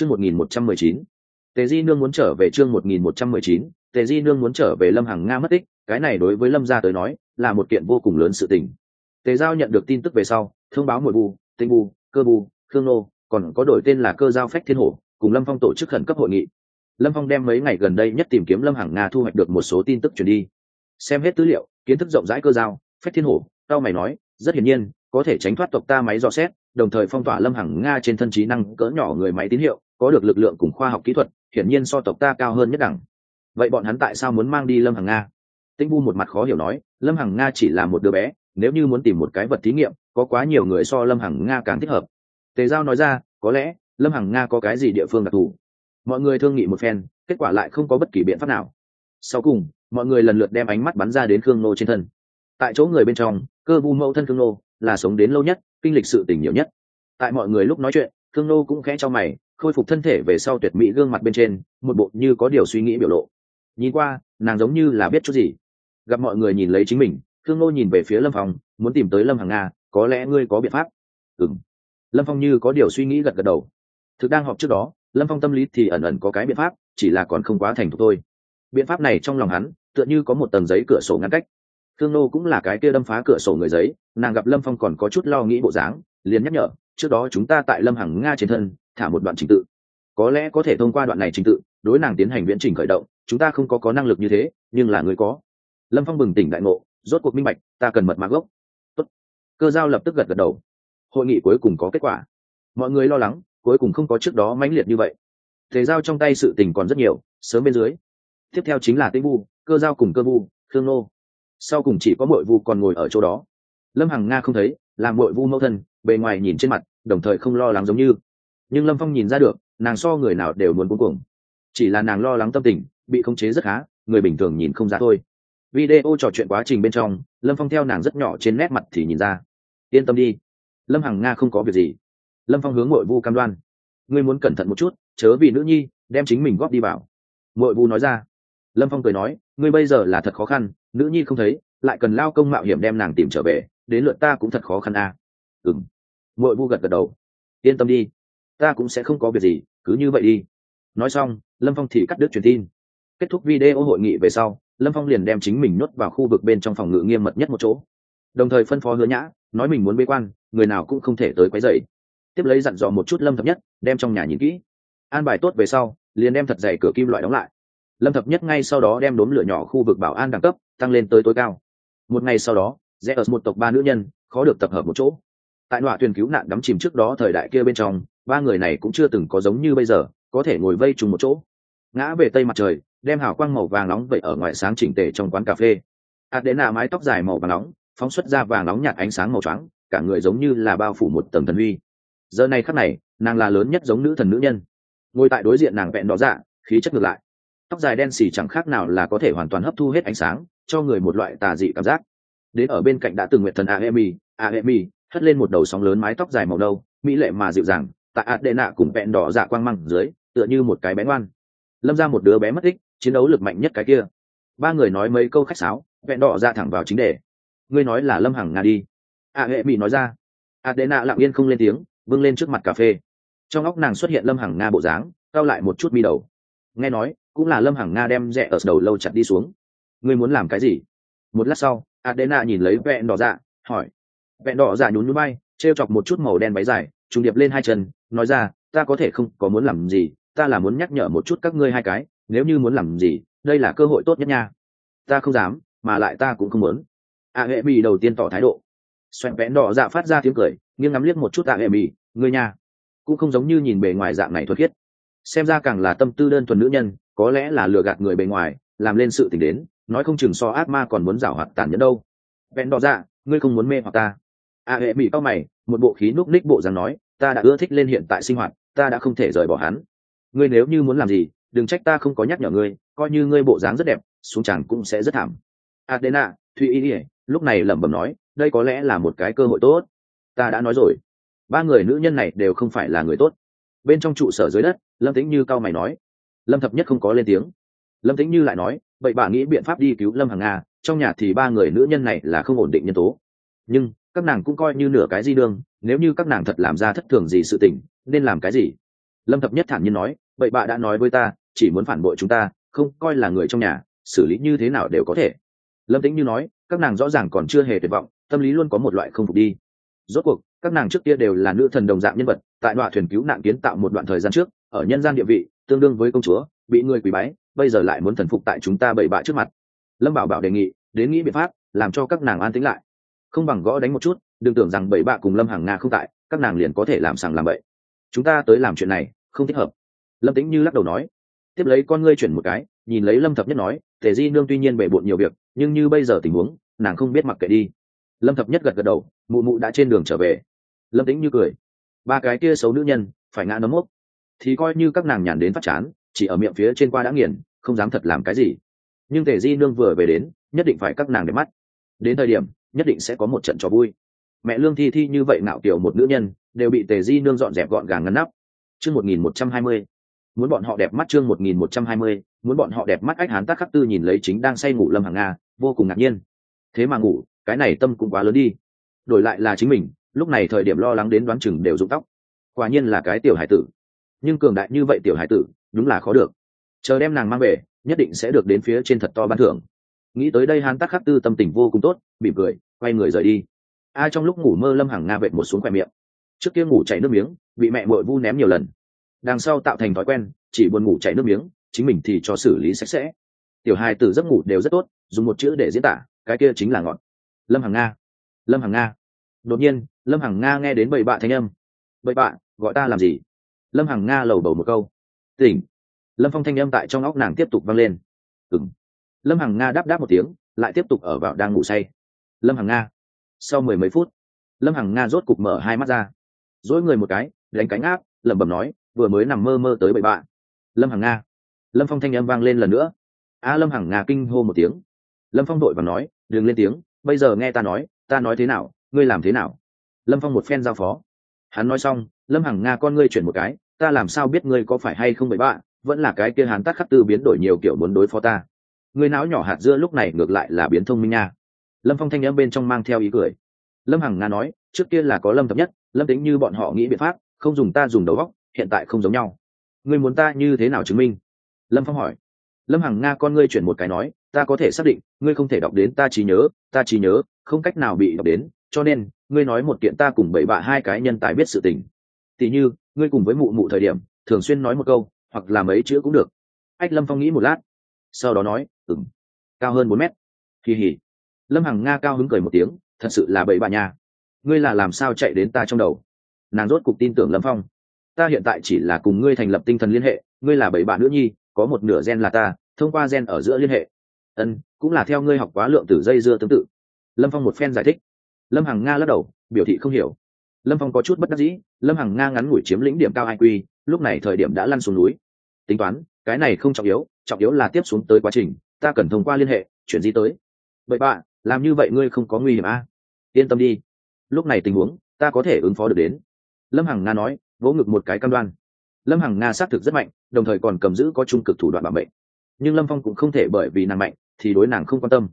chương một nghìn một trăm mười chín. Tề di nương muốn trở về chương một nghìn một trăm mười chín. Tề di nương muốn trở về lâm hằng nga mất tích cái này đối với lâm gia tới nói là một kiện vô cùng lớn sự tình. Tề giao nhận được tin tức về sau thông báo mội Bù, tinh Bù, cơ Bù, khương nô còn có đổi tên là cơ giao phách thiên hổ cùng lâm phong tổ chức khẩn cấp hội nghị. Lâm phong đem mấy ngày gần đây nhất tìm kiếm lâm hằng nga thu hoạch được một số tin tức truyền đi. Xem hết tư liệu kiến thức rộng rãi cơ giao phách thiên hổ cao mày nói rất hiển nhiên có thể tránh thoát tộc ta máy dò xét đồng thời phong tỏa lâm hằng nga trên thân trí năng cỡ nhỏ người máy tín hiệu, có được lực lượng cùng khoa học kỹ thuật, hiển nhiên so tộc ta cao hơn nhất đẳng. Vậy bọn hắn tại sao muốn mang đi lâm hằng nga? Tinh bu một mặt khó hiểu nói, lâm hằng nga chỉ là một đứa bé, nếu như muốn tìm một cái vật thí nghiệm, có quá nhiều người so lâm hằng nga càng thích hợp. Tề giao nói ra, có lẽ, lâm hằng nga có cái gì địa phương đặc thù? Mọi người thương nghị một phen, kết quả lại không có bất kỳ biện pháp nào. Sau cùng, mọi người lần lượt đem ánh mắt bắn ra đến khương nô trên thân. Tại chỗ người bên trong, cơ vu mẫu thân khương nô là sống đến lâu nhất kinh lịch sự tình nhiều nhất. Tại mọi người lúc nói chuyện Thương nô cũng khẽ cho mày, khôi phục thân thể về sau tuyệt mỹ gương mặt bên trên, một bộ như có điều suy nghĩ biểu lộ. Nhìn qua, nàng giống như là biết chút gì. Gặp mọi người nhìn lấy chính mình Thương nô nhìn về phía lâm phong, muốn tìm tới lâm hằng nga, có lẽ ngươi có biện pháp. Ừng lâm phong như có điều suy nghĩ gật gật đầu. Thực đang họp trước đó, lâm phong tâm lý thì ẩn ẩn có cái biện pháp, chỉ là còn không quá thành thục thôi. Biện pháp này trong lòng hắn, tựa như có một tầng giấy cửa sổ ngăn cách khương nô cũng là cái kia đâm phá cửa sổ người giấy, nàng gặp lâm phong còn có chút lo nghĩ bộ dáng, liền nhắc nhở, trước đó chúng ta tại lâm hằng nga trên thân, thả một đoạn trình tự. Có lẽ có thể thông qua đoạn này trình tự, đối nàng tiến hành viễn trình khởi động, chúng ta không có có năng lực như thế, nhưng là người có. Lâm phong bừng tỉnh đại ngộ, rốt cuộc minh bạch, ta cần mật mã gốc. Tốt. cơ giao lập tức gật gật đầu. Hội nghị cuối cùng có kết quả. Mọi người lo lắng, cuối cùng không có trước đó mãnh liệt như vậy. Thế giao trong tay sự tình còn rất nhiều, sớm bên dưới. Tiếp theo chính là tĩnh vu, cơ giao cùng cơ vu, khương nô sau cùng chỉ có mội vu còn ngồi ở chỗ đó. Lâm hằng nga không thấy, làm mội vu mẫu thân, bề ngoài nhìn trên mặt, đồng thời không lo lắng giống như. Nhưng lâm phong nhìn ra được, nàng so người nào đều muốn cuối cùng chỉ là nàng lo lắng tâm tình, bị khống chế rất khá, người bình thường nhìn không ra thôi. Video trò chuyện quá trình bên trong, lâm phong theo nàng rất nhỏ trên nét mặt thì nhìn ra. Yên tâm đi. Lâm hằng nga không có việc gì. Lâm phong hướng mội vu cam đoan. Ngươi muốn cẩn thận một chút, chớ vì nữ nhi, đem chính mình góp đi vào. Mội vu nói ra. Lâm phong cười nói, ngươi bây giờ là thật khó khăn nữ nhi không thấy, lại cần lao công mạo hiểm đem nàng tìm trở về, đến lượt ta cũng thật khó khăn a. À. ừng mội vu gật gật đầu. Yên tâm đi, ta cũng sẽ không có việc gì, cứ như vậy đi. Nói xong, lâm phong thì cắt đứt truyền tin. Kết thúc video hội nghị về sau, lâm phong liền đem chính mình nhốt vào khu vực bên trong phòng ngự nghiêm mật nhất một chỗ. Đồng thời phân phó hứa nhã, nói mình muốn bế quan, người nào cũng không thể tới quấy dậy tiếp lấy dặn dò một chút lâm thập nhất, đem trong nhà nhìn kỹ. An bài tốt về sau, liền đem thật dày cửa kim loại đóng lại. Lâm thập nhất ngay sau đó đem đốm lửa nhỏ khu vực bảo an đẳng cấp tăng lên tới tối cao. Một ngày sau đó, rẽ ở một tộc ba nữ nhân, khó được tập hợp một chỗ. Tại đoạn thuyền cứu nạn đắm chìm trước đó thời đại kia bên trong, ba người này cũng chưa từng có giống như bây giờ, có thể ngồi vây trùng một chỗ. Ngã về tây mặt trời, đem hào quang màu vàng nóng vậy ở ngoài sáng chỉnh tề trong quán cà phê. Adena mái tóc dài màu vàng nóng, phóng xuất ra vàng nóng nhạt ánh sáng màu trắng, cả người giống như là bao phủ một tầng thần uy giờ này khắc này, nàng là lớn nhất giống nữ thần nữ nhân. Ngồi tại đối diện nàng vẹn đỏ dạ khí chất ngược lại. Tóc dài đen xì chẳng khác nào là có thể hoàn toàn hấp thu hết ánh sáng cho người một loại tà dị cảm giác. Đến ở bên cạnh đã từng nguyện thần aemi aemi hất lên một đầu sóng lớn mái tóc dài màu nâu, mỹ lệ mà dịu dàng, tại adena cùng vẹn đỏ dạ quang măng dưới, tựa như một cái bé ngoan. Lâm ra một đứa bé mất tích, chiến đấu lực mạnh nhất cái kia. Ba người nói mấy câu khách sáo, vẹn đỏ ra thẳng vào chính đề. Ngươi nói là lâm hằng nga đi. A hệ mỹ nói ra. Adena lặng yên không lên tiếng vâng lên trước mặt cà phê. Trong óc nàng xuất hiện lâm hằng nga bộ dáng cao lại một chút mi đầu. Nghe nói, cũng là lâm hằng nga đem rẽ ở đầu lâu chặt đi xuống ngươi muốn làm cái gì? Một lát sau, adena nhìn lấy vẹn đỏ dạ hỏi. Vẹn đỏ dạ nhún núi bay t r e o chọc một chút màu đen váy dài, trùng điệp lên hai chân, nói ra, ta có thể không có muốn làm gì, ta là muốn nhắc nhở một chút các ngươi hai cái, nếu như muốn làm gì, đây là cơ hội tốt nhất nha. Ta không dám, mà lại ta cũng không muốn. A hệ mỹ đầu tiên tỏ thái độ. Xoẹn vẽn đỏ dạ phát ra tiếng cười, nghiêng ngắm liếc một chút a hệ mỹ ngươi nha, cũng không giống như nhìn bề ngoài dạng này thuật khiết. Xem ra càng là tâm tư đơn thuần nữ nhân, có lẽ là lừa gạt người bề ngoài, làm lên sự t ì n h đến nói không chừng so ác ma còn muốn giảo hoạt tàn nhẫn đâu. Vẹn đỏ dạ ngươi không muốn mê hoặc ta. A hệ mỹ cao mày, một bộ khí núc ních bộ dáng nói, ta đã ưa thích lên hiện tại sinh hoạt, ta đã không thể rời bỏ hắn. Ngươi nếu như muốn làm gì, đừng trách ta không có nhắc nhở ngươi, coi như ngươi bộ dáng rất đẹp, xuống chẳng cũng sẽ rất thảm. Adena, thụy y ỉa lúc này lẩm bẩm nói, đây có lẽ là một cái cơ hội tốt. Ta đã nói rồi. Ba người nữ nhân này đều không phải là người tốt. Bên trong trụ sở dưới đất, lâm tĩnh như cao mày nói. Lâm thập nhất không có lên tiếng lâm tĩnh như lại nói, vậy bà nghĩ biện pháp đi cứu lâm hàng nga, trong nhà thì ba người nữ nhân này là không ổn định nhân tố. Nhưng, các nàng cũng coi như nửa cái di đương, nếu như các nàng thật làm ra thất thường gì sự tình, nên làm cái gì? Lâm thập nhất thản nhiên nói, vậy bà đã nói với ta, chỉ muốn phản bội chúng ta, không coi là người trong nhà, xử lý như thế nào đều có thể. Lâm tĩnh như nói, các nàng rõ ràng còn chưa hề tuyệt vọng, tâm lý luôn có một loại không phục đi. Rốt cuộc, các nàng trước kia đều là nữ thần đồng dạng nhân vật, tại đoạn thuyền cứu nạn kiến tạo một đoạn thời gian trước, ở nhân gian địa vị, tương đương với công chúa bị người quỳ bái, bây giờ lại muốn thần phục tại chúng ta bảy bạ trước mặt. Lâm bảo bảo đề nghị, đến nghĩ biện pháp, làm cho các nàng an tĩnh lại. Không bằng gõ đánh một chút, đừng tưởng rằng bảy bạ cùng lâm hàng nga không tại, các nàng liền có thể làm sàng làm bậy. Chúng ta tới làm chuyện này, không thích hợp. Lâm tĩnh như lắc đầu nói. Tiếp lấy con ngươi chuyển một cái, nhìn lấy lâm thập nhất nói thể di nương tuy nhiên bể bộn nhiều việc, nhưng như bây giờ tình huống, nàng không biết mặc kệ đi. Lâm thập nhất gật gật đầu, mụ mụ đã trên đường trở về. Lâm tĩnh như cười. Ba cái kia xấu nữ nhân, phải ngã nấm mốc. Thì coi như các nàng nhàn đến phát chán chỉ ở miệng phía trên qua đã nghiền, không dám thật làm cái gì. Nhưng tề di nương vừa về đến, nhất định phải các nàng để mắt. Đến thời điểm, nhất định sẽ có một trận trò vui. Mẹ lương thi thi như vậy nạo kiểu một nữ nhân, đều bị tề di nương dọn dẹp gọn gàng ngăn nắp. Chương một nghìn một trăm hai mươi. Muốn bọn họ đẹp mắt chương một nghìn một trăm hai mươi, muốn bọn họ đẹp mắt ách hán tác khắc tư nhìn lấy chính đang say ngủ lâm hàng nga, vô cùng ngạc nhiên. Thế mà ngủ, cái này tâm cũng quá lớn đi. Đổi lại là chính mình, lúc này thời điểm lo lắng đến đoán chừng đều rụng tóc. Quả nhiên là cái tiểu hải tử nhưng cường đại như vậy tiểu hải tử, đúng là khó được. Chờ đem nàng mang về, nhất định sẽ được đến phía trên thật to ban thưởng. Nghĩ tới đây hán tắc khắc tư tâm tình vô cùng tốt, mỉm cười, quay người rời đi. A trong lúc ngủ mơ lâm hằng nga vệt một xuống khoe miệng. Trước kia ngủ chảy nước miếng, bị mẹ mội vu ném nhiều lần. Đằng sau tạo thành thói quen, chỉ buồn ngủ chảy nước miếng, chính mình thì cho xử lý sạch sẽ. Tiểu hai từ giấc ngủ đều rất tốt, dùng một chữ để diễn tả, cái kia chính là ngọn. Lâm hằng nga. Lâm hằng nga. Đột nhiên, lâm hằng nga nghe đến bậy bạ thanh âm. Bậy bạ, gọi ta làm gì? Lâm hằng nga lầu bầu một câu. Tỉnh. Lâm phong thanh âm tại trong óc nàng tiếp tục vang lên. Ừng lâm hằng nga đáp đáp một tiếng, lại tiếp tục ở vào đang ngủ say. Lâm hằng nga. Sau mười mấy phút, lâm hằng nga rốt cục mở hai mắt ra. Dỗi người một cái, đánh cánh áp, lẩm bẩm nói, vừa mới nằm mơ mơ tới bậy bạ lâm hằng nga. Lâm phong thanh âm vang lên lần nữa. A lâm hằng nga kinh hô một tiếng. Lâm phong đội và nói, đừng lên tiếng, bây giờ nghe ta nói ta nói thế nào, ngươi làm thế nào? Lâm phong một phen giao phó. Hắn nói xong lâm hằng nga con ngươi chuyển một cái, ta làm sao biết ngươi có phải hay không bậy bạ, vẫn là cái kia hắn tác khắc tư biến đổi nhiều kiểu muốn đối phó ta. Người não nhỏ hạt dưa lúc này ngược lại là biến thông minh nha. Lâm phong thanh n bên trong mang theo ý cười. Lâm hằng nga nói, trước kia là có lâm thập nhất, lâm tính như bọn họ nghĩ biện pháp, không dùng ta dùng đầu góc hiện tại không giống nhau. Ngươi muốn ta như thế nào chứng minh? Lâm phong hỏi. Lâm hằng nga con ngươi chuyển một cái nói, ta có thể xác định, ngươi không thể đọc đến ta trí nhớ, ta trí nhớ, không cách nào bị đọc đến, cho nên, ngươi nói một kiện ta cùng bảy bạ hai cái nhân tài biết sự tình tỉ như, ngươi cùng với mụ mụ thời điểm, thường xuyên nói một câu, hoặc là mấy chữ cũng được. Ách lâm phong nghĩ một lát, sau đó nói ừng cao hơn bốn mét. Kỳ hỉ lâm hằng nga cao hứng cười một tiếng, thật sự là bậy bạ nha. Ngươi là làm sao chạy đến ta trong đầu? Nàng rốt cục tin tưởng lâm phong. Ta hiện tại chỉ là cùng ngươi thành lập tinh thần liên hệ, ngươi là bảy bạn nữ nhi, có một nửa gen là ta, thông qua gen ở giữa liên hệ. Ân cũng là theo ngươi học quá lượng tử dây dưa tương tự. Lâm phong một phen giải thích. Lâm hằng nga lắc đầu, biểu thị không hiểu lâm phong có chút bất đắc dĩ, lâm hằng nga ngắn ngủi chiếm lĩnh điểm cao iq, lúc này thời điểm đã lăn xuống núi. Tính toán, cái này không trọng yếu trọng yếu là tiếp xuống tới quá trình, ta cần thông qua liên hệ, chuyển di tới. Vậy bạn, làm như vậy ngươi không có nguy hiểm à? yên tâm đi. Lúc này tình huống, ta có thể ứng phó được đến. Lâm hằng nga nói, vỗ ngực một cái cam đoan. Lâm hằng nga xác thực rất mạnh, đồng thời còn cầm giữ có trung cực thủ đoạn bảo mệnh. Nhưng lâm phong cũng không thể bởi vì nàng mạnh, thì đối nàng không quan tâm.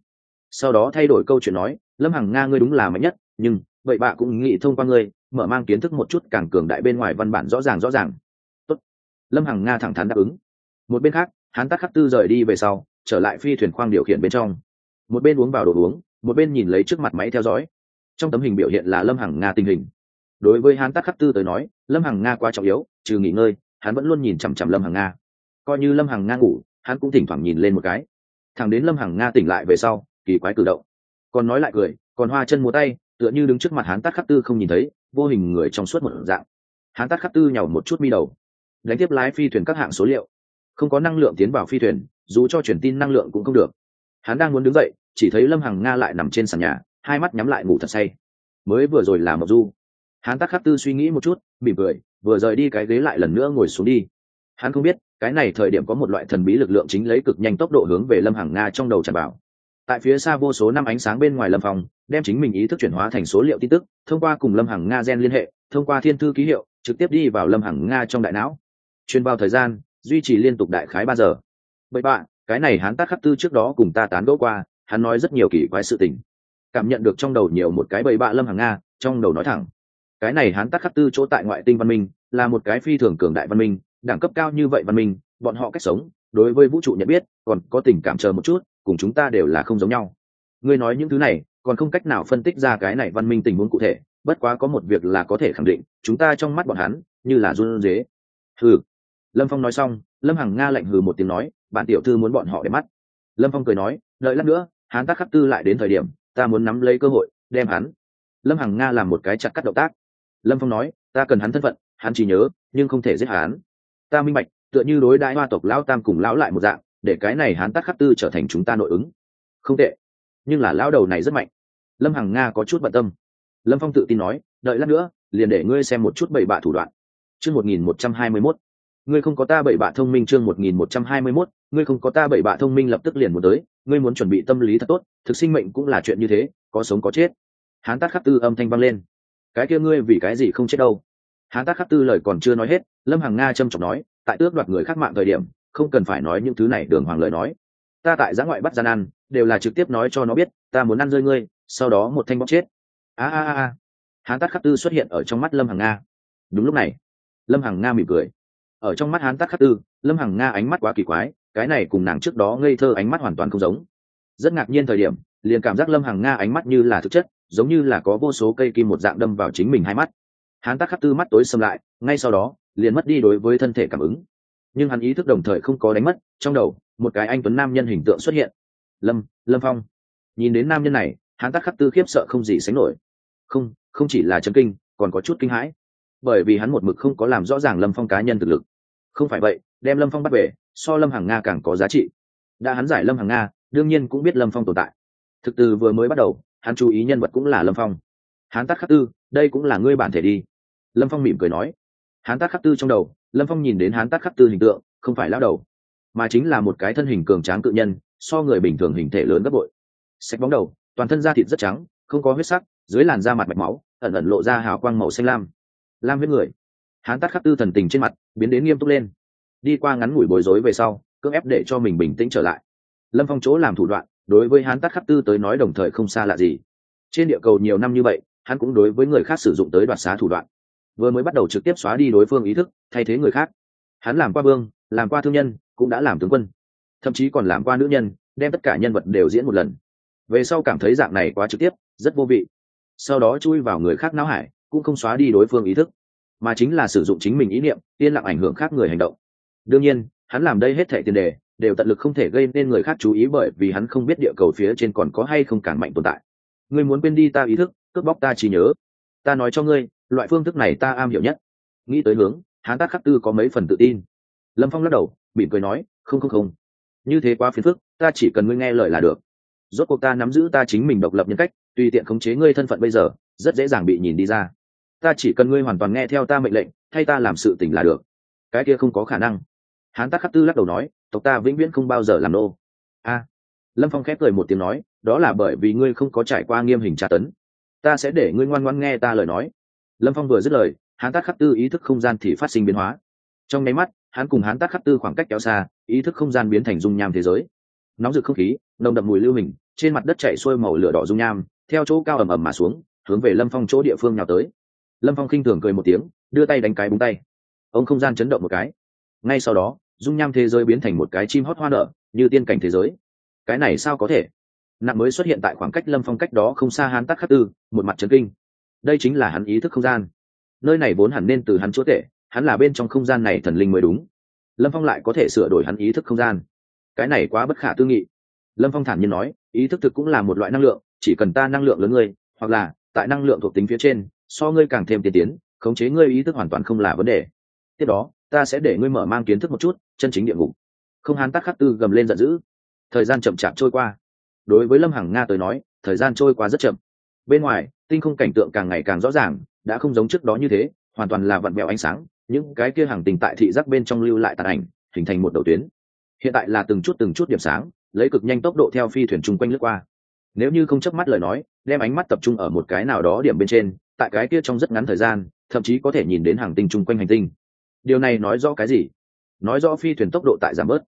Sau đó thay đổi câu chuyện nói, lâm hằng nga ngươi đúng là mạnh nhất, nhưng, vậy bạn cũng nghĩ thông qua ngươi mở mang kiến thức một chút càng cường đại bên ngoài văn bản rõ ràng rõ ràng. Tốt. lâm hằng nga thẳng thắn đáp ứng. Một bên khác, hắn tắc khắc tư rời đi về sau, trở lại phi thuyền khoang điều khiển bên trong. Một bên uống vào đồ uống, một bên nhìn lấy trước mặt máy theo dõi. Trong tấm hình biểu hiện là lâm hằng nga tình hình. Đối với hắn tắc khắc tư tới nói, lâm hằng nga quá trọng yếu, trừ nghỉ ngơi, hắn vẫn luôn nhìn chằm chằm lâm hằng nga. Coi như lâm hằng nga ngủ, hắn cũng thỉnh thoảng nhìn lên một cái. Thằng đến lâm hằng nga tỉnh lại về sau, kỳ quái cử động. Còn nói lại cười, còn hoa chân múa tay, tựa như đứng trước mặt hắn tắc khắc tư không nhìn thấy vô hình người trong suốt một dạng. Hắn tắt khắc tư nhàu một chút mi đầu, đánh tiếp lái phi thuyền các hạng số liệu. Không có năng lượng tiến vào phi thuyền, dù cho truyền tin năng lượng cũng không được. Hắn đang muốn đứng dậy, chỉ thấy lâm hằng nga lại nằm trên sàn nhà, hai mắt nhắm lại ngủ thật say. Mới vừa rồi là mộc du. Hắn tắc khắc tư suy nghĩ một chút, mỉm cười, vừa rời đi cái ghế lại lần nữa ngồi xuống đi. Hắn không biết, cái này thời điểm có một loại thần bí lực lượng chính lấy cực nhanh tốc độ hướng về lâm hằng nga trong đầu tràn vào tại phía xa vô số năm ánh sáng bên ngoài lâm phòng, đem chính mình ý thức chuyển hóa thành số liệu tin tức, thông qua cùng lâm hằng nga gen liên hệ, thông qua thiên thư ký hiệu, trực tiếp đi vào lâm hằng nga trong đại não. Truyền vào thời gian, duy trì liên tục đại khái ba giờ. Bậy bạ cái này hắn tác khắc tư trước đó cùng ta tán đỗ qua, hắn nói rất nhiều kỳ quái sự tình. Cảm nhận được trong đầu nhiều một cái bậy bạ lâm hằng nga, trong đầu nói thẳng. Cái này hắn tác khắc tư chỗ tại ngoại tinh văn minh, là một cái phi thường cường đại văn minh, đẳng cấp cao như vậy văn minh, bọn họ cách sống đối với vũ trụ nhận biết, còn có tình cảm chờ một chút, cùng chúng ta đều là không giống nhau. Ngươi nói những thứ này, còn không cách nào phân tích ra cái này văn minh tình huống cụ thể, bất quá có một việc là có thể khẳng định, chúng ta trong mắt bọn hắn, như là run dế hừ. Lâm phong nói xong, lâm hằng nga lạnh hừ một tiếng nói bạn tiểu thư muốn bọn họ để mắt. Lâm phong cười nói, đợi lát nữa, hắn tác khắc tư lại đến thời điểm, ta muốn nắm lấy cơ hội, đem hắn. Lâm hằng nga làm một cái chặt cắt động tác. Lâm phong nói, ta cần hắn thân phận, hắn chỉ nhớ, nhưng không thể giết hắn. Ta minh bạch tựa như đối đãi hoa tộc lão tam cùng lão lại một dạng, để cái này hán tắc khắc tư trở thành chúng ta nội ứng. Không tệ. Nhưng là lão đầu này rất mạnh. Lâm hằng nga có chút bận tâm. Lâm phong tự tin nói, đợi lát nữa, liền để ngươi xem một chút bảy bạ thủ đoạn. Chương một nghìn một trăm hai mươi mốt. Ngươi không có ta bảy bạ thông minh. Chương một nghìn một trăm hai mươi mốt. Ngươi không có ta bảy bạ thông minh lập tức liền muốn tới. Ngươi muốn chuẩn bị tâm lý thật tốt, thực sinh mệnh cũng là chuyện như thế, có sống có chết. Hán tát khắc tư âm thanh vang lên. Cái kia ngươi vì cái gì không chết đâu? Hán tát khắc tư lời còn chưa nói hết, lâm hằng nga trâm trọng nói tại tước đoạt người khác mạng thời điểm, không cần phải nói những thứ này, đường hoàng lời nói. Ta tại giã ngoại bắt gian ăn, đều là trực tiếp nói cho nó biết, ta muốn ăn rơi ngươi, sau đó một thanh bóc chết. A a a hán tác khắc tư xuất hiện ở trong mắt lâm hằng nga. Đúng lúc này, lâm hằng nga mỉm cười. Ở trong mắt hán tác khắc tư, lâm hằng nga ánh mắt quá kỳ quái, cái này cùng nàng trước đó ngây thơ ánh mắt hoàn toàn không giống. Rất ngạc nhiên thời điểm, liền cảm giác lâm hằng nga ánh mắt như là thực chất, giống như là có vô số cây kim một dạng đâm vào chính mình hai mắt hán tác khắc tư mắt tối xâm lại, ngay sau đó, liền mất đi đối với thân thể cảm ứng. Nhưng hắn ý thức đồng thời không có đánh mất, trong đầu, một cái anh tuấn nam nhân hình tượng xuất hiện. Lâm lâm phong. Nhìn đến nam nhân này, hán tác khắc tư khiếp sợ không gì sánh nổi. Không không chỉ là chấn kinh, còn có chút kinh hãi. Bởi vì hắn một mực không có làm rõ ràng lâm phong cá nhân thực lực. Không phải vậy, đem lâm phong bắt về, so lâm hàng nga càng có giá trị. Đã hắn giải lâm hàng nga, đương nhiên cũng biết lâm phong tồn tại. Thực từ vừa mới bắt đầu, hắn chú ý nhân vật cũng là lâm phong. Hán tắc khắc tư, đây cũng là ngươi bản thể đi lâm phong mỉm cười nói. Hán Tác khắc tư trong đầu, lâm phong nhìn đến hán Tác khắc tư hình tượng, không phải lao đầu, mà chính là một cái thân hình cường tráng cự nhân, so người bình thường hình thể lớn gấp bội. Sạch bóng đầu, toàn thân da thịt rất trắng, không có huyết sắc, dưới làn da mặt mạch máu, ẩn ẩn lộ ra hào quang màu xanh lam. Lam huyết người. Hán Tác khắc tư thần tình trên mặt, biến đến nghiêm túc lên. Đi qua ngắn ngủi bối rối về sau, cưỡng ép để cho mình bình tĩnh trở lại. Lâm phong chỗ làm thủ đoạn, đối với hán Tác khắc tư tới nói đồng thời không xa lạ gì. Trên địa cầu nhiều năm như vậy, hắn cũng đối với người khác sử dụng tới đoạt xá thủ đoạn vừa mới bắt đầu trực tiếp xóa đi đối phương ý thức, thay thế người khác. Hắn làm qua vương, làm qua thương nhân, cũng đã làm tướng quân. Thậm chí còn làm qua nữ nhân, đem tất cả nhân vật đều diễn một lần. Về sau cảm thấy dạng này quá trực tiếp, rất vô vị. Sau đó chui vào người khác não hải, cũng không xóa đi đối phương ý thức. Mà chính là sử dụng chính mình ý niệm, yên lặng ảnh hưởng khác người hành động. Đương nhiên, hắn làm đây hết thệ tiền đề, đều tận lực không thể gây nên người khác chú ý bởi vì hắn không biết địa cầu phía trên còn có hay không càng mạnh tồn tại. Ngươi muốn quên đi ta ý thức, cướp bóc ta chỉ nhớ. Ta nói cho ngươi loại phương thức này ta am hiểu nhất. Nghĩ tới hướng hắn tác khắc tư có mấy phần tự tin. Lâm phong lắc đầu, mỉm cười nói, không không không. Như thế quá phiền phức, ta chỉ cần ngươi nghe lời là được. Rốt cuộc ta nắm giữ ta chính mình độc lập nhân cách, tùy tiện khống chế ngươi thân phận bây giờ, rất dễ dàng bị nhìn đi ra. Ta chỉ cần ngươi hoàn toàn nghe theo ta mệnh lệnh, thay ta làm sự tình là được. Cái kia không có khả năng. Hán tác khắc tư lắc đầu nói, tộc ta vĩnh viễn không bao giờ làm nô. A. Lâm phong khép cười một tiếng nói, đó là bởi vì ngươi không có trải qua nghiêm hình tra tấn. Ta sẽ để ngươi ngoan ngoan nghe ta lời nói lâm phong vừa dứt lời hán tác khắc tư ý thức không gian thì phát sinh biến hóa. Trong nháy mắt, hắn cùng hán tác khắc tư khoảng cách kéo xa, ý thức không gian biến thành dung nham thế giới. Nóng rực không khí, nồng đậm mùi lưu hình, trên mặt đất chạy xuôi màu lửa đỏ dung nham, theo chỗ cao ầm ầm mà xuống, hướng về lâm phong chỗ địa phương nào tới. Lâm phong khinh thường cười một tiếng, đưa tay đánh cái búng tay. Ông không gian chấn động một cái. Ngay sau đó, dung nham thế giới biến thành một cái chim hót hoa nở, như tiên cảnh thế giới. Cái này sao có thể? Nặng mới xuất hiện tại khoảng cách lâm phong cách đó không xa hán tắc khắc tư, một mặt trấn kinh đây chính là hắn ý thức không gian. Nơi này vốn hẳn nên từ hắn chúa tể, hắn là bên trong không gian này thần linh mới đúng. Lâm phong lại có thể sửa đổi hắn ý thức không gian. Cái này quá bất khả tư nghị. Lâm phong thản nhiên nói, ý thức thực cũng là một loại năng lượng, chỉ cần ta năng lượng lớn ngươi, hoặc là, tại năng lượng thuộc tính phía trên, so ngươi càng thêm tiên tiến, khống chế ngươi ý thức hoàn toàn không là vấn đề. Tiếp đó, ta sẽ để ngươi mở mang kiến thức một chút, chân chính địa ngục. Không hán tắc khắc tư gầm lên giận dữ. Thời gian chậm chạp trôi qua. Đối với lâm hằng nga tới nói, thời gian trôi qua rất chậm. Bên ngoài tinh không cảnh tượng càng ngày càng rõ ràng, đã không giống trước đó như thế, hoàn toàn là vặn vẹo ánh sáng, những cái kia hàng tình tại thị giác bên trong lưu lại tàn ảnh, hình thành một đầu tuyến. Hiện tại là từng chút từng chút điểm sáng, lấy cực nhanh tốc độ theo phi thuyền chung quanh lướt qua. Nếu như không chớp mắt lời nói, đem ánh mắt tập trung ở một cái nào đó điểm bên trên, tại cái kia trong rất ngắn thời gian, thậm chí có thể nhìn đến hàng tinh chung quanh hành tinh. Điều này nói rõ cái gì? Nói rõ phi thuyền tốc độ tại giảm bớt.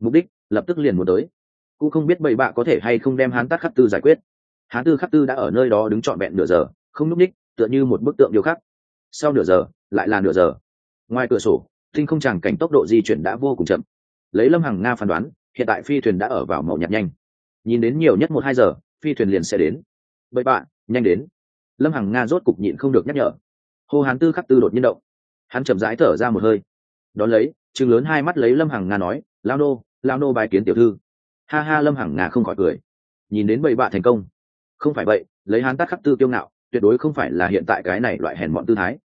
Mục đích, lập tức liền muốn tới. Cũng không biết bậy bạ có thể hay không đem hán tát khắc tư giải quyết hán tư khắc tư đã ở nơi đó đứng trọn vẹn nửa giờ, không n ú c ních tựa như một bức tượng điêu khắc. Sau nửa giờ, lại là nửa giờ. Ngoài cửa sổ, tinh không chẳng cảnh tốc độ di chuyển đã vô cùng chậm. Lấy lâm hằng nga phán đoán, hiện tại phi thuyền đã ở vào màu nhạt nhanh. Nhìn đến nhiều nhất một hai giờ, phi thuyền liền sẽ đến. Bậy bạ nhanh đến. Lâm hằng nga rốt cục nhịn không được nhắc nhở. Hô hán tư khắc tư đột nhiên động. Hắn chậm rãi thở ra một hơi. Đón lấy chừng lớn hai mắt lấy lâm hằng nga nói lao nô lao nô bài kiến tiểu thư. Ha ha, lâm hằng nga không khỏi cười. Nhìn đến bậy bạ thành công không phải vậy, lấy hán tát khắc tư kiêu ngạo, tuyệt đối không phải là hiện tại cái này loại hèn mọn tư thái.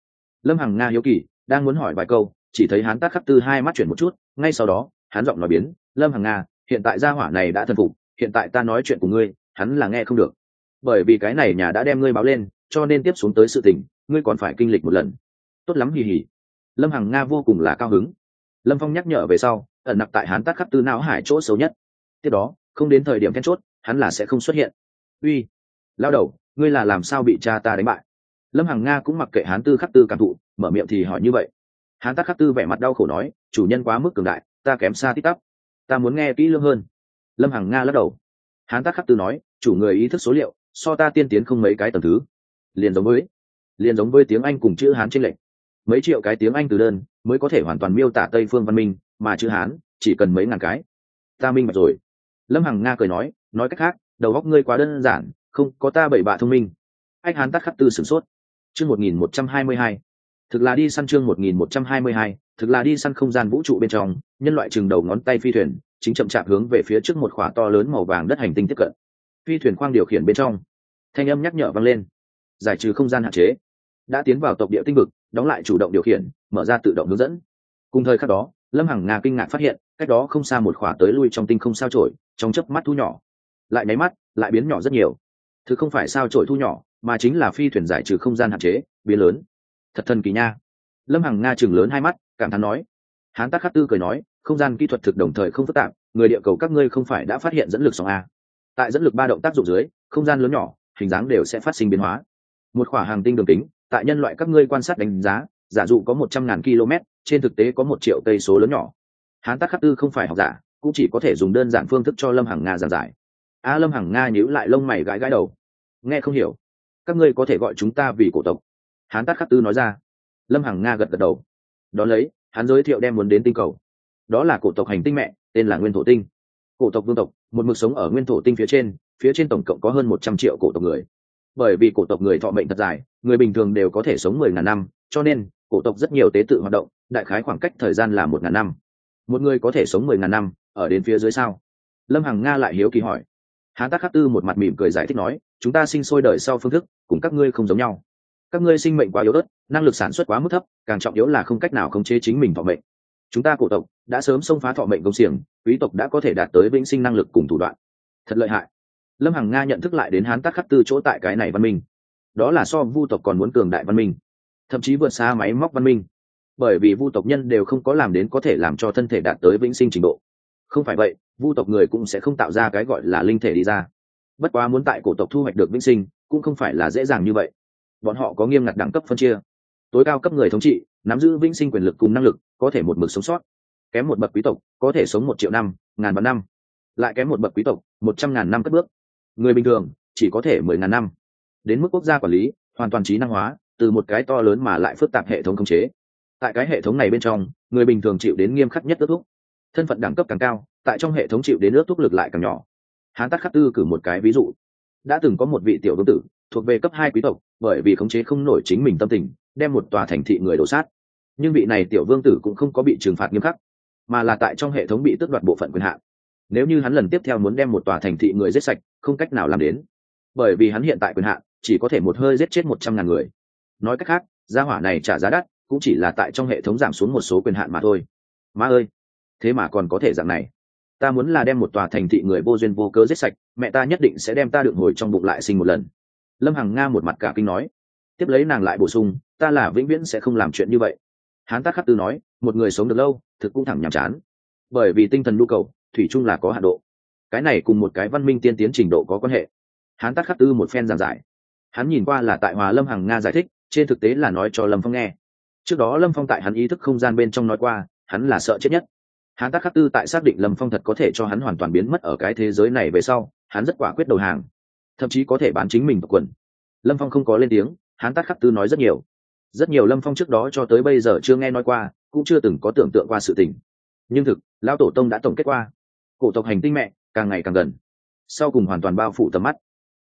Lâm hằng nga hiếu kỳ, đang muốn hỏi vài câu, chỉ thấy hán tát khắc tư hai mắt chuyển một chút, ngay sau đó, hắn giọng nói biến, lâm hằng nga, hiện tại gia hỏa này đã thần phục, hiện tại ta nói chuyện của ngươi, hắn là nghe không được. Bởi vì cái này nhà đã đem ngươi báo lên, cho nên tiếp xuống tới sự tình, ngươi còn phải kinh lịch một lần. Tốt lắm, hì hì. Lâm hằng nga vô cùng là cao hứng. Lâm phong nhắc nhở về sau, ẩn nặc tại hắn tát khắc tư não hải chỗ xấu nhất. Tiếp đó, không đến thời điểm then chốt, hắn là sẽ không xuất hiện. Uy lao đầu, ngươi là làm sao bị cha ta đánh bại? Lâm hằng nga cũng mặc kệ hán tư khắc tư cảm thụ, mở miệng thì hỏi như vậy. Hán tắc khắc tư vẻ mặt đau khổ nói, chủ nhân quá mức cường đại, ta kém xa tít tắp. Ta muốn nghe kỹ lưỡng hơn. Lâm hằng nga lắc đầu. Hán tắc khắc tư nói, chủ người ý thức số liệu, so ta tiên tiến không mấy cái tầm thứ. Liền giống với, liền giống với tiếng anh cùng chữ hán trên lệnh mấy triệu cái tiếng anh từ đơn mới có thể hoàn toàn miêu tả tây phương văn minh, mà chữ hán chỉ cần mấy ngàn cái. Ta minh bạch rồi. Lâm hằng nga cười nói nói cách khác, đầu góc ngươi quá đơn giản không, có ta bảy bạ thông minh. Anh hán tắt khắc tư sửng sốt. Chương một nghìn một trăm hai mươi hai. Thực là đi săn chương một nghìn một trăm hai mươi hai, thực là đi săn không gian vũ trụ bên trong, nhân loại chừng đầu ngón tay phi thuyền, chính chậm chạp hướng về phía trước một khỏa to lớn màu vàng đất hành tinh tiếp cận. Phi thuyền khoang điều khiển bên trong, thanh âm nhắc nhở vang lên. Giải trừ không gian hạn chế. Đã tiến vào tộc địa tinh vực, đóng lại chủ động điều khiển, mở ra tự động hướng dẫn. Cùng thời khắc đó, lâm hằng nga kinh ngạc phát hiện, cách đó không xa một khỏa tới lui trong tinh không sao trổi, trong chớp mắt thu nhỏ. Lại nháy mắt, lại biến nhỏ rất nhiều thứ không phải sao trội thu nhỏ, mà chính là phi thuyền giải trừ không gian hạn chế, biến lớn. Thật thần kỳ nha. Lâm hằng nga chừng lớn hai mắt, cảm thán nói. Hán tác khắc tư cười nói, không gian kỹ thuật thực đồng thời không phức tạp, người địa cầu các ngươi không phải đã phát hiện dẫn lực sóng a. Tại dẫn lực ba động tác dụng dưới, không gian lớn nhỏ, hình dáng đều sẽ phát sinh biến hóa. Một khỏa hàng tinh đường kính, tại nhân loại các ngươi quan sát đánh giá, giả dụ có một trăm ngàn km, trên thực tế có một triệu cây số lớn nhỏ. Hán tác khắc tư không phải học giả, cũng chỉ có thể dùng đơn giản phương thức cho lâm hằng nga giảng giải a lâm hằng nga nhíu lại lông mày gãi gãi đầu. Nghe không hiểu. Các ngươi có thể gọi chúng ta vì cổ tộc. Hán tác khắc tư nói ra. Lâm hằng nga gật gật đầu. Đón lấy, hắn giới thiệu đem muốn đến tinh cầu. Đó là cổ tộc hành tinh mẹ, tên là nguyên thổ tinh. Cổ tộc vương tộc, một mực sống ở nguyên thổ tinh phía trên phía trên tổng cộng có hơn một trăm triệu cổ tộc người. Bởi vì cổ tộc người thọ mệnh thật dài, người bình thường đều có thể sống mười ngàn năm, cho nên, cổ tộc rất nhiều tế tự hoạt động, đại khái khoảng cách thời gian là một ngàn năm. Một người có thể sống mười ngàn năm, ở đến phía dưới sao? Lâm hằng nga lại hiếu kỳ hỏi hán tác khắc tư một mặt mỉm cười giải thích nói, chúng ta sinh sôi đời sau phương thức, cùng các ngươi không giống nhau. Các ngươi sinh mệnh quá yếu ớt, năng lực sản xuất quá mức thấp, càng trọng yếu là không cách nào khống chế chính mình thọ mệnh. Chúng ta cổ tộc đã sớm xông phá thọ mệnh công xiềng, quý tộc đã có thể đạt tới vĩnh sinh năng lực cùng thủ đoạn. Thật lợi hại. Lâm hằng nga nhận thức lại đến hán tác khắc tư chỗ tại cái này văn minh. Đó là so vu tộc còn muốn cường đại văn minh, thậm chí vượt xa máy móc văn minh. Bởi vì vu tộc nhân đều không có làm đến có thể làm cho thân thể đạt tới vĩnh sinh trình độ. Không phải vậy vu tộc người cũng sẽ không tạo ra cái gọi là linh thể đi ra. Bất quá muốn tại cổ tộc thu hoạch được vĩnh sinh, cũng không phải là dễ dàng như vậy. Bọn họ có nghiêm ngặt đẳng cấp phân chia. Tối cao cấp người thống trị, nắm giữ vĩnh sinh quyền lực cùng năng lực, có thể một mực sống sót. Kém một bậc quý tộc, có thể sống một triệu năm, ngàn vạn năm. Lại kém một bậc quý tộc, một trăm ngàn năm cất bước. Người bình thường, chỉ có thể mười ngàn năm. Đến mức quốc gia quản lý, hoàn toàn trí năng hóa, từ một cái to lớn mà lại phức tạp hệ thống khống chế. Tại cái hệ thống này bên trong, người bình thường chịu đến nghiêm khắc nhất kết thúc. Thân phận đẳng cấp càng cao tại trong hệ thống chịu đến nước thúc lực lại càng nhỏ. Hán tắc khắc tư cử một cái ví dụ. Đã từng có một vị tiểu vương tử, thuộc về cấp hai quý tộc, bởi vì khống chế không nổi chính mình tâm tình, đem một tòa thành thị người đổ sát. Nhưng vị này tiểu vương tử cũng không có bị trừng phạt nghiêm khắc, mà là tại trong hệ thống bị tước đoạt bộ phận quyền hạn. Nếu như hắn lần tiếp theo muốn đem một tòa thành thị người giết sạch, không cách nào làm đến. Bởi vì hắn hiện tại quyền hạn, chỉ có thể một hơi giết chết một trăm ngàn người. Nói cách khác, gia hỏa này trả giá đắt, cũng chỉ là tại trong hệ thống giảm xuống một số quyền hạn mà thôi. Má ơi! Thế mà còn có thể dạng này ta muốn là đem một tòa thành thị người vô duyên vô cớ giết sạch, mẹ ta nhất định sẽ đem ta đựng hồi trong bụng lại sinh một lần. Lâm hằng nga một mặt cả kinh nói. Tiếp lấy nàng lại bổ sung, ta là vĩnh viễn sẽ không làm chuyện như vậy. Hán tác khắc tư nói, một người sống được lâu, thực cũng thẳng nhàm chán. Bởi vì tinh thần nhu cầu, thủy chung là có hạ độ. Cái này cùng một cái văn minh tiên tiến trình độ có quan hệ. Hán tác khắc tư một phen giảng giải. Hắn nhìn qua là tại hòa lâm hằng nga giải thích, trên thực tế là nói cho lâm phong nghe. Trước đó lâm phong tại hắn ý thức không gian bên trong nói qua, hắn là sợ chết nhất hắn tác khắc tư tại xác định lâm phong thật có thể cho hắn hoàn toàn biến mất ở cái thế giới này về sau, hắn rất quả quyết đầu hàng. Thậm chí có thể bán chính mình vào quần. Lâm phong không có lên tiếng hắn tác khắc tư nói rất nhiều. Rất nhiều lâm phong trước đó cho tới bây giờ chưa nghe nói qua, cũng chưa từng có tưởng tượng qua sự tình. Nhưng thực, lão tổ tông đã tổng kết qua. Cổ tộc hành tinh mẹ, càng ngày càng gần. Sau cùng hoàn toàn bao phủ tầm mắt.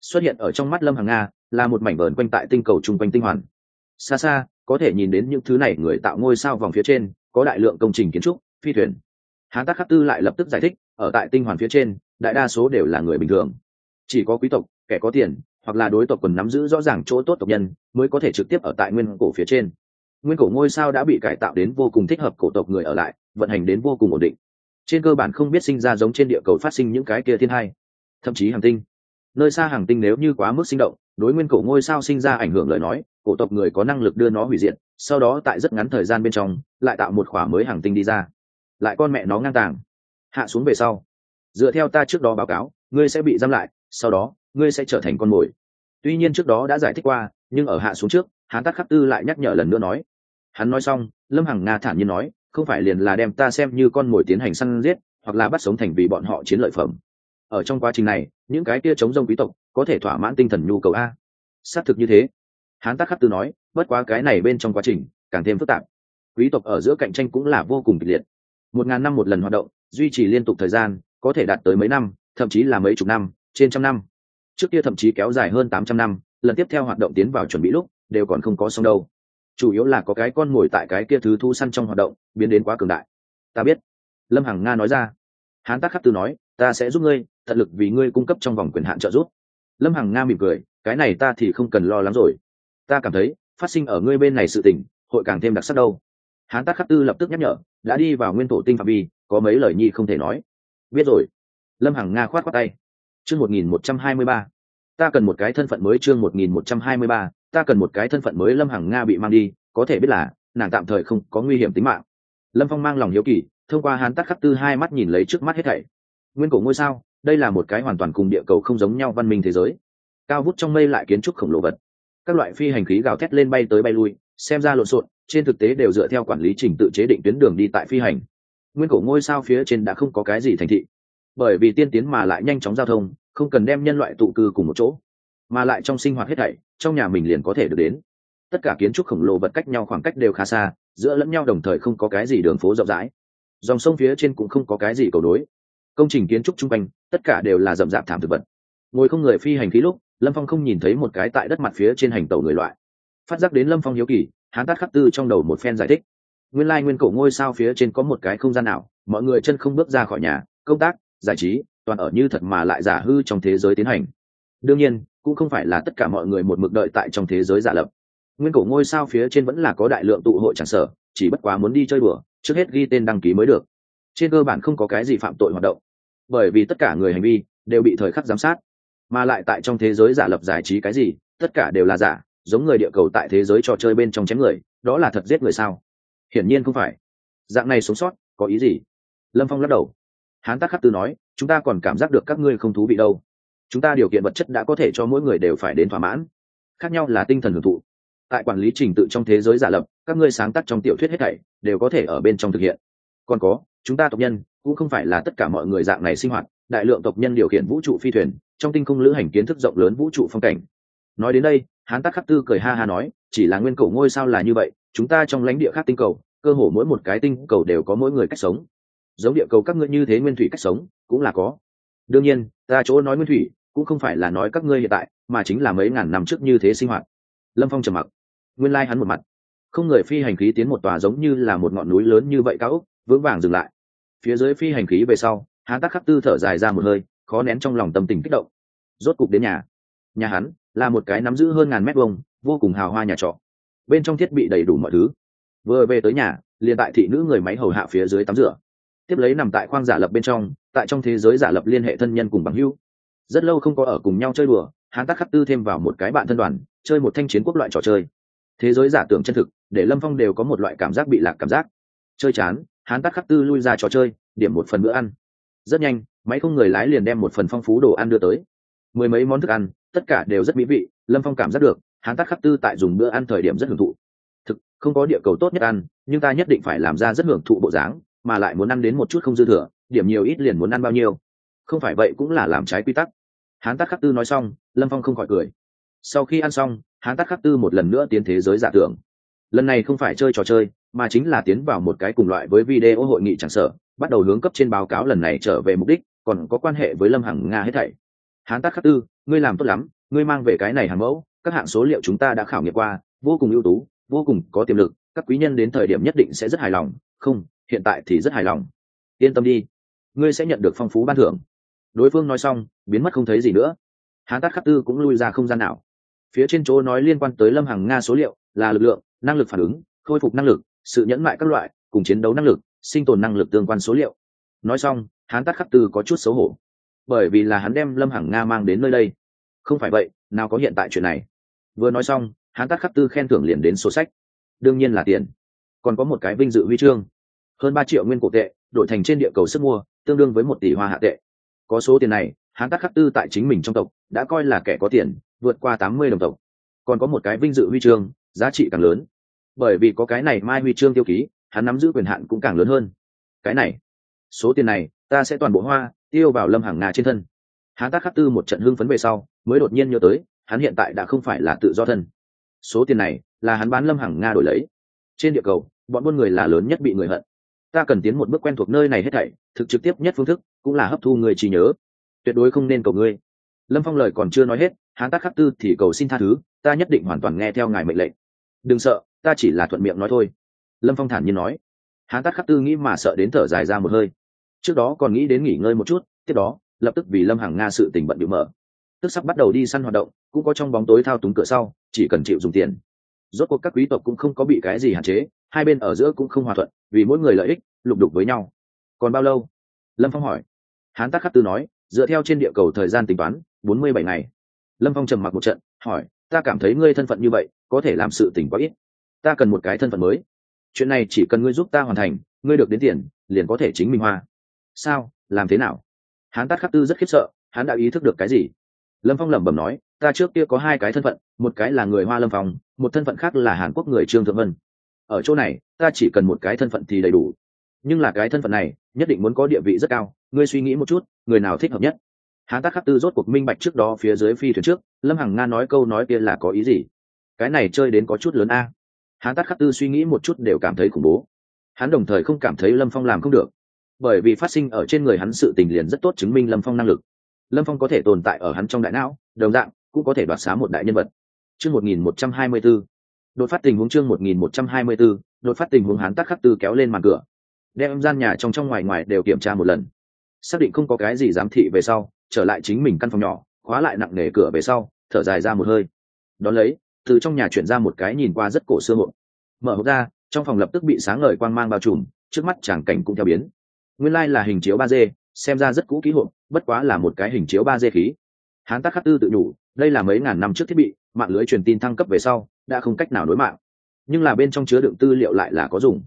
Xuất hiện ở trong mắt lâm hàng nga, là một mảnh vờn quanh tại tinh cầu chung quanh tinh hoàn. Xa xa, có thể nhìn đến những thứ này người tạo ngôi sao vòng phía trên, có đại lượng công trình kiến trúc, phi thuyền hán tác khắc tư lại lập tức giải thích, ở tại tinh hoàn phía trên, đại đa số đều là người bình thường. Chỉ có quý tộc, kẻ có tiền, hoặc là đối tộc quần nắm giữ rõ ràng chỗ tốt tộc nhân, mới có thể trực tiếp ở tại nguyên cổ phía trên. Nguyên cổ ngôi sao đã bị cải tạo đến vô cùng thích hợp cổ tộc người ở lại, vận hành đến vô cùng ổn định. Trên cơ bản không biết sinh ra giống trên địa cầu phát sinh những cái kia thiên hai, thậm chí hàng tinh. Nơi xa hàng tinh nếu như quá mức sinh động, đối nguyên cổ ngôi sao sinh ra ảnh hưởng lời nói, cổ tộc người có năng lực đưa nó hủy diệt, sau đó tại rất ngắn thời gian bên trong, lại tạo một khỏa mới hàng tinh đi ra lại con mẹ nó ngang tàng. Hạ xuống về sau. Dựa theo ta trước đó báo cáo, ngươi sẽ bị giam lại, sau đó, ngươi sẽ trở thành con mồi. Tuy nhiên trước đó đã giải thích qua, nhưng ở hạ xuống trước, hắn tắc khắc tư lại nhắc nhở lần nữa nói. Hắn nói xong, lâm hằng nga thản nhiên nói, không phải liền là đem ta xem như con mồi tiến hành săn giết, hoặc là bắt sống thành vì bọn họ chiến lợi phẩm. Ở trong quá trình này, những cái kia chống rông quý tộc, có thể thỏa mãn tinh thần nhu cầu a. Xác thực như thế. Hắn tắc khắc tư nói, bất quá cái này bên trong quá trình, càng thêm phức tạp. Quý tộc ở giữa cạnh tranh cũng là vô cùng kịch liệt một ngàn năm một lần hoạt động, duy trì liên tục thời gian, có thể đạt tới mấy năm, thậm chí là mấy chục năm, trên trăm năm. Trước kia thậm chí kéo dài hơn tám trăm năm, lần tiếp theo hoạt động tiến vào chuẩn bị lúc, đều còn không có xong đâu. Chủ yếu là có cái con mồi tại cái kia thứ thu săn trong hoạt động, biến đến quá cường đại. Ta biết. Lâm hằng nga nói ra. Hán tác khắc tư nói, ta sẽ giúp ngươi, tận lực vì ngươi cung cấp trong vòng quyền hạn trợ giúp. Lâm hằng nga mỉm cười, cái này ta thì không cần lo lắng rồi. Ta cảm thấy, phát sinh ở ngươi bên này sự tình, hội càng thêm đặc sắc đâu hán tác khắc tư lập tức nhắc nhở, đã đi vào nguyên thổ tinh phạm vi, có mấy lời nhi không thể nói. Biết rồi. Lâm hằng nga khoát khoát tay. Chương một nghìn một trăm hai mươi ba. Ta cần một cái thân phận mới chương một nghìn một trăm hai mươi ba. Ta cần một cái thân phận mới lâm hằng nga bị mang đi, có thể biết là, nàng tạm thời không có nguy hiểm tính mạng. Lâm phong mang lòng hiếu kỳ, thông qua hán tác khắc tư hai mắt nhìn lấy trước mắt hết thảy. Nguyên cổ ngôi sao, đây là một cái hoàn toàn cùng địa cầu không giống nhau văn minh thế giới. Cao vút trong mây lại kiến trúc khổng lồ vật. Các loại phi hành khí gào thét lên bay tới bay lui, xem ra lộn xộn trên thực tế đều dựa theo quản lý trình tự chế định tuyến đường đi tại phi hành. Nguyên cổ ngôi sao phía trên đã không có cái gì thành thị. Bởi vì tiên tiến mà lại nhanh chóng giao thông, không cần đem nhân loại tụ cư cùng một chỗ. Mà lại trong sinh hoạt hết thảy, trong nhà mình liền có thể được đến. Tất cả kiến trúc khổng lồ vật cách nhau khoảng cách đều khá xa, giữa lẫn nhau đồng thời không có cái gì đường phố rộng rãi. Dòng sông phía trên cũng không có cái gì cầu đối công trình kiến trúc chung quanh, tất cả đều là rậm rạp thảm thực vật. Ngồi không người phi hành khí lúc, lâm phong không nhìn thấy một cái tại đất mặt phía trên hành tàu người loại. Phát giác đến lâm phong hiếu kỳ hán tát khắc tư trong đầu một phen giải thích. Nguyên lai nguyên cổ ngôi sao phía trên có một cái không gian nào mọi người chân không bước ra khỏi nhà công tác giải trí toàn ở như thật mà lại giả hư trong thế giới tiến hành. Đương nhiên cũng không phải là tất cả mọi người một mực đợi tại trong thế giới giả lập. Nguyên cổ ngôi sao phía trên vẫn là có đại lượng tụ hội tràn sở chỉ bất quá muốn đi chơi bừa, trước hết ghi tên đăng ký mới được. Trên cơ bản không có cái gì phạm tội hoạt động bởi vì tất cả người hành vi đều bị thời khắc giám sát. Mà lại tại trong thế giới giả lập giải trí cái gì tất cả đều là giả giống người địa cầu tại thế giới trò chơi bên trong chém người, đó là thật giết người sao? Hiển nhiên không phải. Dạng này sống sót, có ý gì? Lâm phong lắc đầu. Hán tắc khắc tư nói, chúng ta còn cảm giác được các ngươi không thú vị đâu. Chúng ta điều kiện vật chất đã có thể cho mỗi người đều phải đến thỏa mãn. Khác nhau là tinh thần hưởng thụ. Tại quản lý trình tự trong thế giới giả lập, các ngươi sáng tác trong tiểu thuyết hết thảy đều có thể ở bên trong thực hiện. Còn có, chúng ta tộc nhân cũng không phải là tất cả mọi người dạng này sinh hoạt. Đại lượng tộc nhân điều khiển vũ trụ phi thuyền, trong tinh không lữ hành kiến thức rộng lớn vũ trụ phong cảnh. Nói đến đây hán tắc khắc tư cười ha ha nói, chỉ là nguyên cầu ngôi sao là như vậy, chúng ta trong lãnh địa khác tinh cầu, cơ hồ mỗi một cái tinh cầu đều có mỗi người cách sống. Giống địa cầu các ngươi như thế nguyên thủy cách sống, cũng là có. Đương nhiên, ta chỗ nói nguyên thủy, cũng không phải là nói các ngươi hiện tại, mà chính là mấy ngàn năm trước như thế sinh hoạt. Lâm phong trầm mặc. Nguyên lai、like、hắn một mặt. Không người phi hành khí tiến một tòa giống như là một ngọn núi lớn như vậy cao úc vững vàng dừng lại. Phía dưới phi hành khí về sau, Hán tắc khắc tư thở dài ra một hơi, khó nén trong lòng tâm tình kích động. Rốt cục đến nhà. Nhà hắn là một cái nắm giữ hơn ngàn mét vuông, vô cùng hào hoa nhà trọ. Bên trong thiết bị đầy đủ mọi thứ. Vừa về tới nhà, liền tại thị nữ người máy hầu hạ phía dưới tắm rửa. Tiếp lấy nằm tại khoang giả lập bên trong, tại trong thế giới giả lập liên hệ thân nhân cùng bằng hữu. Rất lâu không có ở cùng nhau chơi đùa, hắn tắc khắc tư thêm vào một cái bạn thân đoàn, chơi một thanh chiến quốc loại trò chơi. Thế giới giả tưởng chân thực, để lâm phong đều có một loại cảm giác bị lạc cảm giác. Chơi chán, hắn tắc khắc tư lui ra trò chơi, điểm một phần bữa ăn. Rất nhanh, máy không người lái liền đem một phần phong phú đồ ăn đưa tới mười mấy món thức ăn, tất cả đều rất mỹ vị, lâm phong cảm giác được, hắn tắt khắc tư tại dùng bữa ăn thời điểm rất hưởng thụ. Thực, không có địa cầu tốt nhất ăn, nhưng ta nhất định phải làm ra rất hưởng thụ bộ dáng, mà lại muốn ăn đến một chút không dư thừa, điểm nhiều ít liền muốn ăn bao nhiêu. Không phải vậy cũng là làm trái quy tắc. Hán tắt khắc tư nói xong, lâm phong không khỏi cười. Sau khi ăn xong hán tắt khắc tư một lần nữa tiến thế giới giả tưởng. Lần này không phải chơi trò chơi, mà chính là tiến vào một cái cùng loại với video hội nghị chẳng sở, bắt đầu hướng cấp trên báo cáo lần này trở về mục đích, còn có quan hệ với lâm hằng nga hết thảy hán tác khắc tư, ngươi làm tốt lắm, ngươi mang về cái này hàng mẫu, các hạng số liệu chúng ta đã khảo nghiệm qua, vô cùng ưu tú, vô cùng có tiềm lực, các quý nhân đến thời điểm nhất định sẽ rất hài lòng. Không, hiện tại thì rất hài lòng. Yên tâm đi, ngươi sẽ nhận được phong phú ban thưởng. Đối phương nói xong, biến mất không thấy gì nữa. Hán tác khắc tư cũng lui ra không gian nào. Phía trên chỗ nói liên quan tới lâm hàng nga số liệu là lực lượng, năng lực phản ứng, khôi phục năng lực, sự nhẫn mại các loại, cùng chiến đấu năng lực, sinh tồn năng lực tương quan số liệu. Nói xong, hán tác khắc tư có chút xấu hổ bởi vì là hắn đem lâm hằng nga mang đến nơi đây. Không phải vậy, nào có hiện tại chuyện này. Vừa nói xong, hắn tác khắc tư khen thưởng liền đến sổ sách. Đương nhiên là tiền. Còn có một cái vinh dự huy chương. Hơn ba triệu nguyên cổ tệ, đổi thành trên địa cầu sức mua, tương đương với một tỷ hoa hạ tệ. Có số tiền này, hắn tác khắc tư tại chính mình trong tộc, đã coi là kẻ có tiền, vượt qua tám mươi đồng tộc. Còn có một cái vinh dự huy chương, giá trị càng lớn. Bởi vì có cái này mai huy chương tiêu ký, hắn nắm giữ quyền hạn cũng càng lớn hơn. Cái này, số tiền này ta sẽ toàn bộ hoa, tiêu vào lâm hàng nga trên thân. Hắn tác khắc tư một trận hưng phấn về sau, mới đột nhiên nhớ tới, hắn hiện tại đã không phải là tự do thân. Số tiền này là hắn bán lâm hàng nga đổi lấy. Trên địa cầu, bọn buôn người là lớn nhất bị người hận. Ta cần tiến một bước quen thuộc nơi này hết thảy, thực trực tiếp nhất phương thức, cũng là hấp thu người trí nhớ. Tuyệt đối không nên cầu ngươi. Lâm phong lời còn chưa nói hết hắn tác khắc tư thì cầu xin tha thứ, ta nhất định hoàn toàn nghe theo ngài mệnh lệnh. Đừng sợ, ta chỉ là thuận miệng nói thôi. Lâm phong thản nhiên nói. Hắn tác khắc tư nghĩ mà sợ đến thở dài ra một hơi trước đó còn nghĩ đến nghỉ ngơi một chút, tiếp đó, lập tức vì lâm hàng nga sự tình bận bị mở. Tức sắp bắt đầu đi săn hoạt động, cũng có trong bóng tối thao túng cửa sau, chỉ cần chịu dùng tiền. Rốt cuộc các quý tộc cũng không có bị cái gì hạn chế, hai bên ở giữa cũng không hòa thuận, vì mỗi người lợi ích, lục đục với nhau. Còn bao lâu? Lâm phong hỏi. Hán tác khắc tư nói, dựa theo trên địa cầu thời gian tính toán, bốn mươi bảy ngày. Lâm phong trầm mặc một trận, hỏi, ta cảm thấy ngươi thân phận như vậy, có thể làm sự tỉnh quá ít. Ta cần một cái thân phận mới. Chuyện này chỉ cần ngươi giúp ta hoàn thành, ngươi được đến tiền, liền có thể chính mình hoa sao? Làm thế nào? Hắn tát khắc tư rất khiếp sợ, hắn đã ý thức được cái gì? Lâm phong lẩm bẩm nói, ta trước kia có hai cái thân phận, một cái là người hoa lâm phong, một thân phận khác là hàn quốc người trương thượng vân. Ở chỗ này, ta chỉ cần một cái thân phận thì đầy đủ. Nhưng là cái thân phận này, nhất định muốn có địa vị rất cao, ngươi suy nghĩ một chút, người nào thích hợp nhất? Hán tác khắc tư rốt cuộc minh bạch trước đó phía dưới phi thuyền trước, lâm hằng nga nói câu nói kia là có ý gì? Cái này chơi đến có chút lớn a. Hán tác khắc tư suy nghĩ một chút đều cảm thấy khủng bố. Hắn đồng thời không cảm thấy lâm phong làm không được bởi vì phát sinh ở trên người hắn sự tình liền rất tốt chứng minh lâm phong năng lực. Lâm phong có thể tồn tại ở hắn trong đại não, đồng dạng, cũng có thể đoạt xá một đại nhân vật. Chương một nghìn một trăm hai mươi b ố đột phát tình huống chương một nghìn một trăm hai mươi b ố đột phát tình huống hắn tác khắc tư kéo lên màn cửa. Đem gian nhà trong trong ngoài ngoài đều kiểm tra một lần. Xác định không có cái gì giám thị về sau, trở lại chính mình căn phòng nhỏ, khóa lại nặng nề cửa về sau, thở dài ra một hơi. Đón lấy, từ trong nhà chuyển ra một cái nhìn qua rất cổ xưa hộp mở hộp ra, trong phòng lập tức bị sáng ngời quang mang bao trùm, trước mắt tràng cảnh cũng theo biến nguyên lai、like、là hình chiếu ba d, xem ra rất cũ kỹ hộp, bất quá là một cái hình chiếu ba d khí. Hán tắc khắc tư tự nhủ, đây là mấy ngàn năm trước thiết bị, mạng lưới truyền tin thăng cấp về sau, đã không cách nào đối mạng. Nhưng là bên trong chứa đựng tư liệu lại là có dùng.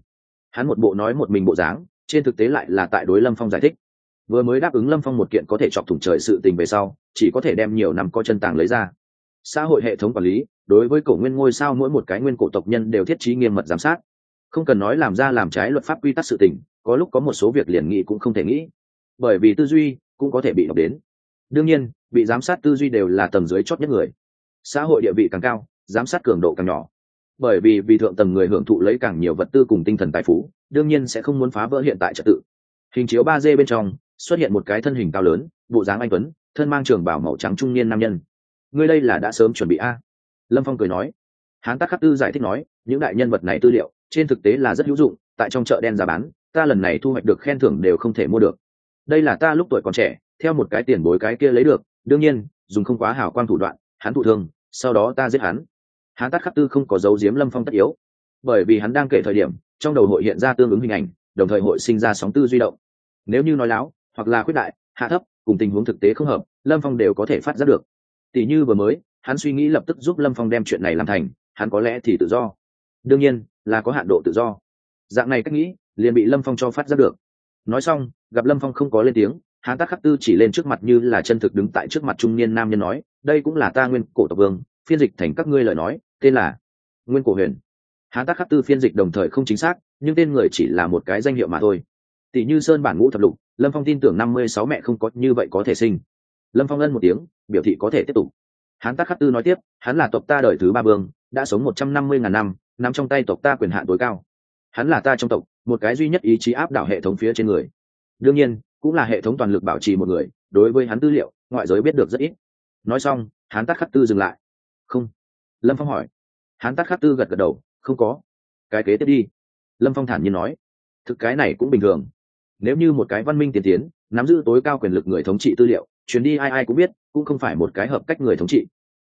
Hắn một bộ nói một mình bộ dáng, trên thực tế lại là tại đối lâm phong giải thích. Vừa mới đáp ứng lâm phong một kiện có thể chọc thủng trời sự tình về sau, chỉ có thể đem nhiều năm có chân tàng lấy ra. Xã hội hệ thống quản lý, đối với cổ nguyên ngôi sao mỗi một cái nguyên cổ tộc nhân đều thiết trí nghiêm mật giám sát. Không cần nói làm ra làm trái luật pháp quy tắc sự tình có lúc có một số việc liền nghĩ cũng không thể nghĩ. Bởi vì tư duy cũng có thể bị đọc đến. Đương nhiên, bị giám sát tư duy đều là tầng dưới chót nhất người. Xã hội địa vị càng cao, giám sát cường độ càng nhỏ. Bởi vì vì thượng tầng người hưởng thụ lấy càng nhiều vật tư cùng tinh thần tài phú, đương nhiên sẽ không muốn phá vỡ hiện tại trật tự. Hình chiếu ba d bên trong, xuất hiện một cái thân hình cao lớn, bộ dáng anh tuấn, thân mang trường bảo màu trắng trung niên nam nhân. Ngươi đây là đã sớm chuẩn bị a? Lâm phong cười nói. Hán tác khắc tư giải thích nói, những đại nhân vật này tư liệu, trên thực tế là rất hữu dụng, tại trong chợ đen giá bán ta lần này thu hoạch được khen thưởng đều không thể mua được. Đây là ta lúc tuổi còn trẻ, theo một cái tiền bối cái kia lấy được, đương nhiên, dùng không quá hào quang thủ đoạn, hắn thụ thương, sau đó ta giết hắn. Hán tắt khắc tư không có dấu diếm lâm phong tất yếu. Bởi vì hắn đang kể thời điểm, trong đầu hội hiện ra tương ứng hình ảnh, đồng thời hội sinh ra sóng tư duy động. Nếu như nói láo, hoặc là khuyết đại, hạ thấp, cùng tình huống thực tế không hợp, lâm phong đều có thể phát giác được. Tỷ như vừa mới, hắn suy nghĩ lập tức giúp lâm phong đem chuyện này làm thành, hắn có lẽ thì tự do. Đương nhiên, là có hạn độ tự do. Dạng này cách nghĩ liền bị lâm phong cho phát ra được. Nói xong, gặp lâm phong không có lên tiếng hán tác khắc tư chỉ lên trước mặt như là chân thực đứng tại trước mặt trung niên nam nhân nói, đây cũng là ta nguyên cổ tộc vương, phiên dịch thành các ngươi lời nói, tên là nguyên cổ huyền. Hán tác khắc tư phiên dịch đồng thời không chính xác, nhưng tên người chỉ là một cái danh hiệu mà thôi. Tỷ như sơn bản ngũ thập lục, lâm phong tin tưởng năm mươi sáu mẹ không có như vậy có thể sinh. Lâm phong ân một tiếng, biểu thị có thể tiếp tục. Hán tác khắc tư nói tiếp, hắn là tộc ta đời thứ ba vương, đã sống một trăm năm mươi ngàn năm nằm trong tay tộc ta quyền hạn tối cao. Hắn là ta trong tộc một cái duy nhất ý chí áp đảo hệ thống phía trên người. Đương nhiên, cũng là hệ thống toàn lực bảo trì một người, đối với hắn tư liệu, ngoại giới biết được rất ít. Nói xong, hắn tắt khắc tư dừng lại. Không. Lâm phong hỏi. Hắn tắt khắc tư gật gật đầu. Không có. Cái kế tiếp đi. Lâm phong thản nhiên nói. Thực cái này cũng bình thường. Nếu như một cái văn minh tiên tiến, nắm giữ tối cao quyền lực người thống trị tư liệu chuyến đi ai ai cũng biết, cũng không phải một cái hợp cách người thống trị.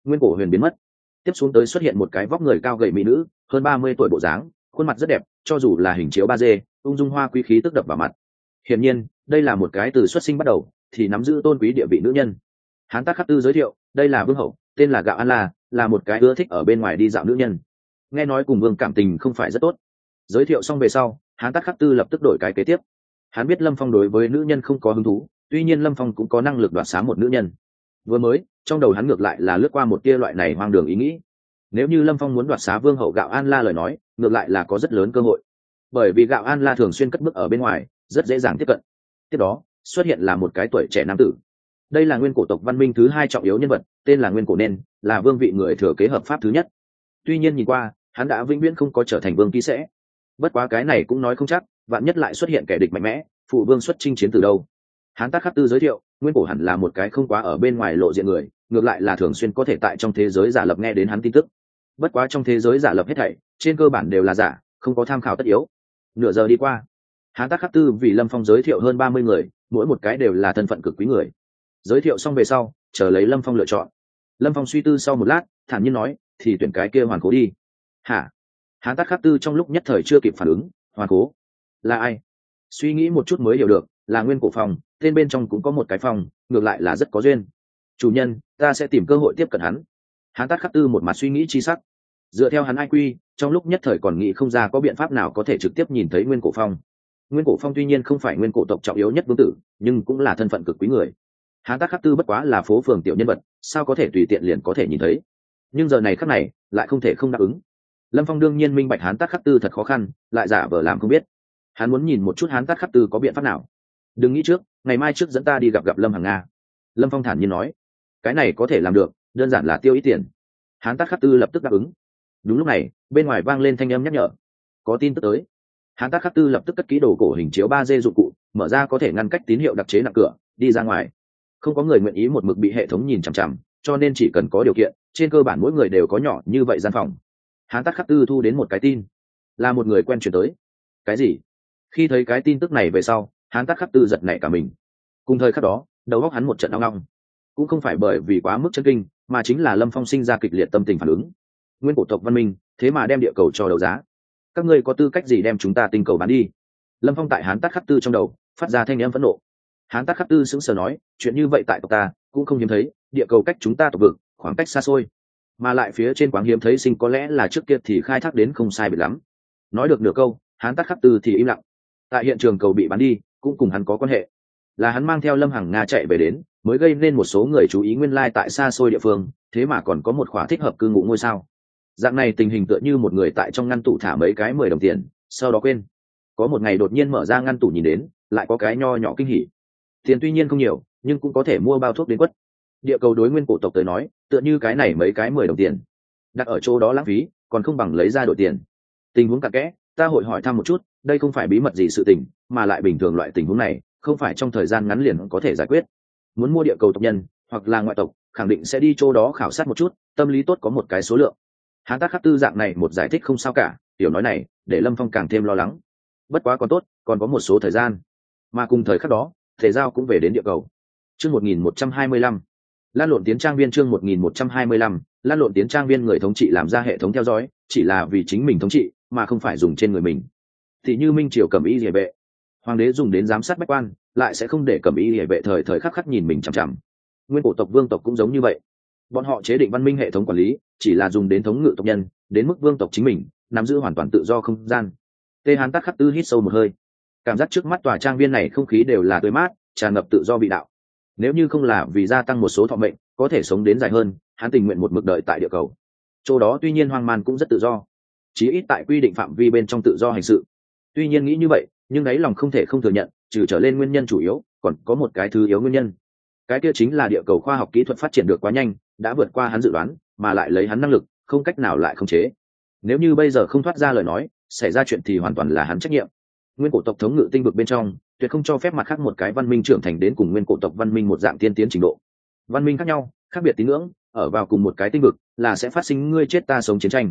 Nguyên cổ huyền biến mất. Tiếp xuống tới xuất hiện một cái vóc người cao gầy mỹ nữ, hơn ba mươi tuổi bộ dáng khuôn mặt rất đẹp, cho dù là hình chiếu ba d, ung dung hoa quý khí tức đập vào mặt. Hiển nhiên, đây là một cái từ xuất sinh bắt đầu, thì nắm giữ tôn quý địa vị nữ nhân. Hán tác khắc tư giới thiệu, đây là vương hậu, tên là gạo an la, là một cái ưa thích ở bên ngoài đi dạo nữ nhân. Nghe nói cùng vương cảm tình không phải rất tốt. Giới thiệu xong về sau, hán tác khắc tư lập tức đổi cái kế tiếp. Hắn biết lâm phong đối với nữ nhân không có hứng thú, tuy nhiên lâm phong cũng có năng lực đoạt xá một nữ nhân. Vừa mới, trong đầu hắn ngược lại là lướt qua một tia loại này hoang đường ý nghĩ nếu như lâm phong muốn đoạt xá vương hậu gạo an la lời nói, ngược lại là có rất lớn cơ hội. Bởi vì gạo an la thường xuyên cất bước ở bên ngoài, rất dễ dàng tiếp cận. Tiếp đó, xuất hiện là một cái tuổi trẻ nam tử. Đây là nguyên cổ tộc văn minh thứ hai trọng yếu nhân vật, tên là nguyên cổ nên, là vương vị người thừa kế hợp pháp thứ nhất. Tuy nhiên nhìn qua, hắn đã vĩnh viễn không có trở thành vương ký sẽ. Bất quá cái này cũng nói không chắc, vạn nhất lại xuất hiện kẻ địch mạnh mẽ, phụ vương xuất chinh chiến từ đâu. Hắn tác khắc tư giới thiệu, nguyên cổ hẳn là một cái không quá ở bên ngoài lộ diện người, ngược lại là thường xuyên có thể tại trong thế giới giả lập nghe đến hắn tin tức bất quá trong thế giới giả lập hết thảy, trên cơ bản đều là giả, không có tham khảo tất yếu. Nửa giờ đi qua, hán tác khắc tư vì lâm phong giới thiệu hơn ba mươi người, mỗi một cái đều là thân phận cực quý người. Giới thiệu xong về sau, chờ lấy lâm phong lựa chọn. Lâm phong suy tư sau một lát, thản nhiên nói, thì tuyển cái kia hoàn cố đi. Hả? Hán tác khắc tư trong lúc nhất thời chưa kịp phản ứng, hoàn cố, là ai? Suy nghĩ một chút mới hiểu được, là nguyên cổ phòng, tên bên trong cũng có một cái phòng, ngược lại là rất có duyên. Chủ nhân, ta sẽ tìm cơ hội tiếp cận hắn. Hán tác khắc tư một mặt suy nghĩ chi sắc dựa theo hắn ai quy trong lúc nhất thời còn nghĩ không ra có biện pháp nào có thể trực tiếp nhìn thấy nguyên cổ phong. Nguyên cổ phong tuy nhiên không phải nguyên cổ tộc trọng yếu nhất vương tử, nhưng cũng là thân phận cực quý người. Hắn tác khắc tư bất quá là phố phường tiểu nhân vật, sao có thể tùy tiện liền có thể nhìn thấy? Nhưng giờ này khắc này, lại không thể không đáp ứng. Lâm phong đương nhiên minh bạch hán tác khắc tư thật khó khăn, lại giả vờ làm không biết. Hắn muốn nhìn một chút hán tác khắc tư có biện pháp nào. Đừng nghĩ trước, ngày mai trước dẫn ta đi gặp gặp lâm hàng nga. Lâm phong thản nhiên nói. Cái này có thể làm được, đơn giản là tiêu ít tiền. Hán tác khắc tư lập tức đáp ứng đúng lúc này, bên ngoài vang lên thanh âm nhắc nhở. Có tin tức tới. Hán tác khắc tư lập tức cất ký đồ cổ hình chiếu ba d dụng cụ, mở ra có thể ngăn cách tín hiệu đặc chế nặng cửa, đi ra ngoài. Không có người nguyện ý một mực bị hệ thống nhìn chằm chằm, cho nên chỉ cần có điều kiện, trên cơ bản mỗi người đều có nhỏ như vậy gian phòng. Hán tác khắc tư thu đến một cái tin. Là một người quen chuyển tới. Cái gì? Khi thấy cái tin tức này về sau hán tác khắc tư giật nảy cả mình. Cùng thời khắc đó, đầu góc hắn một trận đau ngong cũng không phải bởi vì quá mức chân kinh, mà chính là lâm phong sinh ra kịch liệt tâm tình phản ứng nguyên cổ tộc văn minh, thế mà đem địa cầu cho đấu giá. Các ngươi có tư cách gì đem chúng ta tinh cầu bán đi? Lâm phong tại hán tắc khắc tư trong đầu, phát ra thanh em phẫn nộ. Hán tắc khắc tư sững sờ nói, chuyện như vậy tại tộc ta, cũng không hiếm thấy, địa cầu cách chúng ta tộc vực, khoảng cách xa xôi. Mà lại phía trên quán hiếm thấy sinh có lẽ là trước kia thì khai thác đến không sai bị lắm. Nói được nửa câu, hán tắc khắc tư thì im lặng. Tại hiện trường cầu bị bán đi, cũng cùng hắn có quan hệ. Là hắn mang theo lâm hằng nga chạy về đến, mới gây nên một số người chú ý nguyên lai、like、tại xa xôi địa phương, thế mà còn có một khóa thích hợp cư ngụ ngôi sao dạng này tình hình tựa như một người tại trong ngăn tủ thả mấy cái mười đồng tiền, sau đó quên. Có một ngày đột nhiên mở ra ngăn tủ nhìn đến, lại có cái nho nhỏ kinh hỉ. Tiền tuy nhiên không nhiều, nhưng cũng có thể mua bao thuốc đến quất. Địa cầu đối nguyên cổ tộc tới nói, tựa như cái này mấy cái mười đồng tiền. Đặt ở chỗ đó lãng phí, còn không bằng lấy ra đổi tiền. Tình huống cặn kẽ, ta hội hỏi thăm một chút, đây không phải bí mật gì sự tình, mà lại bình thường loại tình huống này, không phải trong thời gian ngắn liền có thể giải quyết. Muốn mua địa cầu tộc nhân, hoặc là ngoại tộc, khẳng định sẽ đi chỗ đó khảo sát một chút, tâm lý tốt có một cái số lượng hán tác khắc tư dạng này một giải thích không sao cả hiểu nói này, để lâm phong càng thêm lo lắng. Bất quá còn tốt, còn có một số thời gian. Mà cùng thời khắc đó, thể giao cũng về đến địa cầu. Chương một nghìn một trăm hai mươi lăm. Lan lộn tiến trang viên chương một nghìn một trăm hai mươi lăm. Lan lộn tiến trang viên người thống trị làm ra hệ thống theo dõi, chỉ là vì chính mình thống trị, mà không phải dùng trên người mình. Thì như minh triều cầm ý địa vệ. Hoàng đế dùng đến giám sát bách quan, lại sẽ không để cầm ý địa vệ thời thời khắc khắc nhìn mình chằm chằm. Nguyên cổ tộc, vương tộc cũng giống như vậy bọn họ chế định văn minh hệ thống quản lý, chỉ là dùng đến thống ngự tộc nhân, đến mức vương tộc chính mình, nắm giữ hoàn toàn tự do không gian. Tê hán tắc khắc tư hít sâu một hơi. Cảm giác trước mắt tòa trang viên này không khí đều là tươi mát, tràn ngập tự do vị đạo. Nếu như không là vì gia tăng một số thọ mệnh, có thể sống đến dài hơn, hắn tình nguyện một mực đợi tại địa cầu. Chỗ đó tuy nhiên hoang man cũng rất tự do. Chí ít tại quy định phạm vi bên trong tự do hành sự. Tuy nhiên nghĩ như vậy, nhưng đáy lòng không thể không thừa nhận, trừ trở lên nguyên nhân chủ yếu, còn có một cái thứ yếu nguyên nhân. Cái kia chính là địa cầu khoa học kỹ thuật phát triển được quá nhanh đã vượt qua hắn dự đoán, mà lại lấy hắn năng lực, không cách nào lại khống chế. Nếu như bây giờ không thoát ra lời nói, xảy ra chuyện thì hoàn toàn là hắn trách nhiệm. Nguyên cổ tộc thống ngự tinh vực bên trong, tuyệt không cho phép mặt khác một cái văn minh trưởng thành đến cùng nguyên cổ tộc văn minh một dạng tiên tiến trình độ. Văn minh khác nhau, khác biệt tín ngưỡng, ở vào cùng một cái tinh vực, là sẽ phát sinh ngươi chết ta sống chiến tranh.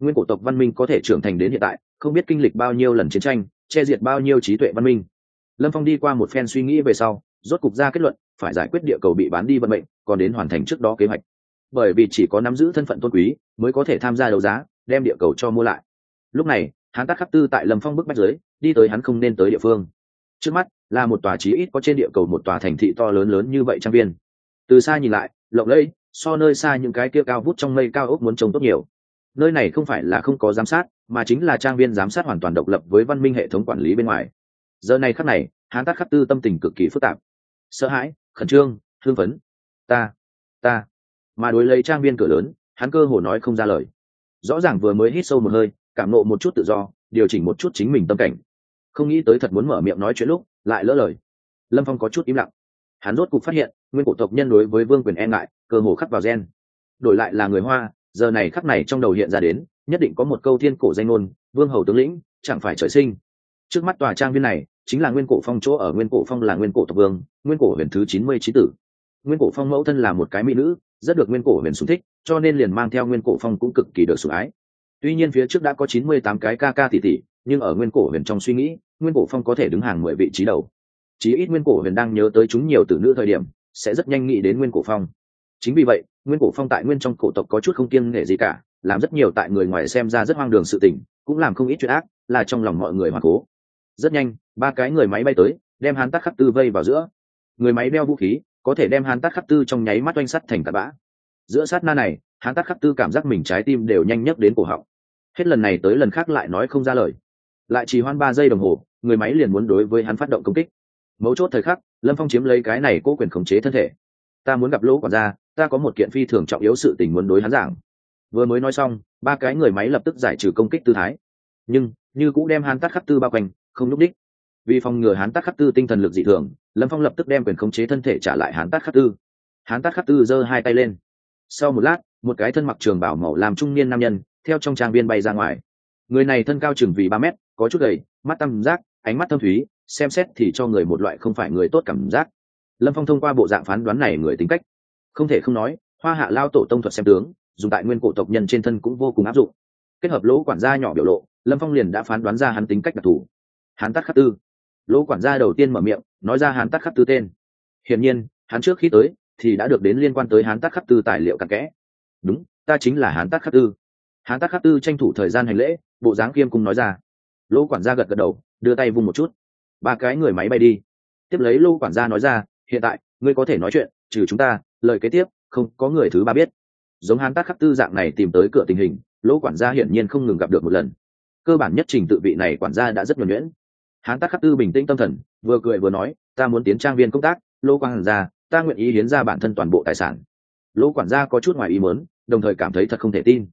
Nguyên cổ tộc văn minh có thể trưởng thành đến hiện tại, không biết kinh lịch bao nhiêu lần chiến tranh, che diệt bao nhiêu trí tuệ văn minh. Lâm phong đi qua một phen suy nghĩ về sau, rốt cục ra kết luận, phải giải quyết địa cầu bị bán đi vận mệnh còn đến hoàn thành trước đó kế hoạch. Bởi vì chỉ có nắm giữ thân phận tôn quý, mới có thể tham gia đấu giá, đem địa cầu cho mua lại. Lúc này, hắn tắc khắc tư tại lâm phong bức bách giới, đi tới hắn không nên tới địa phương. Trước mắt, là một tòa chí ít có trên địa cầu một tòa thành thị to lớn lớn như vậy trang viên. Từ xa nhìn lại, lộng lẫy, so nơi xa những cái kia cao vút trong mây cao ốc muốn trông tốt nhiều. Nơi này không phải là không có giám sát, mà chính là trang viên giám sát hoàn toàn độc lập với văn minh hệ thống quản lý bên ngoài. Giờ này khắc này, hắn tác khắc tư tâm tình cực kỳ phức tạp. Sợ hãi, khẩn trương thương phấn ta ta. Mà đối lấy trang viên cửa lớn, hắn cơ hồ nói không ra lời. Rõ ràng vừa mới hít sâu một hơi, cảm nộ một chút tự do, điều chỉnh một chút chính mình tâm cảnh. Không nghĩ tới thật muốn mở miệng nói chuyện lúc, lại lỡ lời. Lâm phong có chút im lặng. Hắn rốt cục phát hiện, nguyên cổ tộc nhân đối với vương quyền e ngại, cơ hồ khắc vào gen. Đổi lại là người hoa, giờ này khắc này trong đầu hiện ra đến, nhất định có một câu thiên cổ danh ngôn, vương hầu tướng lĩnh, chẳng phải trời sinh. Trước mắt tòa trang viên này, chính là nguyên cổ phong chỗ ở, nguyên cổ phong là nguyên cổ tộc vương, nguyên cổ huyền thứ chín mươi trí tử nguyên cổ phong mẫu thân là một cái mỹ nữ, rất được nguyên cổ huyền sùng thích, cho nên liền mang theo nguyên cổ phong cũng cực kỳ được sủng ái. Tuy nhiên phía trước đã có chín mươi tám cái ca ca tỷ tỷ, nhưng ở nguyên cổ huyền trong suy nghĩ, nguyên cổ phong có thể đứng hàng mười vị trí đầu. Chí ít nguyên cổ huyền đang nhớ tới chúng nhiều từ nữ thời điểm, sẽ rất nhanh nghĩ đến nguyên cổ phong. Chính vì vậy, nguyên cổ phong tại nguyên trong cổ tộc có chút không kiêng nể gì cả, làm rất nhiều tại người ngoài xem ra rất hoang đường sự tình, cũng làm không ít chuyện ác, là trong lòng mọi người hoàn cố rất nhanh, ba cái người máy bay tới, đem hắn tắc khắc tư vây vào giữa. Người máy đeo vũ khí có thể đem hán tát khắc tư trong nháy mắt oanh sắt thành tạt bã. Giữa sát na này, hán tát khắc tư cảm giác mình trái tim đều nhanh nhất đến cổ họng. Hết lần này tới lần khác lại nói không ra lời. Lại chỉ hoan ba giây đồng hồ, người máy liền muốn đối với hắn phát động công kích. Mấu chốt thời khắc, lâm phong chiếm lấy cái này cố quyền khống chế thân thể. Ta muốn gặp lỗ quản gia, ta có một kiện phi thường trọng yếu sự tình muốn đối hắn giảng. Vừa mới nói xong, ba cái người máy lập tức giải trừ công kích tư thái. Nhưng, như cũng đem hắn tắt khắc tư bao quanh, không lúc đích vì phòng ngừa hắn tát khắc tư tinh thần lực dị thường, lâm phong lập tức đem quyền khống chế thân thể trả lại hắn tát khắc tư. Hắn tát khắc tư giơ hai tay lên. Sau một lát, một cái thân mặc trường bảo màu làm trung niên nam nhân, theo trong trang viên bay ra ngoài. Người này thân cao chừng vì ba mét, có chút gầy, mắt tăm giác ánh mắt thâm thúy, xem xét thì cho người một loại không phải người tốt cảm giác. Lâm phong thông qua bộ dạng phán đoán này người tính cách. Không thể không nói, hoa hạ lao tổ tông thuật xem tướng, dùng tại nguyên cổ tộc nhân trên thân cũng vô cùng áp dụng. Kết hợp lỗ quản gia nhỏ biểu lộ, lâm phong liền đã phán đoán ra hắn tính cách đặc thù. Hắn tắt khắc tư lỗ quản gia đầu tiên mở miệng, nói ra hán tắc khắc tư tên. Hiển nhiên, hắn trước khi tới, thì đã được đến liên quan tới hán tắc khắc tư tài liệu cặn kẽ. Đúng, ta chính là hán tắc khắc tư. Hán tắc khắc tư tranh thủ thời gian hành lễ, bộ dáng kiêm cung nói ra. Lỗ quản gia gật gật đầu, đưa tay vung một chút. Ba cái người máy bay đi. Tiếp lấy lỗ quản gia nói ra, hiện tại, ngươi có thể nói chuyện, trừ chúng ta, lời kế tiếp, không có người thứ ba biết. Giống hán tác khắc tư dạng này tìm tới cửa tình hình, lỗ quản gia hiển nhiên không ngừng gặp được một lần. Cơ bản nhất trình tự vị này quản gia đã rất nhuẩn nhuyễn hán tác khắc tư bình tĩnh tâm thần, vừa cười vừa nói, ta muốn tiến trang viên công tác, lô quản gia, ta nguyện ý hiến ra bản thân toàn bộ tài sản. Lỗ quản gia có chút ngoài ý mớn đồng thời cảm thấy thật không thể tin.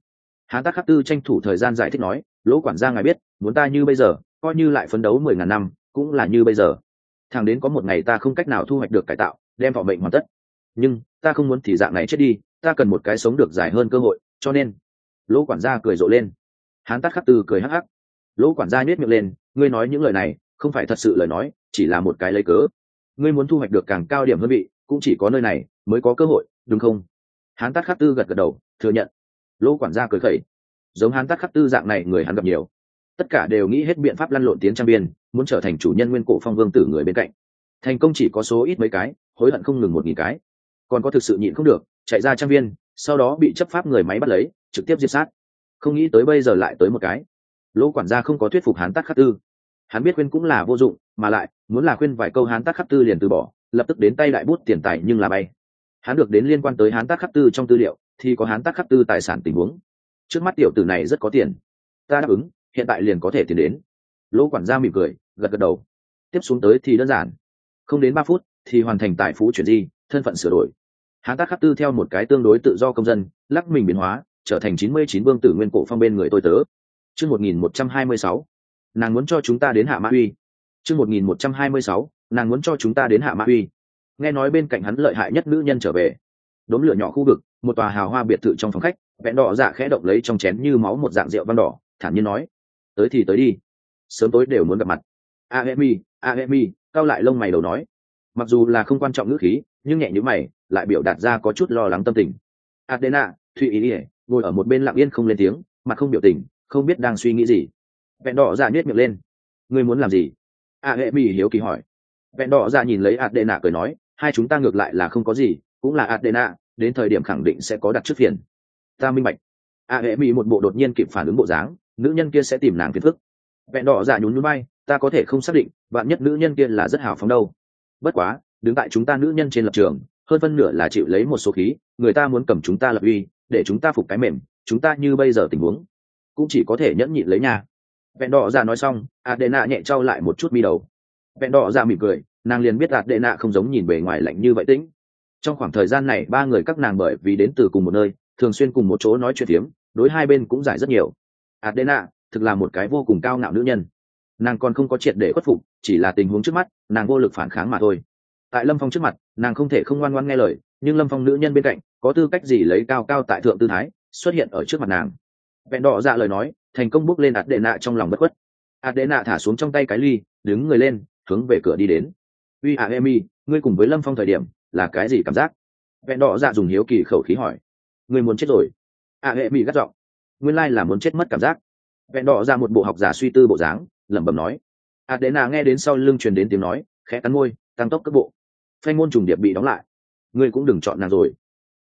Hán tác khắc tư tranh thủ thời gian giải thích nói lỗ quản gia ngài biết, muốn ta như bây giờ, coi như lại phấn đấu mười ngàn năm, cũng là như bây giờ. Thằng đến có một ngày ta không cách nào thu hoạch được cải tạo, đem vào mệnh hoàn tất. Nhưng, ta không muốn thì dạng này chết đi, ta cần một cái sống được dài hơn cơ hội, cho nên. Lỗ quản gia cười rộ lên. Hán Tác khắc tư cười hắc hắc. Lỗ quản gia nhét miệng lên ngươi nói những lời này, không phải thật sự lời nói, chỉ là một cái lấy cớ. Ngươi muốn thu hoạch được càng cao điểm hơn vị, cũng chỉ có nơi này mới có cơ hội, đúng không? Hán tắt khắc tư gật gật đầu, thừa nhận. Lỗ quản gia cười khẩy. Giống hán tắt khắc tư dạng này người hắn gặp nhiều. Tất cả đều nghĩ hết biện pháp lăn lộn tiến trang biên, muốn trở thành chủ nhân nguyên cổ phong vương tử người bên cạnh. Thành công chỉ có số ít mấy cái, hối hận không ngừng một nghìn cái. Còn có thực sự nhịn không được, chạy ra trang viên sau đó bị chấp pháp người máy bắt lấy, trực tiếp diệt sát. Không nghĩ tới bây giờ lại tới một cái lỗ quản gia không có thuyết phục hán tắc khắc tư. Hắn biết khuyên cũng là vô dụng, mà lại, muốn là khuyên vài câu hán tắc khắc tư liền từ bỏ, lập tức đến tay đại bút tiền tài nhưng là bay. Hắn được đến liên quan tới hán tắc khắc tư trong tư liệu, thì có hán tắc khắc tư tài sản tình huống. Trước mắt tiểu tử này rất có tiền. Ta đáp ứng, hiện tại liền có thể tiền đến. Lỗ quản gia mỉm cười, gật gật đầu. Tiếp xuống tới thì đơn giản. Không đến ba phút, thì hoàn thành tài phú chuyển di, thân phận sửa đổi. Hán tác khắc tư theo một cái tương đối tự do công dân, lắc mình biến hóa, trở thành chín mươi chín vương tử nguyên cổ phong bên người tôi tớ chương một nghìn một trăm hai mươi sáu. Nàng muốn cho chúng ta đến hạ mã uy. Chương một nghìn một trăm hai mươi sáu. Nàng muốn cho chúng ta đến hạ mã uy. Nghe nói bên cạnh hắn lợi hại nhất nữ nhân trở về. Đốm lửa nhỏ khu vực, một tòa hào hoa biệt thự trong phòng khách, vẹn đỏ dạ khẽ động lấy trong chén như máu một dạng rượu văn đỏ, thản nhiên nói, tới thì tới đi. Sớm tối đều muốn gặp mặt. A hệ mi, a hệ mi, cao lại lông mày đầu nói. Mặc dù là không quan trọng ngữ khí, nhưng nhẹ nhữ mày, lại biểu đạt ra có chút lo lắng tâm tình. Adena, thụy ý ỉa ngồi ở một bên lặng yên không lên tiếng, mặt không biểu tình không biết đang suy nghĩ gì. Vẹn đỏ dạ nhét miệng lên. Ngươi muốn làm gì? A hệ mỹ hiếu kỳ hỏi. Vẹn đỏ dạ nhìn lấy ạt đệ nạ cười nói, hai chúng ta ngược lại là không có gì, cũng là ạt đệ nạ đến thời điểm khẳng định sẽ có đặt trước phiền. Ta minh bạch. A hệ mỹ một bộ đột nhiên kịp phản ứng bộ dáng, nữ nhân kia sẽ tìm nàng kiến thức vẹn đỏ dạ nhún nhún bay ta có thể không xác định bạn nhất nữ nhân kia là rất hào phóng đâu. Bất quá, đứng tại chúng ta nữ nhân trên lập trường, hơn phân nửa là chịu lấy một số khí, người ta muốn cầm chúng ta lập uy, để chúng ta phục cái mềm, chúng ta như bây giờ tình huống cũng chỉ có thể nhẫn nhịn lấy nhà vẹn đỏ ra nói xong, adena nhẹ trao lại một chút mi đầu. Vẹn đỏ ra mỉm cười, nàng liền biết adena không giống nhìn bề ngoài lạnh như vậy tĩnh. Trong khoảng thời gian này, ba người các nàng bởi vì đến từ cùng một nơi, thường xuyên cùng một chỗ nói chuyện tiếng đối hai bên cũng giải rất nhiều. Adena thực là một cái vô cùng cao ngạo nữ nhân. Nàng còn không có triệt để khuất phục, chỉ là tình huống trước mắt, nàng vô lực phản kháng mà thôi. Tại lâm phong trước mặt, nàng không thể không ngoan ngoan nghe lời, nhưng lâm phong nữ nhân bên cạnh, có tư cách gì lấy cao cao tại thượng tư thái, xuất hiện ở trước mặt nàng? Vẹn đỏ dạ lời nói, thành công bước lên ạt đệ nạ trong lòng bất khuất. Ạt đệ nạ thả xuống trong tay cái ly, đứng người lên, hướng về cửa đi đến. Uy a emi, ngươi cùng với lâm phong thời điểm, là cái gì cảm giác? Vẹn đỏ dạ dùng hiếu kỳ khẩu khí hỏi. Ngươi muốn chết rồi. A gắt giọng. Nguyên lai là muốn chết mất cảm giác. Vẹn đỏ ra một bộ học giả suy tư bộ dáng, lẩm bẩm nói. Ạt đệ nạ nghe đến sau lưng truyền đến tiếng nói, khẽ cắn môi, tăng tốc cước bộ. Phanh môn trùng điệp bị đóng lại. Ngươi cũng đừng chọn nàng rồi.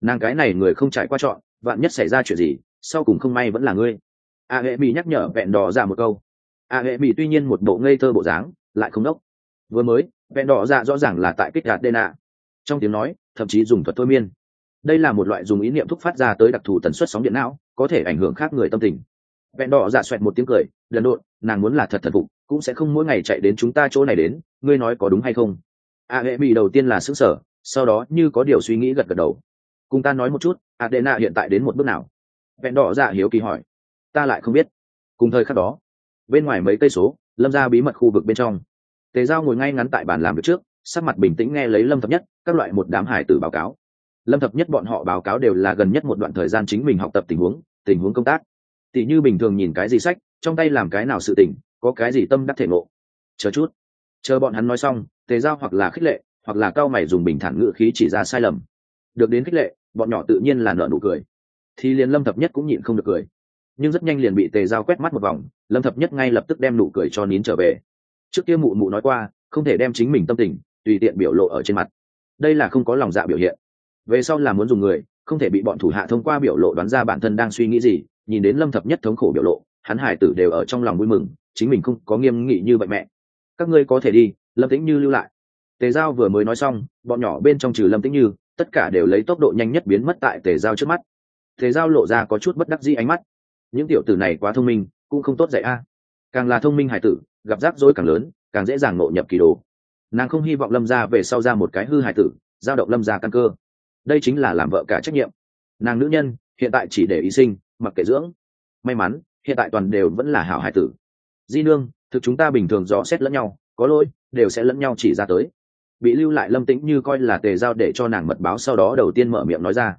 Nàng cái này người không trải qua chọn, vạn nhất xảy ra chuyện gì sau cùng không may vẫn là ngươi. A hệ mỹ nhắc nhở vẹn đỏ ra một câu. A hệ mỹ tuy nhiên một bộ ngây thơ bộ dáng, lại không đốc. Vừa mới, vẹn đỏ ra rõ ràng là tại kích gạt đê nạ. Trong tiếng nói, thậm chí dùng thuật thôi miên. Đây là một loại dùng ý niệm thúc phát ra tới đặc thù tần suất sóng điện não, có thể ảnh hưởng khác người tâm tình. Vẹn đỏ dạ xoẹt một tiếng cười đần độn nàng muốn là thật thật phục, cũng sẽ không mỗi ngày chạy đến chúng ta chỗ này đến, ngươi nói có đúng hay không? A hệ mỹ đầu tiên là xứng sở sau đó như có điều suy nghĩ gật gật đầu. Cùng ta nói một chút, adena hiện tại đến một bước nào? Vẹn đỏ dạ hiếu kỳ hỏi. Ta lại không biết. Cùng thời khắc đó, bên ngoài mấy cây số lâm ra bí mật khu vực bên trong. Tề giao ngồi ngay ngắn tại bàn làm việc trước, sắc mặt bình tĩnh nghe lấy lâm thập nhất, các loại một đám hải tử báo cáo. Lâm thập nhất bọn họ báo cáo đều là gần nhất một đoạn thời gian chính mình học tập tình huống tình huống công tác. Tỷ như bình thường nhìn cái gì sách, trong tay làm cái nào sự tỉnh có cái gì tâm đắc thể ngộ. Chờ chút. Chờ bọn hắn nói xong, tề giao hoặc là khích lệ, hoặc là cao mày dùng bình thản ngự khí chỉ ra sai lầm. Được đến khích lệ, bọn nhỏ tự nhiên là nợ nụ cười thì liền lâm thập nhất cũng nhịn không được cười. Nhưng rất nhanh liền bị tề giao quét mắt một vòng, lâm thập nhất ngay lập tức đem nụ cười cho nín trở về. Trước kia mụ mụ nói qua, không thể đem chính mình tâm tình, tùy tiện biểu lộ ở trên mặt. Đây là không có lòng dạ biểu hiện. Về sau là muốn dùng người, không thể bị bọn thủ hạ thông qua biểu lộ đoán ra bản thân đang suy nghĩ gì, nhìn đến lâm thập nhất thống khổ biểu lộ, hắn hải tử đều ở trong lòng vui mừng, chính mình không có nghiêm nghị như vậy mẹ. Các ngươi có thể đi, lâm tĩnh như lưu lại. Tề giao vừa mới nói xong, bọn nhỏ bên trong trừ lâm tĩnh như, tất cả đều lấy tốc độ nhanh nhất biến mất tại tề giao trước mắt tề giao lộ ra có chút bất đắc dĩ ánh mắt. Những tiểu tử này quá thông minh, cũng không tốt dạy a. Càng là thông minh hải tử, gặp rắc rối càng lớn, càng dễ dàng ngộ nhập kỳ đồ. Nàng không hy vọng lâm ra về sau ra một cái hư hải tử, giao động lâm ra căn cơ. Đây chính là làm vợ cả trách nhiệm. Nàng nữ nhân, hiện tại chỉ để ý sinh, mặc kệ dưỡng. May mắn, hiện tại toàn đều vẫn là hảo hải tử. Di nương, thực chúng ta bình thường rõ xét lẫn nhau, có lỗi, đều sẽ lẫn nhau chỉ ra tới. Bị lưu lại lâm tĩnh như coi là tề giao để cho nàng mật báo sau đó đầu tiên mở miệng nói ra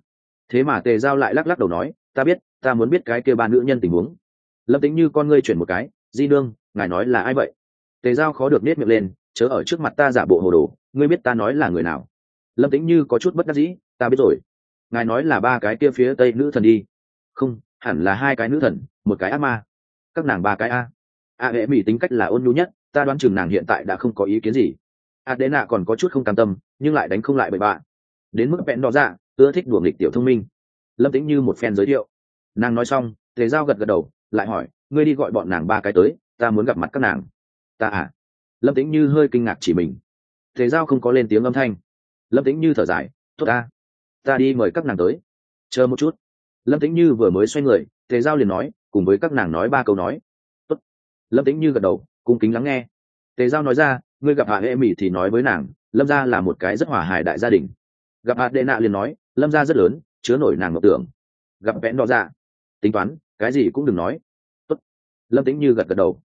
thế mà tề giao lại lắc lắc đầu nói, ta biết, ta muốn biết cái kia ba nữ nhân tình huống. Lâm tĩnh như con ngươi chuyển một cái, di nương, ngài nói là ai vậy? Tề giao khó được nết miệng lên, chớ ở trước mặt ta giả bộ hồ đồ, ngươi biết ta nói là người nào? Lâm tĩnh như có chút bất đắc dĩ, ta biết rồi, ngài nói là ba cái kia phía tây nữ thần đi. Không, hẳn là hai cái nữ thần, một cái ác ma. Các nàng ba cái a. A hệ mỹ tính cách là ôn nhu nhất, ta đoán chừng nàng hiện tại đã không có ý kiến gì. A đế nạ còn có chút không cam tâm, nhưng lại đánh không lại bậy bạ. Đến mức vẹn đỏ dạ ưa thích đùa nghịch tiểu thông minh. Lâm tĩnh như một phen giới thiệu. Nàng nói xong, tề giao gật gật đầu, lại hỏi, ngươi đi gọi bọn nàng ba cái tới, ta muốn gặp mặt các nàng. Ta à? Lâm tĩnh như hơi kinh ngạc chỉ mình. Tề giao không có lên tiếng âm thanh. Lâm tĩnh như thở dài, tốt ta ta đi mời các nàng tới. Chờ một chút. Lâm tĩnh như vừa mới xoay người, tề giao liền nói, cùng với các nàng nói ba câu nói. Tốt. lâm tĩnh như gật đầu, cung kính lắng nghe. Tề giao nói ra, ngươi gặp hạ hệ mỹ thì nói với nàng, lâm gia là một cái rất hòa hài đại gia đình gặp hạt đệ nạ liền nói, lâm gia rất lớn, chứa nổi nàng ngọc tưởng. Gặp vẽn đo ra dạ, tính toán, cái gì cũng đừng nói. Tốt. lâm tĩnh như gật gật đầu.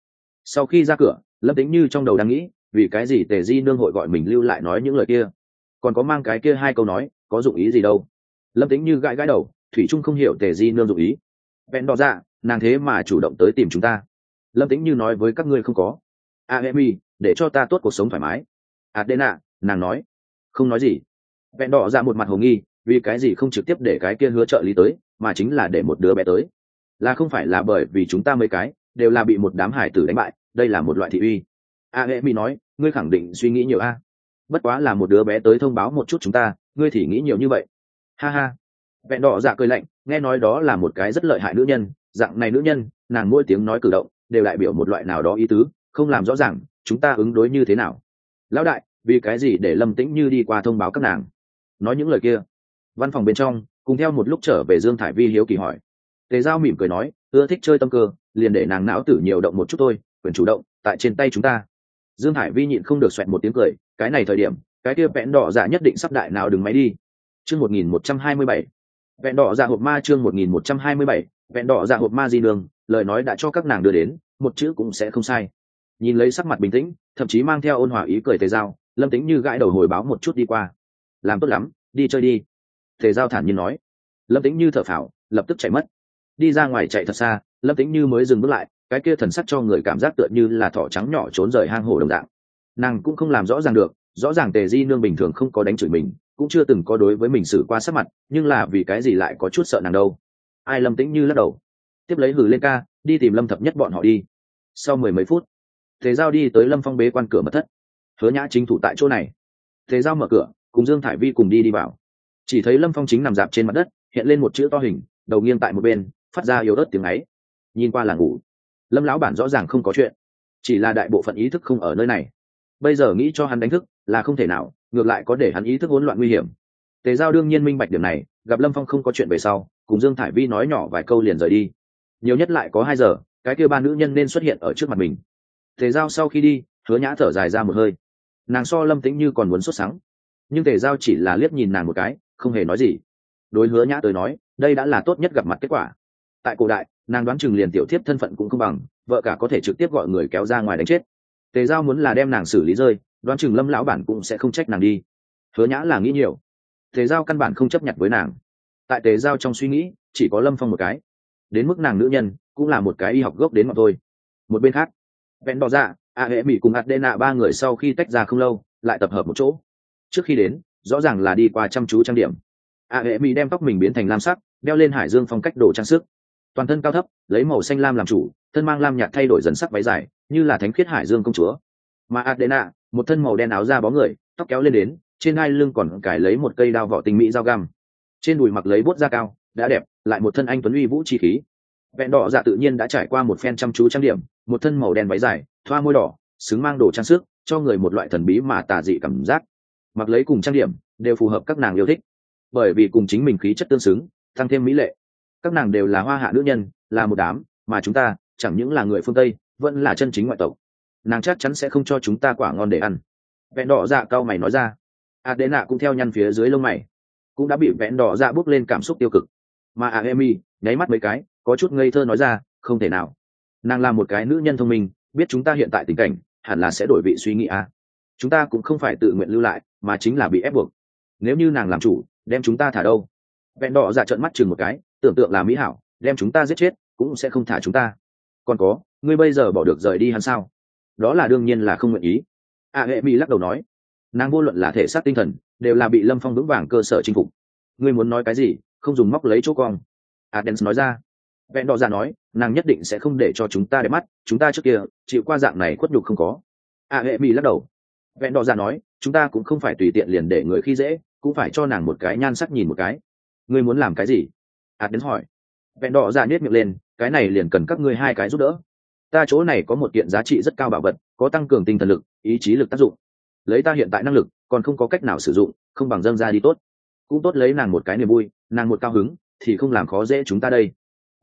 Sau khi ra cửa, lâm tĩnh như trong đầu đang nghĩ, vì cái gì tề di nương hội gọi mình lưu lại nói những lời kia? Còn có mang cái kia hai câu nói, có dụng ý gì đâu? Lâm tĩnh như gãi gãi đầu, thủy trung không hiểu tề di nương dụng ý. Vẽn đo ra dạ, nàng thế mà chủ động tới tìm chúng ta. Lâm tĩnh như nói với các ngươi không có. A em y để cho ta tốt cuộc sống thoải mái. Adena nàng nói. Không nói gì vẹn đỏ ra một mặt hồ nghi, vì cái gì không trực tiếp để cái kia hứa trợ lý tới, mà chính là để một đứa bé tới? Là không phải là bởi vì chúng ta mấy cái đều là bị một đám hải tử đánh bại, đây là một loại thị uy. A hệ mi nói, ngươi khẳng định suy nghĩ nhiều a. Bất quá là một đứa bé tới thông báo một chút chúng ta, ngươi thì nghĩ nhiều như vậy. Ha ha. Vẹn đỏ dạ cười lạnh, nghe nói đó là một cái rất lợi hại nữ nhân, dạng này nữ nhân, nàng mỗi tiếng nói cử động đều đại biểu một loại nào đó ý tứ, không làm rõ ràng, chúng ta ứng đối như thế nào? Lão đại, vì cái gì để lâm tĩnh như đi qua thông báo các nàng? Nói những lời kia. Văn phòng bên trong, cùng theo một lúc trở về dương thải vi hiếu kỳ hỏi. Tề giao mỉm cười nói, ưa thích chơi tâm cơ, liền để nàng não tử nhiều động một chút thôi, quyền chủ động, tại trên tay chúng ta. Dương hải vi nhịn không được xoẹt một tiếng cười, cái này thời điểm, cái kia vẹn đỏ dạ nhất định sắp đại nào đừng máy đi. Chương một nghìn một trăm hai mươi bảy. Vẹn đỏ dạ hộp ma chương một nghìn một trăm hai mươi bảy, vẹn đỏ dạ hộp ma di đường lời nói đã cho các nàng đưa đến, một chữ cũng sẽ không sai. Nhìn lấy sắc mặt bình tĩnh, thậm chí mang theo ôn hòa ý cười tề giao, lâm tính như gãi đầu hồi báo một chút đi qua làm tốt lắm, đi chơi đi. Tề giao thản nhiên nói. Lâm tính như thở phào, lập tức chạy mất. Đi ra ngoài chạy thật xa, lâm tính như mới dừng bước lại, cái kia thần sắc cho người cảm giác tựa như là thỏ trắng nhỏ trốn rời hang hổ đồng dạng. Nàng cũng không làm rõ ràng được, rõ ràng tề di nương bình thường không có đánh chửi mình, cũng chưa từng có đối với mình xử qua sắc mặt, nhưng là vì cái gì lại có chút sợ nàng đâu. Ai lâm tĩnh như lắc đầu. Tiếp lấy hử lên ca, đi tìm lâm thập nhất bọn họ đi. Sau mười mấy phút thế giao đi tới lâm phong bế quan cửa mật thất. Hứa nhã chính thủ tại chỗ này. Thế giao mở cửa cùng dương thải vi cùng đi đi vào. Chỉ thấy lâm phong chính nằm dạp trên mặt đất, hiện lên một chữ to hình, đầu nghiêng tại một bên, phát ra yếu ớt tiếng ấy. Nhìn qua là ngủ. Lâm lão bản rõ ràng không có chuyện. Chỉ là đại bộ phận ý thức không ở nơi này. Bây giờ nghĩ cho hắn đánh thức, là không thể nào, ngược lại có để hắn ý thức hỗn loạn nguy hiểm. Tề giao đương nhiên minh bạch điểm này, gặp lâm phong không có chuyện về sau, cùng dương thải vi nói nhỏ vài câu liền rời đi. Nhiều nhất lại có hai giờ, cái kia ba nữ nhân nên xuất hiện ở trước mặt mình. Tề giao sau khi đi, hứa nhã thở dài ra một hơi. Nàng so lâm tĩnh như còn muốn xuất sáng nhưng tề giao chỉ là liếc nhìn nàng một cái, không hề nói gì. Đối hứa nhã tới nói, đây đã là tốt nhất gặp mặt kết quả. Tại cổ đại, nàng đoán chừng liền tiểu thiếp thân phận cũng không bằng, vợ cả có thể trực tiếp gọi người kéo ra ngoài đánh chết. Tề giao muốn là đem nàng xử lý rơi, đoán chừng lâm lão bản cũng sẽ không trách nàng đi. Hứa nhã là nghĩ nhiều. Tề giao căn bản không chấp nhận với nàng. Tại tề giao trong suy nghĩ, chỉ có lâm phong một cái. Đến mức nàng nữ nhân, cũng là một cái y học gốc đến mà thôi. Một bên khác, vẹn đỏ dạ a hệ mỹ cùng adena ba người sau khi tách ra không lâu, lại tập hợp một chỗ trước khi đến, rõ ràng là đi qua chăm chú trang điểm. A hệ mỹ đem tóc mình biến thành lam sắc, đeo lên hải dương phong cách đồ trang sức. Toàn thân cao thấp, lấy màu xanh lam làm chủ, thân mang lam nhạt thay đổi dần sắc váy dài, như là thánh khiết hải dương công chúa. Mà adena, một thân màu đen áo da bó người, tóc kéo lên đến, trên hai lưng còn cải lấy một cây đao vỏ tinh mỹ dao găm. Trên đùi mặc lấy bốt da cao, đã đẹp, lại một thân anh tuấn uy vũ chi khí. Vẹn đỏ dạ tự nhiên đã trải qua một phen chăm chú trang điểm, một thân màu đen váy dài, thoa môi đỏ, xứng mang đồ trang sức, cho người một loại thần bí mà tà dị cảm giác mặc lấy cùng trang điểm, đều phù hợp các nàng yêu thích. Bởi vì cùng chính mình khí chất tương xứng, tăng thêm mỹ lệ. Các nàng đều là hoa hạ nữ nhân, là một đám, mà chúng ta, chẳng những là người phương tây, vẫn là chân chính ngoại tộc. Nàng chắc chắn sẽ không cho chúng ta quả ngon để ăn. Vẹn đỏ dạ cao mày nói ra. Adena cũng theo nhăn phía dưới lông mày. Cũng đã bị vẹn đỏ dạ bước lên cảm xúc tiêu cực. Mà aemi, nháy mắt mấy cái, có chút ngây thơ nói ra, không thể nào. Nàng là một cái nữ nhân thông minh, biết chúng ta hiện tại tình cảnh, hẳn là sẽ đổi vị suy nghĩ à chúng ta cũng không phải tự nguyện lưu lại, mà chính là bị ép buộc. Nếu như nàng làm chủ, đem chúng ta thả đâu? Vẹn đỏ dạ trợn mắt chừng một cái, tưởng tượng là mỹ hảo, đem chúng ta giết chết, cũng sẽ không thả chúng ta. Còn có, ngươi bây giờ bỏ được rời đi hắn sao? Đó là đương nhiên là không nguyện ý. A hệ mỹ lắc đầu nói, nàng vô luận là thể xác tinh thần, đều là bị lâm phong vững vàng cơ sở chinh phục. Ngươi muốn nói cái gì, không dùng móc lấy chỗ cong. Adens nói ra. Vẹn đỏ ra nói, nàng nhất định sẽ không để cho chúng ta để mắt, chúng ta trước kia, chịu qua dạng này khuất nhục không có. A hệ mỹ lắc đầu vẹn đỏ ra nói, chúng ta cũng không phải tùy tiện liền để người khi dễ, cũng phải cho nàng một cái nhan sắc nhìn một cái. Ngươi muốn làm cái gì? Adens hỏi. Vẹn đỏ ra nhét miệng lên, cái này liền cần các ngươi hai cái giúp đỡ. Ta chỗ này có một kiện giá trị rất cao bảo vật, có tăng cường tinh thần lực, ý chí lực tác dụng. Lấy ta hiện tại năng lực, còn không có cách nào sử dụng, không bằng dâng ra đi tốt. Cũng tốt lấy nàng một cái niềm vui, nàng một cao hứng, thì không làm khó dễ chúng ta đây.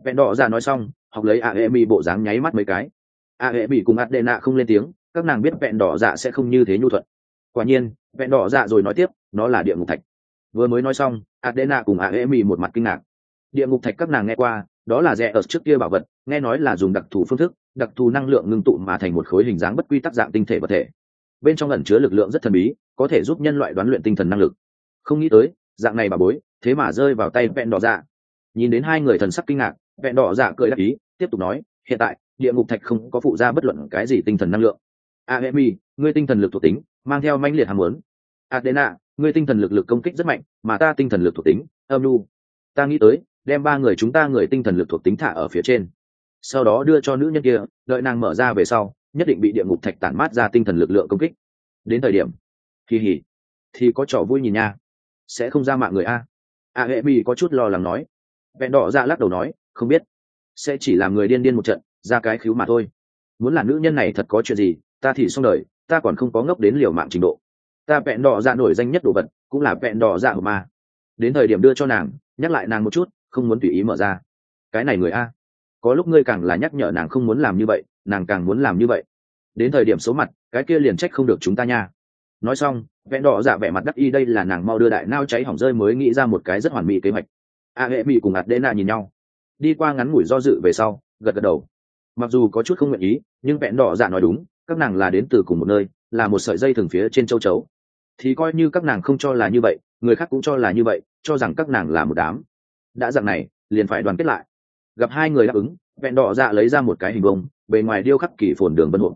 Vẹn đỏ ra nói xong, học lấy a e mi bộ dáng nháy mắt mấy cái. A e mi cùng ạt đệ nạ không lên tiếng các nàng biết vẹn đỏ dạ sẽ không như thế nhu thuận. Quả nhiên, vẹn đỏ dạ rồi nói tiếp, nó là địa ngục thạch. Vừa mới nói xong, adena cùng a e mi một mặt kinh ngạc. Địa ngục thạch các nàng nghe qua, đó là rẻ ở trước kia bảo vật, nghe nói là dùng đặc thù phương thức, đặc thù năng lượng ngưng tụ mà thành một khối hình dáng bất quy tắc dạng tinh thể vật thể. Bên trong ẩn chứa lực lượng rất thần bí, có thể giúp nhân loại đoán luyện tinh thần năng lực. Không nghĩ tới, dạng này bà bối, thế mà rơi vào tay vẹn đỏ dạ. Nhìn đến hai người thần sắc kinh ngạc, vẹn đỏ dạ cười đáp ý, tiếp tục nói, hiện tại, địa ngục thạch không có phụ ra bất luận cái gì tinh thần năng lượng aemi ngươi tinh thần lực thuộc tính, mang theo manh liệt ham muốn. Adena, ngươi tinh thần lực lực công kích rất mạnh, mà ta tinh thần lực thuộc tính, âm ta nghĩ tới, đem ba người chúng ta người tinh thần lực thuộc tính thả ở phía trên. Sau đó đưa cho nữ nhân kia, đợi nàng mở ra về sau, nhất định bị địa ngục thạch tản mát ra tinh thần lực lượng công kích. Đến thời điểm, kỳ hỉ, thì có trò vui nhìn nha. Sẽ không ra mạng người a. A hệ mi có chút lo lắng nói. Vẹn đỏ ra lắc đầu nói, không biết. Sẽ chỉ làm người điên điên một trận, ra cái khiếu mà thôi. Muốn là nữ nhân này thật có chuyện gì ta thì xong đời, ta còn không có ngốc đến liều mạng trình độ. Ta vẹn đỏ dạ nổi danh nhất đồ vật, cũng là vẹn đỏ dạ của ma. Đến thời điểm đưa cho nàng, nhắc lại nàng một chút, không muốn tùy ý mở ra. Cái này người a. Có lúc ngươi càng là nhắc nhở nàng không muốn làm như vậy, nàng càng muốn làm như vậy. Đến thời điểm số mặt, cái kia liền trách không được chúng ta nha. Nói xong, vẹn đỏ dạ vẻ mặt đắc y đây là nàng mau đưa đại nao cháy hỏng rơi mới nghĩ ra một cái rất hoàn mỹ kế hoạch. A hệ mỹ cùng ạt đê na nhìn nhau. Đi qua ngắn ngủi do dự về sau, gật gật đầu. Mặc dù có chút không nguyện ý, nhưng vẹn đỏ dạ nói đúng các nàng là đến từ cùng một nơi, là một sợi dây thường phía trên châu chấu. Thì coi như các nàng không cho là như vậy, người khác cũng cho là như vậy, cho rằng các nàng là một đám. Đã dạng này, liền phải đoàn kết lại. Gặp hai người đáp ứng, vẹn đỏ dạ lấy ra một cái hình bông, bề ngoài điêu khắc kỳ phồn đường vân hộp.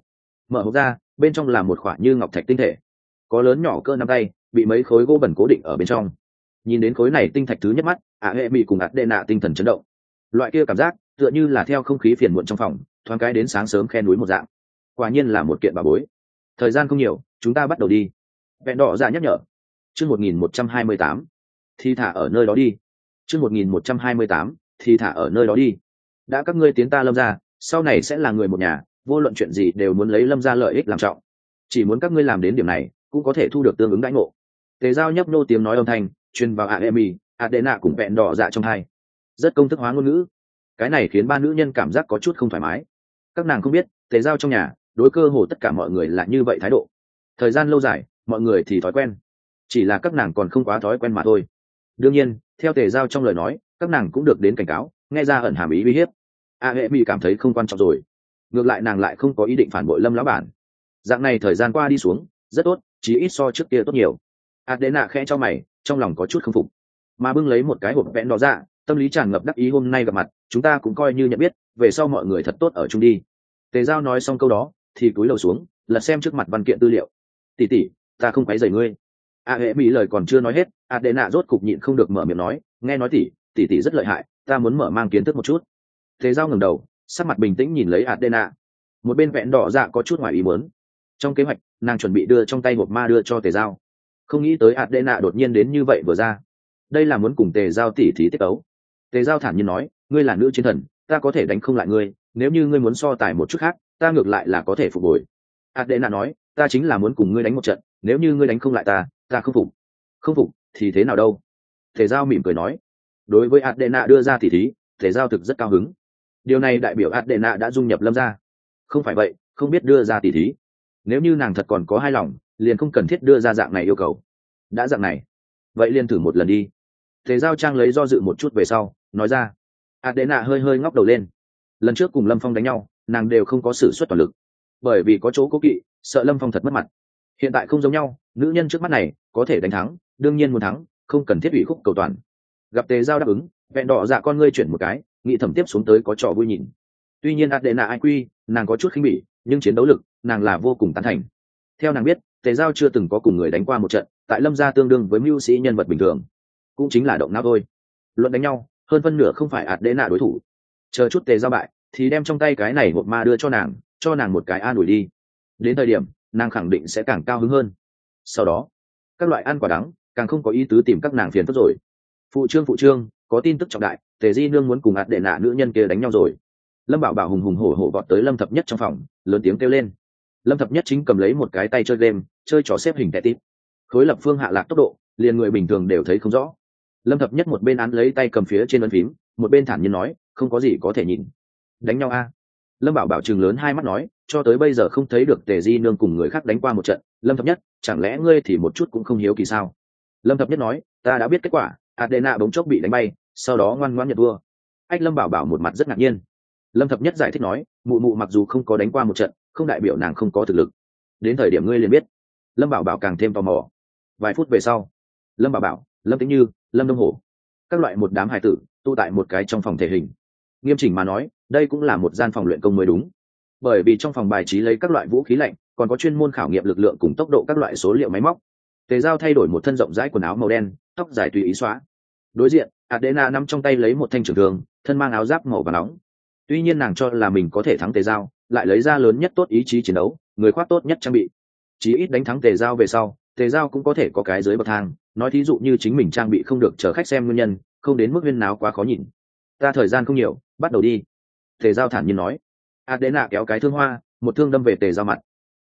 Mở hộp ra, bên trong là một khoả như ngọc thạch tinh thể. Có lớn nhỏ cơ năm tay, bị mấy khối gỗ bẩn cố định ở bên trong. Nhìn đến khối này tinh thạch thứ nhất mắt ả hệ bị cùng ạt đệ nạ tinh thần chấn động. Loại kia cảm giác, tựa như là theo không khí phiền muộn trong phòng, thoáng cái đến sáng sớm khe núi một dạng quả nhiên là một kiện bà bối. Thời gian không nhiều, chúng ta bắt đầu đi. Vẹn đỏ ra nhắc nhở. Chương một nghìn một trăm hai mươi tám. Thi thả ở nơi đó đi. Chương một nghìn một trăm hai mươi tám. Thi thả ở nơi đó đi. Đã các ngươi tiến ta lâm ra sau này sẽ là người một nhà, vô luận chuyện gì đều muốn lấy lâm ra lợi ích làm trọng. Chỉ muốn các ngươi làm đến điểm này, cũng có thể thu được tương ứng đãi ngộ. Tề giao nhấp nô tiếng nói âm thanh, truyền vào aemi adena cùng vẹn đỏ dạ trong hai. Rất công thức hóa ngôn ngữ. Cái này khiến ba nữ nhân cảm giác có chút không thoải mái. Các nàng không biết, tề giao trong nhà đối cơ hồ tất cả mọi người là như vậy thái độ. Thời gian lâu dài, mọi người thì thói quen. Chỉ là các nàng còn không quá thói quen mà thôi. Đương nhiên, theo tề giao trong lời nói, các nàng cũng được đến cảnh cáo, nghe ra ẩn hàm ý uy hiếp. A hệ mỹ cảm thấy không quan trọng rồi. Ngược lại nàng lại không có ý định phản bội lâm lão bản. Dạng này thời gian qua đi xuống, rất tốt chỉ ít so trước kia tốt nhiều. A đế nạ khẽ cho mày, trong lòng có chút k phục. Mà bưng lấy một cái hộp vẽn đó ra, tâm lý tràn ngập đắc ý hôm nay gặp mặt, chúng ta cũng coi như nhận biết, về sau mọi người thật tốt ở chung đi. Tề giao nói xong câu đó thì cúi đầu xuống, lật xem trước mặt văn kiện tư liệu. Tỉ tỉ ta không quấy rầy ngươi. A hệ mỹ lời còn chưa nói hết, a đệ nạ rốt cục nhịn không được mở miệng nói, nghe nói tỉ tỉ tỉ rất lợi hại, ta muốn mở mang kiến thức một chút. Thế giao ngẩng đầu, sắc mặt bình tĩnh nhìn lấy a đệ nạ. Một bên vẹn đỏ dạ có chút ngoài ý muốn. Trong kế hoạch, nàng chuẩn bị đưa trong tay một ma đưa cho tề giao. Không nghĩ tới a đệ nạ đột nhiên đến như vậy vừa ra. Đây là muốn cùng tề giao tỉ thí tiết ấu. Tề giao thản nhiên nói, ngươi là nữ chiến thần, ta có thể đánh không lại ngươi, nếu như ngươi muốn so tài một chút khác ta ngược lại là có thể phục hồi. Adena nói, ta chính là muốn cùng ngươi đánh một trận, nếu như ngươi đánh không lại ta ta không phục. Không phục, thì thế nào đâu? Thể giao mỉm cười nói. Đối với adena đưa ra thì thí, thể giao thực rất cao hứng. Điều này đại biểu adena đã dung nhập lâm ra không phải vậy, không biết đưa ra tỷ thí. Nếu như nàng thật còn có hai lòng, liền không cần thiết đưa ra dạng này yêu cầu. Đã dạng này. Vậy liền thử một lần đi. Thế giao trang lấy do dự một chút về sau, nói ra. Adena hơi hơi ngóc đầu lên. Lần trước cùng lâm phong đánh nhau nàng đều không có sự xuất toàn lực. Bởi vì có chỗ cố kỵ, sợ lâm phong thật mất mặt. Hiện tại không giống nhau, nữ nhân trước mắt này có thể đánh thắng, đương nhiên muốn thắng, không cần thiết ủy khúc cầu toàn. Gặp tề giao đáp ứng, vẹn đỏ dạ con ngươi chuyển một cái nghị thẩm tiếp xuống tới có trò vui nhìn. Tuy nhiên ạt đệ nạ ai quy, nàng có chút khinh bỉ, nhưng chiến đấu lực, nàng là vô cùng tán thành. Theo nàng biết, tề giao chưa từng có cùng người đánh qua một trận, tại lâm gia tương đương với mưu sĩ nhân vật bình thường. Cũng chính là động não thôi. Luận đánh nhau, hơn phân nửa không phải ạt đệ nạ đối thủ. Chờ chút tề giao bại thì đem trong tay cái này một ma đưa cho nàng cho nàng một cái an ủi đi. Đến thời điểm, nàng khẳng định sẽ càng cao hứng hơn. Sau đó, các loại ăn quả đắng, càng không có ý tứ tìm các nàng phiền phức rồi. Phụ trương phụ trương, có tin tức trọng đại, tề di nương muốn cùng ạt đệ nạ nữ nhân kia đánh nhau rồi. Lâm bảo bảo hùng hùng hổ hổ gọt tới lâm thập nhất trong phòng, lớn tiếng kêu lên. Lâm thập nhất chính cầm lấy một cái tay chơi game, chơi trò xếp hình tệ tít khối lập phương hạ lạc tốc độ, liền người bình thường đều thấy không rõ. Lâm thập nhất một bên án lấy tay cầm phía trên ấn phím, một bên thản nhiên nói, không có gì có thể nhìn đánh nhau a. Lâm bảo bảo chừng lớn hai mắt nói, cho tới bây giờ không thấy được tề di nương cùng người khác đánh qua một trận. Lâm thập nhất, chẳng lẽ ngươi thì một chút cũng không hiếu kỳ sao? Lâm thập nhất nói, ta đã biết kết quả, adena bỗng chốc bị đánh bay, sau đó ngoan ngoan nhận vua ách lâm bảo bảo một mặt rất ngạc nhiên. Lâm thập nhất giải thích nói, mụ mụ mặc dù không có đánh qua một trận, không đại biểu nàng không có thực lực. Đến thời điểm ngươi liền biết. Lâm bảo bảo càng thêm tò mò. Vài phút về sau, lâm bảo bảo, lâm tĩnh như, lâm đông hổ, các loại một đám hải tử, tụ tại một cái trong phòng thể hình. Nghiêm chỉnh mà nói đây cũng là một gian phòng luyện công mới đúng. Bởi vì trong phòng bài trí lấy các loại vũ khí lạnh, còn có chuyên môn khảo nghiệm lực lượng cùng tốc độ các loại số liệu máy móc. Tề giao thay đổi một thân rộng rãi quần áo màu đen, tóc dài tùy ý xóa. Đối diện, adena nằm trong tay lấy một thanh trường thường thân mang áo giáp màu và nóng. Tuy nhiên nàng cho là mình có thể thắng tề giao, lại lấy ra lớn nhất tốt ý chí chiến đấu, người khoác tốt nhất trang bị. Chí ít đánh thắng tề giao về sau, tề giao cũng có thể có cái dưới bậc thang, nói thí dụ như chính mình trang bị không được chờ khách xem nguyên nhân, không đến mức viên náo quá khó nhìn. Ta thời gian không nhiều, bắt đầu đi tề giao thản nhiên nói. A Đế Nạ kéo cái thương hoa, một thương đâm về tề giao mặt.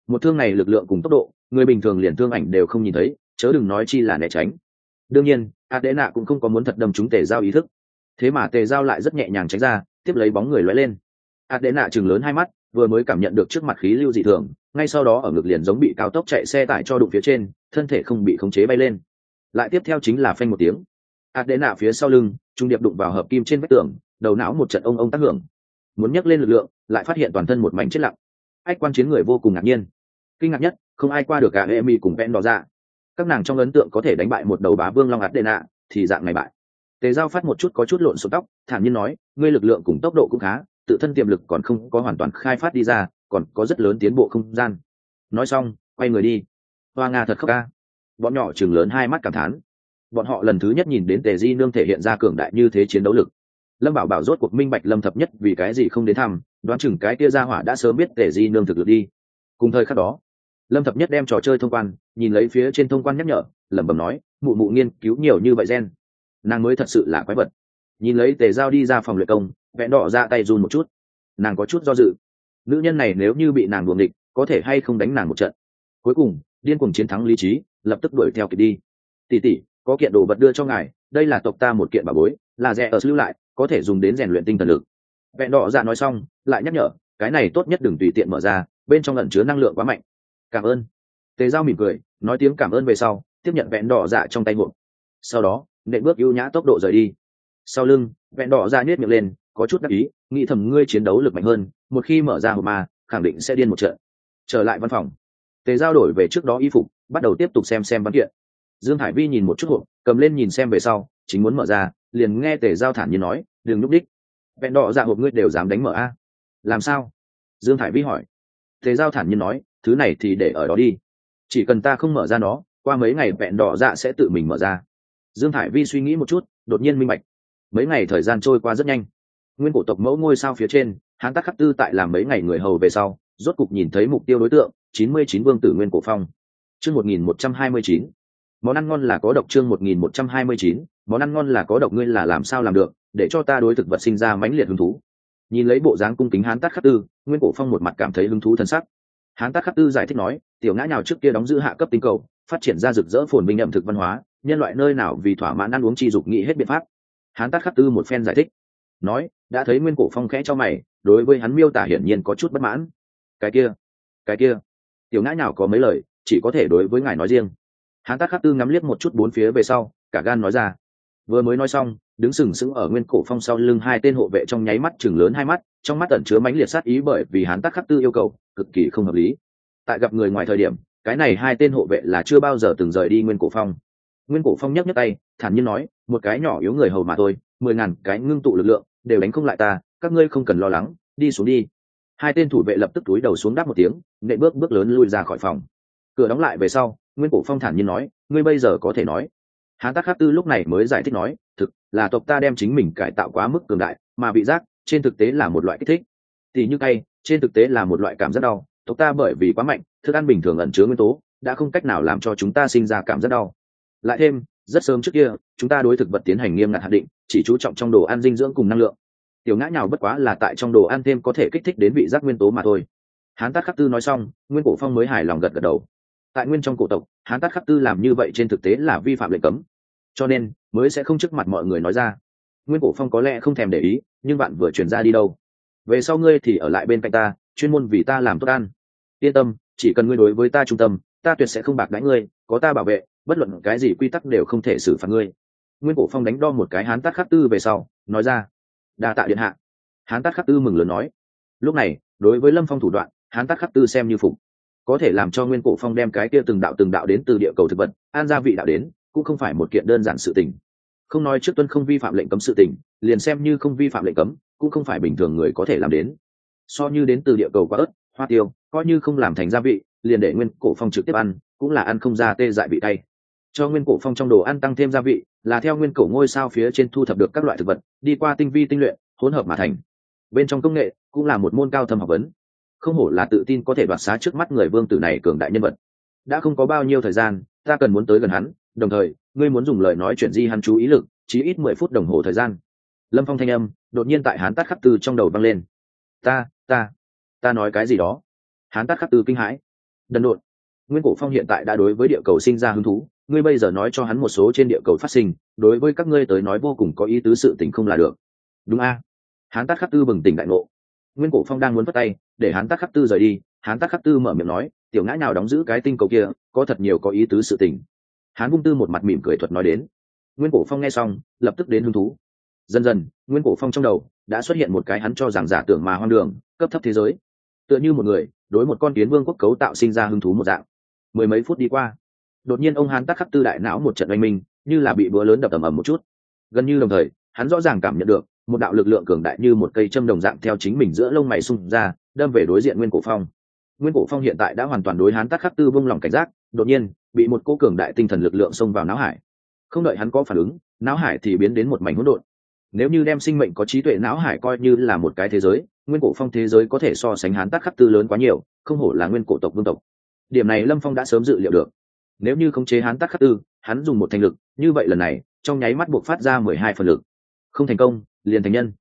Một thương này lực lượng cùng tốc độ, người bình thường liền thương ảnh đều không nhìn thấy, chớ đừng nói chi là né tránh. Đương nhiên A Đế Nạ cũng không có muốn thật đâm chúng tề giao ý thức. Thế mà tề giao lại rất nhẹ nhàng tránh ra, tiếp lấy bóng người lóe lên. A Đế Nạ chừng lớn hai mắt, vừa mới cảm nhận được trước mặt khí lưu dị thường, ngay sau đó ở ngực liền giống bị cao tốc chạy xe tải cho đụng phía trên, thân thể không bị khống chế bay lên. Lại tiếp theo chính là phanh một tiếng. A Đế Nạ phía sau lưng, trung điệp đụng vào hợp kim trên vách tường, đầu não một trận ông ông tác hưởng muốn nhấc lên lực lượng, lại phát hiện toàn thân một mảnh chết lặng. Ách quan chiến người vô cùng ngạc nhiên. Kinh ngạc nhất, không ai qua được cả emi cùng ven đỏ ra các nàng trong ấn tượng có thể đánh bại một đầu bá vương long ạt đệ nạ, thì dạng này bại. Tề giao phát một chút có chút lộn xộn tóc, thản nhiên nói, ngươi lực lượng cùng tốc độ cũng khá, tự thân tiềm lực còn không có hoàn toàn khai phát đi ra, còn có rất lớn tiến bộ không gian. Nói xong, quay người đi. Hoa nga thật khóc ca bọn nhỏ chừng lớn hai mắt cảm thán. Bọn họ lần thứ nhất nhìn đến tề di nương thể hiện ra cường đại như thế chiến đấu lực lâm bảo bảo rốt cuộc minh bạch lâm thập nhất vì cái gì không đến thăm, đoán chừng cái kia ra hỏa đã sớm biết tề di nương thực lực đi. Cùng thời khắc đó, lâm thập nhất đem trò chơi thông quan, nhìn lấy phía trên thông quan nhắc nhở, lẩm bẩm nói, mụ mụ nghiên cứu nhiều như vậy gen, nàng mới thật sự là quái vật. Nhìn lấy tề giao đi ra phòng luyện công vẹn đỏ ra tay run một chút. Nàng có chút do dự. Nữ nhân này nếu như bị nàng đuồng địch có thể hay không đánh nàng một trận? Cuối cùng, điên cuồng chiến thắng lý trí, lập tức đuổi theo kịp đi. Tỉ tỉ có kiện đồ vật đưa cho ngài, đây là tộc ta một kiện bà bối, là rẻ ở lưu lại có thể dùng đến rèn luyện tinh thần lực. Vẹn đỏ dạ nói xong, lại nhắc nhở, cái này tốt nhất đừng tùy tiện mở ra, bên trong lẩn chứa năng lượng quá mạnh. Cảm ơn. Tề giao mỉm cười, nói tiếng cảm ơn về sau, tiếp nhận vẹn đỏ dạ trong tay hộp sau đó nệ bước ưu nhã tốc độ rời đi. Sau lưng, vẹn đỏ dạ nhét miệng lên, có chút đắc ý, nghĩ thầm ngươi chiến đấu lực mạnh hơn, một khi mở ra hộp ma, khẳng định sẽ điên một trận. Trở lại văn phòng. Tề giao đổi về trước đó y phục, bắt đầu tiếp tục xem xem văn kiện. Dương hải vi nhìn một chút hộp, cầm lên nhìn xem về sau, chính muốn mở ra, liền nghe tề giao thản nhiên nói đừng núp đích vẹn đỏ dạ hộp ngươi đều dám đánh mở a. Làm sao? Dương thải vi hỏi. Thế giao thản nhiên nói, thứ này thì để ở đó đi. Chỉ cần ta không mở ra nó, qua mấy ngày vẹn đỏ dạ sẽ tự mình mở ra. Dương thải vi suy nghĩ một chút, đột nhiên minh bạch. Mấy ngày thời gian trôi qua rất nhanh. Nguyên cổ tộc mẫu ngôi sao phía trên, hắn tắc khắc tư tại làm mấy ngày người hầu về sau, rốt cục nhìn thấy mục tiêu đối tượng, chín mươi chín vương tử nguyên cổ phong. Chương một nghìn một trăm hai mươi chín. Món ăn ngon là có độc chương một nghìn một trăm hai mươi chín món ăn ngon là có độc ngươi là làm sao làm được, để cho ta đối thực vật sinh ra mãnh liệt hứng thú. Nhìn lấy bộ dáng cung kính hán tát khắc tư, nguyên cổ phong một mặt cảm thấy hứng thú thân sắc. Hán tát khắc tư giải thích nói, tiểu ngã nào trước kia đóng giữ hạ cấp tinh cầu, phát triển ra rực rỡ phồn minh ẩm thực văn hóa, nhân loại nơi nào vì thỏa mãn ăn uống chi dục nghĩ hết biện pháp. Hán tát khắc tư một phen giải thích. Nói, đã thấy nguyên cổ phong khẽ cho mày, đối với hắn miêu tả hiển nhiên có chút bất mãn. Cái kia cái kia. Tiểu ngã nào có mấy lời, chỉ có thể đối với ngài nói riêng. Hán tát khắc tư ngắm liếc một chút bốn phía về sau, cả gan nói ra vừa mới nói xong, đứng sừng sững ở nguyên cổ phong sau lưng hai tên hộ vệ trong nháy mắt chừng lớn hai mắt, trong mắt tẩn chứa mãnh liệt sát ý bởi vì hắn tắc khắc tư yêu cầu, cực kỳ không hợp lý. Tại gặp người ngoài thời điểm, cái này hai tên hộ vệ là chưa bao giờ từng rời đi nguyên cổ phong. Nguyên cổ phong nhấc nhấc tay, thản nhiên nói, một cái nhỏ yếu người hầu mà thôi, mười ngàn cái ngưng tụ lực lượng, đều đánh không lại ta, các ngươi không cần lo lắng, đi xuống đi. Hai tên thủ vệ lập tức túi đầu xuống đáp một tiếng nệ bước bước lớn lui ra khỏi phòng. Cửa đóng lại về sau, nguyên cổ phong thản nhiên nói, ngươi bây giờ có thể nói hán Tác khắc tư lúc này mới giải thích nói, thực là tộc ta đem chính mình cải tạo quá mức cường đại, mà vị giác trên thực tế là một loại kích thích. Thì như cay, trên thực tế là một loại cảm giác đau. Tộc ta bởi vì quá mạnh, thức ăn bình thường ẩn chứa nguyên tố, đã không cách nào làm cho chúng ta sinh ra cảm giác đau. Lại thêm, rất sớm trước kia, chúng ta đối thực vật tiến hành nghiêm ngặt hạn định, chỉ chú trọng trong đồ ăn dinh dưỡng cùng năng lượng. Tiểu ngã nhào bất quá là tại trong đồ ăn thêm có thể kích thích đến vị giác nguyên tố mà thôi. Hán Tác khắc tư nói xong, nguyên cổ phong mới hài lòng gật gật đầu tại nguyên trong cổ tộc, hán tát khắc tư làm như vậy trên thực tế là vi phạm lệnh cấm. Cho nên, mới sẽ không trước mặt mọi người nói ra. Nguyên cổ phong có lẽ không thèm để ý, nhưng bạn vừa chuyển ra đi đâu? Về sau ngươi thì ở lại bên cạnh ta, chuyên môn vì ta làm tốt ăn. Yên tâm, chỉ cần ngươi đối với ta trung tâm, ta tuyệt sẽ không bạc đánh ngươi, có ta bảo vệ, bất luận cái gì quy tắc đều không thể xử phạt ngươi. Nguyên cổ phong đánh đo một cái hán tát khắc tư về sau, nói ra, đa tạ điện hạ. Hán tát khắc tư mừng lớn nói, lúc này, đối với lâm phong thủ đoạn, hán tát khắc tư xem như phục có thể làm cho nguyên cổ phong đem cái kia từng đạo từng đạo đến từ địa cầu thực vật, an gia vị đạo đến, cũng không phải một kiện đơn giản sự tình. Không nói trước tuân không vi phạm lệnh cấm sự tình, liền xem như không vi phạm lệnh cấm, cũng không phải bình thường người có thể làm đến. So như đến từ địa cầu quá ớt, hoa tiêu, coi như không làm thành gia vị, liền để nguyên cổ phong trực tiếp ăn, cũng là ăn không ra tê dại vị tay cho nguyên cổ phong trong đồ ăn tăng thêm gia vị, là theo nguyên cổ ngôi sao phía trên thu thập được các loại thực vật, đi qua tinh vi tinh luyện, hỗn hợp mà thành. Bên trong công nghệ cũng là một môn cao thâm học vấn không hổ là tự tin có thể đoạt xá trước mắt người vương tử này cường đại nhân vật. Đã không có bao nhiêu thời gian, ta cần muốn tới gần hắn, đồng thời, ngươi muốn dùng lời nói chuyện di hắn chú ý lực chỉ ít mười phút đồng hồ thời gian. Lâm phong thanh âm, đột nhiên tại hán tát khắc tư trong đầu vang lên. Ta ta ta nói cái gì đó? Hán tát khắc tư kinh hãi. Đần độn. Nguyên cổ phong hiện tại đã đối với địa cầu sinh ra hứng thú, ngươi bây giờ nói cho hắn một số trên địa cầu phát sinh, đối với các ngươi tới nói vô cùng có ý tứ sự tình không là được. Đúng a. Hán tát khắc tư bừng tỉnh đại ngộ nguyên cổ phong đang muốn vất tay, để hán tắc khắc tư rời đi, hán tắc khắc tư mở miệng nói, tiểu ngã nào đóng giữ cái tinh cầu kia, có thật nhiều có ý tứ sự tình. Hán vung tư một mặt mỉm cười thuật nói đến. Nguyên cổ phong nghe xong, lập tức đến hứng thú. Dần dần, nguyên cổ phong trong đầu đã xuất hiện một cái hắn cho rằng giả tưởng mà hoang đường, cấp thấp thế giới. Tựa như một người, đối một con kiến vương quốc cấu tạo sinh ra hứng thú một dạng. Mười mấy phút đi qua, đột nhiên ông hán tắc khắc tư đại não một trận oanh minh, như là bị búa lớn đập ầm ầm một chút. Gần như đồng thời, hắn rõ ràng cảm nhận được một đạo lực lượng cường đại như một cây châm đồng dạng theo chính mình giữa lông mày xung ra, đâm về đối diện nguyên cổ phong. Nguyên cổ phong hiện tại đã hoàn toàn đối hán tắc khắc tư vung lòng cảnh giác, đột nhiên, bị một cô cường đại tinh thần lực lượng xông vào não hải. Không đợi hắn có phản ứng, não hải thì biến đến một mảnh hỗn độn. Nếu như đem sinh mệnh có trí tuệ não hải coi như là một cái thế giới, nguyên cổ phong thế giới có thể so sánh hán tắc khắc tư lớn quá nhiều, không hổ là nguyên cổ tộc vương tộc. Điểm này lâm phong đã sớm dự liệu được. Nếu như khống chế hán tắc khắc tư, hắn dùng một thành lực, như vậy lần này, trong nháy mắt buộc phát ra mười hai phần lực. Không thành công liền thành nhân.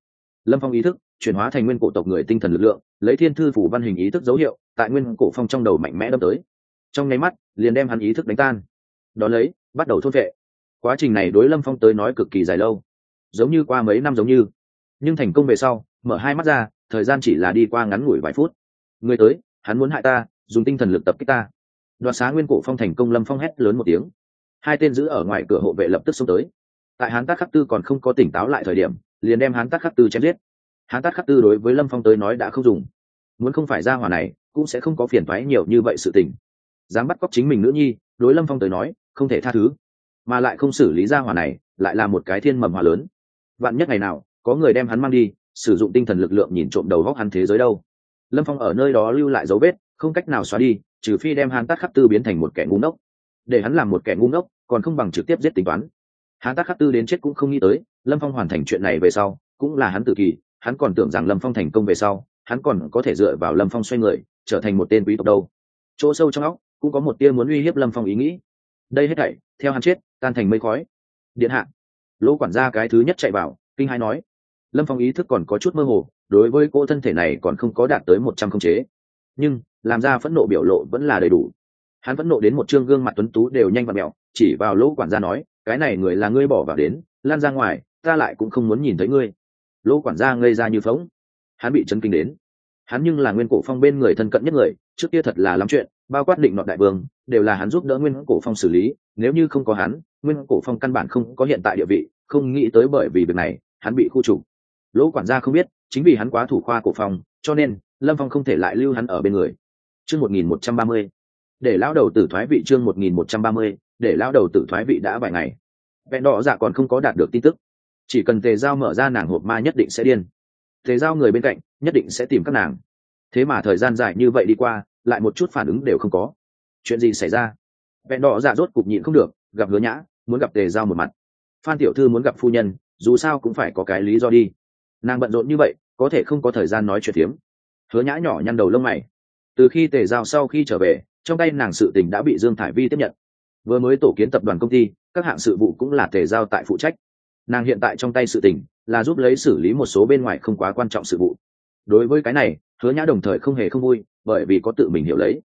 Lâm phong ý thức, chuyển hóa thành nguyên cổ tộc người tinh thần lực lượng, lấy thiên thư phủ văn hình ý thức dấu hiệu, tại nguyên cổ phong trong đầu mạnh mẽ đâm tới. Trong nháy mắt, liền đem hắn ý thức đánh tan. Đó lấy, bắt đầu thốt vệ. Quá trình này đối lâm phong tới nói cực kỳ dài lâu. Giống như qua mấy năm giống như. Nhưng thành công về sau, mở hai mắt ra, thời gian chỉ là đi qua ngắn ngủi vài phút. Người tới, hắn muốn hại ta, dùng tinh thần lực tập kích ta. Đoạt xá nguyên cổ phong thành công, lâm phong hét lớn một tiếng. Hai tên giữ ở ngoài cửa hộ vệ lập tức xông tới. Tại hắn tác khắc tư còn không có tỉnh táo lại thời điểm liền đem hán tác khắc tư chém giết. Hán tác khắc tư đối với lâm phong tới nói đã không dùng. Muốn không phải ra hỏa này, cũng sẽ không có phiền thoái nhiều như vậy sự tình. Dám bắt cóc chính mình nữ nhi, đối lâm phong tới nói, không thể tha thứ. Mà lại không xử lý ra hỏa này, lại là một cái thiên mầm hỏa lớn. Vạn nhất ngày nào, có người đem hắn mang đi, sử dụng tinh thần lực lượng nhìn trộm đầu góc hắn thế giới đâu. Lâm phong ở nơi đó lưu lại dấu vết, không cách nào xóa đi, trừ phi đem hán tác khắc tư biến thành một kẻ ngu ngốc. Để hắn làm một kẻ ngu ngốc, còn không bằng trực tiếp giết tính toán. Hắn tác khắc tư đến chết cũng không nghĩ tới, lâm phong hoàn thành chuyện này về sau, cũng là hắn tự kỳ, hắn còn tưởng rằng lâm phong thành công về sau, hắn còn có thể dựa vào lâm phong xoay người, trở thành một tên quý tộc đâu. Chỗ sâu trong óc, cũng có một tia muốn uy hiếp lâm phong ý nghĩ. Đây hết thảy, theo hắn chết, tan thành mây khói. Điện hạ. Lỗ quản gia cái thứ nhất chạy vào, kinh hai nói. Lâm phong ý thức còn có chút mơ hồ, đối với cô thân thể này còn không có đạt tới một trăm không chế. Nhưng, làm ra phẫn nộ biểu lộ vẫn là đầy đủ. Hắn phẫn nộ đến một chương gương mặt tuấn tú đều nhanh và mẹo, chỉ vào lỗ quản gia nói cái này người là ngươi bỏ vào đến, lan ra ngoài, ta lại cũng không muốn nhìn thấy ngươi. Lỗ quản gia ngây ra như phóng. Hắn bị chấn kinh đến. Hắn nhưng là nguyên cổ phong bên người thân cận nhất người, trước kia thật là lắm chuyện, bao quát định nọ đại vương, đều là hắn giúp đỡ nguyên cổ phong xử lý, nếu như không có hắn, nguyên cổ phong căn bản không có hiện tại địa vị, không nghĩ tới bởi vì việc này, hắn bị khu trục. Lỗ quản gia không biết, chính vì hắn quá thủ khoa cổ phong, cho nên, lâm phong không thể lại lưu hắn ở bên người. Chương một nghìn một trăm ba mươi. Để lão đầu tử thoái vị chương một nghìn một trăm ba mươi để lão đầu tử thoái vị đã vài ngày. Vẹn đỏ dạ còn không có đạt được tin tức. Chỉ cần tề giao mở ra nàng hộp ma nhất định sẽ điên. Tề giao người bên cạnh nhất định sẽ tìm các nàng. Thế mà thời gian dài như vậy đi qua, lại một chút phản ứng đều không có. Chuyện gì xảy ra? Vẹn đỏ dạ rốt cục nhịn không được, gặp hứa nhã, muốn gặp tề giao một mặt. Phan tiểu thư muốn gặp phu nhân, dù sao cũng phải có cái lý do đi. Nàng bận rộn như vậy, có thể không có thời gian nói chuyện tiếm. hứa nhã nhỏ nhăn đầu lông mày. Từ khi tề giao sau khi trở về, trong tay nàng sự tình đã bị dương thải vi tiếp nhận vừa mới tổ kiến tập đoàn công ty, các hạng sự vụ cũng là tề giao tại phụ trách. Nàng hiện tại trong tay sự tình là giúp lấy xử lý một số bên ngoài không quá quan trọng sự vụ. Đối với cái này, hứa nhã đồng thời không hề không vui, bởi vì có tự mình hiểu lấy.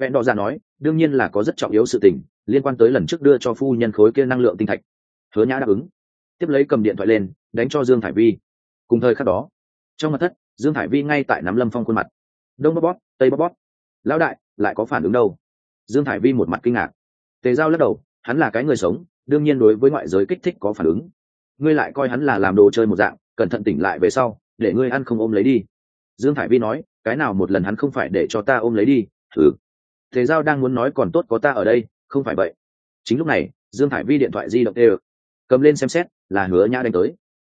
Vẹn đỏ ra nói, đương nhiên là có rất trọng yếu sự tình, liên quan tới lần trước đưa cho phu nhân khối kia năng lượng tinh thạch. Hứa nhã đáp ứng. Tiếp lấy cầm điện thoại lên, đánh cho dương thải vi. Cùng thời khắc đó, trong mặt thất, dương thải vi ngay tại nắm lâm phong khuôn mặt. Đông bóp bóp, tây bóp bóp. Lão đại, lại có phản ứng đâu? Dương thải vi một mặt kinh ngạc tề giao lắc đầu, hắn là cái người sống, đương nhiên đối với ngoại giới kích thích có phản ứng. Ngươi lại coi hắn là làm đồ chơi một dạng, cẩn thận tỉnh lại về sau, để ngươi ăn không ôm lấy đi. Dương thải vi nói, cái nào một lần hắn không phải để cho ta ôm lấy đi thử tề giao đang muốn nói còn tốt có ta ở đây, không phải vậy. Chính lúc này, dương thải vi điện thoại di động tê cầm lên xem xét, là hứa nhã đánh tới.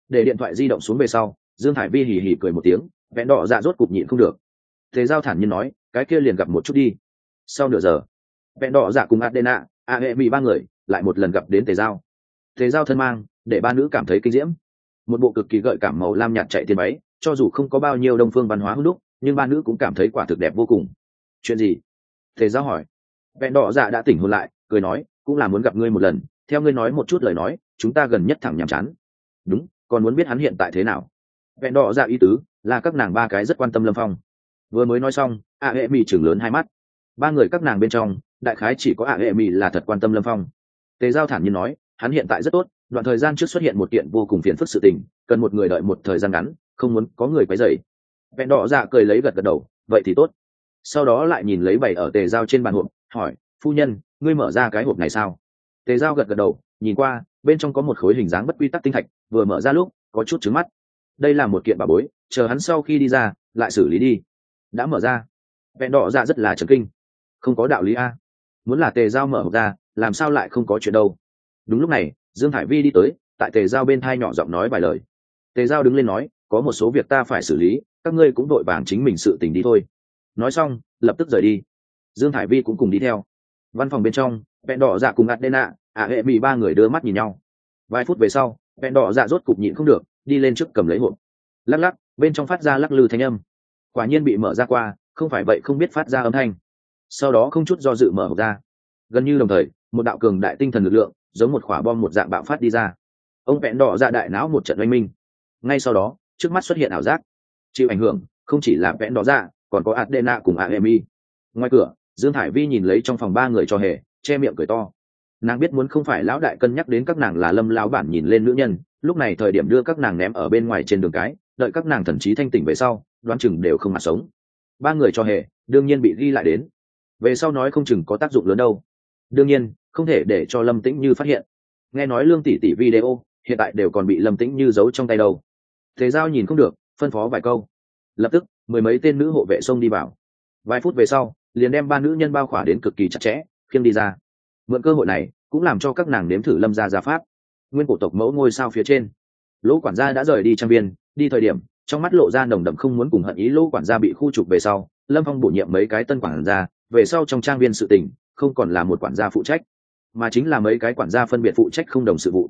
Để điện thoại di động xuống về sau, dương thải vi hì hì cười một tiếng vẹn đỏ dạ rốt cục nhịn không được. Thế giao thản nhiên nói, cái kia liền gặp một chút đi. Sau nửa giờ vẹn đỏ dạ cùng adena a hệ mỹ ba người lại một lần gặp đến tề giao. Tề giao thân mang, để ba nữ cảm thấy kinh diễm. Một bộ cực kỳ gợi cảm màu lam nhạt chạy tiền máy cho dù không có bao nhiêu đông phương văn hóa hữu đúc, nhưng ba nữ cũng cảm thấy quả thực đẹp vô cùng. Chuyện gì? Tề giao hỏi. Vẹn đỏ dạ đã tỉnh hôn lại, cười nói, cũng là muốn gặp ngươi một lần, theo ngươi nói một chút lời nói, chúng ta gần nhất thẳng nhàm chán. Đúng, còn muốn biết hắn hiện tại thế nào? Vẹn đỏ dạ ý tứ là các nàng ba cái rất quan tâm lâm phong. Vừa mới nói xong, a hệ mỹ chừng lớn hai mắt. Ba người các nàng bên trong đại khái chỉ có a hệ mỹ là thật quan tâm lâm phong. Tề giao thản nhiên nói, hắn hiện tại rất tốt, đoạn thời gian trước xuất hiện một kiện vô cùng phiền phức sự tình, cần một người đợi một thời gian ngắn, không muốn có người quấy dày vẹn đỏ dạ cười lấy gật gật đầu, vậy thì tốt. Sau đó lại nhìn lấy bày ở tề giao trên bàn hộp, hỏi, phu nhân, ngươi mở ra cái hộp này sao? Tề giao gật gật đầu, nhìn qua, bên trong có một khối hình dáng bất quy tắc tinh thạch, vừa mở ra lúc, có chút trứng mắt. Đây là một kiện bà bối, chờ hắn sau khi đi ra, lại xử lý đi. Đã mở ra. Vẹn đỏ dạ rất là trấn kinh. Không có đạo lý a muốn là tề giao mở hộp ra, làm sao lại không có chuyện đâu? Đúng lúc này, dương hải vi đi tới, tại tề giao bên thai nhỏ giọng nói vài lời. Tề giao đứng lên nói, có một số việc ta phải xử lý, các ngươi cũng đội vàng chính mình sự tình đi thôi. Nói xong, lập tức rời đi. Dương hải vi cũng cùng đi theo. Văn phòng bên trong vẹn đỏ dạ cùng adena ạ hệ bị ba người đưa mắt nhìn nhau. Vài phút về sau vẹn đỏ dạ rốt cục nhịn không được, đi lên trước cầm lấy hộp. Lắc lắc, bên trong phát ra lắc lư thanh âm. Quả nhiên bị mở ra qua, không phải vậy không biết phát ra âm thanh sau đó không chút do dự mở hộp ra. Gần như đồng thời, một đạo cường đại tinh thần lực lượng, giống một quả bom một dạng bạo phát đi ra. Ông vẹn đỏ dạ đại não một trận oanh minh. Ngay sau đó, trước mắt xuất hiện ảo giác. Chịu ảnh hưởng, không chỉ là vẹn đỏ dạ còn có adena cùng aemi ngoài cửa, dương hải vi nhìn lấy trong phòng ba người cho hề, che miệng cười to. Nàng biết muốn không phải lão đại cân nhắc đến các nàng là lâm lão bản nhìn lên nữ nhân, lúc này thời điểm đưa các nàng ném ở bên ngoài trên đường cái, đợi các nàng thần trí thanh tỉnh về sau, đoán chừng đều không mặt sống. Ba người cho hề, đương nhiên bị ghi lại đến về sau nói không chừng có tác dụng lớn đâu. Đương nhiên, không thể để cho lâm tĩnh như phát hiện. Nghe nói lương tỷ tỷ video, hiện tại đều còn bị lâm tĩnh như giấu trong tay đâu. Thế giao nhìn không được, phân phó vài câu. Lập tức, mười mấy tên nữ hộ vệ xông đi vào. Vài phút về sau, liền đem ba nữ nhân bao khỏa đến cực kỳ chặt chẽ, khiêng đi ra. Mượn cơ hội này, cũng làm cho các nàng nếm thử lâm gia gia pháp. Nguyên cổ tộc mẫu ngôi sao phía trên. Lỗ quản gia đã rời đi trang viên, đi thời điểm, trong mắt lộ ra nồng đậm không muốn cùng hận ý lỗ quản gia bị khu trục về sau, lâm phong bổ nhiệm mấy cái tân quản gia về sau trong trang viên sự tình, không còn là một quản gia phụ trách, mà chính là mấy cái quản gia phân biệt phụ trách không đồng sự vụ.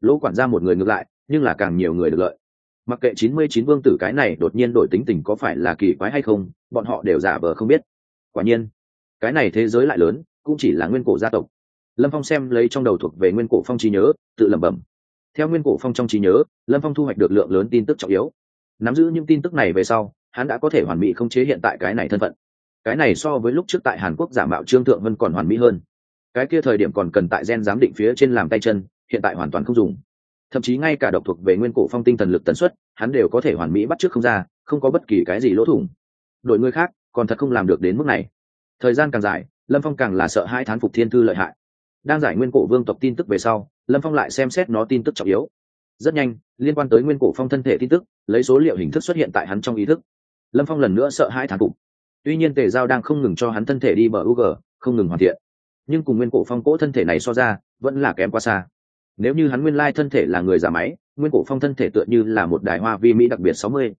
Lỗ quản gia một người ngược lại, nhưng là càng nhiều người được lợi. Mặc kệ chín mươi chín vương tử cái này đột nhiên đổi tính tình có phải là kỳ quái hay không, bọn họ đều giả vờ không biết. Quả nhiên, cái này thế giới lại lớn, cũng chỉ là nguyên cổ gia tộc. Lâm phong xem lấy trong đầu thuộc về nguyên cổ phong trí nhớ, tự lẩm bẩm. Theo nguyên cổ phong trong trí nhớ, lâm phong thu hoạch được lượng lớn tin tức trọng yếu. Nắm giữ những tin tức này về sau, hắn đã có thể hoàn mỹ khống chế hiện tại cái này thân phận cái này so với lúc trước tại hàn quốc giả mạo trương thượng vân còn hoàn mỹ hơn. Cái kia thời điểm còn cần tại gen giám định phía trên làm tay chân, hiện tại hoàn toàn không dùng. Thậm chí ngay cả độc thuộc về nguyên cổ phong tinh thần lực tần suất, hắn đều có thể hoàn mỹ bắt trước không ra, không có bất kỳ cái gì lỗ thủng. Đội người khác còn thật không làm được đến mức này. Thời gian càng dài, lâm phong càng là sợ hai thán phục thiên thư lợi hại. Đang giải nguyên cổ vương tộc tin tức về sau, lâm phong lại xem xét nó tin tức trọng yếu. Rất nhanh, liên quan tới nguyên cổ phong thân thể tin tức, lấy số liệu hình thức xuất hiện tại hắn trong ý thức. Lâm phong lần nữa sợ hai thán phục tuy nhiên tề giao đang không ngừng cho hắn thân thể đi bờ ug không ngừng hoàn thiện. Nhưng cùng nguyên cổ phong cỗ thân thể này so ra, vẫn là kém quá xa. Nếu như hắn nguyên lai thân thể là người giả máy, nguyên cổ phong thân thể tựa như là một đài hoa vi mỹ đặc biệt sáu mươi.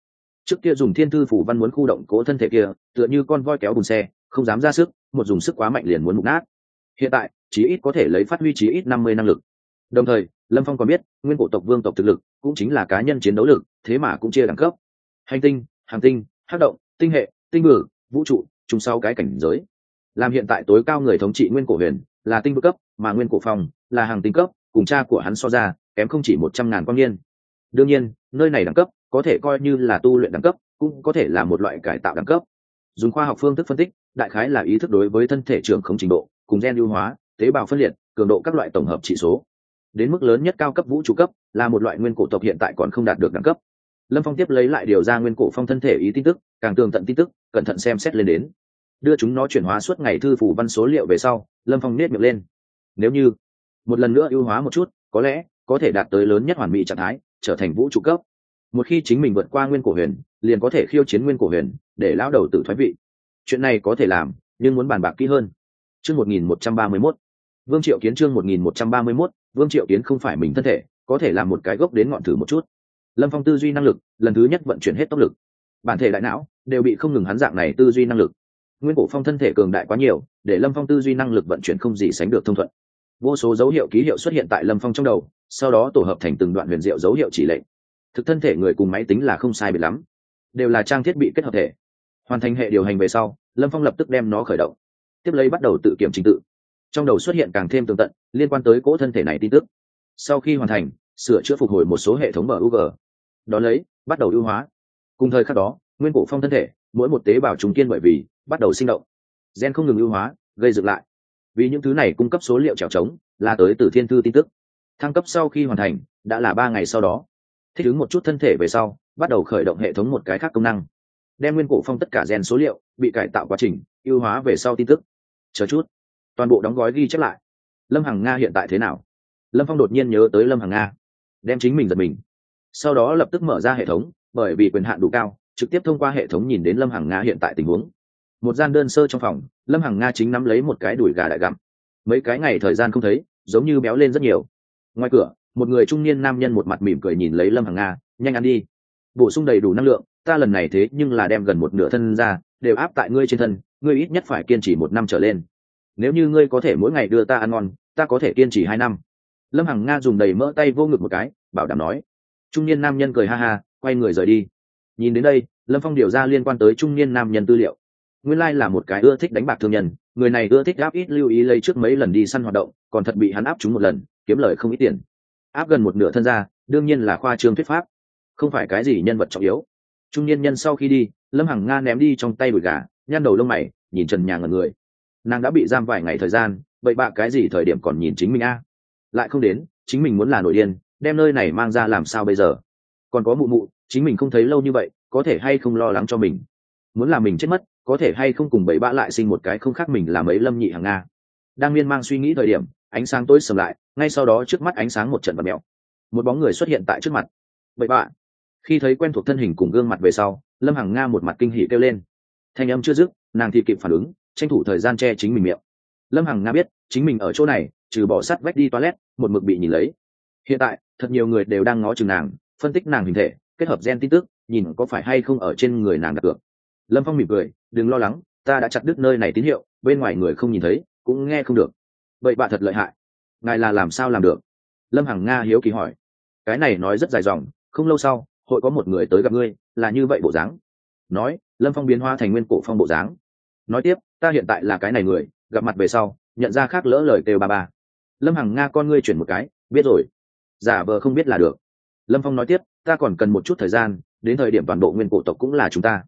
Trước kia dùng thiên thư phủ văn muốn khu động cố thân thể kia, tựa như con voi kéo bùn xe, không dám ra sức, một dùng sức quá mạnh liền muốn mục nát. Hiện tại, chí ít có thể lấy phát huy chí ít năm mươi năng lực. Đồng thời, lâm phong còn biết, nguyên cổ tộc vương tộc thực lực, cũng chính là cá nhân chiến đấu lực, thế mà cũng chia đẳng cấp. Hành tinh hàng tinh hát động, tinh hệ, tinh ngự vũ trụ, chung sau cái cảnh giới. Làm hiện tại tối cao người thống trị nguyên cổ huyền, là tinh vực cấp, mà nguyên cổ phong, là hàng tinh cấp, cùng cha của hắn so ra, kém không chỉ một trăm ngàn quan niên. Đương nhiên, nơi này đẳng cấp, có thể coi như là tu luyện đẳng cấp, cũng có thể là một loại cải tạo đẳng cấp. Dùng khoa học phương thức phân tích, đại khái là ý thức đối với thân thể trưởng không trình độ, cùng gen ưu hóa, tế bào phân liệt, cường độ các loại tổng hợp chỉ số. Đến mức lớn nhất cao cấp vũ trụ cấp, là một loại nguyên cổ tộc hiện tại còn không đạt được đẳng cấp. Lâm phong tiếp lấy lại điều ra nguyên cổ phong thân thể ý tin tức, càng tường tận tin tức cẩn thận xem xét lên đến. Đưa chúng nó chuyển hóa suốt ngày thư phủ văn số liệu về sau, lâm phong nết miệng lên. Nếu như một lần nữa ưu hóa một chút, có lẽ có thể đạt tới lớn nhất hoàn mỹ trạng thái, trở thành vũ trụ cấp. Một khi chính mình vượt qua nguyên cổ huyền, liền có thể khiêu chiến nguyên cổ huyền, để lão đầu tự thoái vị. Chuyện này có thể làm, nhưng muốn bàn bạc kỹ hơn. Chương một nghìn một trăm ba mươi mốt. Vương triệu kiến chương một nghìn một trăm ba mươi mốt. Vương triệu kiến không phải mình thân thể, có thể làm một cái gốc đến ngọn thử một chút. Lâm phong tư duy năng lực, lần thứ nhất vận chuyển hết tốc lực bản thể đại não đều bị không ngừng hắn dạng này tư duy năng lực. Nguyên cổ phong thân thể cường đại quá nhiều, để lâm phong tư duy năng lực vận chuyển không gì sánh được thông thuận. Vô số dấu hiệu ký hiệu xuất hiện tại lâm phong trong đầu, sau đó tổ hợp thành từng đoạn huyền diệu dấu hiệu chỉ lệnh. Thực thân thể người cùng máy tính là không sai biệt lắm, đều là trang thiết bị kết hợp thể. Hoàn thành hệ điều hành về sau, lâm phong lập tức đem nó khởi động. Tiếp lấy bắt đầu tự kiểm trình tự. Trong đầu xuất hiện càng thêm tường tận, liên quan tới cỗ thân thể này tin tức. Sau khi hoàn thành, sửa chữa phục hồi một số hệ thống mug đón lấy, bắt đầu ưu hóa cùng thời khắc đó, nguyên cổ phong thân thể, mỗi một tế bào trùng kiên bởi vì bắt đầu sinh động. Gen không ngừng ưu hóa, gây dựng lại. Vì những thứ này cung cấp số liệu trèo trống, là tới từ thiên thư tin tức. Thăng cấp sau khi hoàn thành, đã là ba ngày sau đó. Thích ứng một chút thân thể về sau, bắt đầu khởi động hệ thống một cái khác công năng. Đem nguyên cổ phong tất cả gen số liệu, bị cải tạo quá trình, ưu hóa về sau tin tức. Chờ chút. Toàn bộ đóng gói ghi chép lại. Lâm hằng nga hiện tại thế nào? Lâm phong đột nhiên nhớ tới lâm hằng nga. Đem chính mình giật mình. Sau đó lập tức mở ra hệ thống bởi vì quyền hạn đủ cao, trực tiếp thông qua hệ thống nhìn đến lâm hằng nga hiện tại tình huống. Một gian đơn sơ trong phòng, lâm hằng nga chính nắm lấy một cái đùi gà đại gặm. Mấy cái ngày thời gian không thấy, giống như béo lên rất nhiều. Ngoài cửa, một người trung niên nam nhân một mặt mỉm cười nhìn lấy lâm hằng nga, nhanh ăn đi. Bổ sung đầy đủ năng lượng, ta lần này thế nhưng là đem gần một nửa thân ra, đều áp tại ngươi trên thân, ngươi ít nhất phải kiên trì một năm trở lên. Nếu như ngươi có thể mỗi ngày đưa ta ăn ngon, ta có thể kiên trì hai năm. Lâm hằng nga dùng đầy mỡ tay vô ngực một cái, bảo đảm nói. Trung niên nam nhân cười ha ha quay người rời đi. Nhìn đến đây, lâm phong điều ra liên quan tới trung niên nam nhân tư liệu. Nguyên lai là một cái ưa thích đánh bạc thương nhân, người này ưa thích áp ít lưu ý lấy trước mấy lần đi săn hoạt động, còn thật bị hắn áp chúng một lần, kiếm lời không ít tiền. Áp gần một nửa thân ra đương nhiên là khoa trương thuyết pháp. Không phải cái gì nhân vật trọng yếu. Trung niên nhân sau khi đi, lâm hằng nga ném đi trong tay bụi gà, nhăn đầu lông mày, nhìn trần nhà ngần người. Nàng đã bị giam vài ngày thời gian, vậy bạ cái gì thời điểm còn nhìn chính mình a? Lại không đến, chính mình muốn là nổi điên, đem nơi này mang ra làm sao bây giờ? Còn có mụ mụ, chính mình không thấy lâu như vậy, có thể hay không lo lắng cho mình? Muốn làm mình chết mất, có thể hay không cùng bảy bã lại sinh một cái không khác mình là mấy lâm nhị hàng nga. Đang miên mang suy nghĩ thời điểm, ánh sáng tối sầm lại, ngay sau đó trước mắt ánh sáng một trận vật mèo. Một bóng người xuất hiện tại trước mặt. Bảy bạ khi thấy quen thuộc thân hình cùng gương mặt về sau, lâm hằng nga một mặt kinh hỉ kêu lên. Thanh âm chưa dứt, nàng thì kịp phản ứng, tranh thủ thời gian che chính mình miệng. Lâm hằng nga biết, chính mình ở chỗ này, trừ bỏ sắt vách đi toilet, một mực bị nhìn lấy. Hiện tại, thật nhiều người đều đang ngó chừng nàng phân tích nàng hình thể, kết hợp gen tin tức, nhìn có phải hay không ở trên người nàng đặt cược. Lâm phong mỉm cười, đừng lo lắng, ta đã chặt đứt nơi này tín hiệu, bên ngoài người không nhìn thấy, cũng nghe không được. Vậy bạn thật lợi hại. Ngài là làm sao làm được? Lâm hằng nga hiếu kỳ hỏi. Cái này nói rất dài dòng, không lâu sau, hội có một người tới gặp ngươi, là như vậy bộ dáng. Nói, lâm phong biến hoa thành nguyên cổ phong bộ dáng. Nói tiếp, ta hiện tại là cái này người, gặp mặt về sau, nhận ra khác lỡ lời kêu ba ba. Lâm hằng nga con ngươi chuyển một cái, biết rồi. Giả vờ không biết là được lâm phong nói tiếp, ta còn cần một chút thời gian, đến thời điểm toàn bộ nguyên cổ tộc cũng là chúng ta.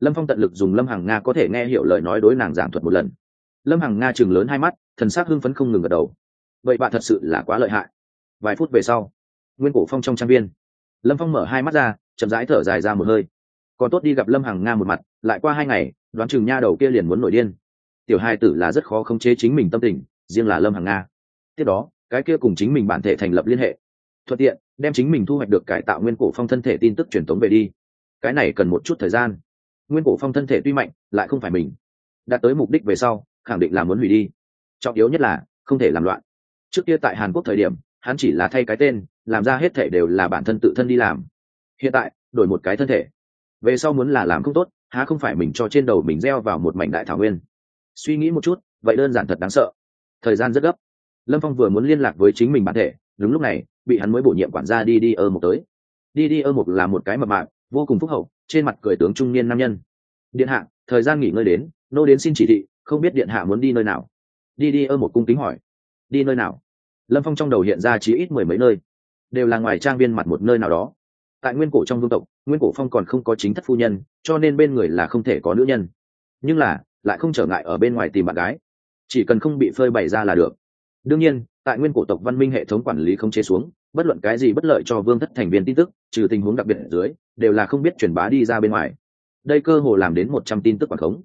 Lâm phong tận lực dùng lâm hằng nga có thể nghe hiểu lời nói đối nàng giảng thuật một lần. Lâm hằng nga chừng lớn hai mắt, thần s á c hưng phấn không ngừng gật đầu. Vậy bạn thật sự là quá lợi hại. Vài phút về sau, nguyên cổ phong trong trang viên, lâm phong mở hai mắt ra, chậm rãi thở dài ra một hơi. Còn tốt đi gặp lâm hằng nga một mặt, lại qua hai ngày, đoán chừng nha đầu kia liền muốn nổi điên. Tiểu hai tử là rất khó khống chế chính mình tâm tình, riêng là lâm hằng nga. Tiếp đó, cái kia cùng chính mình bản thể thành lập liên hệ thuận tiện, đem chính mình thu hoạch được cải tạo nguyên cổ phong thân thể tin tức truyền tống về đi. Cái này cần một chút thời gian. Nguyên cổ phong thân thể tuy mạnh, lại không phải mình. Đạt tới mục đích về sau, khẳng định là muốn hủy đi. Trọng yếu nhất là, không thể làm loạn. Trước kia tại hàn quốc thời điểm, hắn chỉ là thay cái tên, làm ra hết thể đều là bản thân tự thân đi làm. Hiện tại, đổi một cái thân thể. Về sau muốn là làm không tốt, há không phải mình cho trên đầu mình gieo vào một mảnh đại thảo nguyên. Suy nghĩ một chút, vậy đơn giản thật đáng sợ. Thời gian rất gấp. Lâm phong vừa muốn liên lạc với chính mình bản thể đúng lúc này, bị hắn mới bổ nhiệm quản gia đi đi ơ một tới. Đi đi ơ một là một cái mập mạc vô cùng phúc hậu, trên mặt cười tướng trung niên nam nhân. Điện hạ, thời gian nghỉ ngơi đến, nô đến xin chỉ thị, không biết điện hạ muốn đi nơi nào? Đi đi ơ một cung kính hỏi. Đi nơi nào? Lâm phong trong đầu hiện ra chỉ ít mười mấy nơi. Đều là ngoài trang viên mặt một nơi nào đó. Tại nguyên cổ trong vương tộc, nguyên cổ phong còn không có chính thất phu nhân, cho nên bên người là không thể có nữ nhân. Nhưng là, lại không trở ngại ở bên ngoài tìm bạn gái. Chỉ cần không bị phơi bày ra là được. Đương nhiên tại nguyên cổ tộc văn minh hệ thống quản lý không chế xuống, bất luận cái gì bất lợi cho vương thất thành viên tin tức, trừ tình huống đặc biệt ở dưới, đều là không biết truyền bá đi ra bên ngoài. Đây cơ hồ làm đến một trăm tin tức quảng khống.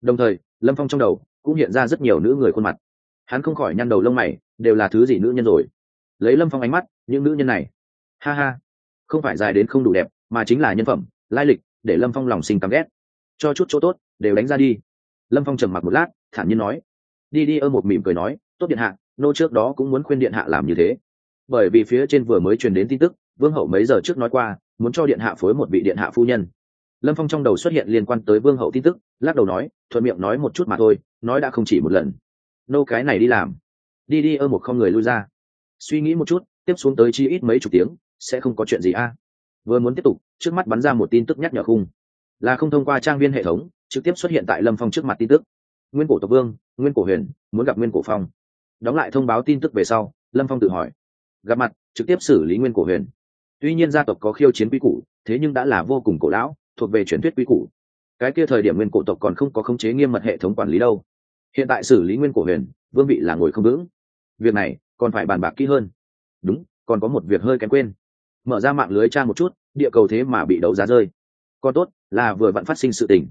Đồng thời, lâm phong trong đầu cũng hiện ra rất nhiều nữ người khuôn mặt. Hắn không khỏi nhăn đầu lông mày, đều là thứ gì nữ nhân rồi? Lấy lâm phong ánh mắt, những nữ nhân này. Ha ha, không phải dài đến không đủ đẹp, mà chính là nhân phẩm, lai lịch, để lâm phong lòng sinh căm ghét. Cho chút chỗ tốt, đều đánh ra đi. Lâm phong trầm mặc một lát, thản nhiên nói. Đi đi ơ một mỉm cười nói, tốt điện hạ nô trước đó cũng muốn khuyên điện hạ làm như thế. Bởi vì phía trên vừa mới truyền đến tin tức, vương hậu mấy giờ trước nói qua, muốn cho điện hạ phối một vị điện hạ phu nhân. Lâm phong trong đầu xuất hiện liên quan tới vương hậu tin tức, lắc đầu nói, thuận miệng nói một chút mà thôi, nói đã không chỉ một lần. Nô cái này đi làm. Đi đi ơ một không người lui ra. Suy nghĩ một chút, tiếp xuống tới chi ít mấy chục tiếng, sẽ không có chuyện gì a. Vừa muốn tiếp tục, trước mắt bắn ra một tin tức nhắc nhở khung. Là không thông qua trang viên hệ thống, trực tiếp xuất hiện tại lâm phong trước mặt tin tức. Nguyên cổ tộc vương, nguyên cổ huyền, muốn gặp nguyên cổ phong đóng lại thông báo tin tức về sau, lâm phong tự hỏi. Gặp mặt, trực tiếp xử lý nguyên cổ huyền. Tuy nhiên gia tộc có khiêu chiến quy củ, thế nhưng đã là vô cùng cổ lão, thuộc về truyền thuyết quy củ. Cái kia thời điểm nguyên cổ tộc còn không có khống chế nghiêm mật hệ thống quản lý đâu. Hiện tại xử lý nguyên cổ huyền, vương vị là ngồi không vững. Việc này, còn phải bàn bạc kỹ hơn. Đúng, còn có một việc hơi kém quên. Mở ra mạng lưới trang một chút, địa cầu thế mà bị đấu giá rơi. Còn tốt, là vừa vặn phát sinh sự tình.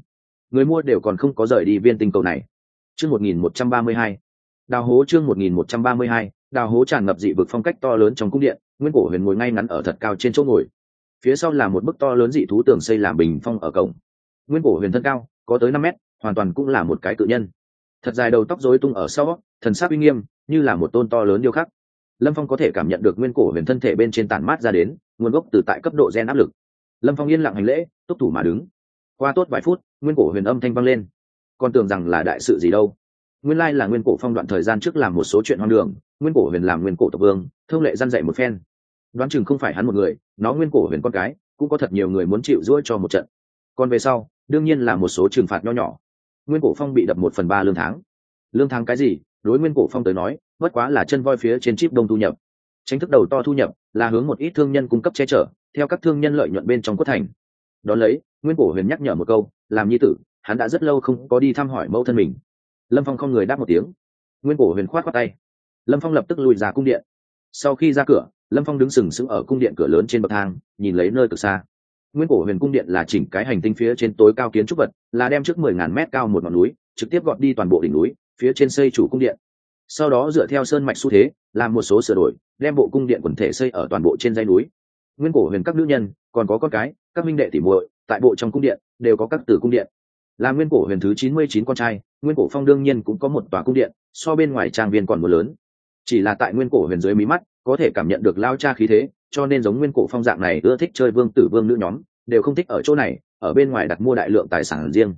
Người mua đều còn không có rời đi viên tinh cầu này. Chương một nghìn một trăm ba mươi hai đào hố chương một nghìn một trăm ba mươi hai, đào hố tràn ngập dị vực phong cách to lớn trong cung điện, nguyên cổ huyền ngồi ngay ngắn ở thật cao trên chỗ ngồi. Phía sau là một bức to lớn dị thú tường xây làm bình phong ở cổng. Nguyên cổ huyền thân cao, có tới năm mét, hoàn toàn cũng là một cái tự nhân. Thật dài đầu tóc rối tung ở sau, thần sắc uy nghiêm, như là một tôn to lớn điêu khắc. Lâm phong có thể cảm nhận được nguyên cổ huyền thân thể bên trên tản mát ra đến, nguồn gốc từ tại cấp độ gen áp lực. Lâm phong yên lặng hành lễ, túc thủ mà đứng. Qua tốt vài phút, nguyên cổ huyền âm thanh vang lên. Con tưởng rằng là đại sự gì đâu nguyên lai là nguyên cổ phong đoạn thời gian trước làm một số chuyện hoang đường, nguyên cổ huyền làm nguyên cổ tộc vương, thông lệ gian dạy một phen. Đoán chừng không phải hắn một người, nó nguyên cổ huyền con cái, cũng có thật nhiều người muốn chịu ruỗi cho một trận. Còn về sau, đương nhiên là một số trừng phạt nho nhỏ. Nguyên cổ phong bị đập một phần ba lương tháng. Lương tháng cái gì? Đối nguyên cổ phong tới nói, bất quá là chân voi phía trên chip đông thu nhập. Tranh thức đầu to thu nhập, là hướng một ít thương nhân cung cấp che chở, theo các thương nhân lợi nhuận bên trong quốc thành. Đón lấy, nguyên cổ huyền nhắc nhở một câu, làm nhi tử, hắn đã rất lâu không có đi thăm hỏi mẫu thân mình lâm phong không người đáp một tiếng. Nguyên cổ huyền khoát qua tay. Lâm phong lập tức lùi ra cung điện. Sau khi ra cửa, lâm phong đứng sừng sững ở cung điện cửa lớn trên bậc thang, nhìn lấy nơi cực xa. Nguyên cổ huyền cung điện là chỉnh cái hành tinh phía trên tối cao kiến trúc vật, là đem trước mười ngàn mét cao một ngọn núi, trực tiếp gọt đi toàn bộ đỉnh núi, phía trên xây chủ cung điện. Sau đó dựa theo sơn mạch xu thế, làm một số sửa đổi, đem bộ cung điện quần thể xây ở toàn bộ trên dây núi. Nguyên cổ huyền các nữ nhân, còn có con cái, các minh đệ tỉ muội, tại bộ trong cung điện, đều có các tử cung điện là nguyên cổ huyền thứ chín mươi chín con trai, nguyên cổ phong đương nhiên cũng có một tòa cung điện, so bên ngoài trang viên còn mưa lớn. Chỉ là tại nguyên cổ huyền dưới mí mắt, có thể cảm nhận được lao cha khí thế, cho nên giống nguyên cổ phong dạng này ưa thích chơi vương tử vương nữ nhóm, đều không thích ở chỗ này, ở bên ngoài đặt mua đại lượng tài sản riêng.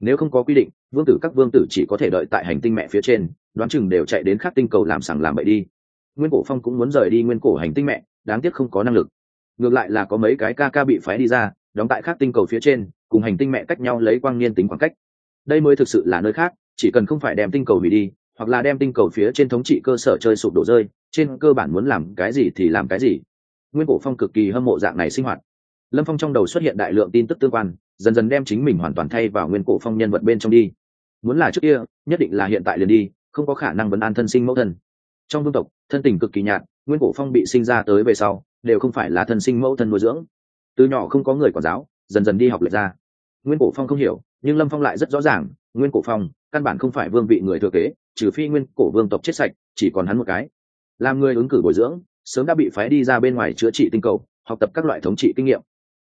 Nếu không có quy định, vương tử các vương tử chỉ có thể đợi tại hành tinh mẹ phía trên, đoán chừng đều chạy đến khắc tinh cầu làm sẵn làm bậy đi. Nguyên cổ phong cũng muốn rời đi nguyên cổ hành tinh mẹ, đáng tiếc không có năng lực. Ngược lại là có mấy cái ca ca bị phái đi ra, đóng tại khắc tinh cầu phía trên cùng hành tinh mẹ cách nhau lấy quang niên tính khoảng cách. Đây mới thực sự là nơi khác, chỉ cần không phải đem tinh cầu hủy đi, hoặc là đem tinh cầu phía trên thống trị cơ sở chơi sụp đổ rơi, trên cơ bản muốn làm cái gì thì làm cái gì. Nguyên cổ phong cực kỳ hâm mộ dạng này sinh hoạt. Lâm phong trong đầu xuất hiện đại lượng tin tức tương quan, dần dần đem chính mình hoàn toàn thay vào nguyên cổ phong nhân vật bên trong đi. Muốn là trước kia, nhất định là hiện tại liền đi, không có khả năng vấn an thân sinh mẫu thân. Trong vương tộc, thân tình cực kỳ nhạt, nguyên cổ phong bị sinh ra tới về sau, đều không phải là thân sinh mẫu thân nuôi dưỡng. Từ nhỏ không có người quản giáo, dần dần đi học lệch ra nguyên cổ phong không hiểu, nhưng lâm phong lại rất rõ ràng, nguyên cổ phong, căn bản không phải vương vị người thừa kế, trừ phi nguyên cổ vương tộc chết sạch, chỉ còn hắn một cái. Làm người ứng cử bồi dưỡng, sớm đã bị phái đi ra bên ngoài chữa trị tinh cầu, học tập các loại thống trị kinh nghiệm.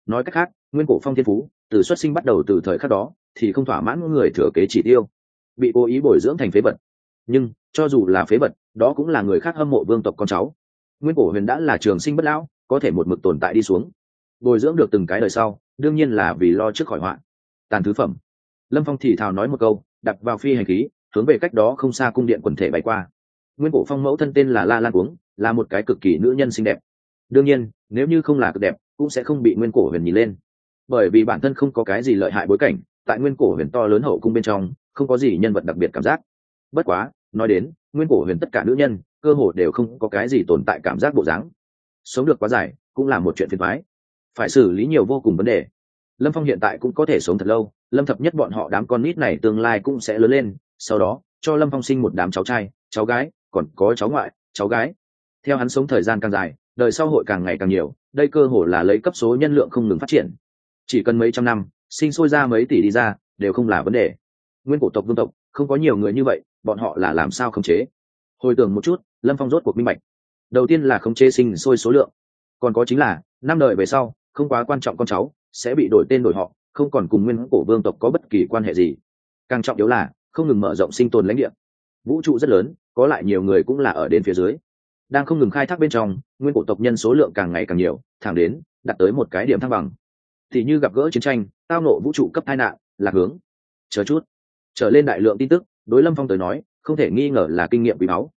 Nói cách khác, nguyên cổ phong thiên phú, từ xuất sinh bắt đầu từ thời khắc đó, thì không thỏa mãn người thừa kế chỉ tiêu. Bị cố ý bồi dưỡng thành phế vật. Nhưng, cho dù là phế vật, đó cũng là người khác hâm mộ vương tộc con cháu. Nguyên cổ huyền đã là trường sinh bất lão, có thể một mực tồn tại đi xuống bồi dưỡng được từng cái đời sau, đương nhiên là vì lo trước khỏi họa. Tàn thứ phẩm. Lâm phong thì thào nói một câu, đặt vào phi hành khí, hướng về cách đó không xa cung điện quần thể bay qua. Nguyên cổ phong mẫu thân tên là la lan uống là một cái cực kỳ nữ nhân xinh đẹp. Đương nhiên, nếu như không là cực đẹp, cũng sẽ không bị nguyên cổ huyền nhìn lên. Bởi vì bản thân không có cái gì lợi hại bối cảnh, tại nguyên cổ huyền to lớn hậu cung bên trong, không có gì nhân vật đặc biệt cảm giác. Bất quá, nói đến, nguyên cổ huyền tất cả nữ nhân, cơ hồ đều không có cái gì tồn tại cảm giác bộ dáng. Sống được quá dài, cũng là một chuyện phiền thoái phải xử lý nhiều vô cùng vấn đề. Lâm phong hiện tại cũng có thể sống thật lâu, lâm thập nhất bọn họ đám con nít này tương lai cũng sẽ lớn lên, sau đó, cho lâm phong sinh một đám cháu trai, cháu gái, còn có cháu ngoại, cháu gái. Theo hắn sống thời gian càng dài, đời sau hội càng ngày càng nhiều, đây cơ hồ là lấy cấp số nhân lượng không ngừng phát triển. Chỉ cần mấy trăm năm, sinh sôi ra mấy tỷ đi ra, đều không là vấn đề. Nguyên cổ tộc, vương tộc, không có nhiều người như vậy, bọn họ là làm sao khống chế? Hồi tưởng một chút, lâm phong rốt cuộc minh bạch. Đầu tiên là khống chế sinh sôi số lượng. Còn có chính là, năm đời về sau không quá quan trọng con cháu, sẽ bị đổi tên đổi họ, không còn cùng nguyên cổ vương tộc có bất kỳ quan hệ gì. Càng trọng yếu là, không ngừng mở rộng sinh tồn lãnh địa. Vũ trụ rất lớn, có lại nhiều người cũng là ở đến phía dưới. Đang không ngừng khai thác bên trong, nguyên cổ tộc nhân số lượng càng ngày càng nhiều, thẳng đến, đạt tới một cái điểm thăng bằng. Thì như gặp gỡ chiến tranh, tao nộ vũ trụ cấp tai nạn, lạc hướng. Chờ chút. Trở lên đại lượng tin tức, đối lâm phong tới nói, không thể nghi ngờ là kinh nghiệm quý báu.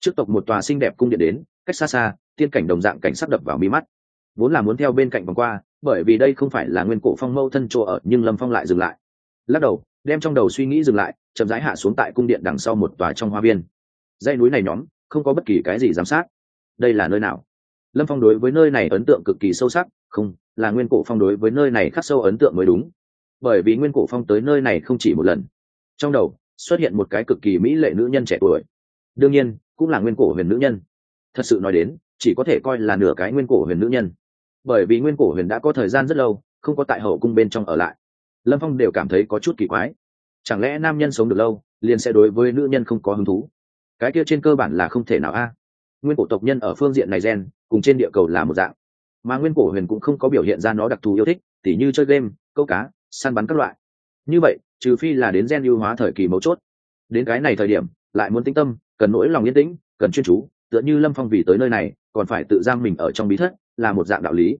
Trước tộc một tòa xinh đẹp cung điện đến, cách xa xa, tiên cảnh đồng dạng cảnh sắp đập vào mi mắt vốn là muốn theo bên cạnh vòng qua, bởi vì đây không phải là nguyên cổ phong mâu thân chỗ ở, nhưng lâm phong lại dừng lại. Lắc đầu, đem trong đầu suy nghĩ dừng lại, chậm rãi hạ xuống tại cung điện đằng sau một tòa trong hoa viên. Dãy núi này nhóm, không có bất kỳ cái gì giám sát. Đây là nơi nào? Lâm phong đối với nơi này ấn tượng cực kỳ sâu sắc, không, là nguyên cổ phong đối với nơi này khắc sâu ấn tượng mới đúng. Bởi vì nguyên cổ phong tới nơi này không chỉ một lần. Trong đầu, xuất hiện một cái cực kỳ mỹ lệ nữ nhân trẻ tuổi. Đương nhiên, cũng là nguyên cổ huyền nữ nhân. Thật sự nói đến, chỉ có thể coi là nửa cái nguyên cổ huyền nữ nhân bởi vì nguyên cổ huyền đã có thời gian rất lâu, không có tại hậu cung bên trong ở lại. Lâm phong đều cảm thấy có chút kỳ quái. Chẳng lẽ nam nhân sống được lâu, liền sẽ đối với nữ nhân không có hứng thú? Cái kia trên cơ bản là không thể nào a. Nguyên cổ tộc nhân ở phương diện này gen, cùng trên địa cầu là một dạng. Mà nguyên cổ huyền cũng không có biểu hiện ra nó đặc thù yêu thích, tỉ như chơi game, câu cá, săn bắn các loại. Như vậy, trừ phi là đến gen ưu hóa thời kỳ mấu chốt. Đến cái này thời điểm, lại muốn tĩnh tâm, cần nỗi lòng yên tĩnh, cần chuyên chú tựa như lâm phong vì tới nơi này, còn phải tự giam mình ở trong bí thất, là một dạng đạo lý.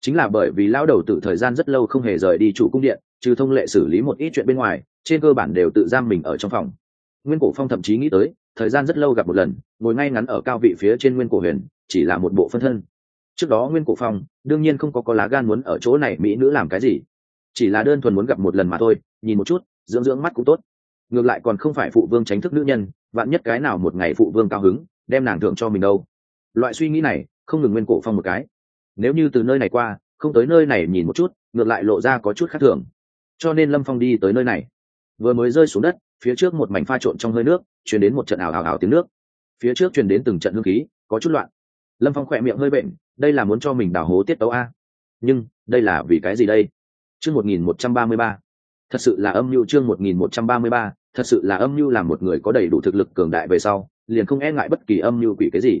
Chính là bởi vì lão đầu tự thời gian rất lâu không hề rời đi chủ cung điện, trừ thông lệ xử lý một ít chuyện bên ngoài, trên cơ bản đều tự giam mình ở trong phòng. Nguyên cổ phong thậm chí nghĩ tới, thời gian rất lâu gặp một lần, ngồi ngay ngắn ở cao vị phía trên nguyên cổ huyền, chỉ là một bộ phân thân. Trước đó nguyên cổ phong, đương nhiên không có có lá gan muốn ở chỗ này mỹ nữ làm cái gì. Chỉ là đơn thuần muốn gặp một lần mà thôi, nhìn một chút, dưỡng dưỡng mắt cũng tốt. Ngược lại còn không phải phụ vương tránh thức nữ nhân, vạn nhất cái nào một ngày phụ vương cao hứng đem nàng thưởng cho mình đâu. Loại suy nghĩ này, không ngừng nguyên cổ phong một cái. Nếu như từ nơi này qua, không tới nơi này nhìn một chút, ngược lại lộ ra có chút khác thường. Cho nên lâm phong đi tới nơi này. Vừa mới rơi xuống đất, phía trước một mảnh pha trộn trong hơi nước chuyển đến một trận ảo ảo ảo tiếng nước. Phía trước chuyển đến từng trận hương khí, có chút loạn. Lâm phong khỏe miệng hơi bệnh, đây là muốn cho mình đào hố tiết tấu a. Nhưng, đây là vì cái gì đây? Chương một nghìn một trăm ba mươi ba. Thật sự là âm mưu chương một nghìn một trăm ba mươi ba, thật sự là âm mưu làm một người có đầy đủ thực lực cường đại về sau liền không e ngại bất kỳ âm mưu quỷ cái gì.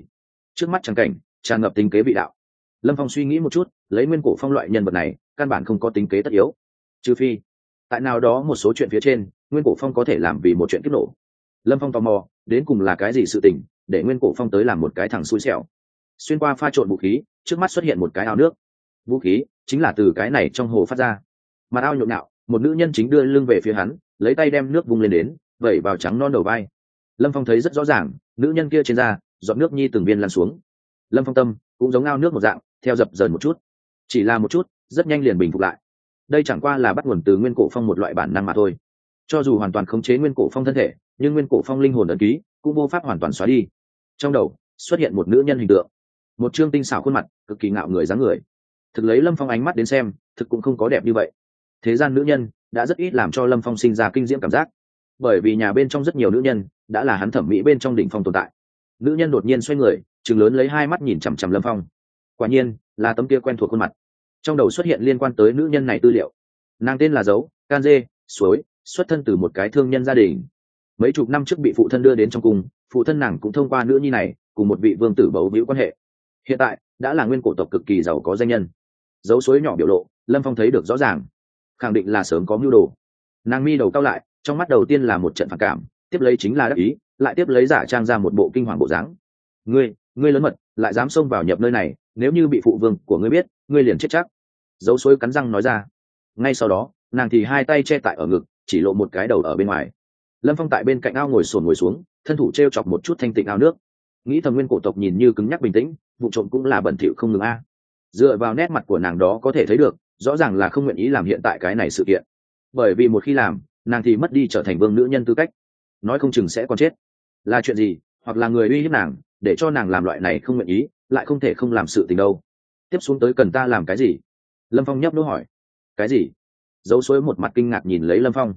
Trước mắt trắng cảnh, tràn ngập tính kế vị đạo. Lâm phong suy nghĩ một chút, lấy nguyên cổ phong loại nhân vật này, căn bản không có tính kế tất yếu. Trừ phi, tại nào đó một số chuyện phía trên, nguyên cổ phong có thể làm vì một chuyện kích nổ. Lâm phong tò mò, đến cùng là cái gì sự tình, để nguyên cổ phong tới làm một cái thằng xui xẻo. Xuyên qua pha trộn vũ khí, trước mắt xuất hiện một cái ao nước. Vũ khí chính là từ cái này trong hồ phát ra. Mặt ao nhộn nhạo, một nữ nhân chính đưa lưng về phía hắn, lấy tay đem nước vung lên đến, vẩy vào trắng non đầu vai lâm phong thấy rất rõ ràng, nữ nhân kia trên da dọn nước nhi từng viên lăn xuống. Lâm phong tâm cũng giống ao nước một dạng, theo dập dờn một chút. Chỉ là một chút, rất nhanh liền bình phục lại. Đây chẳng qua là bắt nguồn từ nguyên cổ phong một loại bản năng mà thôi. Cho dù hoàn toàn khống chế nguyên cổ phong thân thể, nhưng nguyên cổ phong linh hồn ẩn ký cũng vô pháp hoàn toàn xóa đi. Trong đầu xuất hiện một nữ nhân hình tượng. Một chương tinh xảo khuôn mặt, cực kỳ ngạo người dáng người. Thực lấy lâm phong ánh mắt đến xem, thực cũng không có đẹp như vậy. Thế gian nữ nhân đã rất ít làm cho lâm phong sinh ra kinh diễm cảm giác. Bởi vì nhà bên trong rất nhiều nữ nhân đã là hắn thẩm mỹ bên trong đỉnh phong tồn tại. Nữ nhân đột nhiên xoay người chừng lớn lấy hai mắt nhìn chằm chằm lâm phong. Quả nhiên, là tấm kia quen thuộc khuôn mặt. Trong đầu xuất hiện liên quan tới nữ nhân này tư liệu. Nàng tên là dấu, can dê, suối, xuất thân từ một cái thương nhân gia đình. Mấy chục năm trước bị phụ thân đưa đến trong cung, phụ thân nàng cũng thông qua nữ nhi này cùng một vị vương tử bấu víu quan hệ. Hiện tại, đã là nguyên cổ tộc cực kỳ giàu có danh nhân. Dấu suối nhỏ biểu lộ, lâm phong thấy được rõ ràng. Khẳng định là sớm có mưu đồ. Nàng mi đầu cao lại, trong mắt đầu tiên là một trận phản cảm tiếp lấy chính là đắc ý, lại tiếp lấy giả trang ra một bộ kinh hoàng bộ dáng. Ngươi ngươi lớn mật, lại dám xông vào nhập nơi này, nếu như bị phụ vương của ngươi biết, ngươi liền chết chắc. Dấu suối cắn răng nói ra. Ngay sau đó, nàng thì hai tay che tại ở ngực, chỉ lộ một cái đầu ở bên ngoài. Lâm phong tại bên cạnh ao ngồi sồn ngồi xuống, thân thủ t r e o chọc một chút thanh tịnh ao nước. Nghĩ thầm nguyên cổ tộc nhìn như cứng nhắc bình tĩnh, vụ trộm cũng là bẩn thỉu không ngừng a. Dựa vào nét mặt của nàng đó có thể thấy được, rõ ràng là không nguyện ý làm hiện tại cái này sự kiện. Bởi vì một khi làm, nàng thì mất đi trở thành vương nữ nhân tư cách nói không chừng sẽ còn chết. Là chuyện gì? Hoặc là người uy hiếp nàng, để cho nàng làm loại này không nguyện ý, lại không thể không làm sự tình đâu. Tiếp xuống tới cần ta làm cái gì? Lâm phong nhấp đỗ hỏi. Cái gì? Dấu suối một mặt kinh ngạc nhìn lấy lâm phong.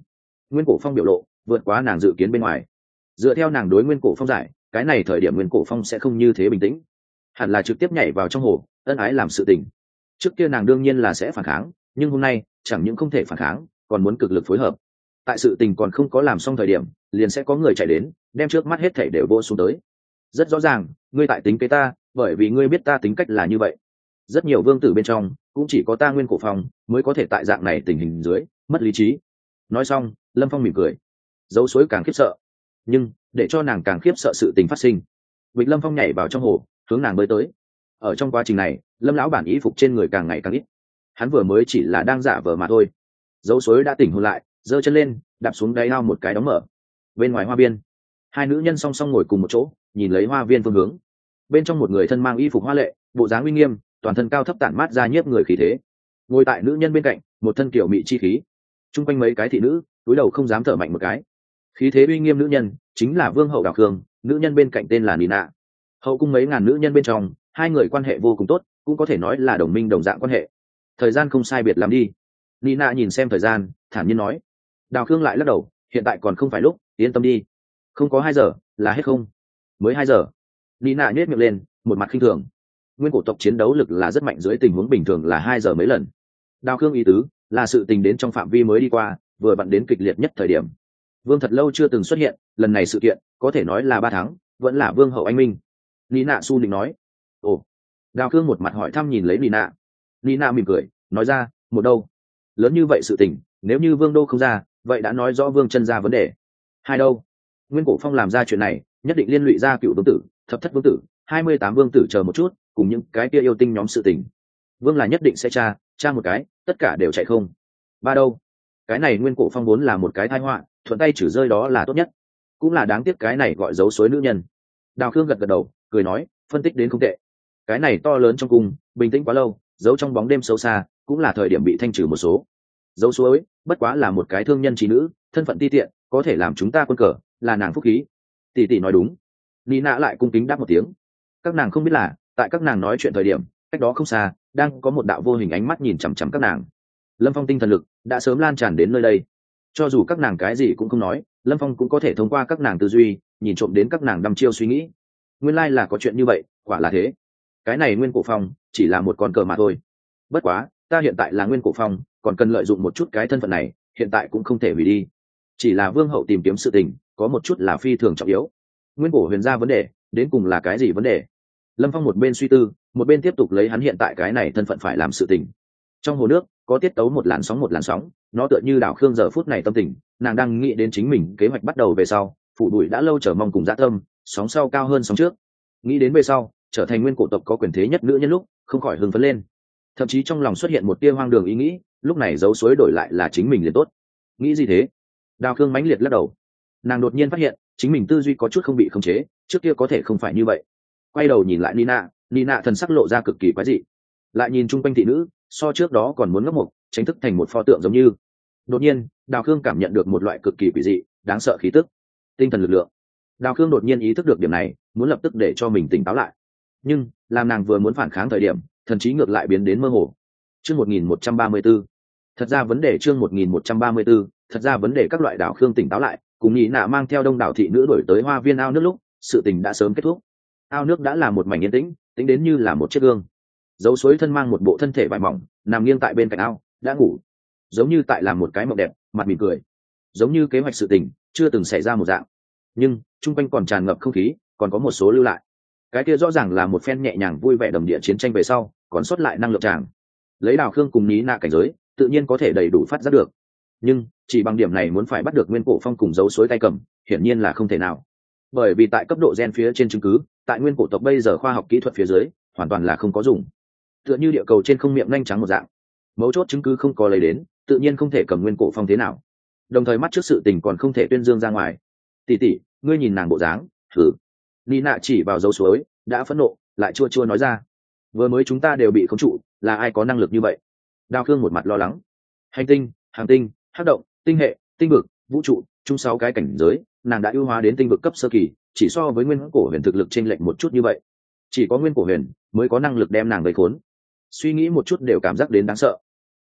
Nguyên cổ phong biểu lộ, vượt quá nàng dự kiến bên ngoài. Dựa theo nàng đối nguyên cổ phong giải, cái này thời điểm nguyên cổ phong sẽ không như thế bình tĩnh. Hẳn là trực tiếp nhảy vào trong hồ, ân ái làm sự tình. Trước kia nàng đương nhiên là sẽ phản kháng, nhưng hôm nay, chẳng những không thể phản kháng, còn muốn cực lực phối hợp tại sự tình còn không có làm xong thời điểm, liền sẽ có người chạy đến, đem trước mắt hết thảy đều vô xuống tới. Rất rõ ràng, ngươi tại tính kế ta, bởi vì ngươi biết ta tính cách là như vậy. Rất nhiều vương tử bên trong, cũng chỉ có ta nguyên cổ phong, mới có thể tại dạng này tình hình dưới, mất lý trí. Nói xong, lâm phong mỉm cười. Dấu suối càng khiếp sợ. Nhưng, để cho nàng càng khiếp sợ sự tình phát sinh. Vịnh lâm phong nhảy vào trong hồ, hướng nàng mới tới. Ở trong quá trình này, lâm lão bản ý phục trên người càng ngày càng ít. Hắn vừa mới chỉ là đang giả vờ mà thôi. Dấu suối đã tỉnh hôn lại giơ chân lên đạp xuống đáy ao một cái đóng mở. Bên ngoài hoa viên, hai nữ nhân song song ngồi cùng một chỗ nhìn lấy hoa viên phương hướng. Bên trong một người thân mang y phục hoa lệ bộ dáng uy nghiêm toàn thân cao thấp tản mát ra nhiếp người khí thế. Ngồi tại nữ nhân bên cạnh một thân kiểu mị chi khí. Chung quanh mấy cái thị nữ túi đầu không dám thở mạnh một cái. Khí thế uy nghiêm nữ nhân chính là vương hậu đào khương nữ nhân bên cạnh tên là nina hậu cung mấy ngàn nữ nhân bên trong hai người quan hệ vô cùng tốt cũng có thể nói là đồng minh đồng dạng quan hệ. Thời gian không sai biệt làm đi. Nina nhìn xem thời gian thản nhiên nói đào khương lại lắc đầu, hiện tại còn không phải lúc, yên tâm đi. Không có hai giờ, là hết không? Mới hai giờ. Nina nhét miệng lên, một mặt khinh thường. Nguyên cổ tộc chiến đấu lực là rất mạnh dưới tình huống bình thường là hai giờ mấy lần. Đào khương ý tứ, là sự tình đến trong phạm vi mới đi qua, vừa vặn đến kịch liệt nhất thời điểm. Vương thật lâu chưa từng xuất hiện, lần này sự kiện, có thể nói là ba tháng, vẫn là vương hậu anh minh. Nina su định nói. Ồ. Đào khương một mặt hỏi thăm nhìn lấy Lý Nạ. Lý Nạ mỉm cười, nói ra, một đâu? Lớn như vậy sự tình, nếu như vương đô không ra vậy đã nói rõ vương chân ra vấn đề. Hai đâu? Nguyên cổ phong làm ra chuyện này, nhất định liên lụy ra cựu vương tử, thập thất vương tử, hai mươi tám vương tử chờ một chút, cùng những cái kia yêu tinh nhóm sự tình. Vương là nhất định sẽ tra tra một cái, tất cả đều chạy không. Ba đâu? Cái này nguyên cổ phong vốn là một cái thai họa, thuận tay trừ rơi đó là tốt nhất. Cũng là đáng tiếc cái này gọi dấu suối nữ nhân. Đào khương gật gật đầu, cười nói, phân tích đến không tệ. Cái này to lớn trong cung, bình tĩnh quá lâu, giấu trong bóng đêm sâu xa, cũng là thời điểm bị thanh trừ một số dấu suối, bất quá là một cái thương nhân trí nữ, thân phận ti tiện, có thể làm chúng ta quân cờ, là nàng phúc khí. Tỷ tỷ nói đúng. Nị nạ lại cung kính đáp một tiếng. Các nàng không biết là, tại các nàng nói chuyện thời điểm, cách đó không xa, đang có một đạo vô hình ánh mắt nhìn chằm chằm các nàng. Lâm phong tinh thần lực đã sớm lan tràn đến nơi đây. Cho dù các nàng cái gì cũng không nói, lâm phong cũng có thể thông qua các nàng tư duy, nhìn trộm đến các nàng đăm chiêu suy nghĩ. Nguyên lai、like、là có chuyện như vậy, quả là thế. Cái này nguyên cổ phong chỉ là một con cờ mà thôi. Bất quá, ta hiện tại là nguyên cổ phong còn cần lợi dụng một chút cái thân phận này, hiện tại cũng không thể hủy đi. Chỉ là vương hậu tìm kiếm sự tình, có một chút là phi thường trọng yếu. Nguyên cổ huyền ra vấn đề, đến cùng là cái gì vấn đề? Lâm phong một bên suy tư, một bên tiếp tục lấy hắn hiện tại cái này thân phận phải làm sự tình. Trong hồ nước, có tiết tấu một làn sóng một làn sóng, nó tựa như đảo khương giờ phút này tâm tình, nàng đang nghĩ đến chính mình kế hoạch bắt đầu về sau phụ đuổi đã lâu chờ mong cùng dã tâm, sóng sau cao hơn sóng trước. Nghĩ đến về sau, trở thành nguyên cổ tộc có quyền thế nhất nữ nhân lúc, không khỏi hưng phấn lên. Thậm chí trong lòng xuất hiện một tia hoang đường ý nghĩ lúc này dấu suối đổi lại là chính mình liền tốt. Nghĩ gì thế? Đào khương mãnh liệt lắc đầu. Nàng đột nhiên phát hiện, chính mình tư duy có chút không bị khống chế, trước kia có thể không phải như vậy. Quay đầu nhìn lại nina nina thần sắc lộ ra cực kỳ quái dị. Lại nhìn chung quanh thị nữ, so trước đó còn muốn ngấp mục, tránh thức thành một pho tượng giống như. Đột nhiên, đào khương cảm nhận được một loại cực kỳ quỷ dị, đáng sợ khí tức. Tinh thần lực lượng. Đào khương đột nhiên ý thức được điểm này, muốn lập tức để cho mình tỉnh táo lại. Nhưng, làm nàng vừa muốn phản kháng thời điểm, thần trí ngược lại biến đến mơ hồ chương một nghìn một trăm ba mươi b ố thật ra vấn đề chương một nghìn một trăm ba mươi b ố thật ra vấn đề các loại đảo khương tỉnh táo lại, cùng nghĩ nạ mang theo đông đảo thị nữ đổi tới hoa viên ao nước lúc, sự tình đã sớm kết thúc. Ao nước đã là một mảnh yên tĩnh, tính đến như là một chiếc gương. Dấu suối thân mang một bộ thân thể vải mỏng, nằm nghiêng tại bên cạnh ao, đã ngủ. Giống như tại làm một cái mộng đẹp, mặt mỉm cười. Giống như kế hoạch sự tình, chưa từng xảy ra một dạng. Nhưng, chung quanh còn tràn ngập không khí, còn có một số lưu lại. Cái kia rõ ràng là một phen nhẹ nhàng vui vẻ đồng địa chiến tranh về sau, còn sót lại năng lượng tràng lấy đào khương cùng ní nạ cảnh giới, tự nhiên có thể đầy đủ phát giác được. Nhưng, chỉ bằng điểm này muốn phải bắt được nguyên cổ phong cùng dấu suối tay cầm, hiển nhiên là không thể nào. Bởi vì tại cấp độ gen phía trên chứng cứ, tại nguyên cổ tộc bây giờ khoa học kỹ thuật phía dưới, hoàn toàn là không có dùng. Tựa như địa cầu trên không miệng nhanh trắng một dạng. Mấu chốt chứng cứ không có lấy đến, tự nhiên không thể cầm nguyên cổ phong thế nào. Đồng thời mắt trước sự tình còn không thể tuyên dương ra ngoài. Tỉ tỉ ngươi nhìn nàng bộ dáng, thử. Ni nạ chỉ vào dấu suối, đã phẫn nộ, lại chua chua nói ra. Vừa mới chúng ta đều bị khống trụ là ai có năng lực như vậy? Đao khương một mặt lo lắng. Hành tinh, hàng tinh hát động, tinh hệ, tinh vực, vũ trụ, chung sáu cái cảnh giới, nàng đã ưu hóa đến tinh vực cấp sơ kỳ, chỉ so với nguyên cổ huyền thực lực t r ê n lệch một chút như vậy. Chỉ có nguyên cổ huyền mới có năng lực đem nàng gây khốn. Suy nghĩ một chút đều cảm giác đến đáng sợ.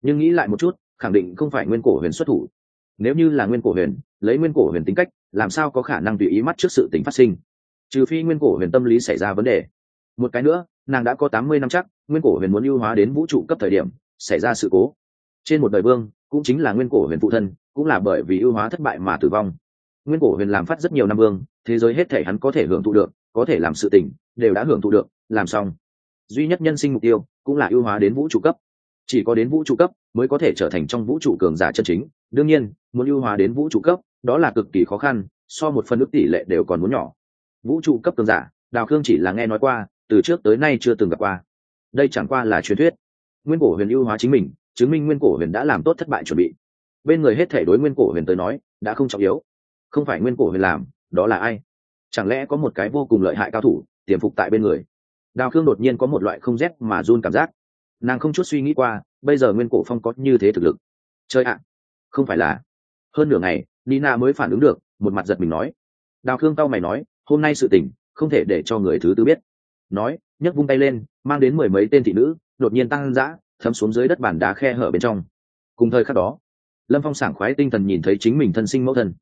Nhưng nghĩ lại một chút, khẳng định không phải nguyên cổ huyền xuất thủ. Nếu như là nguyên cổ huyền, lấy nguyên cổ huyền tính cách, làm sao có khả năng tùy ý mắt trước sự tính phát sinh? Trừ phi nguyên cổ huyền tâm lý xảy ra vấn đề. Một cái nữa, nàng đã có tám mươi năm chắc nguyên cổ huyền muốn ưu hóa đến vũ trụ cấp thời điểm, xảy ra sự cố. Trên một đời vương, cũng chính là nguyên cổ huyền phụ thân, cũng là bởi vì ưu hóa thất bại mà tử vong. Nguyên cổ huyền làm phát rất nhiều năm vương, thế giới hết thể hắn có thể hưởng thụ được, có thể làm sự tỉnh đều đã hưởng thụ được, làm xong. Duy nhất nhân sinh mục tiêu, cũng là ưu hóa đến vũ trụ cấp. Chỉ có đến vũ trụ cấp, mới có thể trở thành trong vũ trụ cường giả chân chính. Đương nhiên, muốn ưu hóa đến vũ trụ cấp, đó là cực kỳ khó khăn, so một phần ước tỷ lệ đều còn muốn nhỏ. Vũ trụ cấp cường giả, đào khương chỉ là nghe nói qua, từ trước tới nay chưa từng gặp qua đây chẳng qua là truyền thuyết. Nguyên cổ huyền ưu hóa chính mình, chứng minh nguyên cổ huyền đã làm tốt thất bại chuẩn bị. Bên người hết thể đối nguyên cổ huyền tới nói, đã không trọng yếu. Không phải nguyên cổ huyền làm, đó là ai? Chẳng lẽ có một cái vô cùng lợi hại cao thủ, tiềm phục tại bên người? Đào khương đột nhiên có một loại không rét mà run cảm giác. Nàng không chút suy nghĩ qua, bây giờ nguyên cổ phong có như thế thực lực. Chơi ạ! Không phải là. Hơn nửa ngày, nina mới phản ứng được, một mặt giật mình nói. Đào khương tao mày nói, hôm nay sự tình, không thể để cho người thứ tư biết nói, nhấc vung tay lên, mang đến mười mấy tên thị nữ, đột nhiên tăng dã, thấm xuống dưới đất bản đá khe hở bên trong. Cùng thời khắc đó, lâm phong sảng khoái tinh thần nhìn thấy chính mình thân sinh mẫu thân.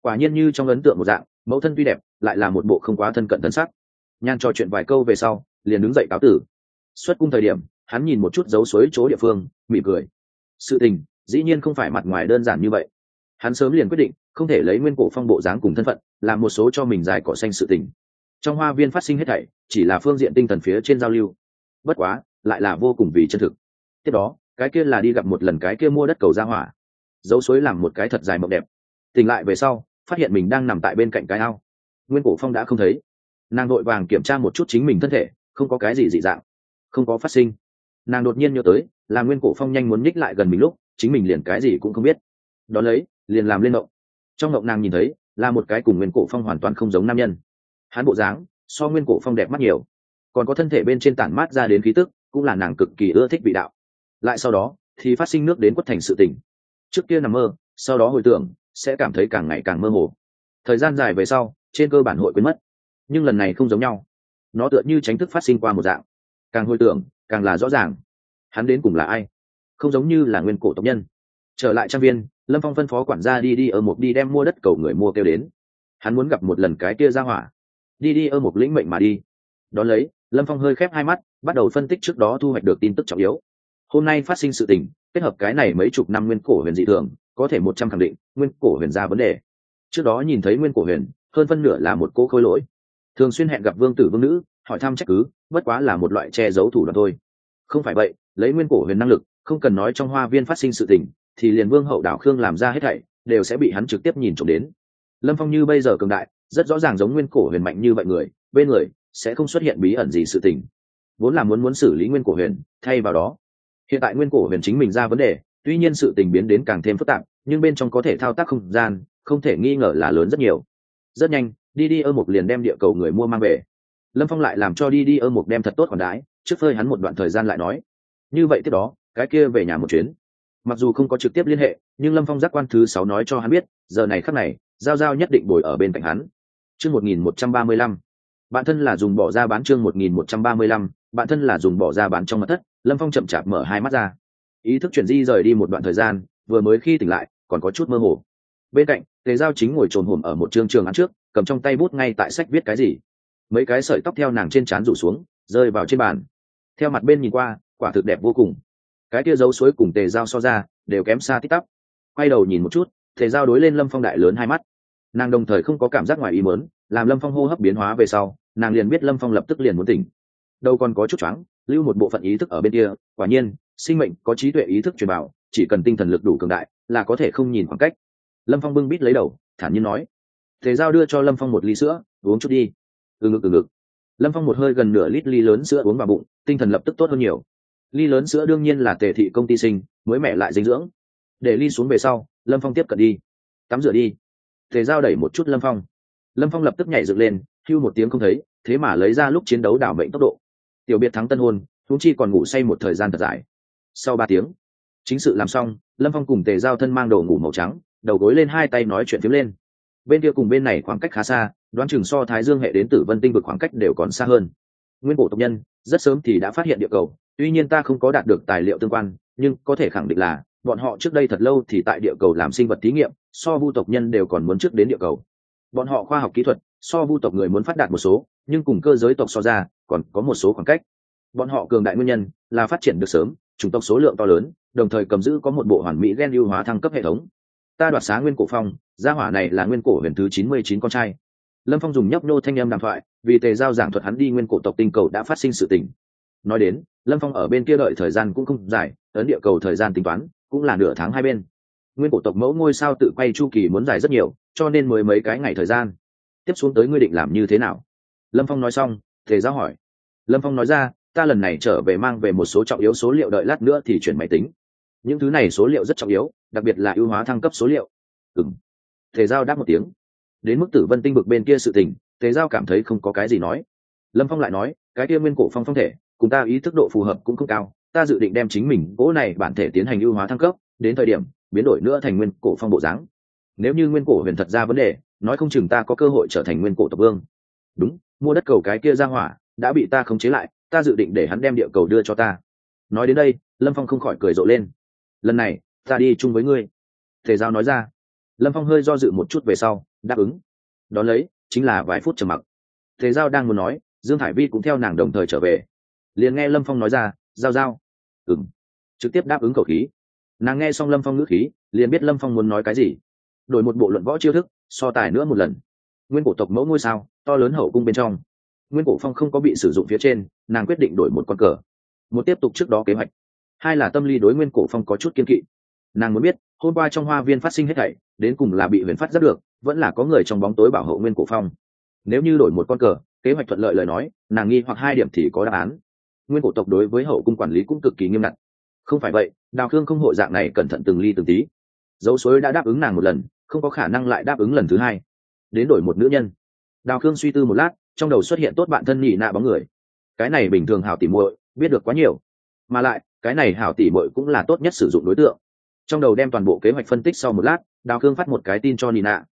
Quả nhiên như trong ấn tượng một dạng, mẫu thân tuy đẹp, lại là một bộ không quá thân cận thân sắc. Nhan trò chuyện vài câu về sau, liền đứng dậy cáo tử. Xuất cung thời điểm, hắn nhìn một chút dấu suối chỗ địa phương, mỉm cười. Sự tình, dĩ nhiên không phải mặt ngoài đơn giản như vậy. Hắn sớm liền quyết định, không thể lấy nguyên cổ phong bộ dáng cùng thân phận, làm một số cho mình dài cỏ xanh sự tình trong hoa viên phát sinh hết thảy, chỉ là phương diện tinh thần phía trên giao lưu. Bất quá, lại là vô cùng vì chân thực. Tiếp đó, cái kia là đi gặp một lần cái kia mua đất cầu ra hỏa. Dấu suối làm một cái thật dài mộng đẹp. Tỉnh lại về sau, phát hiện mình đang nằm tại bên cạnh cái ao. Nguyên cổ phong đã không thấy. Nàng đội vàng kiểm tra một chút chính mình thân thể, không có cái gì dị dạng. Không có phát sinh. Nàng đột nhiên nhớ tới, là nguyên cổ phong nhanh muốn nhích lại gần mình lúc, chính mình liền cái gì cũng không biết. Đón lấy, liền làm lên mộng. Trong mộng nàng nhìn thấy, là một cái cùng nguyên cổ phong hoàn toàn không giống nam nhân hắn bộ dáng, so nguyên cổ phong đẹp mắt nhiều. Còn có thân thể bên trên tản mát ra đến khí tức, cũng là nàng cực kỳ ưa thích vị đạo. Lại sau đó, thì phát sinh nước đến quất thành sự tình. Trước kia nằm mơ, sau đó hồi tưởng, sẽ cảm thấy càng ngày càng mơ hồ. Thời gian dài về sau, trên cơ bản hội quên mất. Nhưng lần này không giống nhau. Nó tựa như tránh thức phát sinh qua một dạng. Càng hồi tưởng, càng là rõ ràng. Hắn đến cùng là ai? Không giống như là nguyên cổ tộc nhân. Trở lại trang viên, lâm phong phân phó quản gia đi đi ở một đi đem mua đất cầu người mua kêu đến. Hắn muốn gặp một lần cái kia ra hỏa đi đi ở một lĩnh mệnh mà đi. Đón lấy, lâm phong hơi khép hai mắt, bắt đầu phân tích trước đó thu hoạch được tin tức trọng yếu. Hôm nay phát sinh sự tình, kết hợp cái này mấy chục năm nguyên cổ huyền dị thường, có thể một trăm khẳng định, nguyên cổ huyền ra vấn đề. Trước đó nhìn thấy nguyên cổ huyền, hơn phân nửa là một cô khôi lỗi. Thường xuyên hẹn gặp vương tử vương nữ, hỏi thăm trách cứ, bất quá là một loại che giấu thủ đoạn thôi. Không phải vậy, lấy nguyên cổ huyền năng lực, không cần nói trong hoa viên phát sinh sự tình, thì liền vương hậu đảo khương làm ra hết thảy, đều sẽ bị hắn trực tiếp nhìn trộm đến. Lâm phong như bây giờ cường đại rất rõ ràng giống nguyên cổ huyền mạnh như vậy người, bên người sẽ không xuất hiện bí ẩn gì sự tình. Vốn là muốn muốn xử lý nguyên cổ huyền, thay vào đó. Hiện tại nguyên cổ huyền chính mình ra vấn đề, tuy nhiên sự tình biến đến càng thêm phức tạp, nhưng bên trong có thể thao tác không gian, không thể nghi ngờ là lớn rất nhiều. Rất nhanh, đi đi ơ mục liền đem địa cầu người mua mang về. Lâm phong lại làm cho đi đi ơ mục đem thật tốt còn đái trước phơi hắn một đoạn thời gian lại nói. Như vậy tiếp đó, cái kia về nhà một chuyến. Mặc dù không có trực tiếp liên hệ, nhưng lâm phong giác quan thứ sáu nói cho hắn biết, giờ này khắc này, giao giao nhất định bồi ở bên cạnh hắn chương một nghìn một trăm ba mươi lăm. Bạn thân là dùng bỏ ra bán chương một nghìn một trăm ba mươi lăm, bạn thân là dùng bỏ ra bán trong mặt thất. Lâm phong chậm chạp mở hai mắt ra. Ý thức chuyển di rời đi một đoạn thời gian, vừa mới khi tỉnh lại, còn có chút mơ hồ. Bên cạnh, tề giao chính ngồi trồn hổm ở một chương trường án trước, cầm trong tay bút ngay tại sách viết cái gì. Mấy cái sợi tóc theo nàng trên trán rủ xuống, rơi vào trên bàn. Theo mặt bên nhìn qua, quả thực đẹp vô cùng. Cái kia dấu suối cùng tề giao so ra, đều kém xa tít tắp. Quay đầu nhìn một chút, tề giao đối lên lâm phong đại lớn hai mắt nàng đồng thời không có cảm giác ngoài ý mớn làm lâm phong hô hấp biến hóa về sau, nàng liền biết lâm phong lập tức liền muốn tỉnh. Đâu còn có chút choáng, lưu một bộ phận ý thức ở bên kia, quả nhiên, sinh mệnh có trí tuệ ý thức truyền bảo chỉ cần tinh thần lực đủ cường đại, là có thể không nhìn khoảng cách. Lâm phong bưng bít lấy đầu, thản nhiên nói, thế giao đưa cho lâm phong một ly sữa, uống chút đi. Từ ngực từ ngực. Lâm phong một hơi gần nửa lít ly lớn sữa uống vào bụng, tinh thần lập tức tốt hơn nhiều. Ly lớn sữa đương nhiên là tề thị công ty sinh, mới mẹ lại dinh dưỡng. Để ly xuống về sau, lâm phong tiếp cận đi. Tắm rửa đi tề giao đẩy một chút lâm phong. Lâm phong lập tức nhảy dựng lên, hưu một tiếng không thấy, thế mà lấy ra lúc chiến đấu đảo mệnh tốc độ. Tiểu biệt thắng tân hôn thúng chi còn ngủ say một thời gian thật dài. Sau ba tiếng, chính sự làm xong, lâm phong cùng tề giao thân mang đồ ngủ màu trắng, đầu gối lên hai tay nói chuyện phiếm lên. Bên kia cùng bên này khoảng cách khá xa, đoán chừng so thái dương hệ đến tử vân tinh vực khoảng cách đều còn xa hơn. Nguyên bộ tộc nhân, rất sớm thì đã phát hiện địa cầu, tuy nhiên ta không có đạt được tài liệu tương quan, nhưng có thể khẳng định là, bọn họ trước đây thật lâu thì tại địa cầu làm sinh vật thí nghiệm so vu tộc nhân đều còn muốn trước đến địa cầu. Bọn họ khoa học kỹ thuật, so vu tộc người muốn phát đạt một số, nhưng cùng cơ giới tộc so ra, còn có một số khoảng cách. Bọn họ cường đại nguyên nhân là phát triển được sớm, chủng tộc số lượng to lớn, đồng thời cầm giữ có một bộ hoàn mỹ gen ưu hóa thăng cấp hệ thống. Ta đoạt xá nguyên cổ phong, gia hỏa này là nguyên cổ huyền thứ chín mươi chín con trai. Lâm phong dùng nhấp nô thanh em đàm thoại, vì tề giao giảng thuật hắn đi nguyên cổ tộc tinh cầu đã phát sinh sự tình. Nói đến, lâm phong ở bên kia đợi thời gian cũng không dài ấn địa cầu thời gian tính toán, cũng là nửa tháng hai bên nguyên cổ tộc mẫu ngôi sao tự quay chu kỳ muốn dài rất nhiều, cho nên mới mấy cái ngày thời gian. Tiếp xuống tới ngươi định làm như thế nào? Lâm phong nói xong tề giao hỏi. Lâm phong nói ra, ta lần này trở về mang về một số trọng yếu số liệu đợi lát nữa thì chuyển máy tính. Những thứ này số liệu rất trọng yếu, đặc biệt là ưu hóa thăng cấp số liệu. Ừng tề giao đáp một tiếng. Đến mức tử vân tinh vực bên kia sự tình tề giao cảm thấy không có cái gì nói. Lâm phong lại nói, cái kia nguyên cổ phong phong thể, cùng ta ý thức độ phù hợp cũng không cao, ta dự định đem chính mình, gỗ này bản thể tiến hành ưu hóa thăng cấp, đến thời điểm biến đổi nữa thành nguyên cổ phong bộ dáng. Nếu như nguyên cổ huyền thật ra vấn đề, nói không chừng ta có cơ hội trở thành nguyên cổ tộc vương. Đúng, mua đất cầu cái kia ra hỏa, đã bị ta khống chế lại, ta dự định để hắn đem địa cầu đưa cho ta. Nói đến đây, lâm phong không khỏi cười rộ lên. Lần này, ta đi chung với ngươi. Thể giao nói ra. Lâm phong hơi do dự một chút về sau, đáp ứng. Đón lấy, chính là vài phút trầm mặc. Thể giao đang muốn nói, dương hải vi cũng theo nàng đồng thời trở về. Liền nghe lâm phong nói ra, giao giao. Ừng trực tiếp đáp ứng cầu khí nàng nghe xong lâm phong ngữ khí, liền biết lâm phong muốn nói cái gì. Đổi một bộ luận võ chiêu thức, so tài nữa một lần. Nguyên cổ tộc mẫu ngôi sao, to lớn hậu cung bên trong. Nguyên cổ phong không có bị sử dụng phía trên, nàng quyết định đổi một con cờ. Một tiếp tục trước đó kế hoạch. Hai là tâm lý đối nguyên cổ phong có chút kiên kỵ. Nàng muốn biết, hôm qua trong hoa viên phát sinh hết thảy, đến cùng là bị huyền phát rất được, vẫn là có người trong bóng tối bảo hộ nguyên cổ phong. Nếu như đổi một con cờ, kế hoạch thuận lợi lời nói, nàng nghi hoặc hai điểm thì có đáp án. Nguyên cổ tộc đối với hậu cung quản lý cũng cực kỳ nghiêm ngặt không phải vậy, đào khương không hội dạng này cẩn thận từng ly từng tí. Dấu suối đã đáp ứng nàng một lần, không có khả năng lại đáp ứng lần thứ hai. Đến đổi một nữ nhân. Đào khương suy tư một lát, trong đầu xuất hiện tốt bạn thân nhị nạ bóng người. Cái này bình thường hảo tỉ muội, biết được quá nhiều. Mà lại, cái này hảo tỉ muội cũng là tốt nhất sử dụng đối tượng. Trong đầu đem toàn bộ kế hoạch phân tích sau một lát, đào khương phát một cái tin cho nina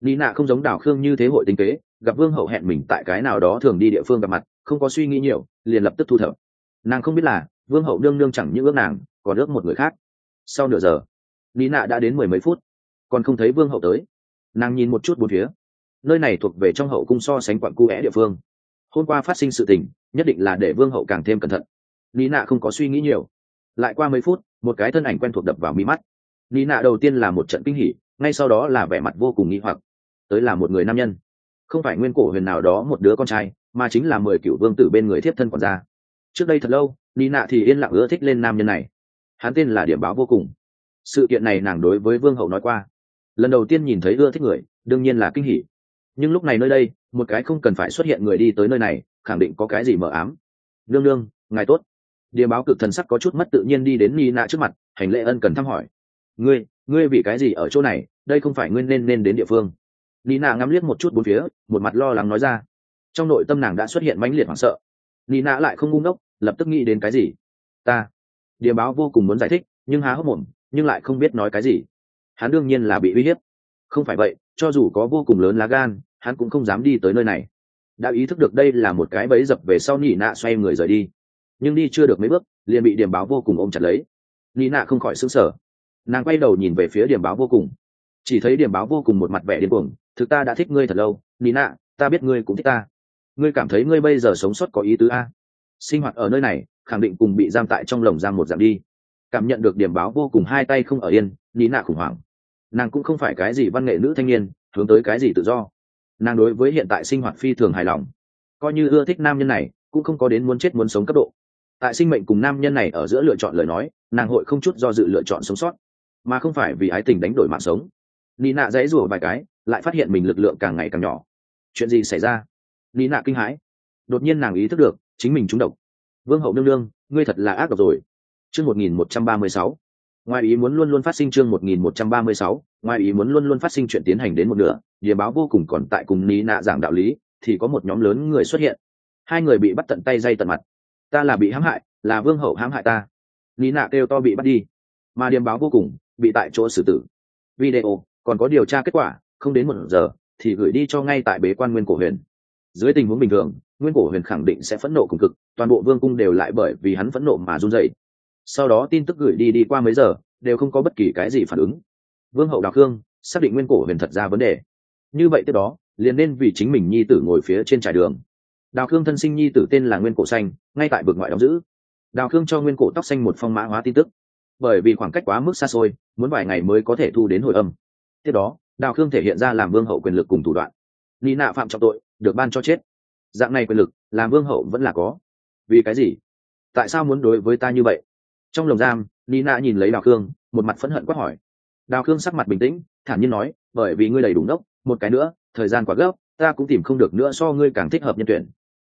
nina không giống đào khương như thế hội tinh kế, gặp vương hậu hẹn mình tại cái nào đó thường đi địa phương gặp mặt, không có suy nghĩ nhiều, liền lập tức thu thập. Nàng không biết là vương hậu nương nương chẳng những ước nàng, còn ước một người khác. Sau nửa giờ, lý nạ đã đến mười mấy phút, còn không thấy vương hậu tới. Nàng nhìn một chút bốn phía. Nơi này thuộc về trong hậu cung so sánh quặng cu é địa phương. Hôm qua phát sinh sự tình, nhất định là để vương hậu càng thêm cẩn thận. Lý nạ không có suy nghĩ nhiều. Lại qua mấy phút, một cái thân ảnh quen thuộc đập vào mi mắt. Lý nạ đầu tiên là một trận kinh hỉ, ngay sau đó là vẻ mặt vô cùng nghi hoặc. Tới là một người nam nhân. Không phải nguyên cổ huyền nào đó một đứa con trai, mà chính là mười cựu vương tử bên người thiếp thân còn ra trước đây thật lâu ni nạ thì yên lặng ưa thích lên nam nhân này. Hắn tên là điểm báo vô cùng. Sự kiện này nàng đối với vương hậu nói qua. Lần đầu tiên nhìn thấy ưa thích người, đương nhiên là kinh hỉ. Nhưng lúc này nơi đây, một cái không cần phải xuất hiện người đi tới nơi này, khẳng định có cái gì mờ ám. Nương nương, ngài tốt. Điểm báo cực thần sắc có chút mất tự nhiên đi đến ni nạ trước mặt, hành lệ ân cần thăm hỏi. Ngươi ngươi vì cái gì ở chỗ này, đây không phải ngươi nên nên đến địa phương. Ni nạ ngắm liếc một chút bốn phía, một mặt lo lắng nói ra. Trong nội tâm nàng đã xuất hiện mãnh liệt hoảng sợ. Ni nạ lại không ngu ngốc lập tức nghĩ đến cái gì? Ta. Địa báo vô cùng muốn giải thích, nhưng há hốc mồm, nhưng lại không biết nói cái gì. Hắn đương nhiên là bị uy hiếp. Không phải vậy, cho dù có vô cùng lớn lá gan, hắn cũng không dám đi tới nơi này. Đã ý thức được đây là một cái bẫy dập về sau nỉ nạ xoay người rời đi. Nhưng đi chưa được mấy bước, liền bị điểm báo vô cùng ôm chặt lấy. Nỉ nạ không khỏi s ư n g sở nàng quay đầu nhìn về phía điểm báo vô cùng. Chỉ thấy điểm báo vô cùng một mặt vẻ điên cuồng, thực ta đã thích ngươi thật lâu, nỉ nạ, ta biết ngươi cũng thích ta. Ngươi cảm thấy ngươi bây giờ sống sót có ý tứ a? Sinh hoạt ở nơi này, khẳng định cùng bị giam tại trong lồng giam một dạng đi. Cảm nhận được điểm báo vô cùng hai tay không ở yên, lý nạ khủng hoảng. Nàng cũng không phải cái gì văn nghệ nữ thanh niên, hướng tới cái gì tự do. Nàng đối với hiện tại sinh hoạt phi thường hài lòng. Coi như ưa thích nam nhân này, cũng không có đến muốn chết muốn sống cấp độ. Tại sinh mệnh cùng nam nhân này ở giữa lựa chọn lời nói, nàng hội không chút do dự lựa chọn sống sót. Mà không phải vì ái tình đánh đổi mạng sống. Nị nạ dãy rủa vài cái, lại phát hiện mình lực lượng càng ngày càng nhỏ. Chuyện gì xảy ra? Nị nạ kinh hãi. Đột nhiên nàng ý thức được chính mình trúng độc. Vương hậu nương nương ngươi thật là ác độc rồi. Chương một nghìn một trăm ba mươi sáu. Ngoài ý muốn luôn luôn phát sinh chương 1136, ngoài ý muốn luôn luôn phát sinh chuyện tiến hành đến một nửa địa báo vô cùng còn tại cùng ní nạ giảng đạo lý thì có một nhóm lớn người xuất hiện. Hai người bị bắt tận tay dây tận mặt. Ta là bị hãm hại là vương hậu hãm hại ta. Ní nạ kêu to bị bắt đi. Mà điềm báo vô cùng bị tại chỗ xử tử. Video còn có điều tra kết quả không đến một giờ thì gửi đi cho ngay tại bế quan nguyên cổ huyền dưới tình huống bình thường, nguyên cổ huyền khẳng định sẽ phẫn nộ cùng cực, toàn bộ vương cung đều lại bởi vì hắn phẫn nộ mà run dậy sau đó tin tức gửi đi đi qua mấy giờ, đều không có bất kỳ cái gì phản ứng. Vương hậu đào khương xác định nguyên cổ huyền thật ra vấn đề. Như vậy tiếp đó, liền nên vì chính mình nhi tử ngồi phía trên trải đường. Đào khương thân sinh nhi tử tên là nguyên cổ xanh, ngay tại vực ngoại đóng giữ. Đào khương cho nguyên cổ tóc xanh một phong mã hóa tin tức. Bởi vì khoảng cách quá mức xa xôi, muốn vài ngày mới có thể thu đến hồi âm. Tiếp đó, đào khương thể hiện ra làm vương hậu quyền lực cùng thủ đoạn. Ni nạ phạm trọng tội được ban cho chết. Dạng này quyền lực, làm vương hậu vẫn là có. Vì cái gì? Tại sao muốn đối với ta như vậy? Trong lồng giam, nina nhìn lấy đào khương, một mặt phẫn hận quát hỏi. Đào khương sắc mặt bình tĩnh, thản nhiên nói, bởi vì ngươi đầy đủ đốc một cái nữa, thời gian quá gấp, ta cũng tìm không được nữa so ngươi càng thích hợp nhân tuyển.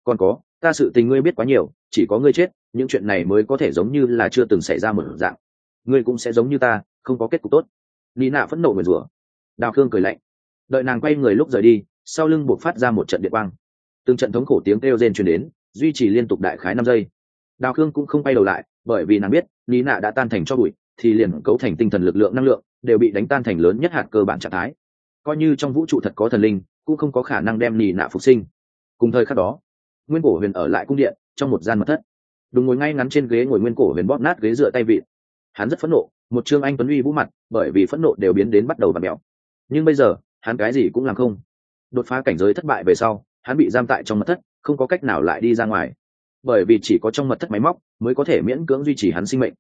Còn có, ta sự tình ngươi biết quá nhiều, chỉ có ngươi chết, những chuyện này mới có thể giống như là chưa từng xảy ra một dạng. Ngươi cũng sẽ giống như ta, không có kết cục tốt. Nina phẫn nộ người rủa. Đào khương cười lạnh. Đợi nàng quay người lúc rời đi sau lưng buộc phát ra một trận điện quang. Từng trận thống khổ tiếng kêu rên truyền đến, duy trì liên tục đại khái năm giây. Đào khương cũng không bay đầu lại, bởi vì nàng biết, lý nạ đã tan thành cho bụi, thì liền cấu thành tinh thần lực lượng năng lượng, đều bị đánh tan thành lớn nhất hạt cơ bản trạng thái. Coi như trong vũ trụ thật có thần linh, cũng không có khả năng đem nì nạ phục sinh. Cùng thời khắc đó, nguyên cổ huyền ở lại cung điện, trong một gian mật thất. Đùng ngồi ngay ngắn trên ghế ngồi nguyên cổ huyền bóp nát ghế dựa tay vị. hắn rất phẫn nộ, một trương anh tuấn uy vũ mặt, bởi vì phẫn nộ đều biến đến bắt đầu và mẹo nhưng bây giờ, hắn cái gì cũng làm không đột phá cảnh giới thất bại về sau, hắn bị giam tại trong mật thất, không có cách nào lại đi ra ngoài. Bởi vì chỉ có trong mật thất máy móc mới có thể miễn cưỡng duy trì hắn sinh mệnh.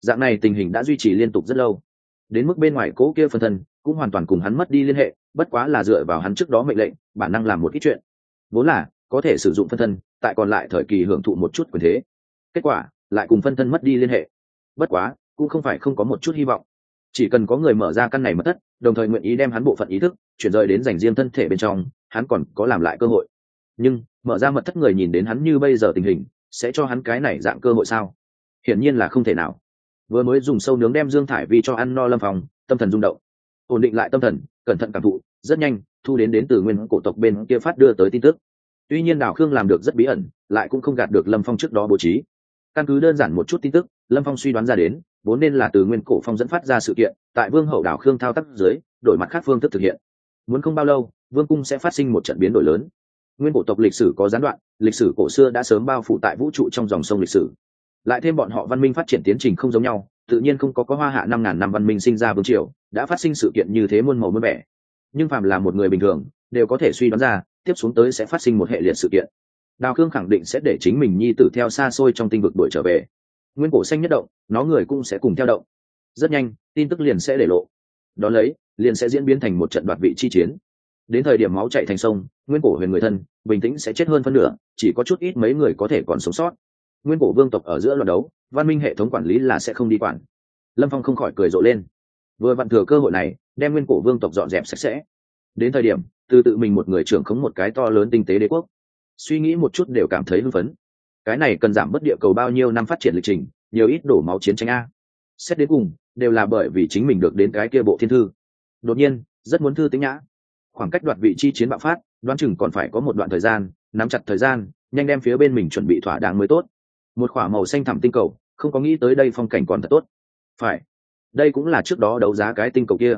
Dạng này tình hình đã duy trì liên tục rất lâu. Đến mức bên ngoài cố kia phân thân cũng hoàn toàn cùng hắn mất đi liên hệ, bất quá là dựa vào hắn trước đó mệnh lệnh, bản năng làm một ít chuyện. Vốn là, có thể sử dụng phân thân, tại còn lại thời kỳ hưởng thụ một chút quyền thế. Kết quả, lại cùng phân thân mất đi liên hệ. Bất quá, cũng không phải không có một chút hy vọng chỉ cần có người mở ra căn này mất thất, đồng thời nguyện ý đem hắn bộ phận ý thức chuyển rời đến dành riêng thân thể bên trong, hắn còn có làm lại cơ hội. Nhưng, mở ra mật thất người nhìn đến hắn như bây giờ tình hình, sẽ cho hắn cái này dạng cơ hội sao? Hiển nhiên là không thể nào. Vừa mới dùng sâu nướng đem dương thải vi cho ăn no lâm phòng, tâm thần rung động. Ổn định lại tâm thần, cẩn thận cảm thụ, rất nhanh, thu đến đến từ nguyên cổ tộc bên kia phát đưa tới tin tức. Tuy nhiên đào khương làm được rất bí ẩn, lại cũng không gạt được lâm phong trước đó bố trí. Căn cứ đơn giản một chút tin tức, lâm phong suy đoán ra đến vốn nên là từ nguyên cổ phong dẫn phát ra sự kiện, tại vương hậu đảo khương thao tác dưới, đổi mặt khác phương thức thực hiện. Muốn không bao lâu, vương cung sẽ phát sinh một trận biến đổi lớn. Nguyên cổ tộc lịch sử có gián đoạn, lịch sử cổ xưa đã sớm bao phủ tại vũ trụ trong dòng sông lịch sử. Lại thêm bọn họ văn minh phát triển tiến trình không giống nhau, tự nhiên không có có hoa hạ năm ngàn năm văn minh sinh ra vương triều, đã phát sinh sự kiện như thế muôn màu muôn vẻ. Nhưng phàm là một người bình thường, đều có thể suy đoán ra, tiếp xuống tới sẽ phát sinh một hệ liệt sự kiện. Đào khương khẳng định sẽ để chính mình nhi tử theo xa xôi trong tinh vực đuổi trở về nguyên cổ xanh nhất động, nó người cũng sẽ cùng theo động. Rất nhanh, tin tức liền sẽ để lộ. Đ ó lấy, liền sẽ diễn biến thành một trận đoạt vị chi chiến. Đến thời điểm máu chạy thành sông, nguyên cổ huyền người thân, bình tĩnh sẽ chết hơn phân nửa, chỉ có chút ít mấy người có thể còn sống sót. Nguyên cổ vương tộc ở giữa loạt đấu, văn minh hệ thống quản lý là sẽ không đi quản. Lâm phong không khỏi cười rộ lên. Vừa vặn thừa cơ hội này, đem nguyên cổ vương tộc dọn dẹp sạch sẽ. Đến thời điểm, từ tự mình một người trưởng khống một cái to lớn tinh tế đế quốc. Suy nghĩ một chút đều cảm thấy hưng phấn cái này cần giảm bớt địa cầu bao nhiêu năm phát triển lịch trình, nhiều ít đổ máu chiến tranh a. Xét đến cùng, đều là bởi vì chính mình được đến cái kia bộ thiên thư. Đột nhiên, rất muốn thư tính nhã. Khoảng cách đoạt vị chi chiến bạo phát, đoán chừng còn phải có một đoạn thời gian, nắm chặt thời gian, nhanh đem phía bên mình chuẩn bị thỏa đáng mới tốt. Một k h ỏ a màu xanh thẳm tinh cầu, không có nghĩ tới đây phong cảnh còn thật tốt. Phải, đây cũng là trước đó đấu giá cái tinh cầu kia.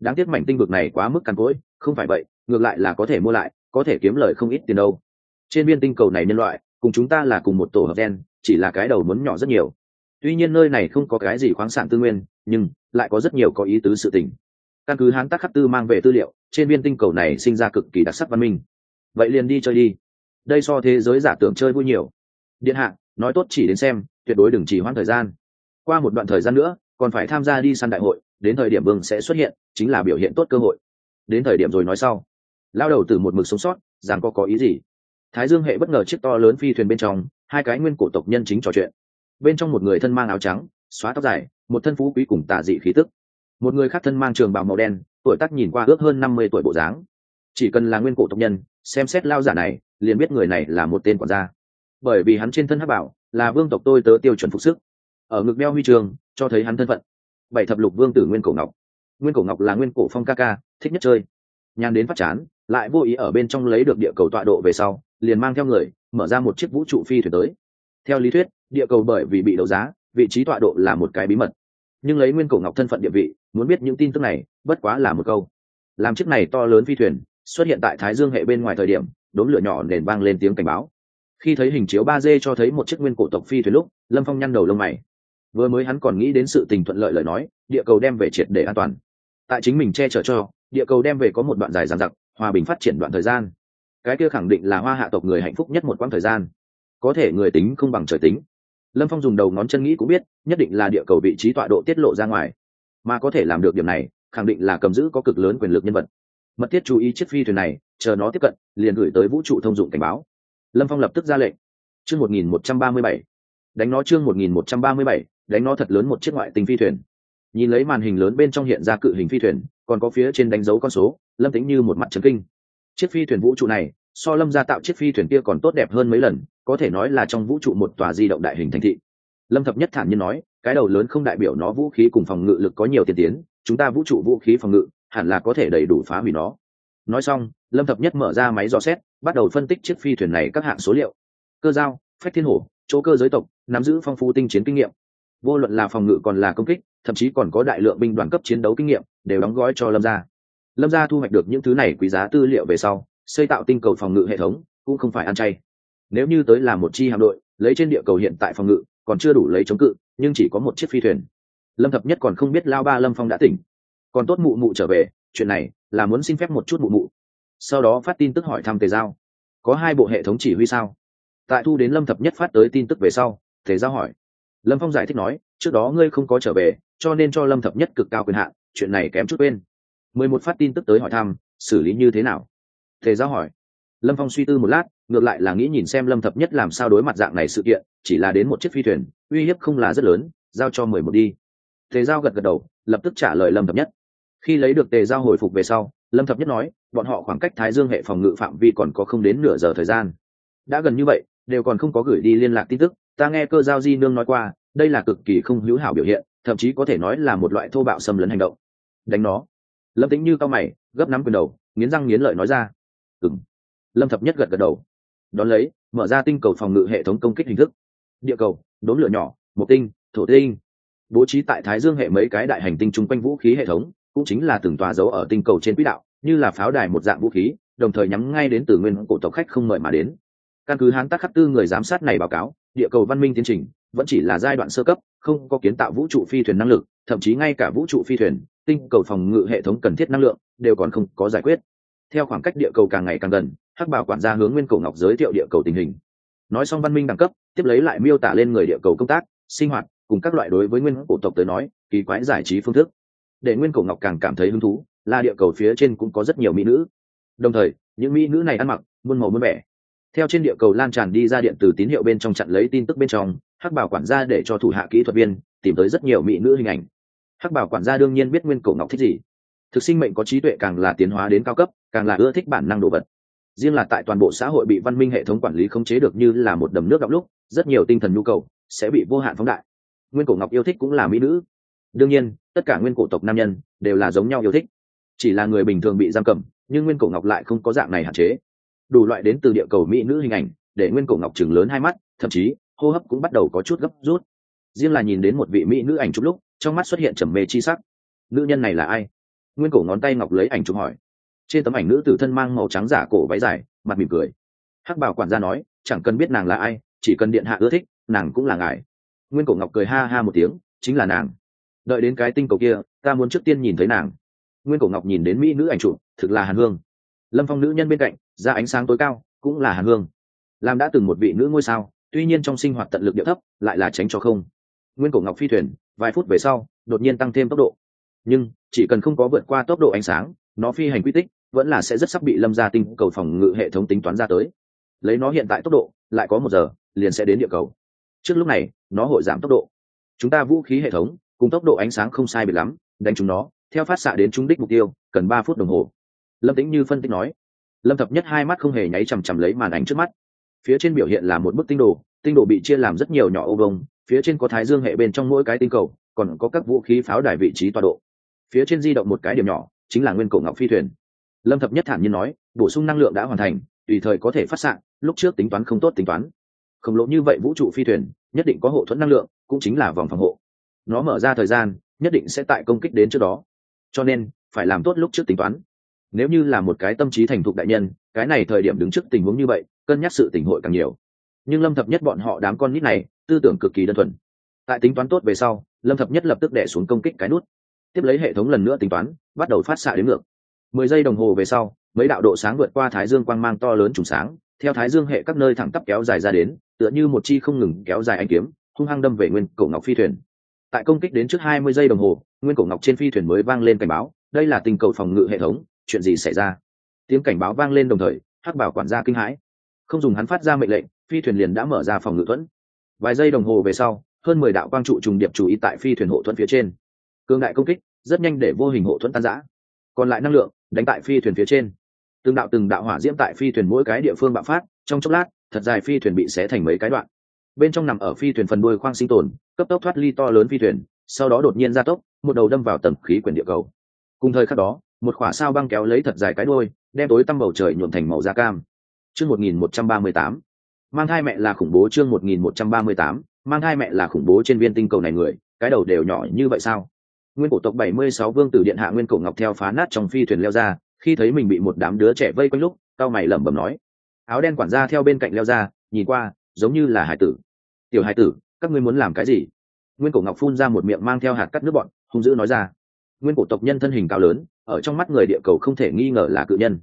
Đáng tiếc mảnh tinh vực này quá mức càn cỗi, không phải vậy, ngược lại là có thể mua lại, có thể kiếm lời không ít tiền đâu. Trên viên tinh cầu này nhân loại cùng chúng ta là cùng một tổ hợp gen chỉ là cái đầu muốn nhỏ rất nhiều. Tuy nhiên nơi này không có cái gì khoáng sản tư nguyên, nhưng lại có rất nhiều có ý tứ sự tình. Căn cứ hán tác khắc tư mang về tư liệu, trên viên tinh cầu này sinh ra cực kỳ đặc sắc văn minh. Vậy liền đi chơi đi. Đây so thế giới giả tưởng chơi vui nhiều. Điện hạ, nói tốt chỉ đến xem, tuyệt đối đừng chỉ hoãn thời gian. Qua một đoạn thời gian nữa, còn phải tham gia đi săn đại hội, đến thời điểm vương sẽ xuất hiện, chính là biểu hiện tốt cơ hội. Đến thời điểm rồi nói sau. Lao đầu từ một mực sống sót rằng có có ý gì? Thái dương hệ bất ngờ chiếc to lớn phi thuyền bên trong, hai cái nguyên cổ tộc nhân chính trò chuyện. Bên trong một người thân mang áo trắng, xóa tóc dài, một thân phú quý cùng tà dị khí tức. Một người khác thân mang trường bào màu đen, tuổi tác nhìn qua ước hơn năm mươi tuổi bộ dáng. Chỉ cần là nguyên cổ tộc nhân, xem xét lao giả này, liền biết người này là một tên quản gia. Bởi vì hắn trên thân hắc bảo, là vương tộc tôi tớ tiêu chuẩn phục sức. Ở ngực đeo huy trường, cho thấy hắn thân phận. Bảy thập lục vương tử nguyên cổ ngọc. Nguyên cổ ngọc là nguyên cổ phong ca ca, thích nhất chơi. Nhàn đến phát chán, lại vô ý ở bên trong lấy được địa cầu tọa độ về sau liền mang theo người, mở ra một chiếc vũ trụ phi thuyền tới. Theo lý thuyết, địa cầu bởi vì bị đấu giá, vị trí tọa độ là một cái bí mật. Nhưng lấy nguyên cổ ngọc thân phận địa vị, muốn biết những tin tức này, bất quá là một câu. Làm chiếc này to lớn phi thuyền, xuất hiện tại thái dương hệ bên ngoài thời điểm đốn lửa nhỏ nền vang lên tiếng cảnh báo. Khi thấy hình chiếu ba d cho thấy một chiếc nguyên cổ tộc phi thuyền lúc, lâm phong nhăn đầu lông mày. Vừa mới hắn còn nghĩ đến sự tình thuận lợi lời nói, địa cầu đem về triệt để an toàn. Tại chính mình che chở cho, địa cầu đem về có một đoạn dài dàn dặc, hòa bình phát triển đoạn thời gian cái kia khẳng định là hoa hạ tộc người hạnh phúc nhất một quãng thời gian. Có thể người tính không bằng trời tính. Lâm phong dùng đầu ngón chân nghĩ cũng biết, nhất định là địa cầu vị trí tọa độ tiết lộ ra ngoài. Mà có thể làm được điểm này, khẳng định là cầm giữ có cực lớn quyền lực nhân vật. Mật thiết chú ý chiếc phi thuyền này, chờ nó tiếp cận, liền gửi tới vũ trụ thông dụng cảnh báo. Lâm phong lập tức ra lệnh. Chương một nghìn một trăm ba mươi bảy. Đánh nó chương một nghìn một trăm ba mươi bảy, đánh nó thật lớn một chiếc ngoại tình phi thuyền. Nhìn lấy màn hình lớn bên trong hiện ra cự hình phi thuyền, còn có phía trên đánh dấu con số, lâm tính như một mặt trấn kinh chiếc phi thuyền vũ trụ này, so lâm gia tạo chiếc phi thuyền kia còn tốt đẹp hơn mấy lần, có thể nói là trong vũ trụ một tòa di động đại hình thành thị. Lâm thập nhất thản nhiên nói, cái đầu lớn không đại biểu nó vũ khí cùng phòng ngự lực có nhiều tiên tiến, chúng ta vũ trụ vũ khí phòng ngự, hẳn là có thể đầy đủ phá hủy nó. Nói xong, lâm thập nhất mở ra máy dò xét, bắt đầu phân tích chiếc phi thuyền này các hạng số liệu. Cơ giao, phách thiên hổ, chỗ cơ giới tộc, nắm giữ phong phú tinh chiến kinh nghiệm. Vô luận là phòng ngự còn là công kích, thậm chí còn có đại lượng binh đoàn cấp chiến đấu kinh nghiệm, đều đóng gói cho lâm gia lâm gia thu hoạch được những thứ này quý giá tư liệu về sau, xây tạo tinh cầu phòng ngự hệ thống cũng không phải ăn chay. Nếu như tới là một chi hạm đội, lấy trên địa cầu hiện tại phòng ngự, còn chưa đủ lấy chống cự, nhưng chỉ có một chiếc phi thuyền. Lâm thập nhất còn không biết lao ba lâm phong đã tỉnh. Còn tốt mụ mụ trở về, chuyện này là muốn xin phép một chút mụ mụ. Sau đó phát tin tức hỏi thăm tề giao. Có hai bộ hệ thống chỉ huy sao? Tại thu đến lâm thập nhất phát tới tin tức về sau, tề giao hỏi. Lâm phong giải thích nói, trước đó ngươi không có trở về, cho nên cho lâm thập nhất cực cao quyền hạn, chuyện này kém chút quên mười một phát tin tức tới hỏi thăm, xử lý như thế nào? Tề giao hỏi. Lâm phong suy tư một lát, ngược lại là nghĩ nhìn xem lâm thập nhất làm sao đối mặt dạng này sự kiện, chỉ là đến một chiếc phi thuyền, uy hiếp không là rất lớn, giao cho mười một đi. Tề giao gật gật đầu, lập tức trả lời lâm thập nhất. Khi lấy được tề giao hồi phục về sau, lâm thập nhất nói, bọn họ khoảng cách thái dương hệ phòng ngự phạm vi còn có không đến nửa giờ thời gian. Đã gần như vậy, đều còn không có gửi đi liên lạc tin tức, ta nghe cơ giao di nương nói qua, đây là cực kỳ không hữu hảo biểu hiện, thậm chí có thể nói là một loại thô bạo xâm lấn hành động. Đánh nó lâm tính như cao mày, gấp nắm quyền đầu, nghiến răng nghiến lợi nói ra. Ừng lâm thập nhất gật gật đầu. Đón lấy, mở ra tinh cầu phòng ngự hệ thống công kích hình thức. Địa cầu, đốn lửa nhỏ một tinh, thổ tinh. Bố trí tại thái dương hệ mấy cái đại hành tinh chung quanh vũ khí hệ thống, cũng chính là từng tòa dấu ở tinh cầu trên quỹ đạo, như là pháo đài một dạng vũ khí, đồng thời nhắm ngay đến từ nguyên cổ tộc khách không mời mà đến. Căn cứ hán tác khắc tư người giám sát này báo cáo, địa cầu văn minh tiến trình vẫn chỉ là giai đoạn sơ cấp, không có kiến tạo vũ trụ phi thuyền năng lực, thậm chí ngay cả vũ trụ phi thuyền tinh cầu phòng ngự hệ thống cần thiết năng lượng, đều còn không có giải quyết. Theo khoảng cách địa cầu càng ngày càng gần, hắc bảo quản gia hướng nguyên cổ ngọc giới thiệu địa cầu tình hình. Nói xong văn minh đẳng cấp, tiếp lấy lại miêu tả lên người địa cầu công tác, sinh hoạt, cùng các loại đối với nguyên cổ tộc tới nói, kỳ quái giải trí phương thức. Để nguyên cổ ngọc càng cảm thấy hứng thú, là địa cầu phía trên cũng có rất nhiều mỹ nữ. Đồng thời, những mỹ nữ này ăn mặc, muôn màu muôn vẻ. Theo trên địa cầu lan tràn đi ra điện từ tín hiệu bên trong chặn lấy tin tức bên trong, hắc bảo quản gia để cho thủ hạ kỹ thuật viên tìm tới rất nhiều mỹ nữ hình ảnh hắc bảo quản gia đương nhiên biết nguyên cổ ngọc thích gì. Thực sinh mệnh có trí tuệ càng là tiến hóa đến cao cấp, càng là ưa thích bản năng đồ vật. Riêng là tại toàn bộ xã hội bị văn minh hệ thống quản lý khống chế được như là một đầm nước đọng lúc, rất nhiều tinh thần nhu cầu sẽ bị vô hạn phóng đại. Nguyên cổ ngọc yêu thích cũng là mỹ nữ. Đương nhiên, tất cả nguyên cổ tộc nam nhân đều là giống nhau yêu thích. Chỉ là người bình thường bị giam cầm, nhưng nguyên cổ ngọc lại không có dạng này hạn chế. Đủ loại đến từ địa cầu mỹ nữ hình ảnh, để nguyên cổ ngọc chừng lớn hai mắt, thậm chí hô hấp cũng bắt đầu có chút gấp rút. Riêng là nhìn đến một vị mỹ nữ ảnh chụp lúc trong mắt xuất hiện trầm mê chi sắc. Nữ nhân này là ai? Nguyên cổ ngón tay ngọc lấy ảnh chụp hỏi. Trên tấm ảnh nữ tử thân mang màu trắng giả cổ váy dài, mặt mỉm cười. Hắc bảo quản gia nói, chẳng cần biết nàng là ai, chỉ cần điện hạ ưa thích, nàng cũng là ngài. Nguyên cổ ngọc cười ha ha một tiếng, chính là nàng. Đợi đến cái tinh cầu kia, ta muốn trước tiên nhìn thấy nàng. Nguyên cổ ngọc nhìn đến mỹ nữ ảnh chụp, thực là hàn hương. Lâm phong nữ nhân bên cạnh ra ánh sáng tối cao, cũng là hàn hương. Làm đã từng một vị nữ ngôi sao, tuy nhiên trong sinh hoạt tận lực điệu thấp, lại là tránh cho không. Nguyên cổ ngọc phi thuyền vài phút về sau, đột nhiên tăng thêm tốc độ. Nhưng, chỉ cần không có vượt qua tốc độ ánh sáng, nó phi hành quy tích vẫn là sẽ rất sắp bị lâm gia tinh cầu phòng ngự hệ thống tính toán ra tới. Lấy nó hiện tại tốc độ, lại có một giờ, liền sẽ đến địa cầu. Trước lúc này, nó hội giảm tốc độ. Chúng ta vũ khí hệ thống, cùng tốc độ ánh sáng không sai biệt lắm, đánh chúng nó, theo phát xạ đến trúng đích mục tiêu, cần ba phút đồng hồ. Lâm tĩnh như phân tích nói. Lâm thập nhất hai mắt không hề nháy chằm chằm lấy màn ảnh trước mắt. Phía trên biểu hiện là một bức tinh đồ tinh đồ bị chia làm rất nhiều nhỏ ô vông phía trên có thái dương hệ bên trong mỗi cái tinh cầu, còn có các vũ khí pháo đài vị trí tọa độ. Phía trên di động một cái điểm nhỏ, chính là nguyên cổ ngọc phi thuyền. Lâm thập nhất thản nhiên nói, bổ sung năng lượng đã hoàn thành, tùy thời có thể phát s lúc trước tính toán không tốt tính toán. Khổng lồ như vậy vũ trụ phi thuyền, nhất định có hộ thuẫn năng lượng, cũng chính là vòng phòng hộ. Nó mở ra thời gian, nhất định sẽ tại công kích đến trước đó. Cho nên, phải làm tốt lúc trước tính toán. Nếu như là một cái tâm trí thành thục đại nhân, cái này thời điểm đứng trước tình huống như vậy, cân nhắc sự tình hội càng nhiều. Nhưng lâm thập nhất bọn họ đám con nít này tư tưởng cực kỳ đơn thuần. Tại tính toán tốt về sau, lâm thập nhất lập tức đẻ xuống công kích cái nút. Tiếp lấy hệ thống lần nữa tính toán, bắt đầu phát xạ đến ngược. Mười giây đồng hồ về sau, mấy đạo độ sáng vượt qua thái dương quang mang to lớn trùng sáng, theo thái dương hệ các nơi thẳng tắp kéo dài ra đến, tựa như một chi không ngừng kéo dài anh kiếm, hung hăng đâm về nguyên cổ ngọc phi thuyền. Tại công kích đến trước hai mươi giây đồng hồ, nguyên cổ ngọc trên phi thuyền mới vang lên cảnh báo, đây là tình cầu phòng ngự hệ thống, chuyện gì xảy ra? Tiếng cảnh báo vang lên đồng thời, hắc bảo quản gia kinh hãi. Không dùng hắn phát ra mệnh lệnh, phi thuyền liền đã mở ra phòng ngự thuẫn vài giây đồng hồ về sau, hơn mười đạo quang trụ trùng điệp chú ý tại phi thuyền hộ thuẫn phía trên. Cương đại công kích, rất nhanh để vô hình hộ thuẫn tan giã còn lại năng lượng, đánh tại phi thuyền phía trên. Từng đạo từng đạo hỏa diễm tại phi thuyền mỗi cái địa phương bạo phát, trong chốc lát, thật dài phi thuyền bị xé thành mấy cái đoạn. Bên trong nằm ở phi thuyền phần đuôi khoang sinh tồn, cấp tốc thoát ly to lớn phi thuyền, sau đó đột nhiên ra tốc, một đầu đâm vào tầng khí quyển địa cầu. Cùng thời khắc đó, một khỏa sao băng kéo lấy thật dài cái đuôi, đem tối tăm bầu trời nhuộm thành màu da cam. Chương một nghìn một trăm ba mươi tám mang thai mẹ là khủng bố chương một nghìn một trăm ba mươi tám, mang thai mẹ là khủng bố trên viên tinh cầu này người, cái đầu đều nhỏ như vậy sao? Nguyên cổ tộc bảy mươi sáu vương tử điện hạ nguyên cổ ngọc theo phá nát trong phi thuyền leo ra, khi thấy mình bị một đám đứa trẻ vây quanh lúc, cao mày lẩm bẩm nói. Áo đen quản gia theo bên cạnh leo ra, nhìn qua, giống như là hải tử. Tiểu hải tử, các ngươi muốn làm cái gì? Nguyên cổ ngọc phun ra một miệng mang theo hạt cắt nước bọn hung dữ nói ra. Nguyên cổ tộc nhân thân hình cao lớn, ở trong mắt người địa cầu không thể nghi ngờ là cự nhân.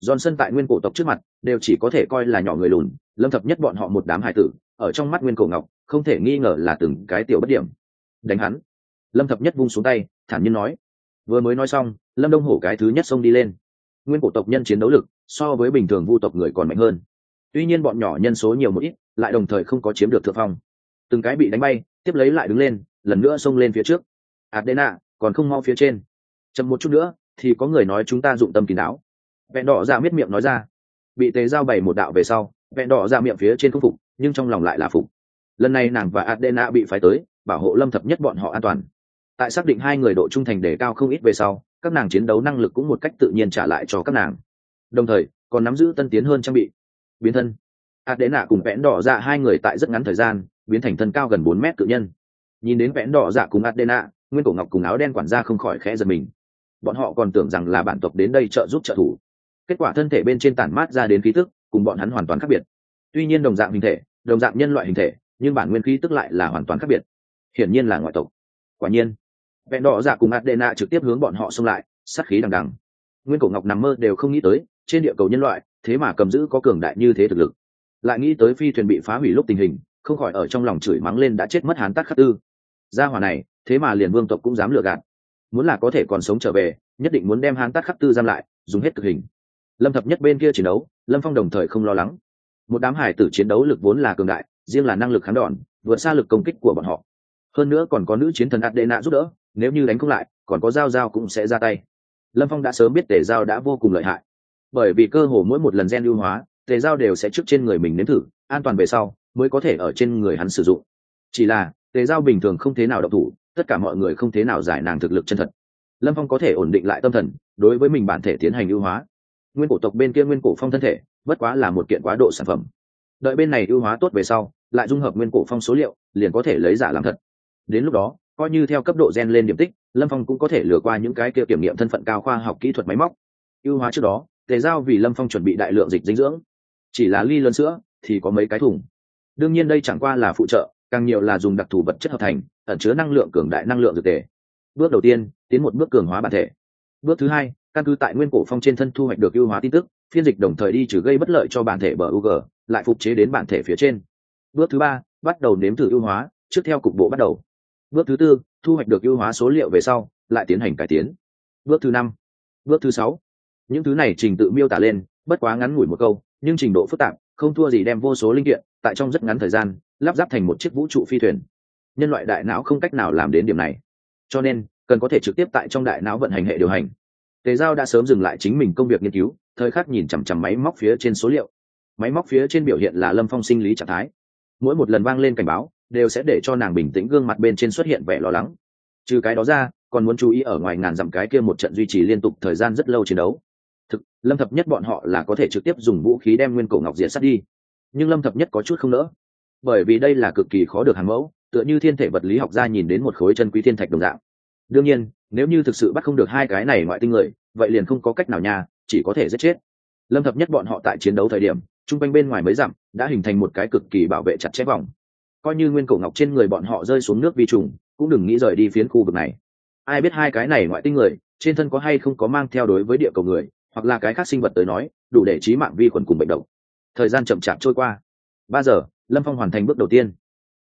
Sân tại nguyên cổ tộc trước mặt, đều chỉ có thể coi là nhỏ người lùn lâm thập nhất bọn họ một đám hải tử, ở trong mắt nguyên cổ ngọc, không thể nghi ngờ là từng cái tiểu bất điểm. Đánh hắn. Lâm thập nhất vung xuống tay, thản nhiên nói. Vừa mới nói xong, lâm đông hổ cái thứ nhất xông đi lên. Nguyên cổ tộc nhân chiến đấu lực, so với bình thường vu tộc người còn mạnh hơn. Tuy nhiên bọn nhỏ nhân số nhiều một ít, lại đồng thời không có chiếm được thượng phong. Từng cái bị đánh bay, tiếp lấy lại đứng lên, lần nữa xông lên phía trước. Adena, còn không mau phía trên. Chậm một chút nữa, thì có người nói chúng ta dụng tâm kín đáo. Vẹn đỏ ra miết miệng nói ra. Bị tế giao bày một đạo về sau vẹn đỏ ra miệng phía trên không phục, nhưng trong lòng lại là phục. Lần này nàng và adena bị phái tới, bảo hộ lâm thập nhất bọn họ an toàn. Tại xác định hai người độ trung thành đề cao không ít về sau, các nàng chiến đấu năng lực cũng một cách tự nhiên trả lại cho các nàng. Đồng thời, còn nắm giữ tân tiến hơn trang bị. Biến thân. Adena cùng vẽn đỏ ra hai người tại rất ngắn thời gian, biến thành thân cao gần bốn mét tự nhân. Nhìn đến vẽn đỏ dạ cùng adena, nguyên cổ ngọc cùng áo đen quản gia không khỏi khẽ giật mình. Bọn họ còn tưởng rằng là bản tộc đến đây trợ giúp trợ thủ. Kết quả thân thể bên trên tản mát ra đến khí tức cùng bọn hắn hoàn toàn khác biệt. Tuy nhiên đồng dạng hình thể, đồng dạng nhân loại hình thể, nhưng bản nguyên khí tức lại là hoàn toàn khác biệt. Hiển nhiên là ngoại tộc. Quả nhiên, vẹn đỏ dạ cùng adena trực tiếp hướng bọn họ xông lại, sát khí đằng đằng. Nguyên cổ ngọc nằm mơ đều không nghĩ tới, trên địa cầu nhân loại, thế mà cầm giữ có cường đại như thế thực lực. Lại nghĩ tới phi thuyền bị phá hủy lúc tình hình, không khỏi ở trong lòng chửi mắng lên đã chết mất hán tắc khắc tư. Gia hỏa này, thế mà liền vương tộc cũng dám lừa gạt. Muốn là có thể còn sống trở về, nhất định muốn đem hán tắc khắc tư giam lại, dùng hết thực hình lâm thập nhất bên kia chiến đấu, lâm phong đồng thời không lo lắng. Một đám hải tử chiến đấu lực vốn là cường đại, riêng là năng lực kháng đòn, vượt xa lực công kích của bọn họ. Hơn nữa còn có nữ chiến thần adena giúp đỡ, nếu như đánh không lại, còn có dao dao cũng sẽ ra tay. Lâm phong đã sớm biết tề dao đã vô cùng lợi hại. Bởi vì cơ hồ mỗi một lần gen ưu hóa, tề dao đều sẽ trước trên người mình nếm thử, an toàn về sau mới có thể ở trên người hắn sử dụng. Chỉ là, tề dao bình thường không thế nào độc thủ, tất cả mọi người không thế nào giải nàng thực lực chân thật. Lâm phong có thể ổn định lại tâm thần, đối với mình bản thể tiến hành ưu hóa nguyên cổ tộc bên kia nguyên cổ phong thân thể, bất quá là một kiện quá độ sản phẩm. Đợi bên này ưu hóa tốt về sau, lại dung hợp nguyên cổ phong số liệu, liền có thể lấy giả làm thật. Đến lúc đó, coi như theo cấp độ gen lên điểm tích, lâm phong cũng có thể lừa qua những cái kia kiểm nghiệm thân phận cao khoa học kỹ thuật máy móc. Ưu hóa trước đó, tề giao vì lâm phong chuẩn bị đại lượng dịch dinh dưỡng. Chỉ là ly lớn sữa, thì có mấy cái thùng. Đương nhiên đây chẳng qua là phụ trợ, càng nhiều là dùng đặc thù vật chất hợp thành, ẩn chứa năng lượng cường đại năng lượng dược tề. Bước đầu tiên, tiến một bước cường hóa bản thể. Bước thứ hai căn cứ tại nguyên cổ phong trên thân thu hoạch được ưu hóa tin tức phiên dịch đồng thời đi trừ gây bất lợi cho bản thể bờ UG, lại phục chế đến bản thể phía trên. Bước thứ ba, bắt đầu nếm thử ưu hóa, trước theo cục bộ bắt đầu. Bước thứ tư, thu hoạch được ưu hóa số liệu về sau, lại tiến hành cải tiến. Bước thứ năm, bước thứ sáu. Những thứ này trình tự miêu tả lên, bất quá ngắn ngủi một câu, nhưng trình độ phức tạp, không thua gì đem vô số linh kiện, tại trong rất ngắn thời gian, lắp ráp thành một chiếc vũ trụ phi thuyền. Nhân loại đại não không cách nào làm đến điểm này. Cho nên, cần có thể trực tiếp tại trong đại não vận hành hệ điều hành. Tề Giao đã sớm dừng lại chính mình công việc nghiên cứu, thời khắc nhìn chằm chằm máy móc phía trên số liệu. Máy móc phía trên biểu hiện là lâm phong sinh lý trạng thái. Mỗi một lần vang lên cảnh báo đều sẽ để cho nàng bình tĩnh gương mặt bên trên xuất hiện vẻ lo lắng. Trừ cái đó ra còn muốn chú ý ở ngoài ngàn dặm cái kia một trận duy trì liên tục thời gian rất lâu chiến đấu. Thực lâm thập nhất bọn họ là có thể trực tiếp dùng vũ khí đem nguyên cổ ngọc diệt sát đi. Nhưng lâm thập nhất có chút không nỡ. Bởi vì đây là cực kỳ khó được hàng mẫu tựa như thiên thể vật lý học gia nhìn đến một khối chân quý thiên thạch đồng dạng. Đương nhiên nếu như thực sự bắt không được hai cái này ngoại tinh người, vậy liền không có cách nào nha, chỉ có thể giết chết. Lâm thập nhất bọn họ tại chiến đấu thời điểm, chung quanh bên ngoài mới dặm, đã hình thành một cái cực kỳ bảo vệ chặt chẽ vòng. Coi như nguyên cổ ngọc trên người bọn họ rơi xuống nước vi trùng, cũng đừng nghĩ rời đi phiến khu vực này. Ai biết hai cái này ngoại tinh người, trên thân có hay không có mang theo đối với địa cầu người, hoặc là cái khác sinh vật tới nói, đủ để trí mạng vi khuẩn cùng bệnh độc. Thời gian chậm chạp trôi qua. Ba giờ, lâm phong hoàn thành bước đầu tiên.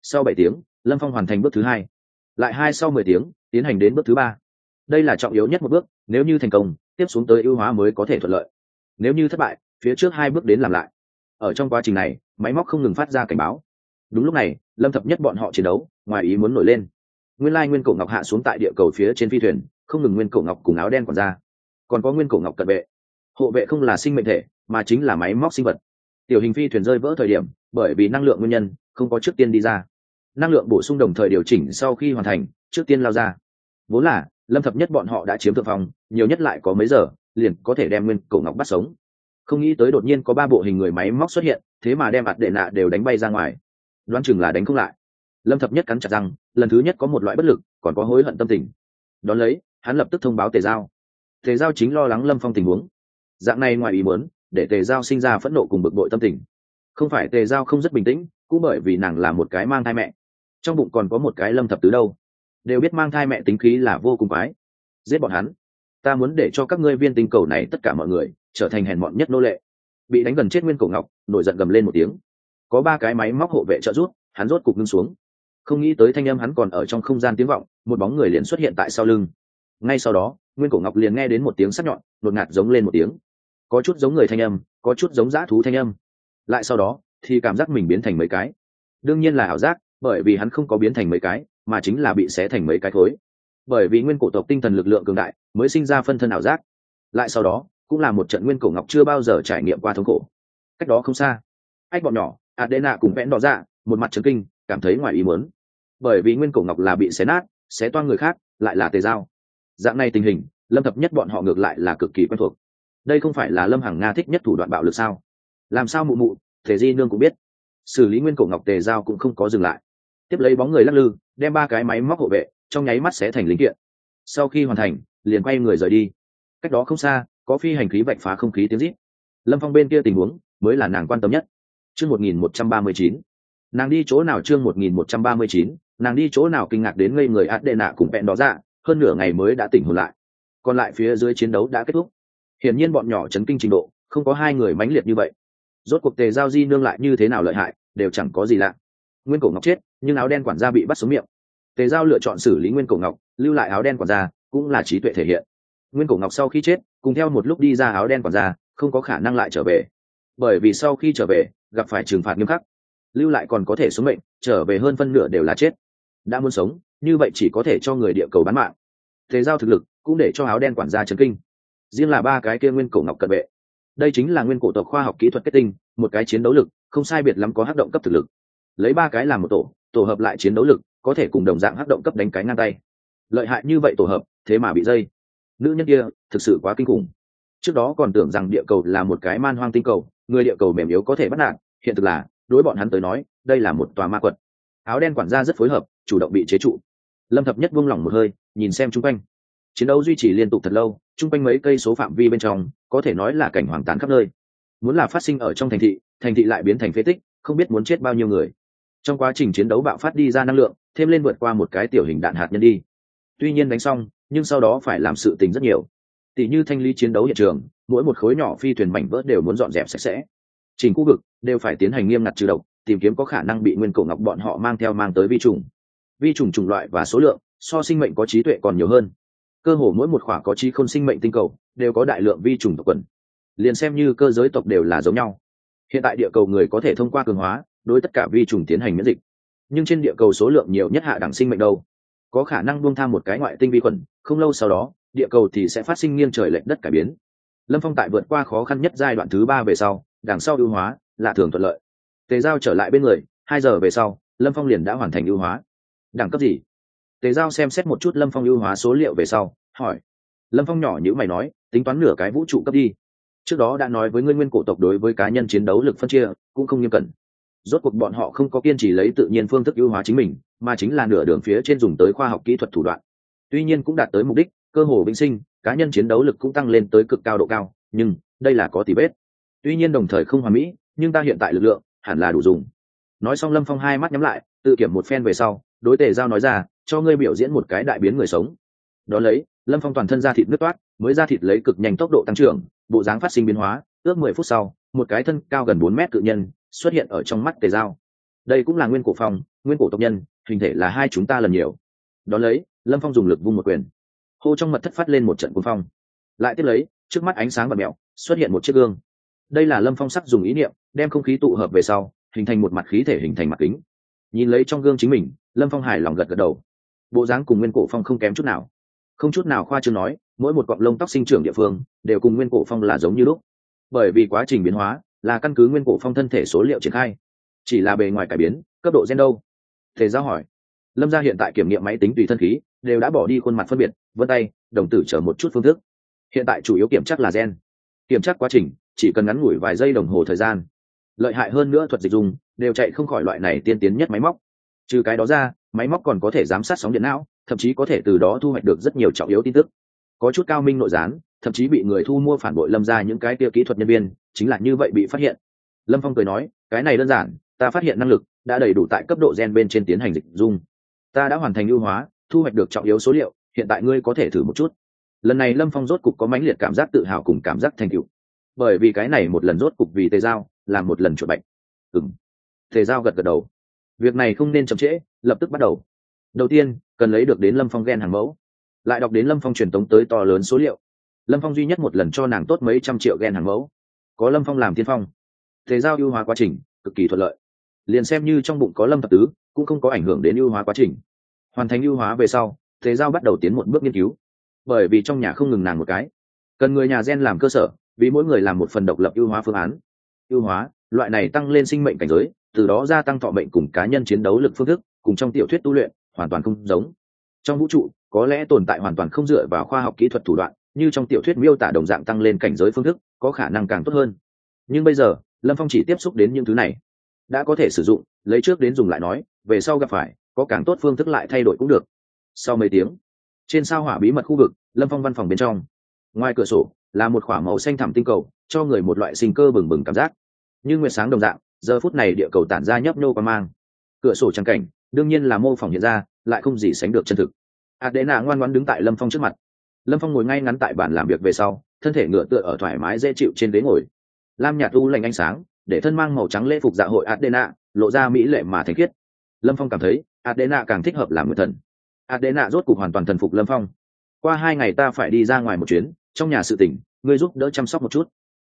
Sau bảy tiếng, lâm phong hoàn thành bước thứ hai. Lại hai sau mười tiếng, tiến hành đến bước thứ ba đây là trọng yếu nhất một bước, nếu như thành công, tiếp xuống tới ưu hóa mới có thể thuận lợi. Nếu như thất bại, phía trước hai bước đến làm lại. Ở trong quá trình này, máy móc không ngừng phát ra cảnh báo. Đúng lúc này, lâm thập nhất bọn họ chiến đấu, ngoài ý muốn nổi lên. Nguyên lai nguyên cổ ngọc hạ xuống tại địa cầu phía trên phi thuyền, không ngừng nguyên cổ ngọc cùng áo đen còn ra. Còn có nguyên cổ ngọc cận vệ. Hộ vệ không là sinh mệnh thể, mà chính là máy móc sinh vật. Tiểu hình phi thuyền rơi vỡ thời điểm, bởi vì năng lượng nguyên nhân, không có trước tiên đi ra. Năng lượng bổ sung đồng thời điều chỉnh sau khi hoàn thành, trước tiên lao ra. Vốn là lâm thập nhất bọn họ đã chiếm thượng phòng nhiều nhất lại có mấy giờ, liền có thể đem nguyên cổ ngọc bắt sống. Không nghĩ tới đột nhiên có ba bộ hình người máy móc xuất hiện, thế mà đem ạt đệ nạ đều đánh bay ra ngoài. Đoán chừng là đánh không lại. Lâm thập nhất cắn chặt rằng lần thứ nhất có một loại bất lực, còn có hối hận tâm tình. Đón lấy, hắn lập tức thông báo tề giao. Tề giao chính lo lắng lâm phong tình huống. Dạng này ngoài ý muốn, để tề giao sinh ra phẫn nộ cùng bực bội tâm tình. Không phải tề giao không rất bình tĩnh, cũng bởi vì nàng là một cái mang thai mẹ. Trong bụng còn có một cái lâm thập tứ đâu đều biết mang thai mẹ tính khí là vô cùng quái. Giết bọn hắn. Ta muốn để cho các ngươi viên tinh cầu này tất cả mọi người trở thành hèn mọn nhất nô lệ. Bị đánh gần chết nguyên cổ ngọc, nổi giận gầm lên một tiếng. Có ba cái máy móc hộ vệ trợ rút hắn rốt cục ngưng xuống. Không nghĩ tới thanh âm hắn còn ở trong không gian tiếng vọng, một bóng người liền xuất hiện tại sau lưng. Ngay sau đó, nguyên cổ ngọc liền nghe đến một tiếng sắc nhọn đột ngạt giống lên một tiếng. Có chút giống người thanh âm, có chút giống dã thú thanh âm. Lại sau đó, thì cảm giác mình biến thành mấy cái. Đương nhiên là ảo giác, bởi vì hắn không có biến thành mấy cái mà chính là bị xé thành mấy cái thối bởi vì nguyên cổ tộc tinh thần lực lượng cường đại, mới sinh ra phân thân ảo giác. Lại sau đó, cũng là một trận nguyên cổ ngọc chưa bao giờ trải nghiệm qua thống khổ. Cách đó không xa, ách bọn nhỏ, adena cùng vẽn đỏ ra một mặt trấn kinh, cảm thấy ngoài ý muốn. Bởi vì nguyên cổ ngọc là bị xé nát, xé toan người khác, lại là tề dao. Dạng này tình hình, lâm thập nhất bọn họ ngược lại là cực kỳ quen thuộc. Đây không phải là lâm hằng nga thích nhất thủ đoạn bạo lực sao? Làm sao mụ mụ thể di nương cũng biết. Xử lý nguyên cổ ngọc tề giao cũng không có dừng lại tiếp lấy bóng người lắc lư, đem ba cái máy móc hộ vệ, trong nháy mắt sẽ thành linh kiện. Sau khi hoàn thành, liền quay người rời đi. Cách đó không xa, có phi hành khí vạch phá không khí tiếng rít. Lâm phong bên kia tình huống mới là nàng quan tâm nhất. Chương một nghìn một trăm ba mươi chín. Nàng đi chỗ nào chương một nghìn một trăm ba mươi chín, nàng đi chỗ nào kinh ngạc đến ngây người át đệ nạ cùng vẹn đó ra dạ, hơn nửa ngày mới đã tỉnh hồn lại. Còn lại phía dưới chiến đấu đã kết thúc. Hiển nhiên bọn nhỏ chấn kinh trình độ, không có hai người mãnh liệt như vậy. Rốt cuộc tề giao di nương lại như thế nào lợi hại, đều chẳng có gì lạ nguyên cổ ngọc chết, nhưng áo đen quản gia bị bắt xuống miệng. Tề giao lựa chọn xử lý nguyên cổ ngọc, lưu lại áo đen quản gia, cũng là trí tuệ thể hiện. Nguyên cổ ngọc sau khi chết, cùng theo một lúc đi ra áo đen quản gia, không có khả năng lại trở về. Bởi vì sau khi trở về, gặp phải trừng phạt nghiêm khắc. Lưu lại còn có thể xuống mệnh, trở về hơn phân nửa đều là chết. Đã muốn sống, như vậy chỉ có thể cho người địa cầu bán mạng. Thế giao thực lực, cũng để cho áo đen quản gia chấn kinh. Riêng là ba cái kia nguyên cổ ngọc cận vệ. Đây chính là nguyên cổ tộc khoa học kỹ thuật kết tinh, một cái chiến đấu lực, không sai biệt lắm có hắc động cấp thực lực lấy ba cái làm một tổ tổ hợp lại chiến đấu lực, có thể cùng đồng dạng hắc động cấp đánh cái ngang tay. Lợi hại như vậy tổ hợp, thế mà bị dây. Nữ nhân kia, thực sự quá kinh khủng. Trước đó còn tưởng rằng địa cầu là một cái man hoang tinh cầu, người địa cầu mềm yếu có thể bắt nạt, hiện thực là, đối bọn hắn tới nói, đây là một tòa ma quật. Áo đen quản gia rất phối hợp, chủ động bị chế trụ. Lâm thập nhất vung lòng một hơi, nhìn xem chung quanh. Chiến đấu duy trì liên tục thật lâu, chung quanh mấy cây số phạm vi bên trong, có thể nói là cảnh hoàng tán khắp nơi. Muốn là phát sinh ở trong thành thị thành thị lại biến thành phế tích, không biết muốn chết bao nhiêu người trong quá trình chiến đấu bạo phát đi ra năng lượng, thêm lên vượt qua một cái tiểu hình đạn hạt nhân đi. Tuy nhiên đánh xong, nhưng sau đó phải làm sự tình rất nhiều. Tỷ như thanh lý chiến đấu hiện trường, mỗi một khối nhỏ phi thuyền mảnh vỡ đều muốn dọn dẹp sạch sẽ. Chỉnh khu vực đều phải tiến hành nghiêm ngặt trừ độc, tìm kiếm có khả năng bị nguyên cổ ngọc bọn họ mang theo mang tới vi trùng. Vi trùng chủng loại và số lượng, so sinh mệnh có trí tuệ còn nhiều hơn. Cơ hồ mỗi một khỏa có trí không sinh mệnh tinh cầu, đều có đại lượng vi trùng tộc quần. Liền xem như cơ giới tộc đều là giống nhau. Hiện tại địa cầu người có thể thông qua cường hóa đối tất cả vi trùng tiến hành miễn dịch. Nhưng trên địa cầu số lượng nhiều nhất hạ đẳng sinh mệnh đâu? Có khả năng buông tham một cái ngoại tinh vi khuẩn, không lâu sau đó, địa cầu thì sẽ phát sinh nghiêng trời lệch đất cải biến. Lâm phong tại vượt qua khó khăn nhất giai đoạn thứ ba về sau, đằng sau ưu hóa là thường thuận lợi. Tề giao trở lại bên người, hai giờ về sau, lâm phong liền đã hoàn thành ưu hóa. Đẳng cấp gì? Tề giao xem xét một chút lâm phong ưu hóa số liệu về sau, hỏi. Lâm phong nhỏ nhữ mày nói, tính toán nửa cái vũ trụ cấp đi. Trước đó đã nói với ngươi nguyên cổ tộc đối với cá nhân chiến đấu lực phân chia, cũng không nghiêm cẩn rốt cuộc bọn họ không có kiên trì lấy tự nhiên phương thức ưu hóa chính mình, mà chính là nửa đường phía trên dùng tới khoa học kỹ thuật thủ đoạn. Tuy nhiên cũng đạt tới mục đích, cơ hồ vĩnh sinh, cá nhân chiến đấu lực cũng tăng lên tới cực cao độ cao, nhưng đây là có tỷ bết tuy nhiên đồng thời không hoàn mỹ, nhưng ta hiện tại lực lượng hẳn là đủ dùng. Nói xong lâm phong hai mắt nhắm lại, tự kiểm một phen về sau, đối tề giao nói ra, cho ngươi biểu diễn một cái đại biến người sống. Đ ó lấy, lâm phong toàn thân da thịt nước toát, mới da thịt lấy cực nhanh tốc độ tăng trưởng, bộ dáng phát sinh biến hóa, ước mười phút sau, một cái thân cao gần bốn mét cự nhân xuất hiện ở trong mắt tề giao. Đây cũng là nguyên cổ phong, nguyên cổ tộc nhân, hình thể là hai chúng ta lần nhiều. Đón lấy, lâm phong dùng lực vung một quyền. Hô trong mật thất phát lên một trận quân phong. Lại tiếp lấy, trước mắt ánh sáng và mẹo xuất hiện một chiếc gương. Đây là lâm phong sắc dùng ý niệm, đem không khí tụ hợp về sau, hình thành một mặt khí thể hình thành mặt kính. Nhìn lấy trong gương chính mình, lâm phong hài lòng gật gật đầu. Bộ dáng cùng nguyên cổ phong không kém chút nào. Không chút nào khoa chương nói, mỗi một cọng lông tóc sinh trưởng địa phương, đều cùng nguyên cổ phong là giống như lúc. Bởi vì quá trình biến hóa là căn cứ nguyên cổ phong thân thể số liệu triển khai. Chỉ là bề ngoài cải biến, cấp độ gen đâu? Thế giao hỏi. Lâm gia hiện tại kiểm nghiệm máy tính tùy thân khí, đều đã bỏ đi khuôn mặt phân biệt, vân tay, đồng tử chở một chút phương thức. Hiện tại chủ yếu kiểm tra là gen. Kiểm tra quá trình, chỉ cần ngắn ngủi vài giây đồng hồ thời gian. Lợi hại hơn nữa thuật dịch dùng, đều chạy không khỏi loại này tiên tiến nhất máy móc. Trừ cái đó ra, máy móc còn có thể giám sát sóng điện não, thậm chí có thể từ đó thu hoạch được rất nhiều trọng yếu tin tức. Có chút cao minh nội gián, thậm chí bị người thu mua phản bội lâm ra những cái kia kỹ thuật nhân viên chính là như vậy bị phát hiện. Lâm phong cười nói, cái này đơn giản, ta phát hiện năng lực đã đầy đủ tại cấp độ gen bên trên tiến hành dịch dung. Ta đã hoàn thành ưu hóa, thu hoạch được trọng yếu số liệu, hiện tại ngươi có thể thử một chút. Lần này lâm phong rốt cục có mãnh liệt cảm giác tự hào cùng cảm giác thành cựu bởi vì cái này một lần rốt cục vì tề giao, là một lần chuột bệnh. Ừng tề giao gật gật đầu. Việc này không nên chậm trễ, lập tức bắt đầu. Đầu tiên, cần lấy được đến lâm phong gen hàng mẫu. Lại đọc đến lâm phong truyền tống tới to lớn số liệu. Lâm phong duy nhất một lần cho nàng tốt mấy trăm triệu gen hàng mẫu có lâm phong làm tiên phong. Thế giao ưu hóa quá trình, cực kỳ thuận lợi. Liền xem như trong bụng có lâm thập tứ, cũng không có ảnh hưởng đến ưu hóa quá trình. Hoàn thành ưu hóa về sau, thế giao bắt đầu tiến một bước nghiên cứu. Bởi vì trong nhà không ngừng nàng một cái. Cần người nhà gen làm cơ sở, vì mỗi người làm một phần độc lập ưu hóa phương án. Ưu hóa, loại này tăng lên sinh mệnh cảnh giới, từ đó gia tăng thọ mệnh cùng cá nhân chiến đấu lực phương thức, cùng trong tiểu thuyết tu luyện, hoàn toàn không giống. Trong vũ trụ, có lẽ tồn tại hoàn toàn không dựa vào khoa học kỹ thuật thủ đoạn như trong tiểu thuyết miêu tả đồng dạng tăng lên cảnh giới phương thức, có khả năng càng tốt hơn. Nhưng bây giờ, lâm phong chỉ tiếp xúc đến những thứ này. Đã có thể sử dụng, lấy trước đến dùng lại nói, về sau gặp phải, có càng tốt phương thức lại thay đổi cũng được. Sau mấy tiếng, trên sao hỏa bí mật khu vực, lâm phong văn phòng bên trong. Ngoài cửa sổ, là một k h ỏ a màu xanh thẳm tinh cầu, cho người một loại sinh cơ bừng bừng cảm giác. Như nguyệt sáng đồng dạng, giờ phút này địa cầu tản ra nhấp nhô và mang. Cửa sổ trắng cảnh, đương nhiên là mô phỏng hiện ra, lại không gì sánh được chân thực. Adena ngoan ngoan đứng tại lâm phong trước mặt lâm phong ngồi ngay ngắn tại bàn làm việc về sau, thân thể ngựa tựa ở thoải mái dễ chịu trên ghế ngồi. Lam nhạt u lành ánh sáng, để thân mang màu trắng lễ phục dạ hội adena, lộ ra mỹ lệ mà thanh khiết. Lâm phong cảm thấy, adena càng thích hợp làm người thần. Adena rốt cuộc hoàn toàn thần phục lâm phong. Qua hai ngày ta phải đi ra ngoài một chuyến, trong nhà sự tỉnh ngươi giúp đỡ chăm sóc một chút.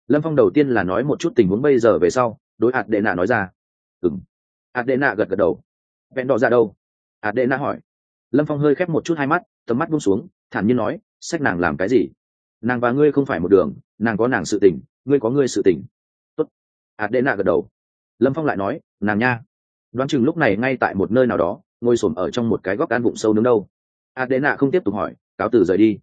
Lâm phong đầu tiên là nói một chút tình huống bây giờ về sau, đối adena nói ra. Ừng adena gật gật đầu. Vẹn đỏ ra đâu? Adena hỏi. Lâm phong hơi khép một chút hai mắt tầm mắt buông xuống, thản nhiên nói, sách nàng làm cái gì? Nàng và ngươi không phải một đường, nàng có nàng sự tình, ngươi có ngươi sự tình. Tốt. Adena gật đầu. Lâm phong lại nói, nàng nha. Đoán chừng lúc này ngay tại một nơi nào đó, ngồi s ổ m ở trong một cái góc ăn bụng sâu nướng đâu. Adena không tiếp tục hỏi, cáo từ rời đi.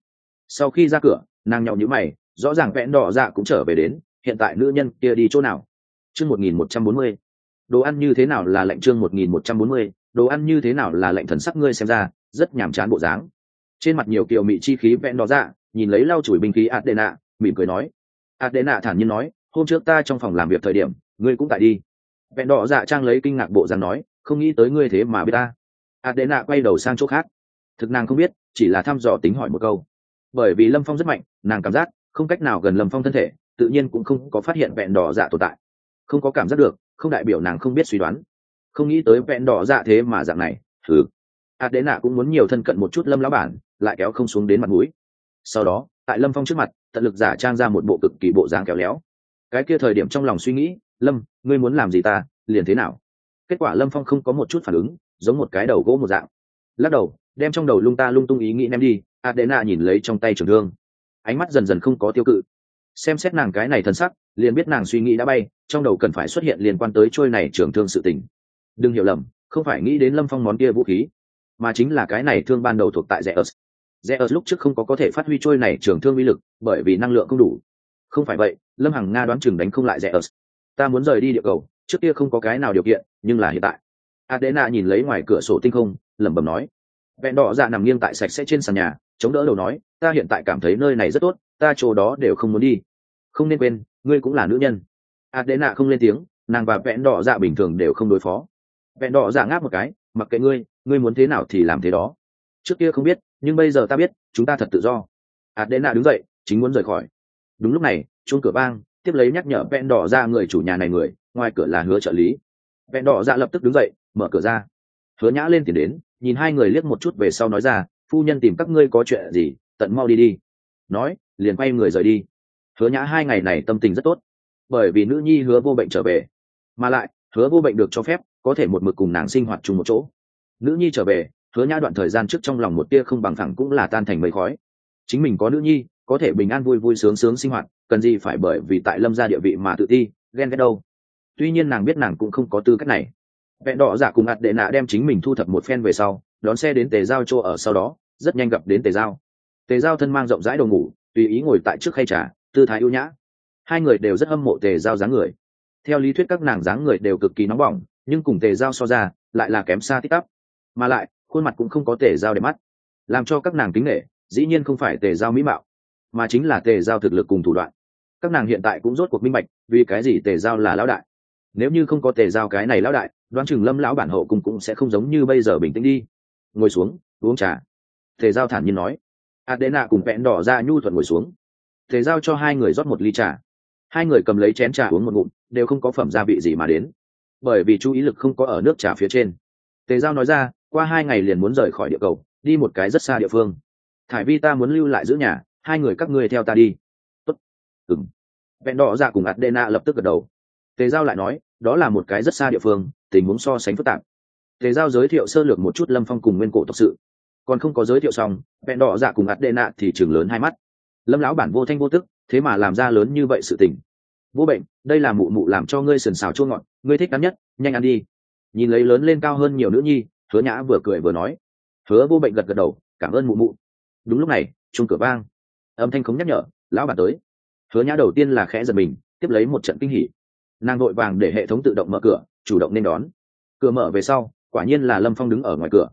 Sau khi ra cửa, nàng nhậu nhữ mày, rõ ràng vẽn đỏ dạ cũng trở về đến, hiện tại nữ nhân kia đi chỗ nào? Chương một nghìn một trăm bốn mươi. Đồ ăn như thế nào là lệnh chương một nghìn một trăm bốn mươi? Đồ ăn như thế nào là lệnh thần sắc ngươi xem ra, rất nhàm chán bộ dáng trên mặt nhiều kiều mị chi khí vẹn đỏ dạ nhìn lấy lau chùi binh khí adena, mỉm cười nói. Adena thản nhiên nói, hôm trước ta trong phòng làm việc thời điểm, ngươi cũng tại đi. Vẹn đỏ dạ trang lấy kinh ngạc bộ rằng nói, không nghĩ tới ngươi thế mà biết ta. Adena quay đầu sang chỗ khác. Thực nàng không biết, chỉ là thăm dò tính hỏi một câu. Bởi vì lâm phong rất mạnh, nàng cảm giác không cách nào gần lâm phong thân thể, tự nhiên cũng không có phát hiện vẹn đỏ dạ tồn tại. Không có cảm giác được, không đại biểu nàng không biết suy đoán. Không nghĩ tới vẹn đỏ dạ thế mà dạng này thử adena cũng muốn nhiều thân cận một chút lâm lão bản, lại kéo không xuống đến mặt mũi. Sau đó, tại lâm phong trước mặt, tận lực giả trang ra một bộ cực kỳ bộ dáng kéo léo. Cái kia thời điểm trong lòng suy nghĩ, lâm, ngươi muốn làm gì ta, liền thế nào? Kết quả lâm phong không có một chút phản ứng, giống một cái đầu gỗ một dạng. Lắc đầu, đem trong đầu lung ta lung tung ý nghĩ ném đi adena nhìn lấy trong tay trường thương. Ánh mắt dần dần không có tiêu cự. Xem xét nàng cái này thân sắc, liền biết nàng suy nghĩ đã bay, trong đầu cần phải xuất hiện liên quan tới trôi này trường thương sự tình. Đừng hiểu lầm, không phải nghĩ đến lâm phong món kia vũ khí mà chính là cái này thương ban đầu thuộc tại Zeus. Zeus lúc trước không có có thể phát huy trôi này trường thương uy lực, bởi vì năng lượng không đủ. Không phải vậy, lâm hằng nga đoán chừng đánh không lại Zeus. ta muốn rời đi địa cầu, trước kia không có cái nào điều kiện, nhưng là hiện tại. Adena nhìn lấy ngoài cửa sổ tinh không, lẩm bẩm nói. Vẹn đỏ dạ nằm nghiêng tại sạch sẽ trên sàn nhà, chống đỡ đầu nói, ta hiện tại cảm thấy nơi này rất tốt, ta chỗ đó đều không muốn đi. Không nên quên, ngươi cũng là nữ nhân. Adena không lên tiếng, nàng và vẹn đỏ dạ bình thường đều không đối phó. Vẹn đỏ dạ ngáp một cái, mặc kệ ngươi ngươi muốn thế nào thì làm thế đó. Trước kia không biết, nhưng bây giờ ta biết, chúng ta thật tự do. Adena đứng dậy, chính muốn rời khỏi. Đúng lúc này, chuông cửa vang, tiếp lấy nhắc nhở vẹn đỏ ra người chủ nhà này người, ngoài cửa là hứa trợ lý. Vẹn đỏ ra lập tức đứng dậy, mở cửa ra. Hứa nhã lên tiền đến, nhìn hai người liếc một chút về sau nói ra, phu nhân tìm các ngươi có chuyện gì, tận mau đi đi. Nói, liền quay người rời đi. Hứa nhã hai ngày này tâm tình rất tốt. Bởi vì nữ nhi hứa vô bệnh trở về, mà lại, hứa vô bệnh được cho phép, có thể một mực cùng nàng sinh hoạt chung một chỗ nữ nhi trở về, hứa nhã đoạn thời gian trước trong lòng một tia không bằng thẳng cũng là tan thành mây khói. Chính mình có nữ nhi, có thể bình an vui vui sướng sướng sinh hoạt, cần gì phải bởi vì tại lâm gia địa vị mà tự ti, ghen ghét đâu. Tuy nhiên nàng biết nàng cũng không có tư cách này. Vẹn đỏ giả cùng ạt đệ nạ đem chính mình thu thập một phen về sau, đón xe đến tề giao chỗ ở sau đó, rất nhanh gặp đến tề giao. Tề giao thân mang rộng rãi đồ ngủ, tùy ý ngồi tại trước khay trà, tư thái ưu nhã. Hai người đều rất hâm mộ tề giao dáng người. Theo lý thuyết các nàng dáng người đều cực kỳ nóng bỏng, nhưng cùng tề giao so ra, lại là kém xa tích tắp mà lại, khuôn mặt cũng không có tề giao để mắt. Làm cho các nàng kính nghệ dĩ nhiên không phải tề giao mỹ mạo, mà chính là tề giao thực lực cùng thủ đoạn. Các nàng hiện tại cũng rốt cuộc minh bạch, vì cái gì tề giao là lão đại. Nếu như không có tề giao cái này lão đại, đoán chừng lâm lão bản hậu cùng cũng sẽ không giống như bây giờ bình tĩnh đi. Ngồi xuống, uống trà. Tề giao thản nhiên nói. Adena cùng vẹn đỏ ra nhu thuận ngồi xuống. Tề giao cho hai người rót một ly trà. Hai người cầm lấy chén trà uống một ngụm, đều không có phẩm gia vị gì mà đến. Bởi vì chú ý lực không có ở nước trà phía trên. Tề giao nói ra qua hai ngày liền muốn rời khỏi địa cầu, đi một cái rất xa địa phương. Thải vi ta muốn lưu lại giữ nhà, hai người các ngươi theo ta đi. Tốt. ừng vẹn đỏ ra cùng adena lập tức gật đầu. Tề giao lại nói, đó là một cái rất xa địa phương, tình huống so sánh phức tạp. Tề giao giới thiệu sơ lược một chút lâm phong cùng nguyên cổ tộc sự. Còn không có giới thiệu xong, vẹn đỏ dạ cùng adena thì chừng lớn hai mắt. Lâm lão bản vô thanh vô tức, thế mà làm ra lớn như vậy sự tình. Vô bệnh, đây là mụ mụ làm cho ngươi sần xào chua ngọt, ngươi thích đắn nhất, nhanh ăn đi. Nhìn lấy lớn lên cao hơn nhiều nữ nhi hứa nhã vừa cười vừa nói. Hứa vô bệnh gật gật đầu, cảm ơn mụ mụ. Đúng lúc này chung cửa vang. Âm thanh không nhắc nhở, lão bản tới. Hứa nhã đầu tiên là khẽ giật mình, tiếp lấy một trận kinh hỉ. Nàng vội vàng để hệ thống tự động mở cửa, chủ động nên đón. Cửa mở về sau, quả nhiên là lâm phong đứng ở ngoài cửa.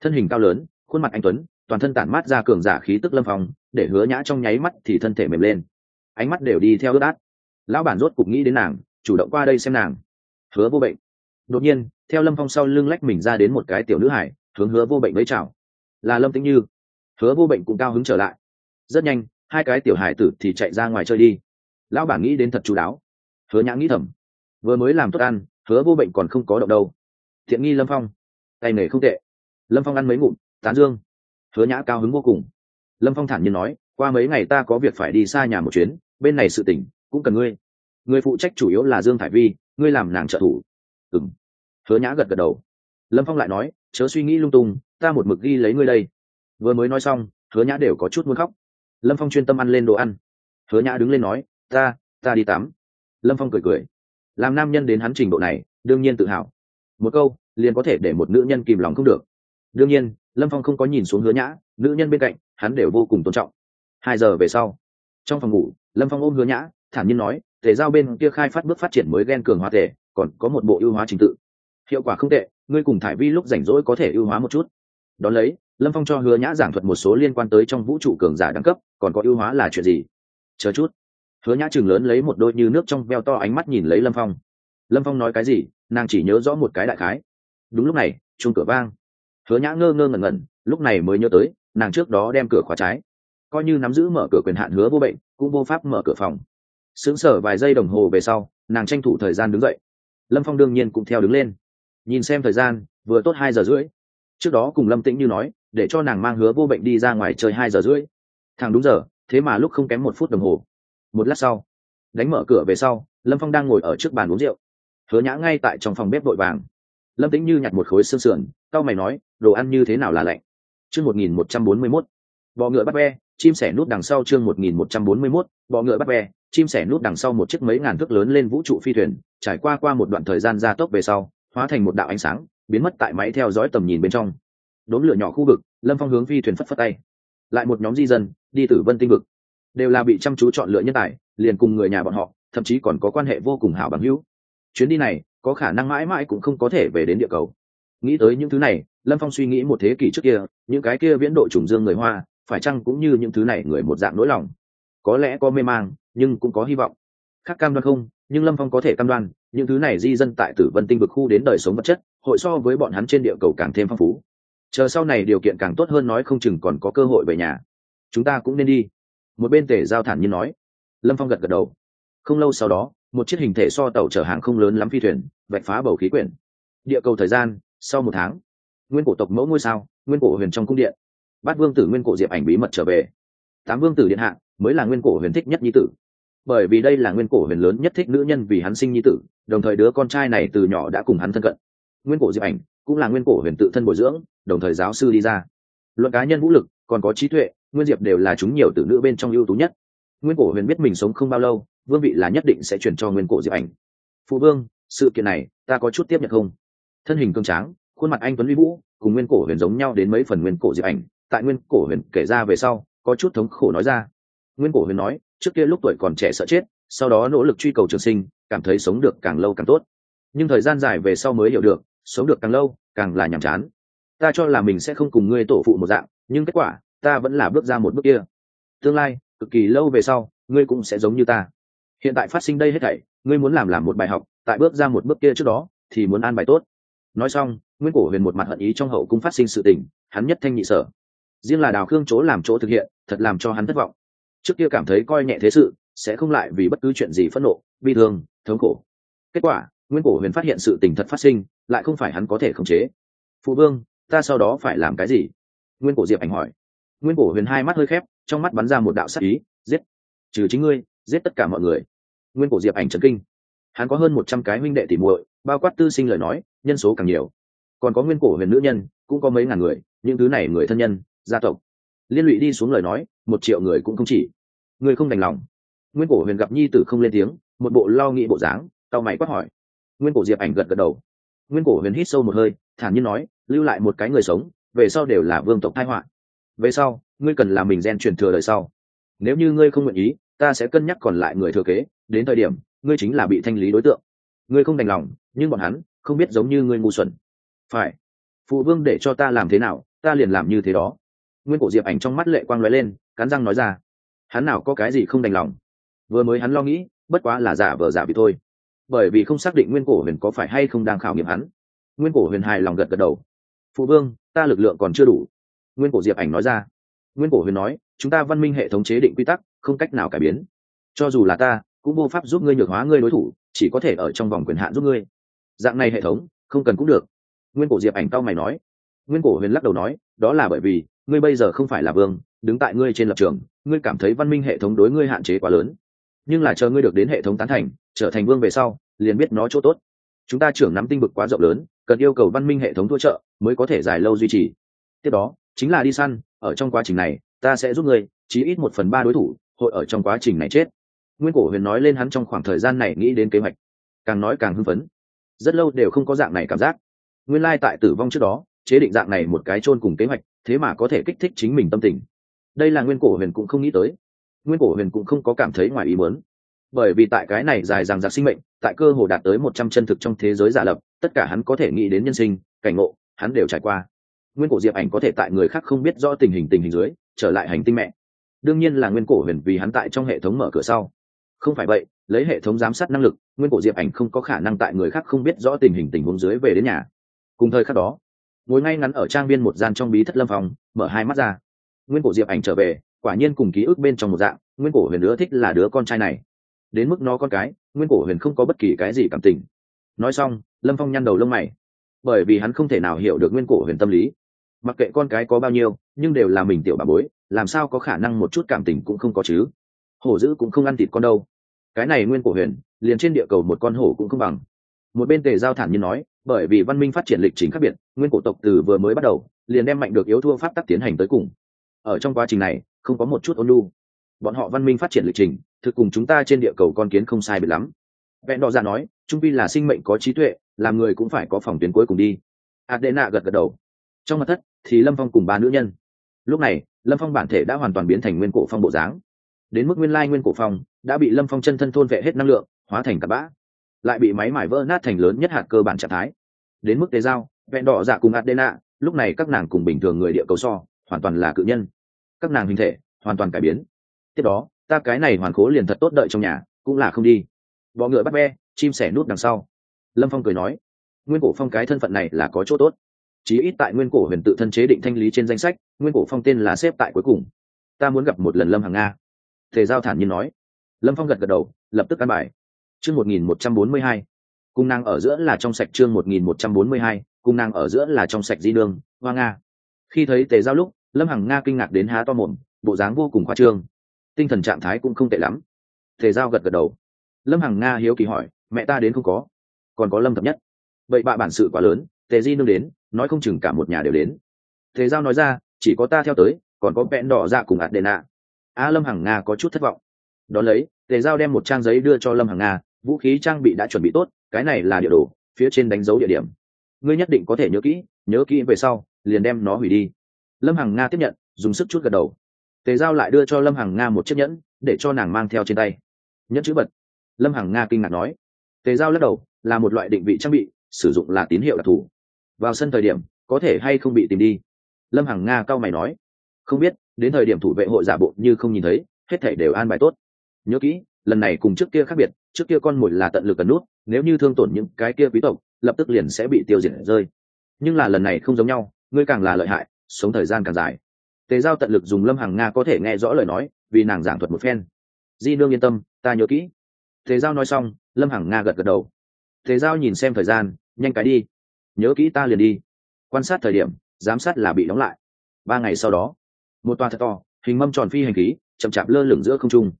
Thân hình cao lớn, khuôn mặt anh tuấn, toàn thân tản mát ra cường giả khí tức lâm phong, để hứa nhã trong nháy mắt thì thân thể mềm lên. Ánh mắt đều đi theo ướt át. Lão bản rốt cục nghĩ đến nàng, chủ động qua đây xem nàng. Hứa vô bệnh. Đột nhiên theo lâm phong sau lưng lách mình ra đến một cái tiểu nữ hải, hướng hứa vô bệnh với chào. Là lâm tĩnh như. Hứa vô bệnh cũng cao hứng trở lại. Rất nhanh, hai cái tiểu hải tử thì chạy ra ngoài chơi đi. Lão bản nghĩ đến thật chú đáo. Hứa nhã nghĩ thầm. Vừa mới làm tốt ăn, hứa vô bệnh còn không có động đâu. Thiện nghi lâm phong. Tay nghề không tệ. Lâm phong ăn mấy ngụm, tán dương. Hứa nhã cao hứng vô cùng. Lâm phong thản nhiên nói, qua mấy ngày ta có việc phải đi xa nhà một chuyến, bên này sự tỉnh cũng cần ngươi. Người phụ trách chủ yếu là dương thải vi, ngươi làm nàng trợ thủ. Ừng hứa nhã gật gật đầu. Lâm phong lại nói, chớ suy nghĩ lung tung, ta một mực ghi lấy ngươi đây. Vừa mới nói xong, hứa nhã đều có chút muốn khóc. Lâm phong chuyên tâm ăn lên đồ ăn. Hứa nhã đứng lên nói, ta ta đi tắm. Lâm phong cười cười. Làm nam nhân đến hắn trình độ này, đương nhiên tự hào. Một câu, liền có thể để một nữ nhân kìm lòng không được. Đương nhiên, lâm phong không có nhìn xuống hứa nhã, nữ nhân bên cạnh, hắn đều vô cùng tôn trọng. Hai giờ về sau, trong phòng ngủ, lâm phong ôm hứa nhã, thản nhiên nói thể giao bên kia khai phát bước phát triển mới ghen cường hóa thể còn có một bộ ưu hóa trình tự hiệu quả không tệ, ngươi cùng thải vi lúc rảnh rỗi có thể ưu hóa một chút. Đón lấy, lâm phong cho hứa nhã giảng thuật một số liên quan tới trong vũ trụ cường giả đẳng cấp, còn có ưu hóa là chuyện gì? Chờ chút. Hứa nhã chừng lớn lấy một đôi như nước trong veo to ánh mắt nhìn lấy lâm phong. Lâm phong nói cái gì? Nàng chỉ nhớ rõ một cái đại khái. Đúng lúc này chung cửa vang. Hứa nhã ngơ ngơ ngẩn ngẩn, lúc này mới nhớ tới, nàng trước đó đem cửa khóa trái, coi như nắm giữ mở cửa quyền hạn hứa vô bệnh, cũng vô pháp mở cửa phòng. Xứng sở vài giây đồng hồ về sau, nàng tranh thủ thời gian đứng dậy. Lâm phong đương nhiên cũng theo đứng lên nhìn xem thời gian, vừa tốt hai giờ rưỡi. Trước đó cùng lâm tĩnh như nói, để cho nàng mang hứa vô bệnh đi ra ngoài chơi hai giờ rưỡi. Thằng đúng giờ, thế mà lúc không kém một phút đồng hồ. Một lát sau, đánh mở cửa về sau, lâm phong đang ngồi ở trước bàn uống rượu. Hứa nhã ngay tại trong phòng bếp vội vàng. Lâm tĩnh như nhặt một khối xương sườn tao mày nói, đồ ăn như thế nào là lạnh? Chương một nghìn một trăm bốn mươi mốt. Bọ ngựa bắt ve, chim sẻ nút đằng sau chương một nghìn một trăm bốn mươi mốt. Bọ ngựa bắt ve, chim sẻ nút đằng sau một chiếc mấy ngàn thước lớn lên vũ trụ phi thuyền, trải qua qua một đoạn thời gian gia tốc về sau hóa thành một đạo ánh sáng, biến mất tại máy theo dõi tầm nhìn bên trong. Đốn lửa nhỏ khu vực, lâm phong hướng phi thuyền phất phất tay. Lại một nhóm di dân, đi tử vân tinh vực. Đều là bị chăm chú chọn lựa nhân tài, liền cùng người nhà bọn họ, thậm chí còn có quan hệ vô cùng hảo bằng hữu. Chuyến đi này, có khả năng mãi mãi cũng không có thể về đến địa cầu. Nghĩ tới những thứ này, lâm phong suy nghĩ một thế kỷ trước kia, những cái kia viễn độ trùng dương người hoa, phải chăng cũng như những thứ này người một dạng nỗi lòng? Có lẽ có mê mang, nhưng cũng có hy vọng. Khác cam đoan không, nhưng lâm phong có thể cam đoan những thứ này di dân tại tử vân tinh vực khu đến đời sống vật chất, hội so với bọn hắn trên địa cầu càng thêm phong phú. Chờ sau này điều kiện càng tốt hơn nói không chừng còn có cơ hội về nhà. Chúng ta cũng nên đi. Một bên tể giao thản nhiên nói. Lâm phong gật gật đầu. Không lâu sau đó, một chiếc hình thể so tàu chở hàng không lớn lắm phi thuyền, vạch phá bầu khí quyển. Địa cầu thời gian, sau một tháng. Nguyên cổ tộc mẫu ngôi sao, nguyên cổ huyền trong cung điện. Bát vương tử nguyên cổ diệp ảnh bí mật trở về. Tám vương tử điện hạ, mới là nguyên cổ huyền thích nhất nhi tử. Bởi vì đây là nguyên cổ huyền lớn nhất thích nữ nhân vì hắn sinh nhi tử đồng thời đứa con trai này từ nhỏ đã cùng hắn thân cận. Nguyên cổ diệp ảnh cũng là nguyên cổ huyền tự thân bồi dưỡng, đồng thời giáo sư đi ra. Luận cá nhân vũ lực, còn có trí tuệ, nguyên diệp đều là chúng nhiều tử nữ bên trong ưu tú nhất. Nguyên cổ huyền biết mình sống không bao lâu, vương vị là nhất định sẽ chuyển cho nguyên cổ diệp ảnh. Phụ vương, sự kiện này, ta có chút tiếp nhận không? Thân hình cương tráng, khuôn mặt anh tuấn uy vũ, cùng nguyên cổ huyền giống nhau đến mấy phần nguyên cổ diệp ảnh. Tại nguyên cổ huyền kể ra về sau, có chút thống khổ nói ra. Nguyên cổ huyền nói, trước kia lúc tuổi còn trẻ sợ chết, sau đó nỗ lực truy cầu trường sinh cảm thấy sống được càng lâu càng tốt. Nhưng thời gian dài về sau mới hiểu được, sống được càng lâu, càng là nhàm chán. Ta cho là mình sẽ không cùng ngươi tổ phụ một dạng, nhưng kết quả, ta vẫn là bước ra một bước kia. Tương lai, cực kỳ lâu về sau, ngươi cũng sẽ giống như ta. Hiện tại phát sinh đây hết thảy, ngươi muốn làm làm một bài học, tại bước ra một bước kia trước đó, thì muốn an bài tốt. Nói xong, nguyên cổ huyền một mặt hận ý trong hậu cung phát sinh sự tình, hắn nhất thanh nhị sở. Riêng là đào khương chỗ làm chỗ thực hiện, thật làm cho hắn thất vọng. Trước kia cảm thấy coi nhẹ thế sự, sẽ không lại vì bất cứ chuyện gì phẫn nộ, bi thương thống khổ. Kết quả, nguyên cổ huyền phát hiện sự tình thật phát sinh, lại không phải hắn có thể khống chế. Phụ vương, ta sau đó phải làm cái gì? Nguyên cổ diệp ảnh hỏi. Nguyên cổ huyền hai mắt hơi khép, trong mắt bắn ra một đạo sắc ý, giết! Trừ chính ngươi, giết tất cả mọi người. Nguyên cổ diệp ảnh trần kinh. Hắn có hơn một trăm cái huynh đệ tỉ muội, bao quát tư sinh lời nói, nhân số càng nhiều. Còn có nguyên cổ huyền nữ nhân, cũng có mấy ngàn người, những thứ này người thân nhân, gia tộc. Liên lụy đi xuống lời nói, một triệu người cũng không chỉ. Người không đành lòng. Nguyên cổ huyền gặp nhi tử không lên tiếng một bộ lo nghĩ bộ dáng, tao mày quát hỏi. Nguyên cổ diệp ảnh gật gật đầu. Nguyên cổ huyền hít sâu một hơi, thản nhiên nói, lưu lại một cái người sống, về sau đều là vương tộc thái họa. Về sau, ngươi cần làm mình gen truyền thừa đời sau. Nếu như ngươi không nguyện ý, ta sẽ cân nhắc còn lại người thừa kế, đến thời điểm, ngươi chính là bị thanh lý đối tượng. Ngươi không đành lòng, nhưng bọn hắn không biết giống như ngươi ngu xuẩn. Phải. Phụ vương để cho ta làm thế nào, ta liền làm như thế đó. Nguyên cổ diệp ảnh trong mắt lệ quang lóe lên, cắn răng nói ra. Hắn nào có cái gì không đành lòng? Vừa mới hắn lo nghĩ bất quá là giả vờ giả vì thôi. Bởi vì không xác định nguyên cổ huyền có phải hay không đang khảo nghiệm hắn. Nguyên cổ huyền hài lòng gật gật đầu. Phụ vương, ta lực lượng còn chưa đủ. Nguyên cổ diệp ảnh nói ra. Nguyên cổ huyền nói, chúng ta văn minh hệ thống chế định quy tắc, không cách nào cải biến. Cho dù là ta, cũng vô pháp giúp ngươi nhược hóa ngươi đối thủ, chỉ có thể ở trong vòng quyền hạn giúp ngươi. Dạng này hệ thống, không cần cũng được. Nguyên cổ diệp ảnh cao mày nói. Nguyên cổ huyền lắc đầu nói, đó là bởi vì, ngươi bây giờ không phải là vương, đứng tại ngươi trên lập trường, ngươi cảm thấy văn minh hệ thống đối ngươi hạn chế quá lớn nhưng là chờ ngươi được đến hệ thống tán thành, trở thành vương về sau, liền biết nó chỗ tốt. Chúng ta trưởng nắm tinh vực quá rộng lớn, cần yêu cầu văn minh hệ thống thua trợ, mới có thể dài lâu duy trì. Tiếp đó, chính là đi săn, ở trong quá trình này, ta sẽ giúp ngươi, chí ít một phần ba đối thủ, hội ở trong quá trình này chết. Nguyên cổ huyền nói lên hắn trong khoảng thời gian này nghĩ đến kế hoạch, càng nói càng hưng phấn. Rất lâu đều không có dạng này cảm giác. Nguyên lai tại tử vong trước đó, chế định dạng này một cái chôn cùng kế hoạch, thế mà có thể kích thích chính mình tâm tình. Đây là nguyên cổ huyền cũng không nghĩ tới nguyên cổ huyền cũng không có cảm thấy ngoài ý muốn. Bởi vì tại cái này dài dằng dặc sinh mệnh, tại cơ hồ đạt tới một trăm chân thực trong thế giới giả lập, tất cả hắn có thể nghĩ đến nhân sinh, cảnh ngộ, hắn đều trải qua. Nguyên cổ diệp ảnh có thể tại người khác không biết rõ tình hình tình hình dưới, trở lại hành tinh mẹ. Đương nhiên là nguyên cổ huyền vì hắn tại trong hệ thống mở cửa sau. Không phải vậy, lấy hệ thống giám sát năng lực, nguyên cổ diệp ảnh không có khả năng tại người khác không biết rõ tình hình tình huống dưới về đến nhà. Cùng thời khắc đó, ngồi ngay ngắn ở trang viên một gian trong bí thất lâm phòng mở hai mắt ra. Nguyên cổ diệp ảnh trở về quả nhiên cùng ký ức bên trong một dạng, nguyên cổ huyền ưa thích là đứa con trai này. Đến mức nó con cái, nguyên cổ huyền không có bất kỳ cái gì cảm tình. Nói xong, lâm phong nhăn đầu lông mày. Bởi vì hắn không thể nào hiểu được nguyên cổ huyền tâm lý. Mặc kệ con cái có bao nhiêu, nhưng đều là mình tiểu bà bối, làm sao có khả năng một chút cảm tình cũng không có chứ? Hổ dữ cũng không ăn thịt con đâu. Cái này nguyên cổ huyền, liền trên địa cầu một con hổ cũng không bằng. Một bên tề giao thản như nói, bởi vì văn minh phát triển lịch trình khác biệt, nguyên cổ tộc từ vừa mới bắt đầu, liền đem mạnh được yếu thua pháp tắc tiến hành tới cùng. Ở trong quá trình này không có một chút ôn lu. Bọn họ văn minh phát triển lịch trình, thực cùng chúng ta trên địa cầu con kiến không sai biệt lắm. Vẹn đỏ ra nói, trung pi là sinh mệnh có trí tuệ, làm người cũng phải có phòng tuyến cuối cùng đi. Adena gật gật đầu. Trong mặt thất, thì lâm phong cùng ba nữ nhân. Lúc này, lâm phong bản thể đã hoàn toàn biến thành nguyên cổ phong bộ dáng. Đến mức nguyên lai nguyên cổ phong đã bị lâm phong chân thân thôn vệ hết năng lượng, hóa thành cặp bã. Lại bị máy mải vỡ nát thành lớn nhất hạt cơ bản trạng thái. Đến mức tế giao, vẹn đỏ dạ cùng adena, lúc này các nàng cùng bình thường người địa cầu so, hoàn toàn là cự nhân các nàng hình thể, hoàn toàn cải biến. Tiếp đó, ta cái này hoàn cố liền thật tốt đợi trong nhà, cũng là không đi. Bọ ngựa bắt ve, chim sẻ nút đằng sau. Lâm phong cười nói, nguyên cổ phong cái thân phận này là có chỗ tốt. Chí ít tại nguyên cổ huyền tự thân chế định thanh lý trên danh sách, nguyên cổ phong tên là xếp tại cuối cùng. Ta muốn gặp một lần lâm hàng nga. Thể giao thản nhiên nói. Lâm phong gật gật đầu, lập tức ăn bài. Chương một nghìn một trăm bốn mươi hai cung năng ở giữa là trong sạch chương một nghìn một trăm bốn mươi hai cung năng ở giữa là trong sạch di đương hoa nga. Khi thấy tề giao lúc lâm hằng nga kinh ngạc đến há to mồm, bộ dáng vô cùng khoa trương. Tinh thần trạng thái cũng không tệ lắm. Thể giao gật gật đầu. Lâm hằng nga hiếu kỳ hỏi, mẹ ta đến không có, còn có lâm thập nhất? Vậy bạ bản sự quá lớn, tề di nương đến, nói không chừng cả một nhà đều đến. Tề giao nói ra, chỉ có ta theo tới, còn có vẹn đỏ ra cùng ạt đền ạ a lâm hằng nga có chút thất vọng. Đón lấy, tề giao đem một trang giấy đưa cho lâm hằng nga, vũ khí trang bị đã chuẩn bị tốt, cái này là địa đồ, phía trên đánh dấu địa điểm. Ngươi nhất định có thể nhớ kỹ nhớ kỹ về sau, liền đem nó hủy đi lâm hằng nga tiếp nhận, dùng sức chút gật đầu. Tề giao lại đưa cho lâm hằng nga một chiếc nhẫn, để cho nàng mang theo trên tay. Nhẫn chữ bật lâm hằng nga kinh ngạc nói. Tề giao lắc đầu, là một loại định vị trang bị, sử dụng là tín hiệu đặc thù. Vào sân thời điểm, có thể hay không bị tìm đi? Lâm hằng nga cao mày nói. Không biết, đến thời điểm thủ vệ hội giả bộ như không nhìn thấy, hết thể đều an bài tốt. Nhớ kỹ, lần này cùng trước kia khác biệt, trước kia con mồi là tận lực cần nút, nếu như thương tổn những cái kia quý tộc, lập tức liền sẽ bị tiêu diệt rơi. Nhưng là lần này không giống nhau, ngươi càng là lợi hại sống thời gian càng dài. Tề giao tận lực dùng lâm hằng nga có thể nghe rõ lời nói, vì nàng giảng thuật một phen. Di nương yên tâm, ta nhớ kỹ. Tề giao nói xong, lâm hằng nga gật gật đầu. Tề giao nhìn xem thời gian, nhanh cái đi. Nhớ kỹ ta liền đi. Quan sát thời điểm, giám sát là bị đóng lại. Ba ngày sau đó, một toa thật to, hình mâm tròn phi hành khí, chậm chạp lơ lửng giữa không trung.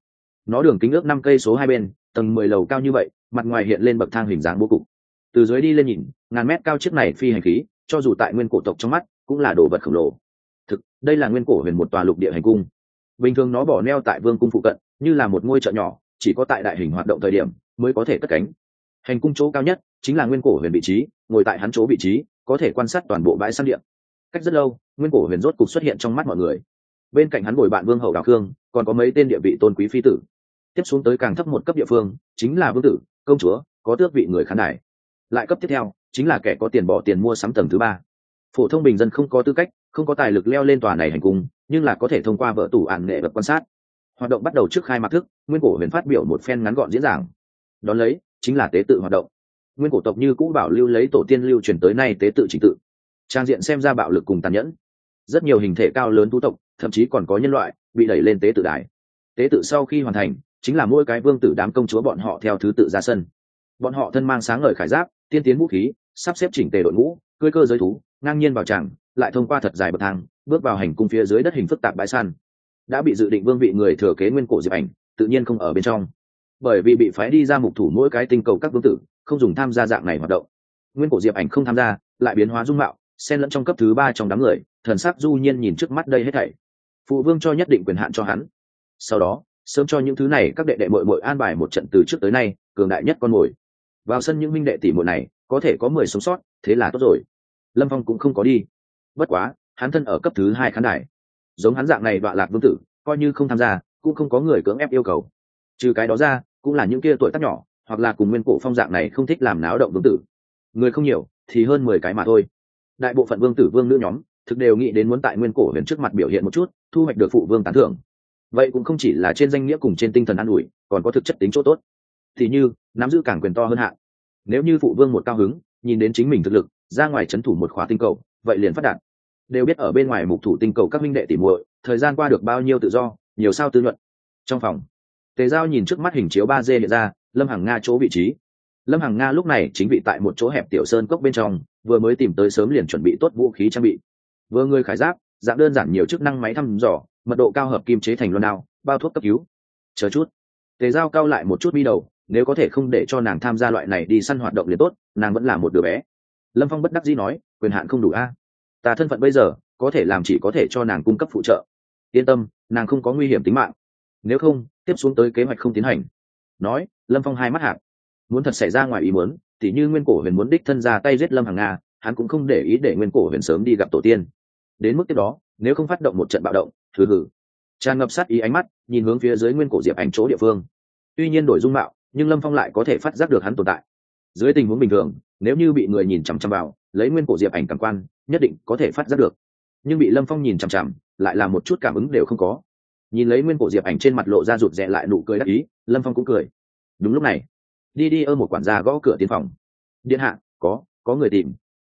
Nó đường kính ước năm cây số hai bên, tầng mười lầu cao như vậy, mặt ngoài hiện lên bậc thang hình dáng bố cục. Từ dưới đi lên nhìn, ngàn mét cao chiếc này phi hành khí cho dù tại nguyên cổ tộc trong mắt, cũng là đồ vật khổng lồ. Thực, đây là nguyên cổ huyền một tòa lục địa hành cung. Bình thường nó bỏ neo tại vương cung phụ cận, như là một ngôi chợ nhỏ, chỉ có tại đại hình hoạt động thời điểm mới có thể cất cánh. Hành cung chỗ cao nhất chính là nguyên cổ huyền vị trí, ngồi tại hắn chỗ vị trí, có thể quan sát toàn bộ bãi săn điện. Cách rất lâu, nguyên cổ huyền rốt cục xuất hiện trong mắt mọi người. Bên cạnh hắn ngồi bạn vương hậu đào khương, còn có mấy tên địa vị tôn quý phi tử. Tiếp xuống tới càng thấp một cấp địa phương, chính là vương tử, công chúa, có tước vị người khán đài. Lại cấp tiếp theo chính là kẻ có tiền bỏ tiền mua sắm tầng thứ ba. Phổ thông bình dân không có tư cách, không có tài lực leo lên tòa này hành cung, nhưng là có thể thông qua vợ tủ ạn nghệ vật quan sát. Hoạt động bắt đầu trước khai mạc thức, nguyên cổ huyền phát biểu một phen ngắn gọn diễn giảng. Đón lấy, chính là tế tự hoạt động. Nguyên cổ tộc như cũ bảo lưu lấy tổ tiên lưu truyền tới nay tế tự trình tự. Trang diện xem ra bạo lực cùng tàn nhẫn. Rất nhiều hình thể cao lớn tu tộc, thậm chí còn có nhân loại, bị đẩy lên tế tự đài. Tế tự sau khi hoàn thành, chính là mỗi cái vương tử đám công chúa bọn họ theo thứ tự ra sân. Bọn họ thân mang sáng ngời khải giáp, tiên tiến vũ khí sắp xếp chỉnh tề đội ngũ cưỡi cơ giới thú, ngang nhiên vào tràng, lại thông qua thật dài bậc thang, bước vào hành cung phía dưới đất hình phức tạp bãi săn. Đã bị dự định vương vị người thừa kế nguyên cổ diệp ảnh, tự nhiên không ở bên trong. Bởi vì bị phái đi ra mục thủ mỗi cái tinh cầu các vương tử, không dùng tham gia dạng này hoạt động. Nguyên cổ diệp ảnh không tham gia, lại biến hóa dung mạo, xen lẫn trong cấp thứ ba trong đám người, thần sắc du nhiên nhìn trước mắt đây hết thảy. Phụ vương cho nhất định quyền hạn cho hắn. Sau đó, sớm cho những thứ này các đệ đệ mội mội an bài một trận từ trước tới nay, cường đại nhất con mồi. Vào sân những minh đệ tỷ muội này có thể có mười sống sót, thế là tốt rồi. Lâm phong cũng không có đi. Bất quá, hắn thân ở cấp thứ hai khán đài. Giống hắn dạng này đoạn lạc vương tử, coi như không tham gia, cũng không có người cưỡng ép yêu cầu. Trừ cái đó ra, cũng là những kia tuổi tác nhỏ, hoặc là cùng nguyên cổ phong dạng này không thích làm náo động vương tử. Người không nhiều, thì hơn mười cái mà thôi. Đại bộ phận vương tử vương nữ nhóm, thực đều nghĩ đến muốn tại nguyên cổ huyền trước mặt biểu hiện một chút, thu hoạch được phụ vương tán thưởng. Vậy cũng không chỉ là trên danh nghĩa cùng trên tinh thần an ủi, còn có thực chất tính chỗ tốt. Thì như, nắm giữ càng quyền to hơn hạn nếu như phụ vương một cao hứng, nhìn đến chính mình thực lực, ra ngoài c h ấ n thủ một khóa tinh cầu, vậy liền phát đạt. Đều biết ở bên ngoài mục thủ tinh cầu các minh đệ tỉ muội, thời gian qua được bao nhiêu tự do, nhiều sao tư luận. Trong phòng, tề giao nhìn trước mắt hình chiếu ba d hiện ra, lâm hằng nga chỗ vị trí. Lâm hằng nga lúc này chính vị tại một chỗ hẹp tiểu sơn cốc bên trong, vừa mới tìm tới sớm liền chuẩn bị tốt vũ khí trang bị. Vừa người khải giáp, dạng đơn giản nhiều chức năng máy thăm dò, mật độ cao hợp kim chế thành luân đao, bao thuốc cấp cứu. Chờ chút. Tề giao cao lại một chút mi đầu nếu có thể không để cho nàng tham gia loại này đi săn hoạt động liền tốt, nàng vẫn là một đứa bé. Lâm phong bất đắc dĩ nói, quyền hạn không đủ a. Ta thân phận bây giờ, có thể làm chỉ có thể cho nàng cung cấp phụ trợ. Yên tâm, nàng không có nguy hiểm tính mạng. Nếu không, tiếp xuống tới kế hoạch không tiến hành. Nói, lâm phong hai mắt hạt muốn thật xảy ra ngoài ý muốn thì như nguyên cổ huyền muốn đích thân ra tay giết lâm hàng nga, hắn cũng không để ý để nguyên cổ huyền sớm đi gặp tổ tiên. Đến mức tiếp đó, nếu không phát động một trận bạo động thử hử tràn ngập sát ý ánh mắt, nhìn hướng phía dưới nguyên cổ diệp ảnh chỗ địa phương. Tuy nhiên đổi dung mạo nhưng lâm phong lại có thể phát giác được hắn tồn tại. Dưới tình huống bình thường, nếu như bị người nhìn chằm chằm vào, lấy nguyên cổ diệp ảnh cảm quan, nhất định có thể phát giác được. Nhưng bị lâm phong nhìn chằm chằm, lại là một chút cảm ứng đều không có. Nhìn lấy nguyên cổ diệp ảnh trên mặt lộ ra rụt rẽ lại nụ cười đắc ý, lâm phong cũng cười. Đúng lúc này, đi đi ơ một quản gia gõ cửa tiến phòng. Điện hạ, có có người tìm.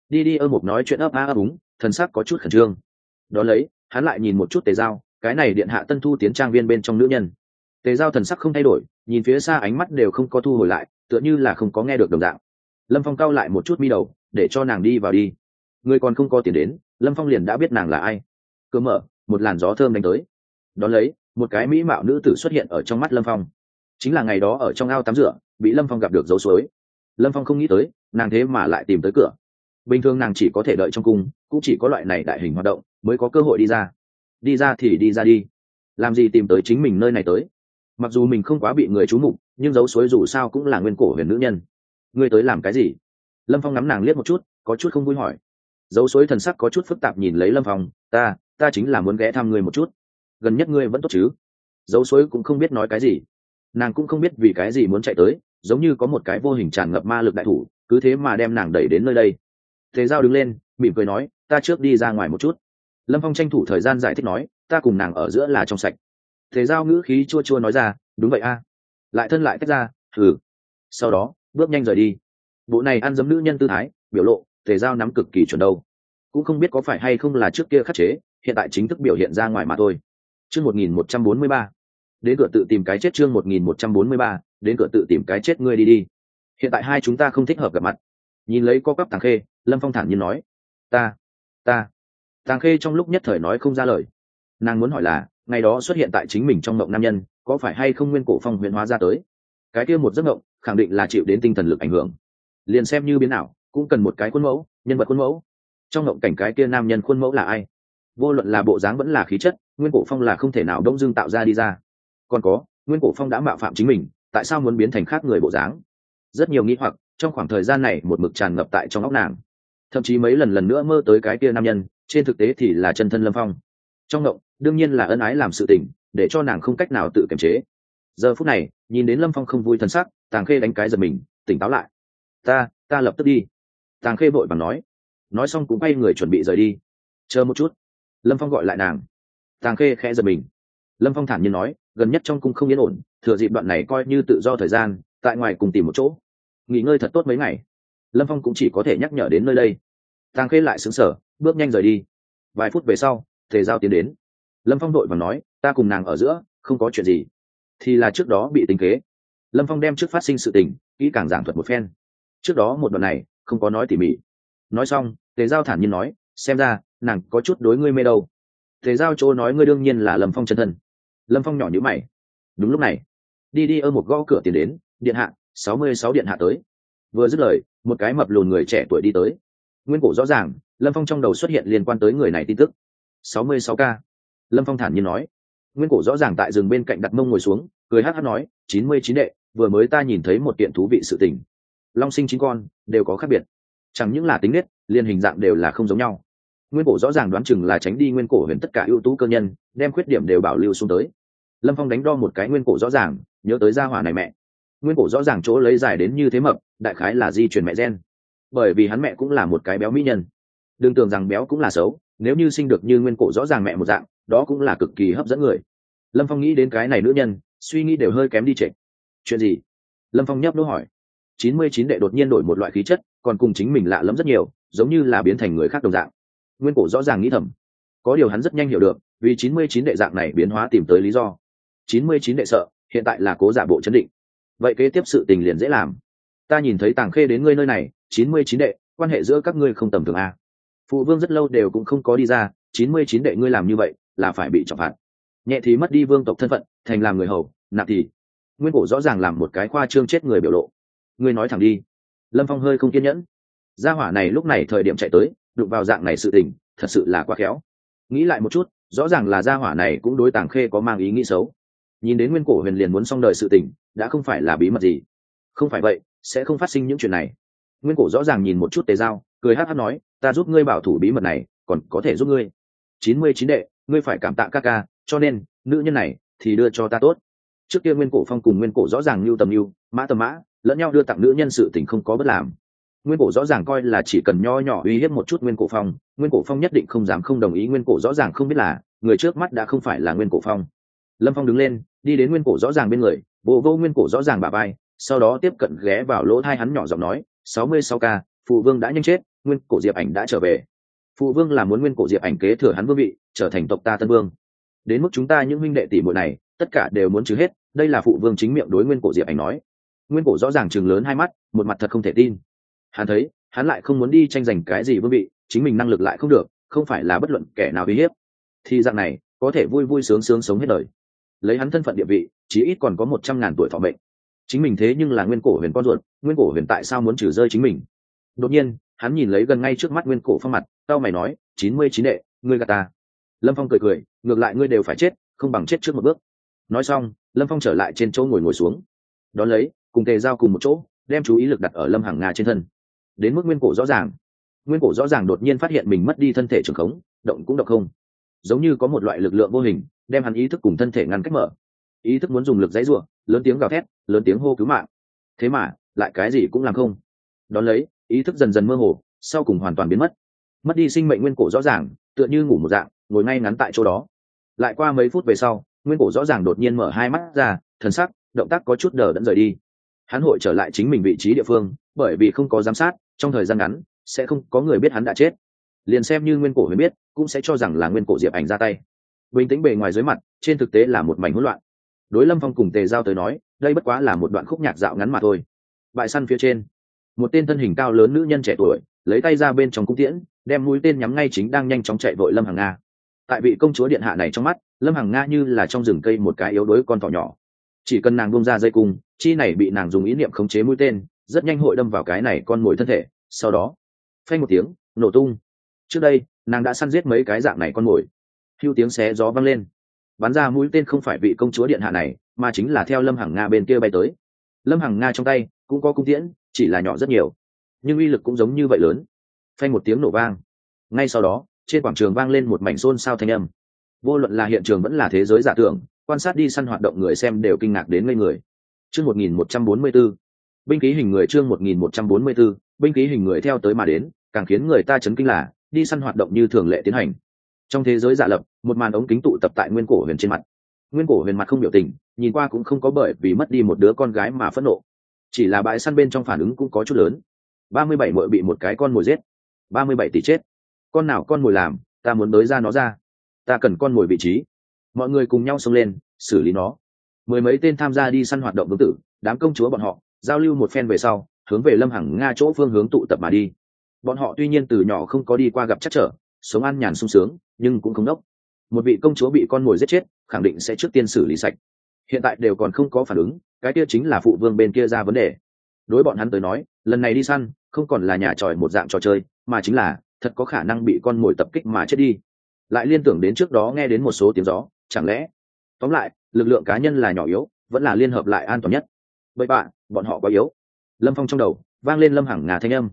Đi đi ơ một nói chuyện ấp a ấp úng, thần sắc có chút khẩn trương. Đó lấy, hắn lại nhìn một chút tề giao, cái này điện hạ tân thu tiến trang viên bên trong nữ nhân. Tề giao thần sắc không thay đổi nhìn phía xa ánh mắt đều không có thu hồi lại, tựa như là không có nghe được đồng dạng. Lâm phong cau lại một chút mi đầu, để cho nàng đi vào đi. Người còn không có tiền đến, lâm phong liền đã biết nàng là ai. Cơ mở, một làn gió thơm đánh tới. Đón lấy, một cái mỹ mạo nữ tử xuất hiện ở trong mắt lâm phong. Chính là ngày đó ở trong ao tắm rửa, bị lâm phong gặp được dấu suối. Lâm phong không nghĩ tới, nàng thế mà lại tìm tới cửa. Bình thường nàng chỉ có thể đợi trong cung, cũng chỉ có loại này đại hình hoạt động, mới có cơ hội đi ra. Đi ra thì đi ra đi. Làm gì tìm tới chính mình nơi này tới? Mặc dù mình không quá bị người trú mục, nhưng dấu suối dù sao cũng là nguyên cổ huyền nữ nhân. Ngươi tới làm cái gì? Lâm phong ngắm nàng liếc một chút, có chút không vui hỏi. Dấu suối thần sắc có chút phức tạp nhìn lấy lâm phong, ta ta chính là muốn ghé thăm ngươi một chút. Gần nhất ngươi vẫn tốt chứ? Dấu suối cũng không biết nói cái gì. Nàng cũng không biết vì cái gì muốn chạy tới, giống như có một cái vô hình tràn ngập ma lực đại thủ, cứ thế mà đem nàng đẩy đến nơi đây. Thế giao đứng lên, mỉm cười nói, ta trước đi ra ngoài một chút. Lâm phong tranh thủ thời gian giải thích nói, ta cùng nàng ở giữa là trong sạch thế giao ngữ khí chua chua nói ra, đúng vậy a. Lại thân lại tách ra thử sau đó, bước nhanh rời đi. Bộ này ăn dấm nữ nhân tư thái, biểu lộ, thế giao nắm cực kỳ chuẩn đâu. Cũng không biết có phải hay không là trước kia khắc chế, hiện tại chính thức biểu hiện ra ngoài mà thôi. Chương một nghìn một trăm bốn mươi ba. Đến cửa tự tìm cái chết chương một nghìn một trăm bốn mươi ba, đến cửa tự tìm cái chết ngươi đi đi. Hiện tại hai chúng ta không thích hợp gặp mặt. Nhìn lấy co cắp thằng khê, lâm phong thản nhiên nói, ta ta. Thằng khê trong lúc nhất thời nói không ra lời. Nàng muốn hỏi là ngày đó xuất hiện tại chính mình trong mộng nam nhân, có phải hay không nguyên cổ phong huyền hóa ra tới? Cái kia một giấc mộng, khẳng định là chịu đến tinh thần lực ảnh hưởng. Liền xem như biến nào cũng cần một cái khuôn mẫu, nhân vật khuôn mẫu. Trong mộng cảnh cái kia nam nhân khuôn mẫu là ai? Vô luận là bộ dáng vẫn là khí chất, nguyên cổ phong là không thể nào đông dương tạo ra đi ra. Còn có, nguyên cổ phong đã mạo phạm chính mình, tại sao muốn biến thành khác người bộ dáng? Rất nhiều nghĩ hoặc, trong khoảng thời gian này một mực tràn ngập tại trong óc nàng. Thậm chí mấy lần lần nữa mơ tới cái kia nam nhân, trên thực tế thì là chân thân lâm phong trong ngộng, đương nhiên là ân ái làm sự tình, để cho nàng không cách nào tự kiềm chế. Giờ phút này, nhìn đến lâm phong không vui thân sắc, tàng khê đánh cái giật mình, tỉnh táo lại. Ta ta lập tức đi. Tàng khê vội bằng nói. Nói xong cũng bay người chuẩn bị rời đi. Chờ một chút. Lâm phong gọi lại nàng. Tàng khê khẽ giật mình. Lâm phong thản nhiên nói, gần nhất trong cung không yên ổn, thừa dịp đoạn này coi như tự do thời gian, tại ngoài cùng tìm một chỗ. Nghỉ ngơi thật tốt mấy ngày. Lâm phong cũng chỉ có thể nhắc nhở đến nơi đây. Tàng khê lại xứng sở bước nhanh rời đi. Vài phút về sau tề giao tiến đến. Lâm phong đội và nói, ta cùng nàng ở giữa, không có chuyện gì. Thì là trước đó bị tính kế. Lâm phong đem trước phát sinh sự tình, kỹ càng giảng thuật một phen. Trước đó một đoạn này, không có nói tỉ mỉ. Nói xong, tề giao thản nhiên nói, xem ra, nàng có chút đối ngươi mê đâu. Tề giao chỗ nói, ngươi đương nhiên là lâm phong chân thân. Lâm phong nhỏ nhữ mày. Đúng lúc này, đi đi ơ một gõ cửa tiền đến, điện hạ, sáu mươi sáu điện hạ tới. Vừa dứt lời, một cái mập lùn người trẻ tuổi đi tới. Nguyên cổ rõ ràng, lâm phong trong đầu xuất hiện liên quan tới người này tin tức sáu mươi sáu k lâm phong thản nhiên nói. Nguyên cổ rõ ràng tại rừng bên cạnh đặt mông ngồi xuống, cười hát hát nói, chín mươi chín đệ, vừa mới ta nhìn thấy một kiện thú vị sự tình. Long sinh chín con, đều có khác biệt. Chẳng những là tính nết, liền hình dạng đều là không giống nhau. Nguyên cổ rõ ràng đoán chừng là tránh đi nguyên cổ huyền tất cả ưu tú cơ nhân, đem khuyết điểm đều bảo lưu xuống tới. Lâm phong đánh đo một cái nguyên cổ rõ ràng, nhớ tới gia hỏa này mẹ. Nguyên cổ rõ ràng chỗ lấy dài đến như thế mập, đại khái là di truyền mẹ gen. Bởi vì hắn mẹ cũng là một cái béo mỹ nhân đừng tưởng rằng béo cũng là xấu, nếu như sinh được như nguyên cổ rõ ràng mẹ một dạng, đó cũng là cực kỳ hấp dẫn người. Lâm phong nghĩ đến cái này nữ nhân, suy nghĩ đều hơi kém đi trệ chuyện gì? Lâm phong nhấp đỗ hỏi. Chín mươi chín đệ đột nhiên đổi một loại khí chất, còn cùng chính mình lạ lẫm rất nhiều, giống như là biến thành người khác đồng dạng. Nguyên cổ rõ ràng nghĩ thầm. Có điều hắn rất nhanh hiểu được, vì chín mươi chín đệ dạng này biến hóa tìm tới lý do. Chín mươi chín đệ sợ, hiện tại là cố giả bộ chấn định. Vậy kế tiếp sự tình liền dễ làm. Ta nhìn thấy tàng khê đến ngươi nơi này, chín mươi chín đệ, quan hệ giữa các ngươi không tầm thường a phụ vương rất lâu đều cũng không có đi ra, chín mươi chín đệ ngươi làm như vậy là phải bị trọng phạt. Nhẹ thì mất đi vương tộc thân phận, thành làm người hầu, nặng thì. Nguyên cổ rõ ràng làm một cái khoa trương chết người biểu lộ. Ngươi nói thẳng đi. Lâm phong hơi không kiên nhẫn. Gia hỏa này lúc này thời điểm chạy tới, đụng vào dạng này sự tình, thật sự là quá khéo. Nghĩ lại một chút, rõ ràng là gia hỏa này cũng đối tàng khê có mang ý nghĩ xấu. Nhìn đến nguyên cổ huyền liền muốn xong đời sự tình, đã không phải là bí mật gì. Không phải vậy, sẽ không phát sinh những chuyện này. Nguyên cổ rõ ràng nhìn một chút tề dao cười hát hát nói, ta giúp ngươi bảo thủ bí mật này, còn có thể giúp ngươi. Chín mươi chín đệ, ngươi phải cảm tạ ca ca, cho nên, nữ nhân này thì đưa cho ta tốt. Trước kia nguyên cổ phong cùng nguyên cổ rõ ràng lưu tầm lưu, mã tầm mã, lẫn nhau đưa tặng nữ nhân sự tình không có bất làm. Nguyên cổ rõ ràng coi là chỉ cần nho nhỏ uy hiếp một chút nguyên cổ phong, nguyên cổ phong nhất định không dám không đồng ý, nguyên cổ rõ ràng không biết là, người trước mắt đã không phải là nguyên cổ phong. Lâm phong đứng lên, đi đến nguyên cổ rõ ràng bên người bộ vô nguyên cổ rõ ràng bà bay sau đó tiếp cận ghé vào lỗ thai hắn nhỏ giọng nói, sáu mươi sáu k phụ vương đã nhanh chết, nguyên cổ diệp ảnh đã trở về. Phụ vương là muốn nguyên cổ diệp ảnh kế thừa hắn vương vị, trở thành tộc ta tân vương. Đến mức chúng ta những huynh đệ tỷ muội này, tất cả đều muốn trừ hết, đây là phụ vương chính miệng đối nguyên cổ diệp ảnh nói. Nguyên cổ rõ ràng chừng lớn hai mắt, một mặt thật không thể tin. Hắn thấy, hắn lại không muốn đi tranh giành cái gì vương vị, chính mình năng lực lại không được, không phải là bất luận kẻ nào uy hiếp. Thì dạng này, có thể vui vui sướng sướng sống hết đời. Lấy hắn thân phận địa vị, chí ít còn có một trăm ngàn tuổi thọ mệnh. Chính mình thế nhưng là nguyên cổ huyền con ruột, nguyên cổ huyền tại sao muốn trừ rơi chính mình? Đột nhiên, hắn nhìn lấy gần ngay trước mắt nguyên cổ phong mặt tao mày nói, chín mươi chín đệ, ngươi gà ta. Lâm phong cười cười, ngược lại ngươi đều phải chết, không bằng chết trước một bước. Nói xong, lâm phong trở lại trên chỗ ngồi ngồi xuống. Đón lấy, cùng tề giao cùng một chỗ, đem chú ý lực đặt ở lâm hàng nga trên thân. Đến mức nguyên cổ rõ ràng. Nguyên cổ rõ ràng đột nhiên phát hiện mình mất đi thân thể trường khống, động cũng động không. Giống như có một loại lực lượng vô hình, đem hắn ý thức cùng thân thể ngăn cách mở. Ý thức muốn dùng lực dãy ruộng lớn tiếng gào thét, lớn tiếng hô cứu mạng. Thế mà, lại cái gì cũng làm không. Đón lấy ý thức dần dần mơ hồ, sau cùng hoàn toàn biến mất. Mất đi sinh mệnh nguyên cổ rõ ràng, tựa như ngủ một dạng, ngồi ngay ngắn tại chỗ đó. Lại qua mấy phút về sau, nguyên cổ rõ ràng đột nhiên mở hai mắt ra, thần sắc, động tác có chút đờ đẫn rời đi. Hắn hội trở lại chính mình vị trí địa phương, bởi vì không có giám sát, trong thời gian ngắn, sẽ không có người biết hắn đã chết. Liền xem như nguyên cổ mới biết, cũng sẽ cho rằng là nguyên cổ diệp ảnh ra tay. Bình tĩnh bề ngoài dưới mặt, trên thực tế là một mảnh hỗn loạn. Đối lâm phong cùng tề giao tới nói, đây bất quá là một đoạn khúc nhạc dạo ngắn mà thôi. Bại săn phía trên một tên thân hình cao lớn nữ nhân trẻ tuổi, lấy tay ra bên trong cung tiễn, đem mũi tên nhắm ngay chính đang nhanh chóng chạy vội lâm hàng nga. Tại vị công chúa điện hạ này trong mắt, lâm hàng nga như là trong rừng cây một cái yếu đuối con thỏ nhỏ. Chỉ cần nàng bông ra dây cung, chi này bị nàng dùng ý niệm khống chế mũi tên, rất nhanh hội đâm vào cái này con mồi thân thể, sau đó, phanh một tiếng, nổ tung. Trước đây, nàng đã săn giết mấy cái dạng này con mồi. Hưu tiếng xé gió vang lên. Bắn ra mũi tên không phải vị công chúa điện hạ này, mà chính là theo lâm hàng nga bên kia bay tới. Lâm hàng nga trong tay cũng có cung tiễn, chỉ là nhỏ rất nhiều. Nhưng uy lực cũng giống như vậy lớn. Phanh một tiếng nổ vang. Ngay sau đó, trên quảng trường vang lên một mảnh xôn xao thanh âm. Vô luận là hiện trường vẫn là thế giới giả tưởng, quan sát đi săn hoạt động người xem đều kinh ngạc đến ngây người. Chương một nghìn một trăm bốn mươi b ố binh khí hình người chương một nghìn một trăm bốn mươi b ố binh khí hình người theo tới mà đến, càng khiến người ta chấn kinh là, đi săn hoạt động như thường lệ tiến hành. Trong thế giới giả lập, một màn ống kính tụ tập tại nguyên cổ huyền trên mặt. Nguyên cổ huyền mặt không biểu tình, nhìn qua cũng không có bởi vì mất đi một đứa con gái mà phẫn nộ chỉ là bãi săn bên trong phản ứng cũng có chút lớn. Ba mươi bảy mội bị một cái con mồi giết. Ba mươi bảy tỷ chết. Con nào con mồi làm, ta muốn tới ra nó ra. Ta cần con mồi vị trí. Mọi người cùng nhau xông lên, xử lý nó. Mười mấy tên tham gia đi săn hoạt động tương tự đám công chúa bọn họ, giao lưu một phen về sau, hướng về lâm hằng nga chỗ phương hướng tụ tập mà đi. Bọn họ tuy nhiên từ nhỏ không có đi qua gặp chắc trở, sống ăn nhàn sung sướng, nhưng cũng không đốc. Một vị công chúa bị con mồi giết chết, khẳng định sẽ trước tiên xử lý sạch. Hiện tại đều còn không có phản ứng cái kia chính là phụ vương bên kia ra vấn đề. Đối bọn hắn tới nói, lần này đi săn, không còn là nhà tròi một dạng trò chơi, mà chính là, thật có khả năng bị con mồi tập kích mà chết đi. Lại liên tưởng đến trước đó nghe đến một số tiếng gió, chẳng lẽ, tóm lại, lực lượng cá nhân là nhỏ yếu, vẫn là liên hợp lại an toàn nhất. Vậy bạn, bọn họ quá yếu. Lâm phong trong đầu, vang lên lâm hằng ngà thanh âm.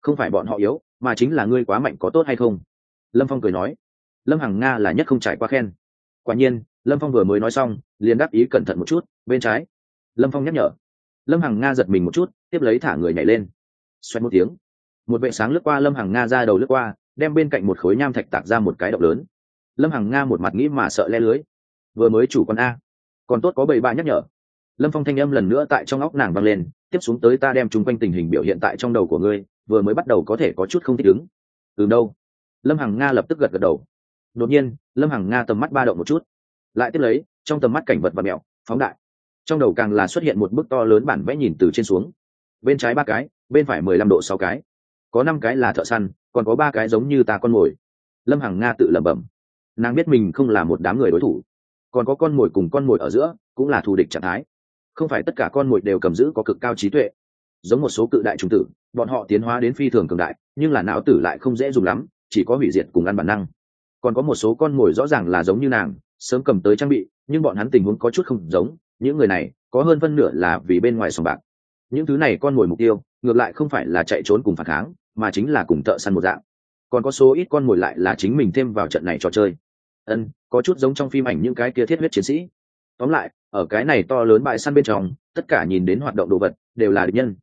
Không phải bọn họ yếu, mà chính là ngươi quá mạnh có tốt hay không? Lâm phong cười nói. Lâm hằng nga là nhất không trải qua khen. Quả nhiên, lâm phong vừa mới nói xong, liền đáp ý cẩn thận một chút, bên trái lâm phong nhắc nhở. Lâm hằng nga giật mình một chút, tiếp lấy thả người nhảy lên. Xoay một tiếng, một vệ sáng lướt qua lâm hằng nga ra đầu lướt qua, đem bên cạnh một khối nham thạch tạc ra một cái động lớn. Lâm hằng nga một mặt nghĩ mà sợ le lưới. Vừa mới chủ con a. Còn tốt có bảy ba nhắc nhở. Lâm phong thanh âm lần nữa tại trong óc nàng vang lên, tiếp xuống tới ta đem chung quanh tình hình biểu hiện tại trong đầu của ngươi, vừa mới bắt đầu có thể có chút không thích ứng. Từ đâu? Lâm hằng nga lập tức gật gật đầu. Đột nhiên, lâm hằng nga tầm mắt ba động một chút. Lại tiếp lấy, trong tầm mắt cảnh vật và mẹo, phóng đại trong đầu càng là xuất hiện một bức to lớn bản vẽ nhìn từ trên xuống. Bên trái ba cái, bên phải mười lăm độ sáu cái. Có năm cái là thợ săn, còn có ba cái giống như ta con mồi. Lâm hằng nga tự lẩm bẩm. Nàng biết mình không là một đám người đối thủ. Còn có con mồi cùng con mồi ở giữa, cũng là thù địch trạng thái. Không phải tất cả con mồi đều cầm giữ có cực cao trí tuệ. Giống một số cự đại trung tử, bọn họ tiến hóa đến phi thường cường đại, nhưng là não tử lại không dễ dùng lắm, chỉ có hủy diệt cùng ăn bản năng. Còn có một số con mồi rõ ràng là giống như nàng, sớm cầm tới trang bị, nhưng bọn hắn tình huống có chút không giống những người này có hơn phân nửa là vì bên ngoài sòng bạc. Những thứ này con mồi mục tiêu, ngược lại không phải là chạy trốn cùng phản kháng, mà chính là cùng thợ săn một dạng. Còn có số ít con mồi lại là chính mình thêm vào trận này trò chơi. Ân, có chút giống trong phim ảnh những cái kia thiết huyết chiến sĩ. Tóm lại, ở cái này to lớn bãi săn bên trong, tất cả nhìn đến hoạt động đồ vật đều là địch nhân.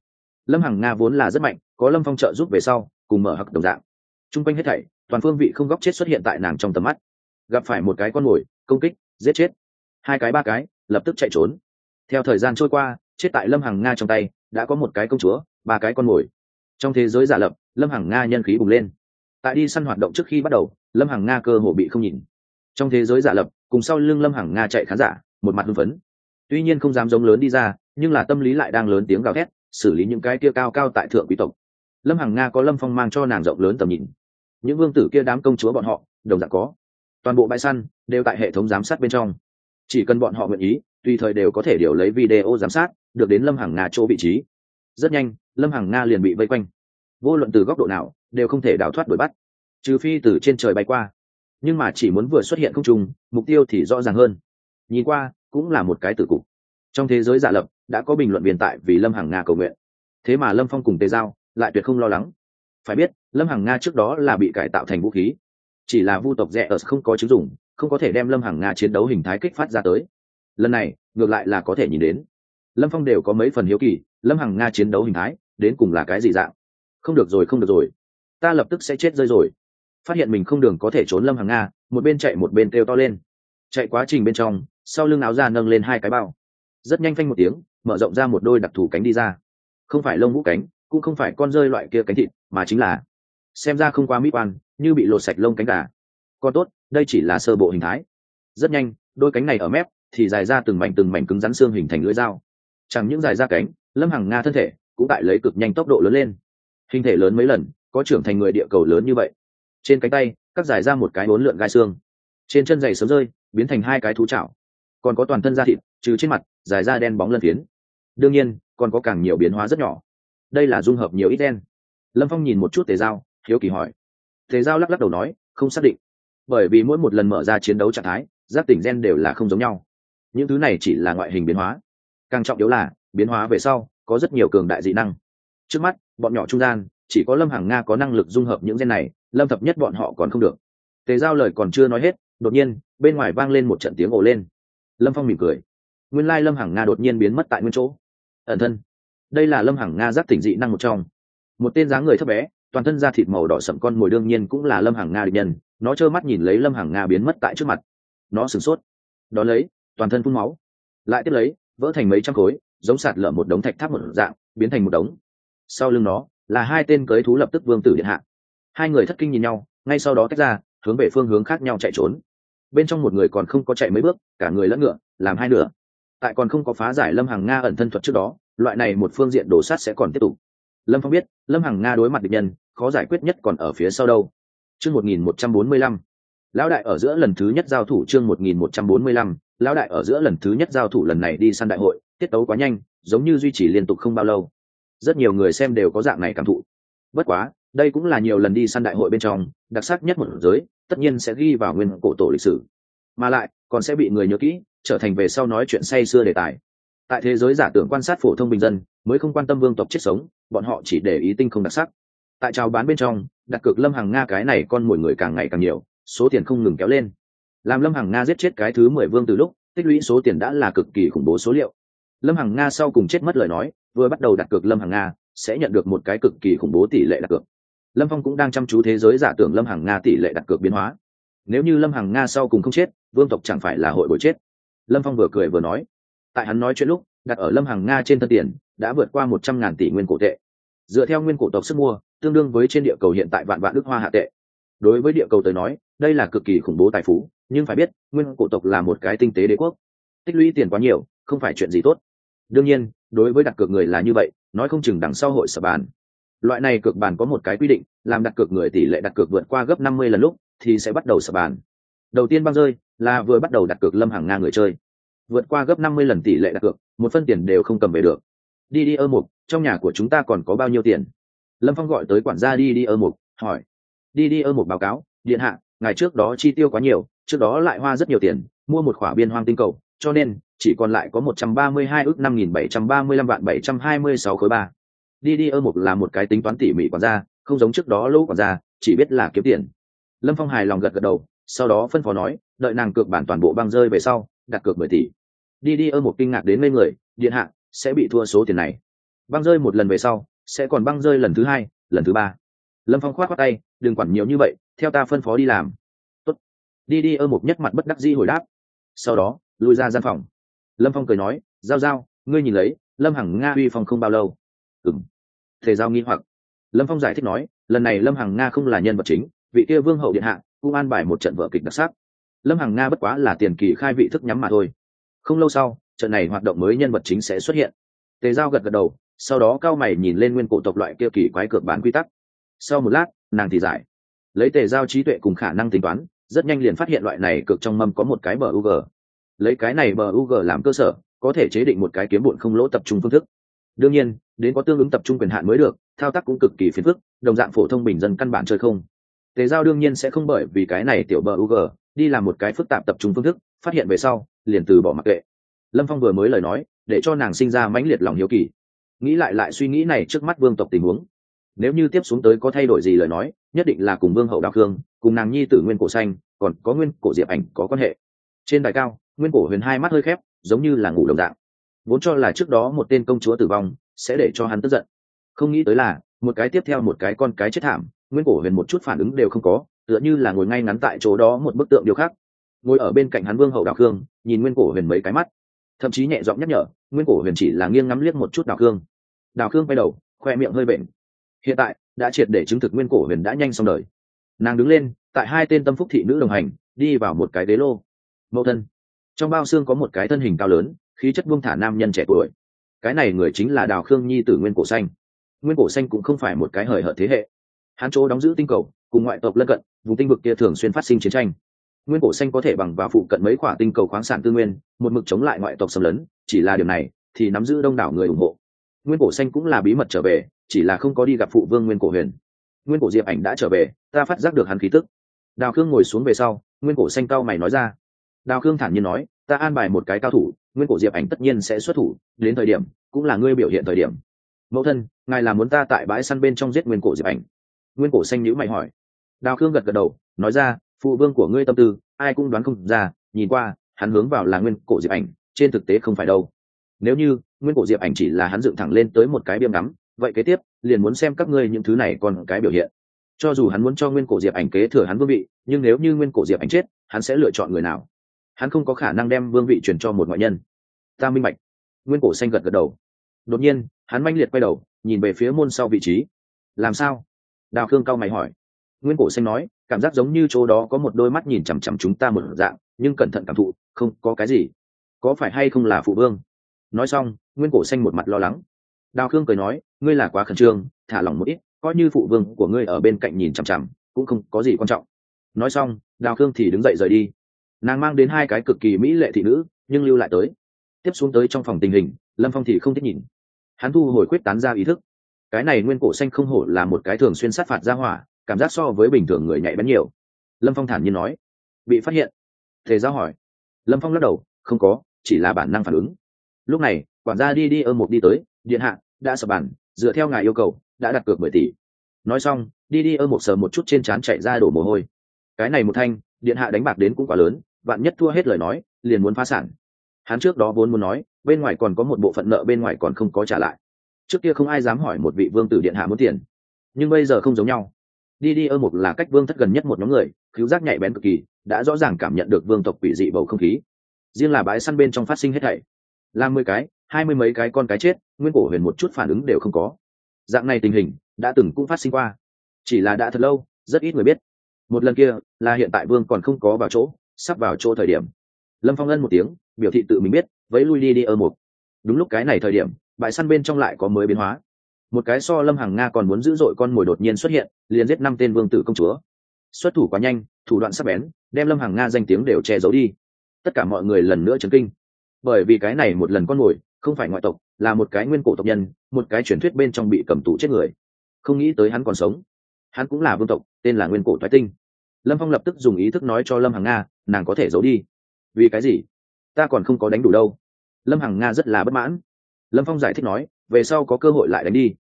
Lâm hằng nga vốn là rất mạnh, có lâm phong trợ giúp về sau, cùng mở hặc đồng dạng. T r u n g quanh hết thảy, toàn phương vị không góc chết xuất hiện tại nàng trong tầm mắt. Gặp phải một cái con mồi, công kích, giết chết. Hai cái, ba cái lập tức chạy trốn. Theo thời gian trôi qua, chết tại lâm hằng nga trong tay, đã có một cái công chúa, ba cái con mồi. Trong thế giới giả lập, lâm hằng nga nhân khí bùng lên. Tại đi săn hoạt động trước khi bắt đầu, lâm hằng nga cơ hồ bị không nhìn. Trong thế giới giả lập, cùng sau lưng lâm hằng nga chạy khán giả, một mặt hưng phấn. Tuy nhiên không dám giống lớn đi ra, nhưng là tâm lý lại đang lớn tiếng gào thét, xử lý những cái kia cao cao tại thượng quý tộc. Lâm hằng nga có lâm phong mang cho nàng rộng lớn tầm nhìn. Những vương tử kia đám công chúa bọn họ, đồng dạng có. Toàn bộ bãi săn đều tại hệ thống giám sát bên trong chỉ cần bọn họ nguyện ý, tùy thời đều có thể điều lấy video giám sát, được đến lâm hằng nga chỗ vị trí. Rất nhanh, lâm hằng nga liền bị vây quanh. Vô luận từ góc độ nào, đều không thể đào thoát đuổi bắt. Trừ phi từ trên trời bay qua. Nhưng mà chỉ muốn vừa xuất hiện không trùng, mục tiêu thì rõ ràng hơn. Nhìn qua, cũng là một cái tử cục. Trong thế giới giả lập, đã có bình luận biên tại vì lâm hằng nga cầu nguyện. Thế mà lâm phong cùng tề giao lại tuyệt không lo lắng. Phải biết, lâm hằng nga trước đó là bị cải tạo thành vũ khí. Chỉ là vu tộc rẽ ở không có chứng dụng không có thể đem lâm hằng nga chiến đấu hình thái kích phát ra tới. Lần này, ngược lại là có thể nhìn đến. Lâm phong đều có mấy phần hiếu kỳ, lâm hằng nga chiến đấu hình thái, đến cùng là cái gì dạng? Không được rồi, không được rồi. Ta lập tức sẽ chết rơi rồi. Phát hiện mình không đường có thể trốn lâm hằng nga, một bên chạy một bên kêu to lên. Chạy quá trình bên trong, sau lưng áo ra nâng lên hai cái bao. Rất nhanh phanh một tiếng, mở rộng ra một đôi đặc thù cánh đi ra. Không phải lông vũ cánh, cũng không phải con rơi loại kia cánh thịt, mà chính là, xem ra không quá mỹ quan, như bị lột sạch lông cánh gà con tốt, đây chỉ là sơ bộ hình thái. Rất nhanh, đôi cánh này ở mép, thì dài ra từng mảnh từng mảnh cứng rắn xương hình thành lưỡi dao. Chẳng những dài ra cánh, lâm hằng nga thân thể cũng tại lấy cực nhanh tốc độ lớn lên. Hình thể lớn mấy lần, có trưởng thành người địa cầu lớn như vậy. Trên cánh tay, cắt dài ra một cái bốn lượn gai xương. Trên chân giày sớm rơi, biến thành hai cái thú chảo. Còn có toàn thân da thịt, trừ trên mặt, dài ra đen bóng lân phiến. Đương nhiên, còn có càng nhiều biến hóa rất nhỏ. Đây là dung hợp nhiều ít đen. Lâm phong nhìn một chút tề dao hiếu kỳ hỏi. Tề dao lắc lắc đầu nói, không xác định bởi vì mỗi một lần mở ra chiến đấu trạng thái giác tỉnh gen đều là không giống nhau. Những thứ này chỉ là ngoại hình biến hóa. Càng trọng yếu là, biến hóa về sau, có rất nhiều cường đại dị năng. Trước mắt, bọn nhỏ trung gian, chỉ có lâm hàng nga có năng lực dung hợp những gen này, lâm thập nhất bọn họ còn không được. Tề giao lời còn chưa nói hết, đột nhiên, bên ngoài vang lên một trận tiếng ồ lên. Lâm phong mỉm cười. Nguyên lai lâm hằng nga đột nhiên biến mất tại nguyên chỗ. Ẩn thân. Đây là lâm hằng nga giác tỉnh dị năng một trong. Một tên dáng người thấp bé, toàn thân da thịt màu đỏ sậm con mồi đương nhiên cũng là lâm hằng nga định nhân nó trơ mắt nhìn lấy lâm hằng nga biến mất tại trước mặt. Nó sửng sốt. Đón lấy, toàn thân phun máu. Lại tiếp lấy, vỡ thành mấy trăm khối, giống sạt lở một đống thạch tháp một dạng, biến thành một đống. Sau lưng nó, là hai tên cưới thú lập tức vương tử điện hạ. Hai người thất kinh nhìn nhau, ngay sau đó tách ra, hướng về phương hướng khác nhau chạy trốn. Bên trong một người còn không có chạy mấy bước, cả người lẫn ngựa, làm hai nửa. Tại còn không có phá giải lâm hàng nga ẩn thân thuật trước đó, loại này một phương diện đổ sát sẽ còn tiếp tục. Lâm phong biết, lâm hàng nga đối mặt địch nhân, khó giải quyết nhất còn ở phía sau đâu chương một nghìn một trăm bốn mươi lăm. Lão đại ở giữa lần thứ nhất giao thủ chương một nghìn một trăm bốn mươi lăm. Lão đại ở giữa lần thứ nhất giao thủ lần này đi săn đại hội, tiết tấu quá nhanh, giống như duy trì liên tục không bao lâu. Rất nhiều người xem đều có dạng này cảm thụ. Bất quá, đây cũng là nhiều lần đi săn đại hội bên trong, đặc sắc nhất một giới, tất nhiên sẽ ghi vào nguyên cổ tổ lịch sử. Mà lại, còn sẽ bị người nhớ kỹ, trở thành về sau nói chuyện say xưa đề tài. Tại thế giới giả tưởng quan sát phổ thông bình dân, mới không quan tâm vương tộc chết sống, bọn họ chỉ để ý tinh không đặc sắc tại trào bán bên trong, đặt cược lâm hàng nga cái này con mồi người càng ngày càng nhiều, số tiền không ngừng kéo lên. Làm lâm hàng nga giết chết cái thứ mười vương từ lúc, tích lũy số tiền đã là cực kỳ khủng bố số liệu. Lâm hàng nga sau cùng chết mất lời nói, vừa bắt đầu đặt cược lâm hàng nga, sẽ nhận được một cái cực kỳ khủng bố tỷ lệ đặt cược. Lâm phong cũng đang chăm chú thế giới giả tưởng lâm hàng nga tỷ lệ đặt cược biến hóa. Nếu như lâm hàng nga sau cùng không chết, vương tộc chẳng phải là hội bội chết. Lâm phong vừa cười vừa nói. Tại hắn nói chuyện lúc, đặt ở lâm hàng nga trên thân tiền, đã vượt qua một trăm ngàn tỷ nguyên cổ tệ. Dựa theo nguyên cổ tộc sức mua tương đương với trên địa cầu hiện tại vạn vạn đức hoa hạ tệ. Đối với địa cầu tới nói, đây là cực kỳ khủng bố tài phú, nhưng phải biết, nguyên cổ tộc là một cái tinh tế đế quốc. Tích lũy tiền quá nhiều, không phải chuyện gì tốt. Đương nhiên, đối với đặt cược người là như vậy, nói không chừng đằng sau hội sập bàn. Loại này cược bàn có một cái quy định, làm đặt cược người tỷ lệ đặt cược vượt qua gấp năm mươi lần lúc, thì sẽ bắt đầu sập bàn. Đầu tiên băng rơi, là vừa bắt đầu đặt cược lâm hàng nga người chơi. Vượt qua gấp năm mươi lần tỷ lệ đặt cược, một phân tiền đều không cầm về được. Đi đi ơ mục trong nhà của chúng ta còn có bao nhiêu tiền? Lâm phong gọi tới quản gia đi đi ơ mục hỏi. Đi đi ơ mục báo cáo, điện hạ ngày trước đó chi tiêu quá nhiều, trước đó lại hoa rất nhiều tiền, mua một khỏa biên hoang tinh cầu, cho nên, chỉ còn lại có một trăm ba mươi hai ước năm nghìn bảy trăm ba mươi lăm vạn bảy trăm hai mươi sáu khối ba. Đi đi ơ mục là một cái tính toán tỉ mỉ quản gia, không giống trước đó lỗ quản gia, chỉ biết là kiếm tiền. Lâm phong hài lòng gật gật đầu, sau đó phân phó nói, đợi nàng cược bản toàn bộ băng rơi về sau, đặt cược mười tỷ. Đi đi ơ một kinh ngạc đến ngây người, điện hạ, sẽ bị thua số tiền này. Băng rơi một lần về sau sẽ còn băng rơi lần thứ hai, lần thứ ba. Lâm phong khoát khoát tay, đừng quản nhiều như vậy, theo ta phân phó đi làm. Tốt. đi đi, ơ một nhất mặt bất đắc dĩ hồi đáp. Sau đó, lui ra gian phòng. Lâm phong cười nói, giao giao, ngươi nhìn lấy, lâm hằng nga uy phong không bao lâu. Ừng thể giao nghi hoặc. Lâm phong giải thích nói, lần này lâm hằng nga không là nhân vật chính, vị kia vương hậu điện hạ cũng an bài một trận vở kịch đặc sắc. Lâm hằng nga bất quá là tiền kỳ khai vị thức nhắm mà thôi. Không lâu sau, trận này hoạt động mới nhân vật chính sẽ xuất hiện. Tề giao gật gật đầu sau đó cao mày nhìn lên nguyên cổ tộc loại kia kỳ quái cược bán quy tắc. Sau một lát, nàng thì giải. Lấy tề giao trí tuệ cùng khả năng tính toán, rất nhanh liền phát hiện loại này cực trong mâm có một cái bờ u g lấy cái này bờ u g làm cơ sở, có thể chế định một cái kiếm bụn không lỗ tập trung phương thức. Đương nhiên, đến có tương ứng tập trung quyền hạn mới được, thao tác cũng cực kỳ phiền phức, đồng dạng phổ thông bình dân căn bản chơi không. Tề giao đương nhiên sẽ không bởi vì cái này tiểu bờ ug đi làm một cái phức tạp tập trung phương thức, phát hiện về sau, liền từ bỏ mặc kệ. Lâm phong vừa mới lời nói, để cho nàng sinh ra mãnh liệt lòng hiếu kỳ nghĩ lại lại suy nghĩ này trước mắt vương tộc tình huống. Nếu như tiếp xuống tới có thay đổi gì lời nói, nhất định là cùng vương hậu đào khương, cùng nàng nhi tử nguyên cổ xanh, còn có nguyên cổ diệp ảnh có quan hệ. Trên đài cao, nguyên cổ huyền hai mắt hơi khép, giống như là ngủ đồng dạng. Vốn cho là trước đó một tên công chúa tử vong sẽ để cho hắn tức giận. Không nghĩ tới là, một cái tiếp theo một cái con cái chết thảm, nguyên cổ huyền một chút phản ứng đều không có, tựa như là ngồi ngay ngắn tại chỗ đó một bức tượng điều khác. Ngồi ở bên cạnh hắn vương hậu đào khương, nhìn nguyên cổ huyền mấy cái mắt. Thậm chí nhẹ giọng nhắc nhở, nguyên cổ huyền chỉ là nghiêng ngắm liếc một chút đào khương đào khương quay đầu, khoe miệng hơi bệnh hiện tại, đã triệt để chứng thực nguyên cổ huyền đã nhanh xong đời. Nàng đứng lên, tại hai tên tâm phúc thị nữ đồng hành, đi vào một cái đế lô. Mẫu thân. Trong bao xương có một cái thân hình cao lớn, khí chất buông thả nam nhân trẻ tuổi. Cái này người chính là đào khương nhi tử nguyên cổ xanh. Nguyên cổ xanh cũng không phải một cái hời hợt thế hệ. Hán chỗ đóng giữ tinh cầu, cùng ngoại tộc lân cận, vùng tinh vực kia thường xuyên phát sinh chiến tranh. Nguyên cổ xanh có thể bằng và phụ cận mấy khoả tinh cầu khoáng sản tư nguyên, một mực chống lại ngoại tộc xâm lấn, chỉ là điều này thì nắm giữ đông đảo người ủng hộ nguyên cổ xanh cũng là bí mật trở về, chỉ là không có đi gặp phụ vương nguyên cổ huyền. Nguyên cổ diệp ảnh đã trở về, ta phát giác được hắn khí tức. Đào khương ngồi xuống về sau, nguyên cổ xanh cao mày nói ra. Đào khương thản nhiên nói, ta an bài một cái cao thủ, nguyên cổ diệp ảnh tất nhiên sẽ xuất thủ, đến thời điểm, cũng là ngươi biểu hiện thời điểm. Mẫu thân, ngài là muốn ta tại bãi săn bên trong giết nguyên cổ diệp ảnh? Nguyên cổ xanh nhữ mày hỏi. Đào khương gật gật đầu, nói ra, phụ vương của ngươi tâm tư, ai cũng đoán không ra, nhìn qua, hắn hướng vào là nguyên cổ diệp ảnh, trên thực tế không phải đâu. Nếu như nguyên cổ diệp ảnh chỉ là hắn dựng thẳng lên tới một cái biêm ngắm, vậy kế tiếp, liền muốn xem các ngươi những thứ này còn cái biểu hiện. Cho dù hắn muốn cho nguyên cổ diệp ảnh kế thừa hắn vương vị, nhưng nếu như nguyên cổ diệp ảnh chết, hắn sẽ lựa chọn người nào? Hắn không có khả năng đem vương vị truyền cho một ngoại nhân. Ta minh bạch. Nguyên cổ xanh gật gật đầu. Đột nhiên, hắn manh liệt quay đầu, nhìn về phía môn sau vị trí. Làm sao? Đào khương cao mày hỏi. Nguyên cổ xanh nói, cảm giác giống như chỗ đó có một đôi mắt nhìn chằm chằm chúng ta một dạng, nhưng cẩn thận cảm thụ, không có cái gì. Có phải hay không là phụ vương? Nói xong nguyên cổ xanh một mặt lo lắng. Đào khương cười nói, ngươi là quá khẩn trương, thả lỏng một ít, coi như phụ vương của ngươi ở bên cạnh nhìn chằm chằm, cũng không có gì quan trọng. Nói xong, đào khương thì đứng dậy rời đi. Nàng mang đến hai cái cực kỳ mỹ lệ thị nữ, nhưng lưu lại tới. Tiếp xuống tới trong phòng tình hình, lâm phong thì không thích nhìn. Hắn thu hồi quyết tán ra ý thức. Cái này nguyên cổ xanh không hổ là một cái thường xuyên sát phạt ra hỏa, cảm giác so với bình thường người nhạy bén nhiều. Lâm phong thản nhiên nói. Bị phát hiện. Thề giáo hỏi. Lâm phong lắc đầu. Không có, chỉ là bản năng phản ứng lúc này, quản gia đi đi ơ một đi tới, điện hạ, đã sập bản dựa theo ngài yêu cầu, đã đặt cược mười tỷ. Nói xong, đi đi ơ một sờ một chút trên trán chạy ra đổ mồ hôi. Cái này một thanh, điện hạ đánh bạc đến cũng quá lớn, vạn nhất thua hết lời nói, liền muốn phá sản. Hắn trước đó vốn muốn nói, bên ngoài còn có một bộ phận nợ bên ngoài còn không có trả lại. Trước kia không ai dám hỏi một vị vương tử điện hạ muốn tiền. Nhưng bây giờ không giống nhau. Đi đi ơ một là cách vương thất gần nhất một nhóm người, cứu giác nhạy bén cực kỳ, đã rõ ràng cảm nhận được vương tộc quỷ dị bầu không khí. Riêng là bãi săn bên trong phát sinh hết thảy làm mười cái, hai mươi mấy cái con cái chết, nguyên cổ huyền một chút phản ứng đều không có. Dạng này tình hình đã từng cũng phát sinh qua. Chỉ là đã thật lâu, rất ít người biết. Một lần kia, là hiện tại vương còn không có vào chỗ, sắp vào chỗ thời điểm. Lâm phong ân một tiếng, biểu thị tự mình biết, vẫy lui đi đi ơ một. Đúng lúc cái này thời điểm, bãi săn bên trong lại có mới biến hóa. Một cái so lâm hàng nga còn muốn dữ dội con mồi đột nhiên xuất hiện, liền giết năm tên vương tử công chúa. Xuất thủ quá nhanh, thủ đoạn sắc bén, đem lâm hàng nga danh tiếng đều che giấu đi. Tất cả mọi người lần nữa chấn kinh bởi vì cái này một lần con mồi, không phải ngoại tộc, là một cái nguyên cổ tộc nhân, một cái truyền thuyết bên trong bị cầm tù chết người. Không nghĩ tới hắn còn sống. Hắn cũng là vương tộc, tên là nguyên cổ thoái tinh. Lâm phong lập tức dùng ý thức nói cho lâm hằng nga, nàng có thể giấu đi. Vì cái gì? Ta còn không có đánh đủ đâu. Lâm hằng nga rất là bất mãn. Lâm phong giải thích nói, về sau có cơ hội lại đánh đi.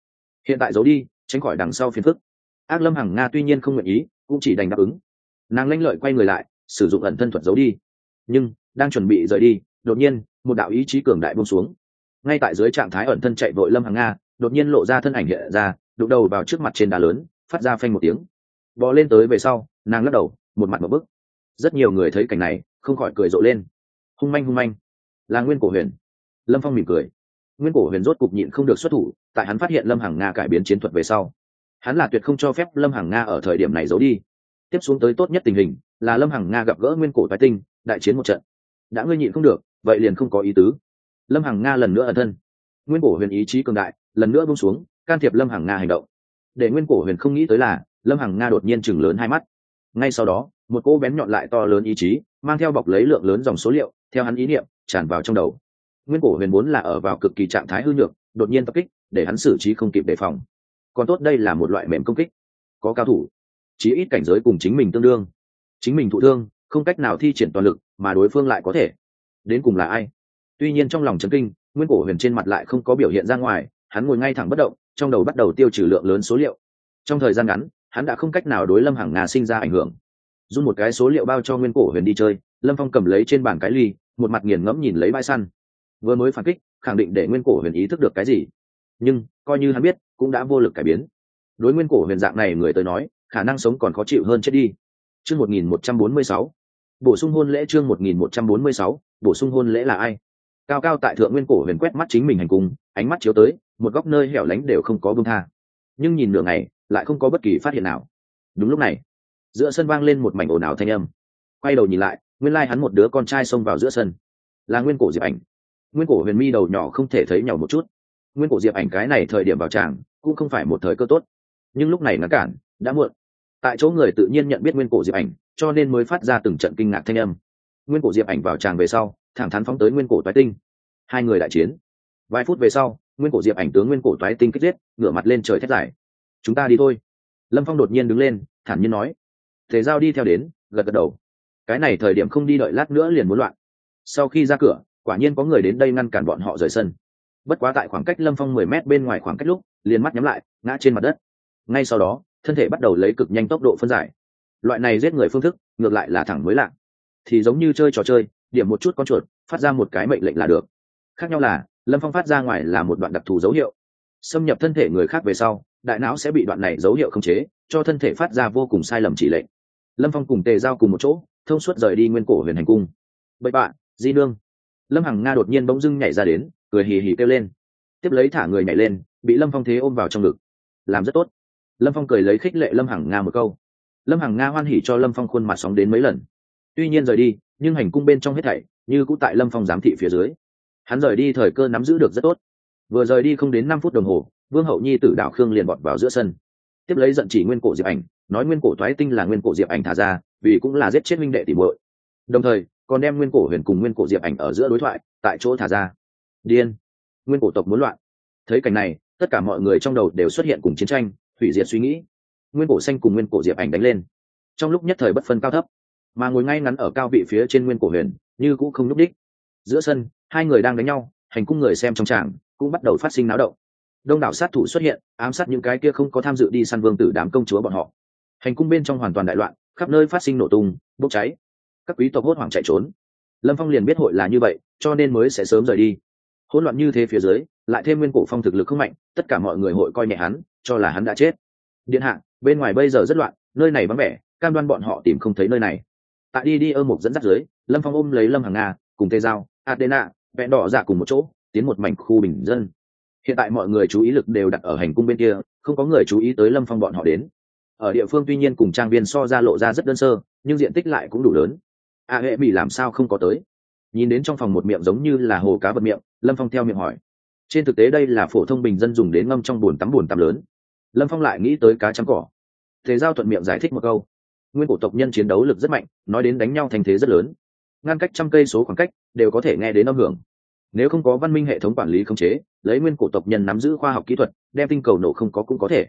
Hiện tại giấu đi, tránh khỏi đằng sau phiền phức. Ác lâm hằng nga tuy nhiên không nguyện ý, cũng chỉ đành đáp ứng. Nàng lanh lợi quay người lại, sử dụng ẩn thân thuật giấu đi. Nhưng, đang chuẩn bị rời đi, đột nhiên một đạo ý chí cường đại buông xuống. Ngay tại dưới trạng thái ẩn thân chạy vội lâm hằng nga, đột nhiên lộ ra thân ảnh hiện ra, đụng đầu vào trước mặt trên đá lớn, phát ra phanh một tiếng. Bò lên tới về sau, nàng lắc đầu, một mặt một bức. Rất nhiều người thấy cảnh này, không khỏi cười rộ lên. Hung manh hung manh. Là nguyên cổ huyền. Lâm phong mỉm cười. Nguyên cổ huyền rốt cục nhịn không được xuất thủ, tại hắn phát hiện lâm hằng nga cải biến chiến thuật về sau, hắn là tuyệt không cho phép lâm hằng nga ở thời điểm này giấu đi. Tiếp xuống tới tốt nhất tình hình, là lâm hằng nga gặp gỡ nguyên cổ thái tinh, đại chiến một trận. Đã ngươi nhịn không được vậy liền không có ý tứ. Lâm hằng nga lần nữa ẩn thân. Nguyên cổ huyền ý chí cường đại, lần nữa bung xuống, can thiệp lâm hằng nga hành động. Để nguyên cổ huyền không nghĩ tới là, lâm hằng nga đột nhiên chừng lớn hai mắt. Ngay sau đó, một cô bén nhọn lại to lớn ý chí, mang theo bọc lấy lượng lớn dòng số liệu, theo hắn ý niệm, tràn vào trong đầu. Nguyên cổ huyền muốn là ở vào cực kỳ trạng thái hư nhược, đột nhiên tập kích, để hắn xử trí không kịp đề phòng. Còn tốt đây là một loại mềm công kích, có cao thủ, chí ít cảnh giới cùng chính mình tương đương. Chính mình thụ thương, không cách nào thi triển toàn lực mà đối phương lại có thể đến cùng là ai? Tuy nhiên trong lòng chấn kinh, nguyên cổ huyền trên mặt lại không có biểu hiện ra ngoài, hắn ngồi ngay thẳng bất động, trong đầu bắt đầu tiêu trừ lượng lớn số liệu. Trong thời gian ngắn, hắn đã không cách nào đối lâm hằng nga sinh ra ảnh hưởng. Dùng một cái số liệu bao cho nguyên cổ huyền đi chơi, lâm phong cầm lấy trên bàn cái ly, một mặt nghiền ngẫm nhìn lấy bãi săn. Vừa mới phản kích, khẳng định để nguyên cổ huyền ý thức được cái gì. Nhưng, coi như hắn biết, cũng đã vô lực cải biến. Đối nguyên cổ huyền dạng này người tới nói, khả năng sống còn khó chịu hơn chết đi. Chương một nghìn một trăm bốn mươi sáu. Bổ sung hôn lễ chương một nghìn một trăm bốn mươi sáu bổ sung hôn lễ là ai? Cao cao tại thượng nguyên cổ huyền quét mắt chính mình hành cung ánh mắt chiếu tới, một góc nơi hẻo lánh đều không có bông tha. Nhưng nhìn nửa ngày, lại không có bất kỳ phát hiện nào. Đúng lúc này, giữa sân vang lên một mảnh ồn ào thanh âm. Quay đầu nhìn lại, nguyên lai、like、hắn một đứa con trai xông vào giữa sân. Là nguyên cổ diệp ảnh. Nguyên cổ huyền mi đầu nhỏ không thể thấy nhỏ một chút. Nguyên cổ diệp ảnh cái này thời điểm vào tràng, cũng không phải một thời cơ tốt. Nhưng lúc này ngắn cản, đã muộn. Tại chỗ người tự nhiên nhận biết nguyên cổ diệp ảnh, cho nên mới phát ra từng trận kinh ngạc thanh âm nguyên cổ diệp ảnh vào tràng về sau, thẳng thắn phóng tới nguyên cổ toái tinh. Hai người đại chiến. Vài phút về sau, nguyên cổ diệp ảnh tướng nguyên cổ toái tinh kích giết, ngửa mặt lên trời thét dài. Chúng ta đi thôi. Lâm phong đột nhiên đứng lên, thản nhiên nói. Thể giao đi theo đến, gật gật đầu. Cái này thời điểm không đi đợi lát nữa liền muốn loạn. Sau khi ra cửa, quả nhiên có người đến đây ngăn cản bọn họ rời sân. Bất quá tại khoảng cách lâm phong mười mét bên ngoài khoảng cách lúc, liền mắt nhắm lại, ngã trên mặt đất. Ngay sau đó, thân thể bắt đầu lấy cực nhanh tốc độ phân giải. Loại này giết người phương thức, ngược lại là thẳng mới lạ thì giống như chơi trò chơi, điểm một chút con chuột, phát ra một cái mệnh lệnh là được. Khác nhau là, lâm phong phát ra ngoài là một đoạn đặc thù dấu hiệu. Xâm nhập thân thể người khác về sau, đại não sẽ bị đoạn này dấu hiệu khống chế, cho thân thể phát ra vô cùng sai lầm chỉ lệnh. Lâm phong cùng tề giao cùng một chỗ, thông suốt rời đi nguyên cổ huyền hành cung. Bậy bạ di nương. Lâm hằng nga đột nhiên bỗng dưng nhảy ra đến, cười hì hì kêu lên. Tiếp lấy thả người nhảy lên, bị lâm phong thế ôm vào trong ngực. Làm rất tốt. Lâm phong cười lấy khích lệ lâm hằng nga một câu. Lâm hằng nga hoan hỉ cho lâm phong khuôn mặt sóng đến mấy lần tuy nhiên rời đi, nhưng hành cung bên trong hết thảy, như cũ tại lâm phong giám thị phía dưới. Hắn rời đi thời cơ nắm giữ được rất tốt. Vừa rời đi không đến năm phút đồng hồ, vương hậu nhi tử đảo khương liền bọt vào giữa sân. Tiếp lấy giận chỉ nguyên cổ diệp ảnh, nói nguyên cổ thoái tinh là nguyên cổ diệp ảnh thả ra, vì cũng là giết chết minh đệ tìm muội. Đồng thời, còn đem nguyên cổ huyền cùng nguyên cổ diệp ảnh ở giữa đối thoại, tại chỗ thả ra. Điên! Nguyên cổ tộc muốn loạn. Thấy cảnh này, tất cả mọi người trong đầu đều xuất hiện cùng chiến tranh, hủy diệt suy nghĩ. Nguyên cổ xanh cùng nguyên cổ diệp ảnh đánh lên. Trong lúc nhất thời bất phân cao thấp mà ngồi ngay ngắn ở cao vị phía trên nguyên cổ huyền, như cũng không n ú c đích giữa sân, hai người đang đánh nhau, hành cung người xem trong tràng cũng bắt đầu phát sinh náo động. Đông đảo sát thủ xuất hiện, ám sát những cái kia không có tham dự đi săn vương tử đám công chúa bọn họ. Hành cung bên trong hoàn toàn đại loạn, khắp nơi phát sinh nổ tung, bốc cháy. Các quý tộc hốt hoảng chạy trốn. Lâm phong liền biết hội là như vậy, cho nên mới sẽ sớm rời đi. Hỗn loạn như thế phía dưới, lại thêm nguyên cổ phong thực lực không mạnh, tất cả mọi người hội coi nhẹ hắn, cho là hắn đã chết. Điện hạ, bên ngoài bây giờ rất loạn, nơi này vắng vẻ, cam đoan bọn họ tìm không thấy nơi này tại đi đi ơ một dẫn dắt dưới, lâm phong ôm lấy lâm hàng nga, cùng tê giao, adena vẹn đỏ dạ cùng một chỗ, tiến một mảnh khu bình dân. Hiện tại mọi người chú ý lực đều đặt ở hành cung bên kia, không có người chú ý tới lâm phong bọn họ đến. Ở địa phương tuy nhiên cùng trang viên so ra lộ ra rất đơn sơ, nhưng diện tích lại cũng đủ lớn. A hệ bị làm sao không có tới? Nhìn đến trong phòng một miệng giống như là hồ cá vật miệng, lâm phong theo miệng hỏi. Trên thực tế đây là phổ thông bình dân dùng đến ngâm trong bồn tắm bồn tắm lớn. Lâm phong lại nghĩ tới cá chấm cỏ. Thế giao thuận miệng giải thích một câu nguyên cổ tộc nhân chiến đấu lực rất mạnh, nói đến đánh nhau thành thế rất lớn. Ngăn cách trăm cây số khoảng cách, đều có thể nghe đến âm hưởng. Nếu không có văn minh hệ thống quản lý khống chế, lấy nguyên cổ tộc nhân nắm giữ khoa học kỹ thuật, đem tinh cầu nổ không có cũng có thể.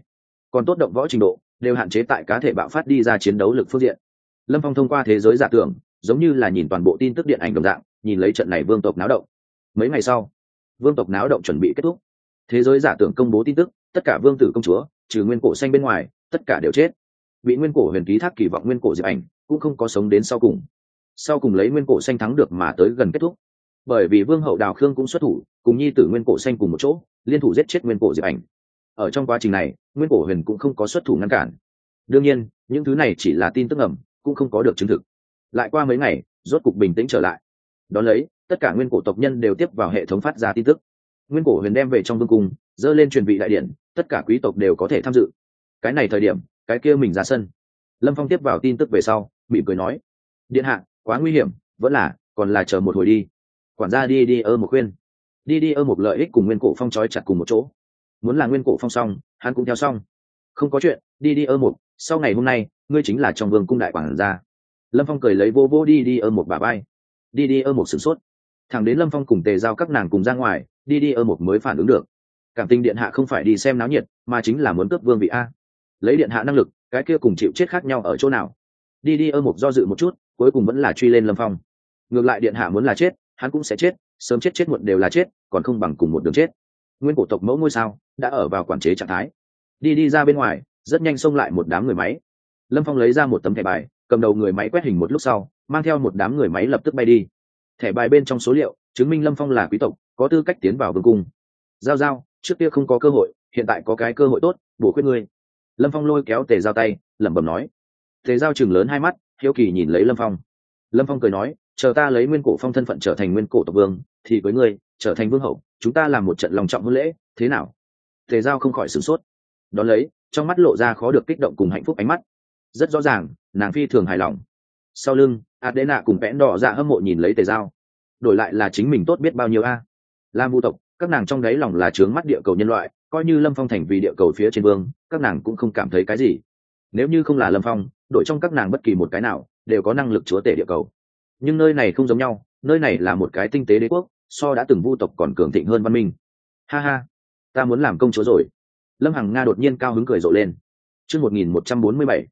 Còn tốt động võ trình độ, đều hạn chế tại cá thể bạo phát đi ra chiến đấu lực phương diện. Lâm phong thông qua thế giới giả tưởng, giống như là nhìn toàn bộ tin tức điện ảnh đồng dạng, nhìn lấy trận này vương tộc náo động. Mấy ngày sau, vương tộc náo động chuẩn bị kết thúc. Thế giới giả tưởng công bố tin tức, tất cả vương tử công chúa, trừ nguyên cổ xanh bên ngoài, tất cả đều chết bị nguyên cổ huyền ký thác kỳ vọng nguyên cổ diệp ảnh cũng không có sống đến sau cùng. Sau cùng lấy nguyên cổ xanh thắng được mà tới gần kết thúc. Bởi vì vương hậu đào khương cũng xuất thủ, cùng nhi tử nguyên cổ xanh cùng một chỗ, liên thủ giết chết nguyên cổ diệp ảnh. Ở trong quá trình này, nguyên cổ huyền cũng không có xuất thủ ngăn cản. Đương nhiên, những thứ này chỉ là tin tức ẩm cũng không có được chứng thực. Lại qua mấy ngày, rốt cục bình tĩnh trở lại. Đón lấy, tất cả nguyên cổ tộc nhân đều tiếp vào hệ thống phát ra tin tức. Nguyên cổ huyền đem về trong vương cung, dơ lên truyền vị đại điện, tất cả quý tộc đều có thể tham dự. Cái này thời điểm cái kia mình ra sân. Lâm phong tiếp vào tin tức về sau, mỉm cười nói, điện hạ, quá nguy hiểm, vẫn là, còn là chờ một hồi đi. Quản gia đi đi ơ một khuyên. Đi đi ơ một lợi ích cùng nguyên cổ phong trói chặt cùng một chỗ. Muốn là nguyên cổ phong xong, hắn cũng theo xong. Không có chuyện, đi đi ơ một, sau ngày hôm nay, ngươi chính là trong vương cung đại quản gia. Lâm phong cười lấy vô vô đi đi ơ một bà bay đi đi ơ một sửng sốt. Thẳng đến lâm phong cùng tề giao các nàng cùng ra ngoài, đi đi ơ một mới phản ứng được. Cảm tình điện hạ không phải đi xem náo nhiệt, mà chính là muốn cướp vương vị a lấy điện hạ năng lực, cái kia cùng chịu chết khác nhau ở chỗ nào? Đi đi, ơ mục do dự một chút, cuối cùng vẫn là truy lên lâm phong. Ngược lại điện hạ muốn là chết, hắn cũng sẽ chết, sớm chết chết muộn đều là chết, còn không bằng cùng một đường chết. Nguyên cổ tộc mẫu ngôi sao đã ở vào quản chế trạng thái. Đi đi ra bên ngoài, rất nhanh xông lại một đám người máy. Lâm phong lấy ra một tấm thẻ bài, cầm đầu người máy quét hình một lúc sau, mang theo một đám người máy lập tức bay đi. Thẻ bài bên trong số liệu chứng minh lâm phong là quý tộc, có tư cách tiến vào vương cung. Giao giao, trước kia không có cơ hội, hiện tại có cái cơ hội tốt, bổ khuyết ngươi lâm phong lôi kéo tề giao tay, lẩm bẩm nói. Tề giao chừng lớn hai mắt, hiếu kỳ nhìn lấy lâm phong. Lâm phong cười nói, chờ ta lấy nguyên cổ phong thân phận trở thành nguyên cổ tộc vương, thì với ngươi, trở thành vương hậu, chúng ta làm một trận lòng trọng hôn lễ, thế nào? Tề giao không khỏi sửng sốt. Đón lấy, trong mắt lộ ra khó được kích động cùng hạnh phúc ánh mắt. Rất rõ ràng, nàng phi thường hài lòng. Sau lưng, adena cùng vẽn đỏ dạ hâm mộ nhìn lấy tề giao. Đổi lại là chính mình tốt biết bao nhiêu a. À. lam vu tộc, các nàng trong đáy lòng là trướng mắt địa cầu nhân loại coi như lâm phong thành vì địa cầu phía trên vương, các nàng cũng không cảm thấy cái gì. Nếu như không là lâm phong, đội trong các nàng bất kỳ một cái nào đều có năng lực chúa tể địa cầu. Nhưng nơi này không giống nhau, nơi này là một cái tinh tế đế quốc, so đã từng vu tộc còn cường thịnh hơn văn minh. Ha ha, ta muốn làm công chúa rồi. Lâm hằng nga đột nhiên cao hứng cười rộ lên. Chương một nghìn một trăm bốn mươi bảy.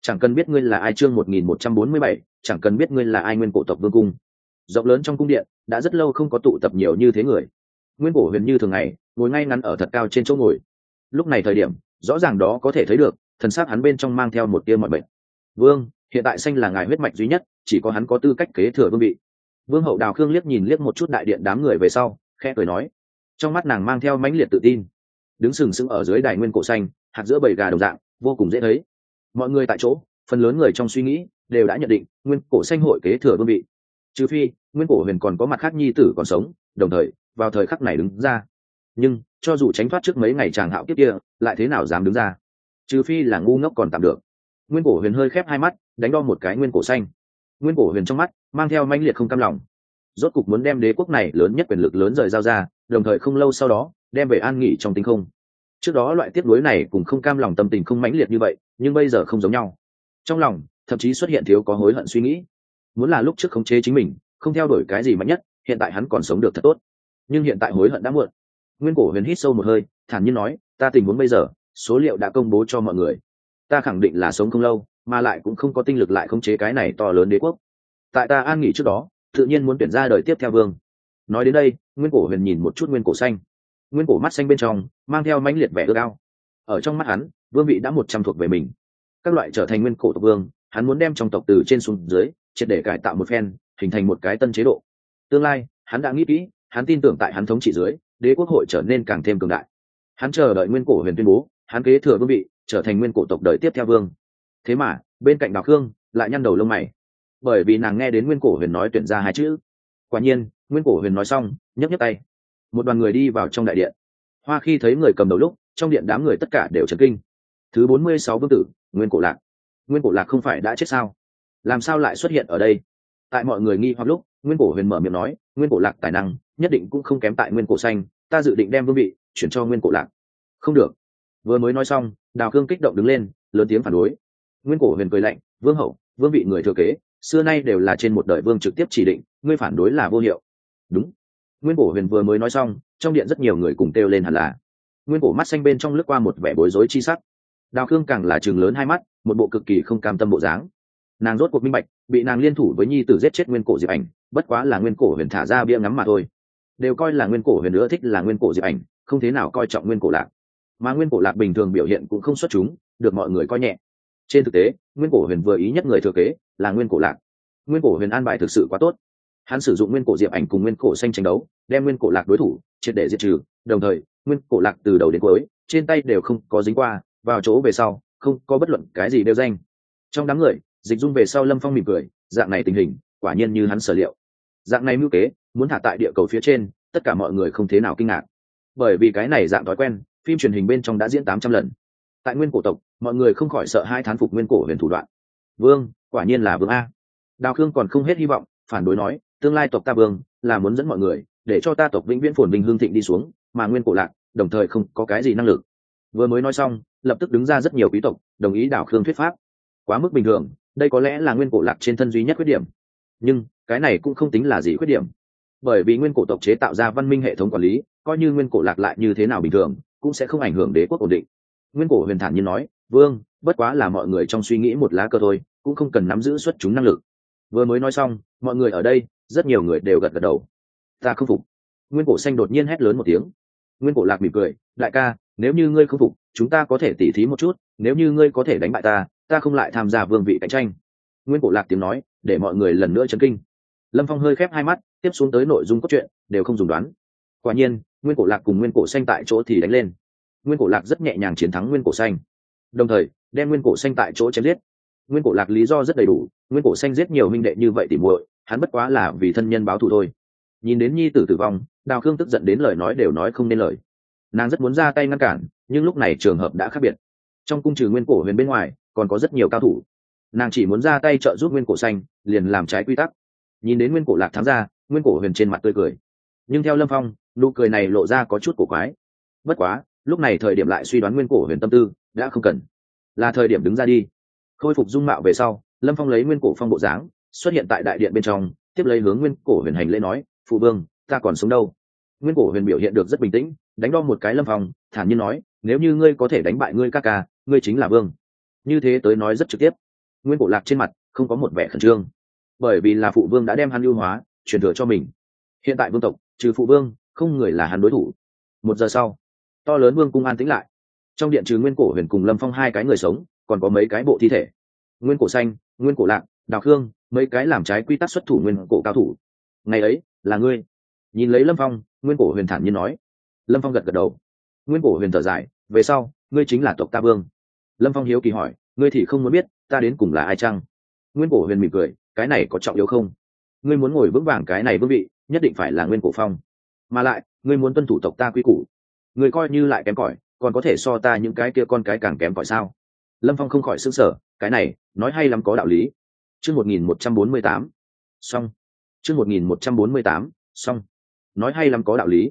Chẳng cần biết ngươi là ai chương một nghìn một trăm bốn mươi bảy, chẳng cần biết ngươi là ai nguyên cổ tộc vương cung. Rộng lớn trong cung điện, đã rất lâu không có tụ tập nhiều như thế người. Nguyên cổ huyền như thường ngày ngồi ngay ngắn ở thật cao trên chỗ ngồi. Lúc này thời điểm, rõ ràng đó có thể thấy được, thần s á c hắn bên trong mang theo một tia mọi bệnh vương, hiện tại xanh là ngài huyết mạch duy nhất, chỉ có hắn có tư cách kế thừa vương vị. Vương hậu đào khương liếc nhìn liếc một chút đại điện đám người về sau, khẽ cười nói. Trong mắt nàng mang theo mãnh liệt tự tin. Đứng sừng sững ở dưới đài nguyên cổ xanh, hạt giữa bầy gà đồng dạng, vô cùng dễ thấy. Mọi người tại chỗ, phần lớn người trong suy nghĩ, đều đã nhận định, nguyên cổ xanh hội kế thừa vương vị. Trừ phi, nguyên cổ huyền còn có mặt khác nhi tử còn sống, đồng thời, vào thời khắc này đứng ra nhưng cho dù tránh thoát trước mấy ngày chàng hạo kiếp kia, lại thế nào dám đứng ra? Trừ phi là ngu ngốc còn tạm được. Nguyên cổ huyền hơi khép hai mắt, đánh đo một cái nguyên cổ xanh. Nguyên cổ huyền trong mắt mang theo manh liệt không cam lòng. Rốt cục muốn đem đế quốc này lớn nhất quyền lực lớn rời giao ra, đồng thời không lâu sau đó, đem về an nghỉ trong tinh không. Trước đó loại tiếp nối này cũng không cam lòng tâm tình không mãnh liệt như vậy, nhưng bây giờ không giống nhau. Trong lòng, thậm chí xuất hiện thiếu có hối hận suy nghĩ. Muốn là lúc trước khống chế chính mình, không theo đuổi cái gì mạnh nhất, hiện tại hắn còn sống được thật tốt. Nhưng hiện tại hối hận đã muộn nguyên cổ huyền hít sâu một hơi, thản nhiên nói, ta tình huống bây giờ, số liệu đã công bố cho mọi người. Ta khẳng định là sống không lâu, mà lại cũng không có tinh lực lại khống chế cái này to lớn đế quốc. Tại ta an nghỉ trước đó, tự nhiên muốn tuyển ra đời tiếp theo vương. Nói đến đây, nguyên cổ huyền nhìn một chút nguyên cổ xanh. Nguyên cổ mắt xanh bên trong, mang theo mãnh liệt vẻ ước ao. Ở trong mắt hắn, vương vị đã một trăm thuộc về mình. Các loại trở thành nguyên cổ tộc vương, hắn muốn đem trong tộc từ trên xuống dưới, triệt để cải tạo một phen, hình thành một cái tân chế độ. Tương lai, hắn đã nghĩ kỹ, hắn tin tưởng tại hắn thống trị dưới đế quốc hội trở nên càng thêm cường đại. Hắn chờ đợi nguyên cổ huyền tuyên bố, hắn kế thừa vương vị, trở thành nguyên cổ tộc đời tiếp theo vương. Thế mà, bên cạnh đào khương, lại nhăn đầu lông mày. Bởi vì nàng nghe đến nguyên cổ huyền nói tuyển ra hai chữ. Quả nhiên, nguyên cổ huyền nói xong, nhấc nhấc tay. Một đoàn người đi vào trong đại điện. Hoa khi thấy người cầm đầu lúc, trong điện đám người tất cả đều trấn kinh. Thứ bốn mươi sáu vương tử, nguyên cổ lạc. Nguyên cổ lạc không phải đã chết sao? Làm sao lại xuất hiện ở đây? Tại mọi người nghi hoặc lúc, nguyên cổ huyền mở miệng nói, nguyên cổ lạc tài năng nhất định cũng không kém tại nguyên cổ xanh, ta dự định đem vương vị chuyển cho nguyên cổ lạc. Không được. Vừa mới nói xong, đào khương kích động đứng lên, lớn tiếng phản đối. Nguyên cổ huyền cười lạnh, vương hậu, vương vị người thừa kế, xưa nay đều là trên một đời vương trực tiếp chỉ định, ngươi phản đối là vô hiệu. Đúng. Nguyên cổ huyền vừa mới nói xong, trong điện rất nhiều người cùng kêu lên hẳn là. Nguyên cổ mắt xanh bên trong lướt qua một vẻ bối rối chi sắc. Đào khương càng là chừng lớn hai mắt, một bộ cực kỳ không cam tâm bộ dáng. Nàng rốt cuộc minh bạch, bị nàng liên thủ với nhi tử giết chết nguyên cổ diệp ảnh, bất quá là nguyên cổ huyền thả ra bia ngắm mà thôi đều coi là nguyên cổ huyền nữa thích là nguyên cổ diệp ảnh không thế nào coi trọng nguyên cổ lạc mà nguyên cổ lạc bình thường biểu hiện cũng không xuất chúng được mọi người coi nhẹ trên thực tế nguyên cổ huyền vừa ý nhất người thừa kế là nguyên cổ lạc nguyên cổ huyền an bài thực sự quá tốt hắn sử dụng nguyên cổ diệp ảnh cùng nguyên cổ xanh tranh đấu đem nguyên cổ lạc đối thủ triệt để diệt trừ đồng thời nguyên cổ lạc từ đầu đến cuối trên tay đều không có dính qua vào chỗ về sau không có bất luận cái gì đeo danh trong đám người dịch dung về sau lâm phong mỉm cười dạng này tình hình quả nhiên như hắn sở liệu dạng này mưu kế muốn thả tại địa cầu phía trên, tất cả mọi người không thế nào kinh ngạc. Bởi vì cái này dạng thói quen, phim truyền hình bên trong đã diễn tám trăm lần. Tại nguyên cổ tộc, mọi người không khỏi sợ hai thán phục nguyên cổ huyền thủ đoạn. Vương, quả nhiên là vương a. Đào khương còn không hết hy vọng, phản đối nói, tương lai tộc ta vương, là muốn dẫn mọi người, để cho ta tộc vĩnh viễn phồn vinh hương thịnh đi xuống, mà nguyên cổ lạc, đồng thời không có cái gì năng lực. Vừa mới nói xong, lập tức đứng ra rất nhiều quý tộc, đồng ý đào khương thuyết pháp. Quá mức bình thường, đây có lẽ là nguyên cổ lạc trên thân duy nhất khuyết điểm. Nhưng, cái này cũng không tính là gì khuyết điểm bởi vì nguyên cổ tộc chế tạo ra văn minh hệ thống quản lý, coi như nguyên cổ lạc lại như thế nào bình thường, cũng sẽ không ảnh hưởng đế quốc ổn định. Nguyên cổ huyền thản nhiên nói, vương, bất quá là mọi người trong suy nghĩ một lá cờ thôi, cũng không cần nắm giữ xuất chúng năng lực. Vừa mới nói xong, mọi người ở đây, rất nhiều người đều gật gật đầu. Ta không phục. Nguyên cổ xanh đột nhiên hét lớn một tiếng. Nguyên cổ lạc mỉm cười, đại ca, nếu như ngươi không phục, chúng ta có thể tỉ thí một chút, nếu như ngươi có thể đánh bại ta ta không lại tham gia vương vị cạnh tranh. Nguyên cổ lạc tiếng nói, để mọi người lần nữa chấn kinh lâm phong hơi khép hai mắt, tiếp xuống tới nội dung cốt truyện, đều không dùng đoán. Quả nhiên, nguyên cổ lạc cùng nguyên cổ xanh tại chỗ thì đánh lên. Nguyên cổ lạc rất nhẹ nhàng chiến thắng nguyên cổ xanh. Đồng thời, đem nguyên cổ xanh tại chỗ chém giết. Nguyên cổ lạc lý do rất đầy đủ, nguyên cổ xanh giết nhiều minh đệ như vậy thì muội, hắn bất quá là vì thân nhân báo thù thôi. Nhìn đến nhi tử tử vong, đào khương tức giận đến lời nói đều nói không nên lời. Nàng rất muốn ra tay ngăn cản, nhưng lúc này trường hợp đã khác biệt. Trong cung trừ nguyên cổ huyền bên ngoài, còn có rất nhiều cao thủ. Nàng chỉ muốn ra tay trợ giúp nguyên cổ xanh, liền làm trái quy tắc nhìn đến nguyên cổ lạc thắng ra, nguyên cổ huyền trên mặt tươi cười. Nhưng theo lâm phong, nụ cười này lộ ra có chút cổ quái. Bất quá, lúc này thời điểm lại suy đoán nguyên cổ huyền tâm tư đã không cần. Là thời điểm đứng ra đi. Khôi phục dung mạo về sau, lâm phong lấy nguyên cổ phong bộ dáng, xuất hiện tại đại điện bên trong, tiếp lấy hướng nguyên cổ huyền hành lễ nói, phụ vương, ta còn sống đâu? Nguyên cổ huyền biểu hiện được rất bình tĩnh, đánh đo một cái lâm phong, thản nhiên nói, nếu như ngươi có thể đánh bại ngươi ca ca, ngươi chính là vương. Như thế tới nói rất trực tiếp. Nguyên cổ lạc trên mặt không có một vẻ khẩn trương bởi vì là phụ vương đã đem hắn lưu hóa, truyền thừa cho mình. Hiện tại vương tộc, trừ phụ vương, không người là hắn đối thủ. Một giờ sau, to lớn vương cung an tĩnh lại. Trong điện trừ nguyên cổ huyền cùng lâm phong hai cái người sống, còn có mấy cái bộ thi thể. Nguyên cổ xanh, nguyên cổ lạc đào khương, mấy cái làm trái quy tắc xuất thủ nguyên cổ cao thủ. Ngày ấy, là ngươi. Nhìn lấy lâm phong, nguyên cổ huyền thản nhiên nói. Lâm phong gật gật đầu. Nguyên cổ huyền thở dài, về sau, ngươi chính là tộc ta vương. Lâm phong hiếu kỳ hỏi, ngươi thì không muốn biết, ta đến cùng là ai chăng? Nguyên cổ huyền mỉm cười cái này có trọng yếu không? Ngươi muốn ngồi vững vàng cái này vương vị, nhất định phải là nguyên cổ phong. Mà lại, ngươi muốn tuân thủ tộc ta quy củ. Ngươi coi như lại kém cỏi, còn có thể so ta những cái kia con cái càng kém cỏi sao? Lâm phong không khỏi s ư n g sở cái này, nói hay lắm có đạo lý. Chương một nghìn một trăm bốn mươi tám, xong. Chương một nghìn một trăm bốn mươi tám, xong. Nói hay lắm có đạo lý.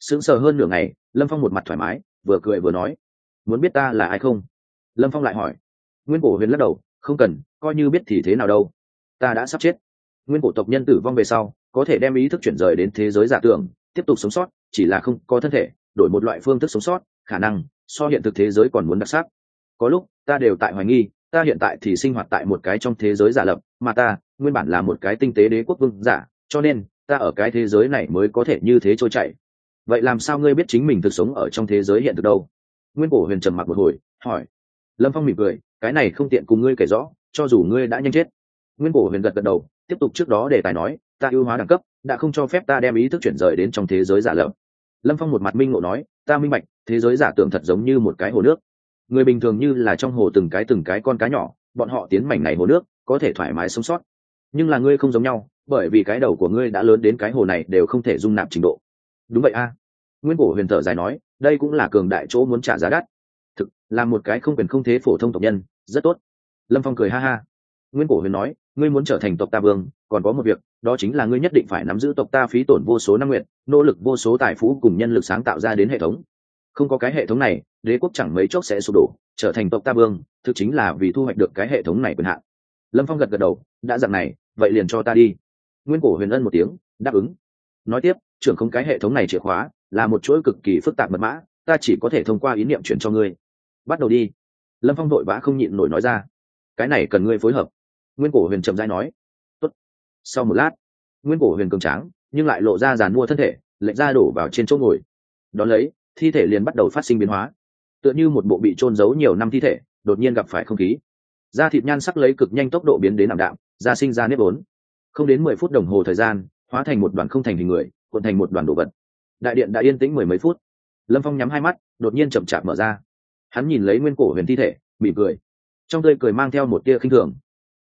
Sững sờ hơn nửa ngày, lâm phong một mặt thoải mái, vừa cười vừa nói. Muốn biết ta là ai không? Lâm phong lại hỏi. Nguyên cổ huyền lắc đầu, không cần, coi như biết thì thế nào đâu ta đã sắp chết. Nguyên cổ tộc nhân tử vong về sau, có thể đem ý thức chuyển rời đến thế giới giả tưởng, tiếp tục sống sót, chỉ là không có thân thể, đổi một loại phương thức sống sót, khả năng, so hiện thực thế giới còn muốn đặc sắc. Có lúc, ta đều tại hoài nghi, ta hiện tại thì sinh hoạt tại một cái trong thế giới giả lập, mà ta, nguyên bản là một cái tinh tế đế quốc vương giả, cho nên, ta ở cái thế giới này mới có thể như thế trôi chảy. Vậy làm sao ngươi biết chính mình thực sống ở trong thế giới hiện thực đâu? Nguyên cổ huyền trầm mặc một hồi, hỏi. Lâm phong mỉm cười, cái này không tiện cùng ngươi kể rõ, cho dù ngươi đã nhanh chết nguyên cổ huyền gật gật đầu, tiếp tục trước đó để tài nói, ta ưu hóa đẳng cấp, đã không cho phép ta đem ý thức chuyển rời đến trong thế giới giả lập. Lâm phong một mặt minh ngộ nói, ta minh bạch, thế giới giả tưởng thật giống như một cái hồ nước. Người bình thường như là trong hồ từng cái từng cái con cá nhỏ, bọn họ tiến mảnh này hồ nước, có thể thoải mái sống sót. Nhưng là ngươi không giống nhau, bởi vì cái đầu của ngươi đã lớn đến cái hồ này đều không thể dung nạp trình độ. Đúng vậy a. Nguyên cổ huyền thở dài nói, đây cũng là cường đại chỗ muốn trả giá đắt. Thực, là một cái không quyền không thế phổ thông tộc nhân, rất tốt. Lâm phong cười ha ha nguyên cổ huyền nói, ngươi muốn trở thành tộc ta vương, còn có một việc, đó chính là ngươi nhất định phải nắm giữ tộc ta phí tổn vô số năm nguyện, nỗ lực vô số tài phú cùng nhân lực sáng tạo ra đến hệ thống. Không có cái hệ thống này, đế quốc chẳng mấy chốc sẽ sụp đổ, trở thành tộc ta vương, thực chính là vì thu hoạch được cái hệ thống này quyền hạn. Lâm phong gật gật đầu, đã dặn này, vậy liền cho ta đi. Nguyên cổ huyền ân một tiếng, đáp ứng. Nói tiếp, trưởng không cái hệ thống này chìa khóa là một chuỗi cực kỳ phức tạp mật mã, ta chỉ có thể thông qua ý niệm chuyển cho ngươi. Bắt đầu đi. Lâm phong vội vã không nhịn nổi nói ra, cái này cần ngươi phối hợp nguyên cổ huyền chậm rãi nói, Tốt. sau một lát, nguyên cổ huyền cường tráng, nhưng lại lộ ra giàn mua thân thể lệnh ra đổ vào trên chỗ ngồi. Đón lấy, thi thể liền bắt đầu phát sinh biến hóa. Tựa như một bộ bị trôn giấu nhiều năm thi thể, đột nhiên gặp phải không khí. Da thịt nhan sắc lấy cực nhanh tốc độ biến đến ảm đạm, da sinh ra nếp ốn. Không đến mười phút đồng hồ thời gian, hóa thành một đoàn không thành hình người, cuộn thành một đoàn đồ vật. Đại điện đã yên tĩnh mười mấy phút. Lâm phong nhắm hai mắt, đột nhiên chậm chạp mở ra. Hắn nhìn lấy nguyên cổ huyền thi thể, mỉm cười. Trong tươi cười mang theo một tia khinh thường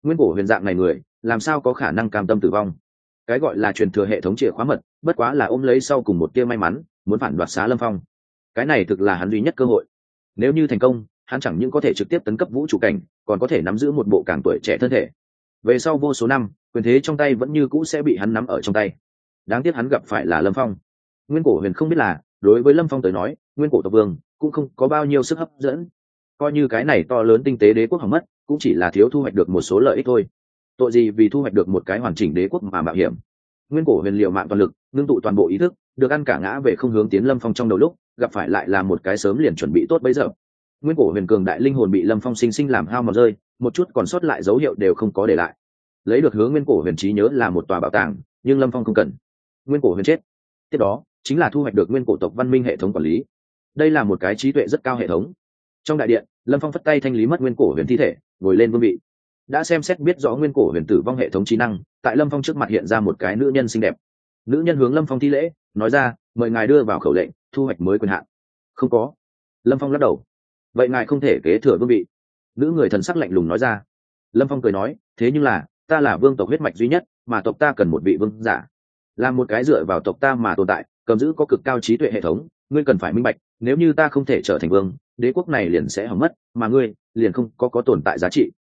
nguyên cổ huyền dạng này người, làm sao có khả năng cam tâm tử vong? Cái gọi là truyền thừa hệ thống chìa khóa mật, bất quá là ôm lấy sau cùng một tia may mắn, muốn phản đoạt xá lâm phong. Cái này thực là hắn duy nhất cơ hội. Nếu như thành công, hắn chẳng những có thể trực tiếp tấn cấp vũ trụ cảnh, còn có thể nắm giữ một bộ càng tuổi trẻ thân thể. Về sau vô số năm, quyền thế trong tay vẫn như cũ sẽ bị hắn nắm ở trong tay. Đáng tiếc hắn gặp phải là lâm phong. Nguyên cổ huyền không biết là, đối với lâm phong tới nói, nguyên cổ tộc vương cũng không có bao nhiêu sức hấp dẫn coi như cái này to lớn tinh tế đế quốc hỏng mất, cũng chỉ là thiếu thu hoạch được một số lợi ích thôi. Tội gì vì thu hoạch được một cái hoàn chỉnh đế quốc mà mạo hiểm? Nguyên cổ huyền liệu mạng toàn lực, ngưng tụ toàn bộ ý thức, được ăn cả ngã về không hướng tiến lâm phong trong đầu lúc, gặp phải lại là một cái sớm liền chuẩn bị tốt bấy giờ. Nguyên cổ huyền cường đại linh hồn bị lâm phong sinh sinh làm hao mà rơi, một chút còn sót lại dấu hiệu đều không có để lại. Lấy được hướng nguyên cổ huyền trí nhớ là một tòa bảo tàng, nhưng lâm phong không cần. Nguyên cổ huyền chết. Tiếp đó, chính là thu hoạch được nguyên cổ tộc văn minh hệ thống quản lý. Đây là một cái trí tuệ rất cao hệ thống trong đại điện, lâm phong phất tay thanh lý mất nguyên cổ huyền thi thể, ngồi lên vương vị. Đã xem xét biết rõ nguyên cổ huyền tử vong hệ thống trí năng, tại lâm phong trước mặt hiện ra một cái nữ nhân xinh đẹp. Nữ nhân hướng lâm phong thi lễ, nói ra, mời ngài đưa vào khẩu lệnh, thu hoạch mới quyền hạn. Không có. Lâm phong lắc đầu. Vậy ngài không thể kế thừa vương vị. Nữ người thần sắc lạnh lùng nói ra. Lâm phong cười nói, thế nhưng là, ta là vương tộc huyết mạch duy nhất, mà tộc ta cần một vị vương giả. Là một cái dựa vào tộc ta mà tồn tại, cầm giữ có cực cao trí tuệ hệ thống, ngươi cần phải minh bạch, nếu như ta không thể trở thành vương đế quốc này liền sẽ hỏng mất, mà ngươi liền không có có tồn tại giá trị.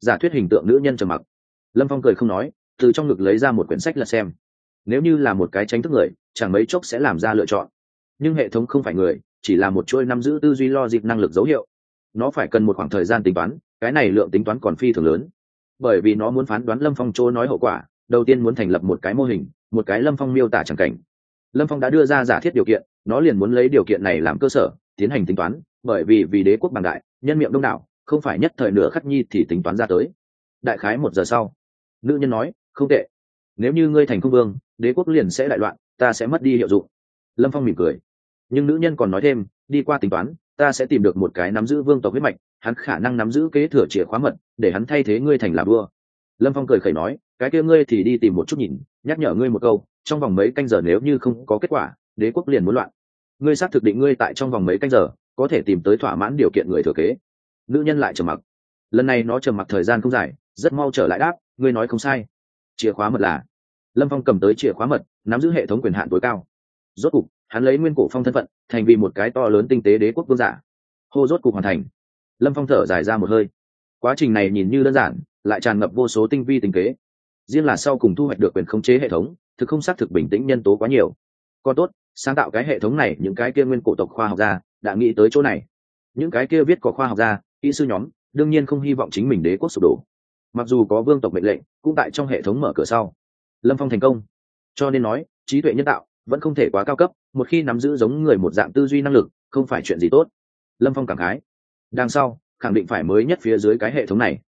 Giả thuyết hình tượng nữ nhân trầm mặc. Lâm phong cười không nói, từ trong ngực lấy ra một quyển sách lật xem. Nếu như là một cái tránh thức người, chẳng mấy chốc sẽ làm ra lựa chọn. Nhưng hệ thống không phải người, chỉ là một chuỗi nắm giữ tư duy lo dịp năng lực dấu hiệu. Nó phải cần một khoảng thời gian tính toán, cái này lượng tính toán còn phi thường lớn. Bởi vì nó muốn phán đoán lâm phong chỗ nói hậu quả, đầu tiên muốn thành lập một cái mô hình, một cái lâm phong miêu tả c cảnh. Lâm phong đã đưa ra giả thiết điều kiện, nó liền muốn lấy điều kiện này làm cơ sở tiến hành tính toán, bởi vì vì đế quốc bằng đại, nhân miệng đông đảo, không phải nhất thời nửa khắc nhi thì tính toán ra tới. Đại khái một giờ sau, nữ nhân nói, không tệ. Nếu như ngươi thành công vương, đế quốc liền sẽ đại loạn, ta sẽ mất đi hiệu dụng. Lâm phong mỉm cười. Nhưng nữ nhân còn nói thêm, đi qua tính toán, ta sẽ tìm được một cái nắm giữ vương tộc huyết mạch, hắn khả năng nắm giữ kế thừa chìa khóa mật, để hắn thay thế ngươi thành là vua. Lâm phong cười khẩy nói, cái kia ngươi thì đi tìm một chút nhìn, nhắc nhở ngươi một câu, trong vòng mấy canh giờ nếu như không có kết quả, đế quốc liền muốn loạn ngươi xác thực định ngươi tại trong vòng mấy canh giờ, có thể tìm tới thỏa mãn điều kiện người thừa kế. Nữ nhân lại trầm mặc. Lần này nó trầm mặc thời gian không dài, rất mau trở lại đáp, ngươi nói không sai. Chìa khóa mật là. Lâm phong cầm tới chìa khóa mật, nắm giữ hệ thống quyền hạn tối cao. Rốt cục, hắn lấy nguyên cổ phong thân phận, thành vì một cái to lớn tinh tế đế quốc vương giả. Hô rốt cục hoàn thành. Lâm phong thở dài ra một hơi. Quá trình này nhìn như đơn giản, lại tràn ngập vô số tinh vi tình kế. Riêng là sau cùng thu hoạch được quyền khống chế hệ thống, thực không xác thực bình tĩnh nhân tố quá nhiều còn tốt, sáng tạo cái hệ thống này, những cái kia nguyên cổ tộc khoa học gia, đã nghĩ tới chỗ này. Những cái kia viết có khoa học gia, kỹ sư nhóm, đương nhiên không hy vọng chính mình đế quốc sụp đổ. Mặc dù có vương tộc mệnh lệnh, cũng tại trong hệ thống mở cửa sau. Lâm phong thành công. Cho nên nói, trí tuệ nhân tạo vẫn không thể quá cao cấp, một khi nắm giữ giống người một dạng tư duy năng lực, không phải chuyện gì tốt. Lâm phong cảm khái. Đằng sau, khẳng định phải mới nhất phía dưới cái hệ thống này.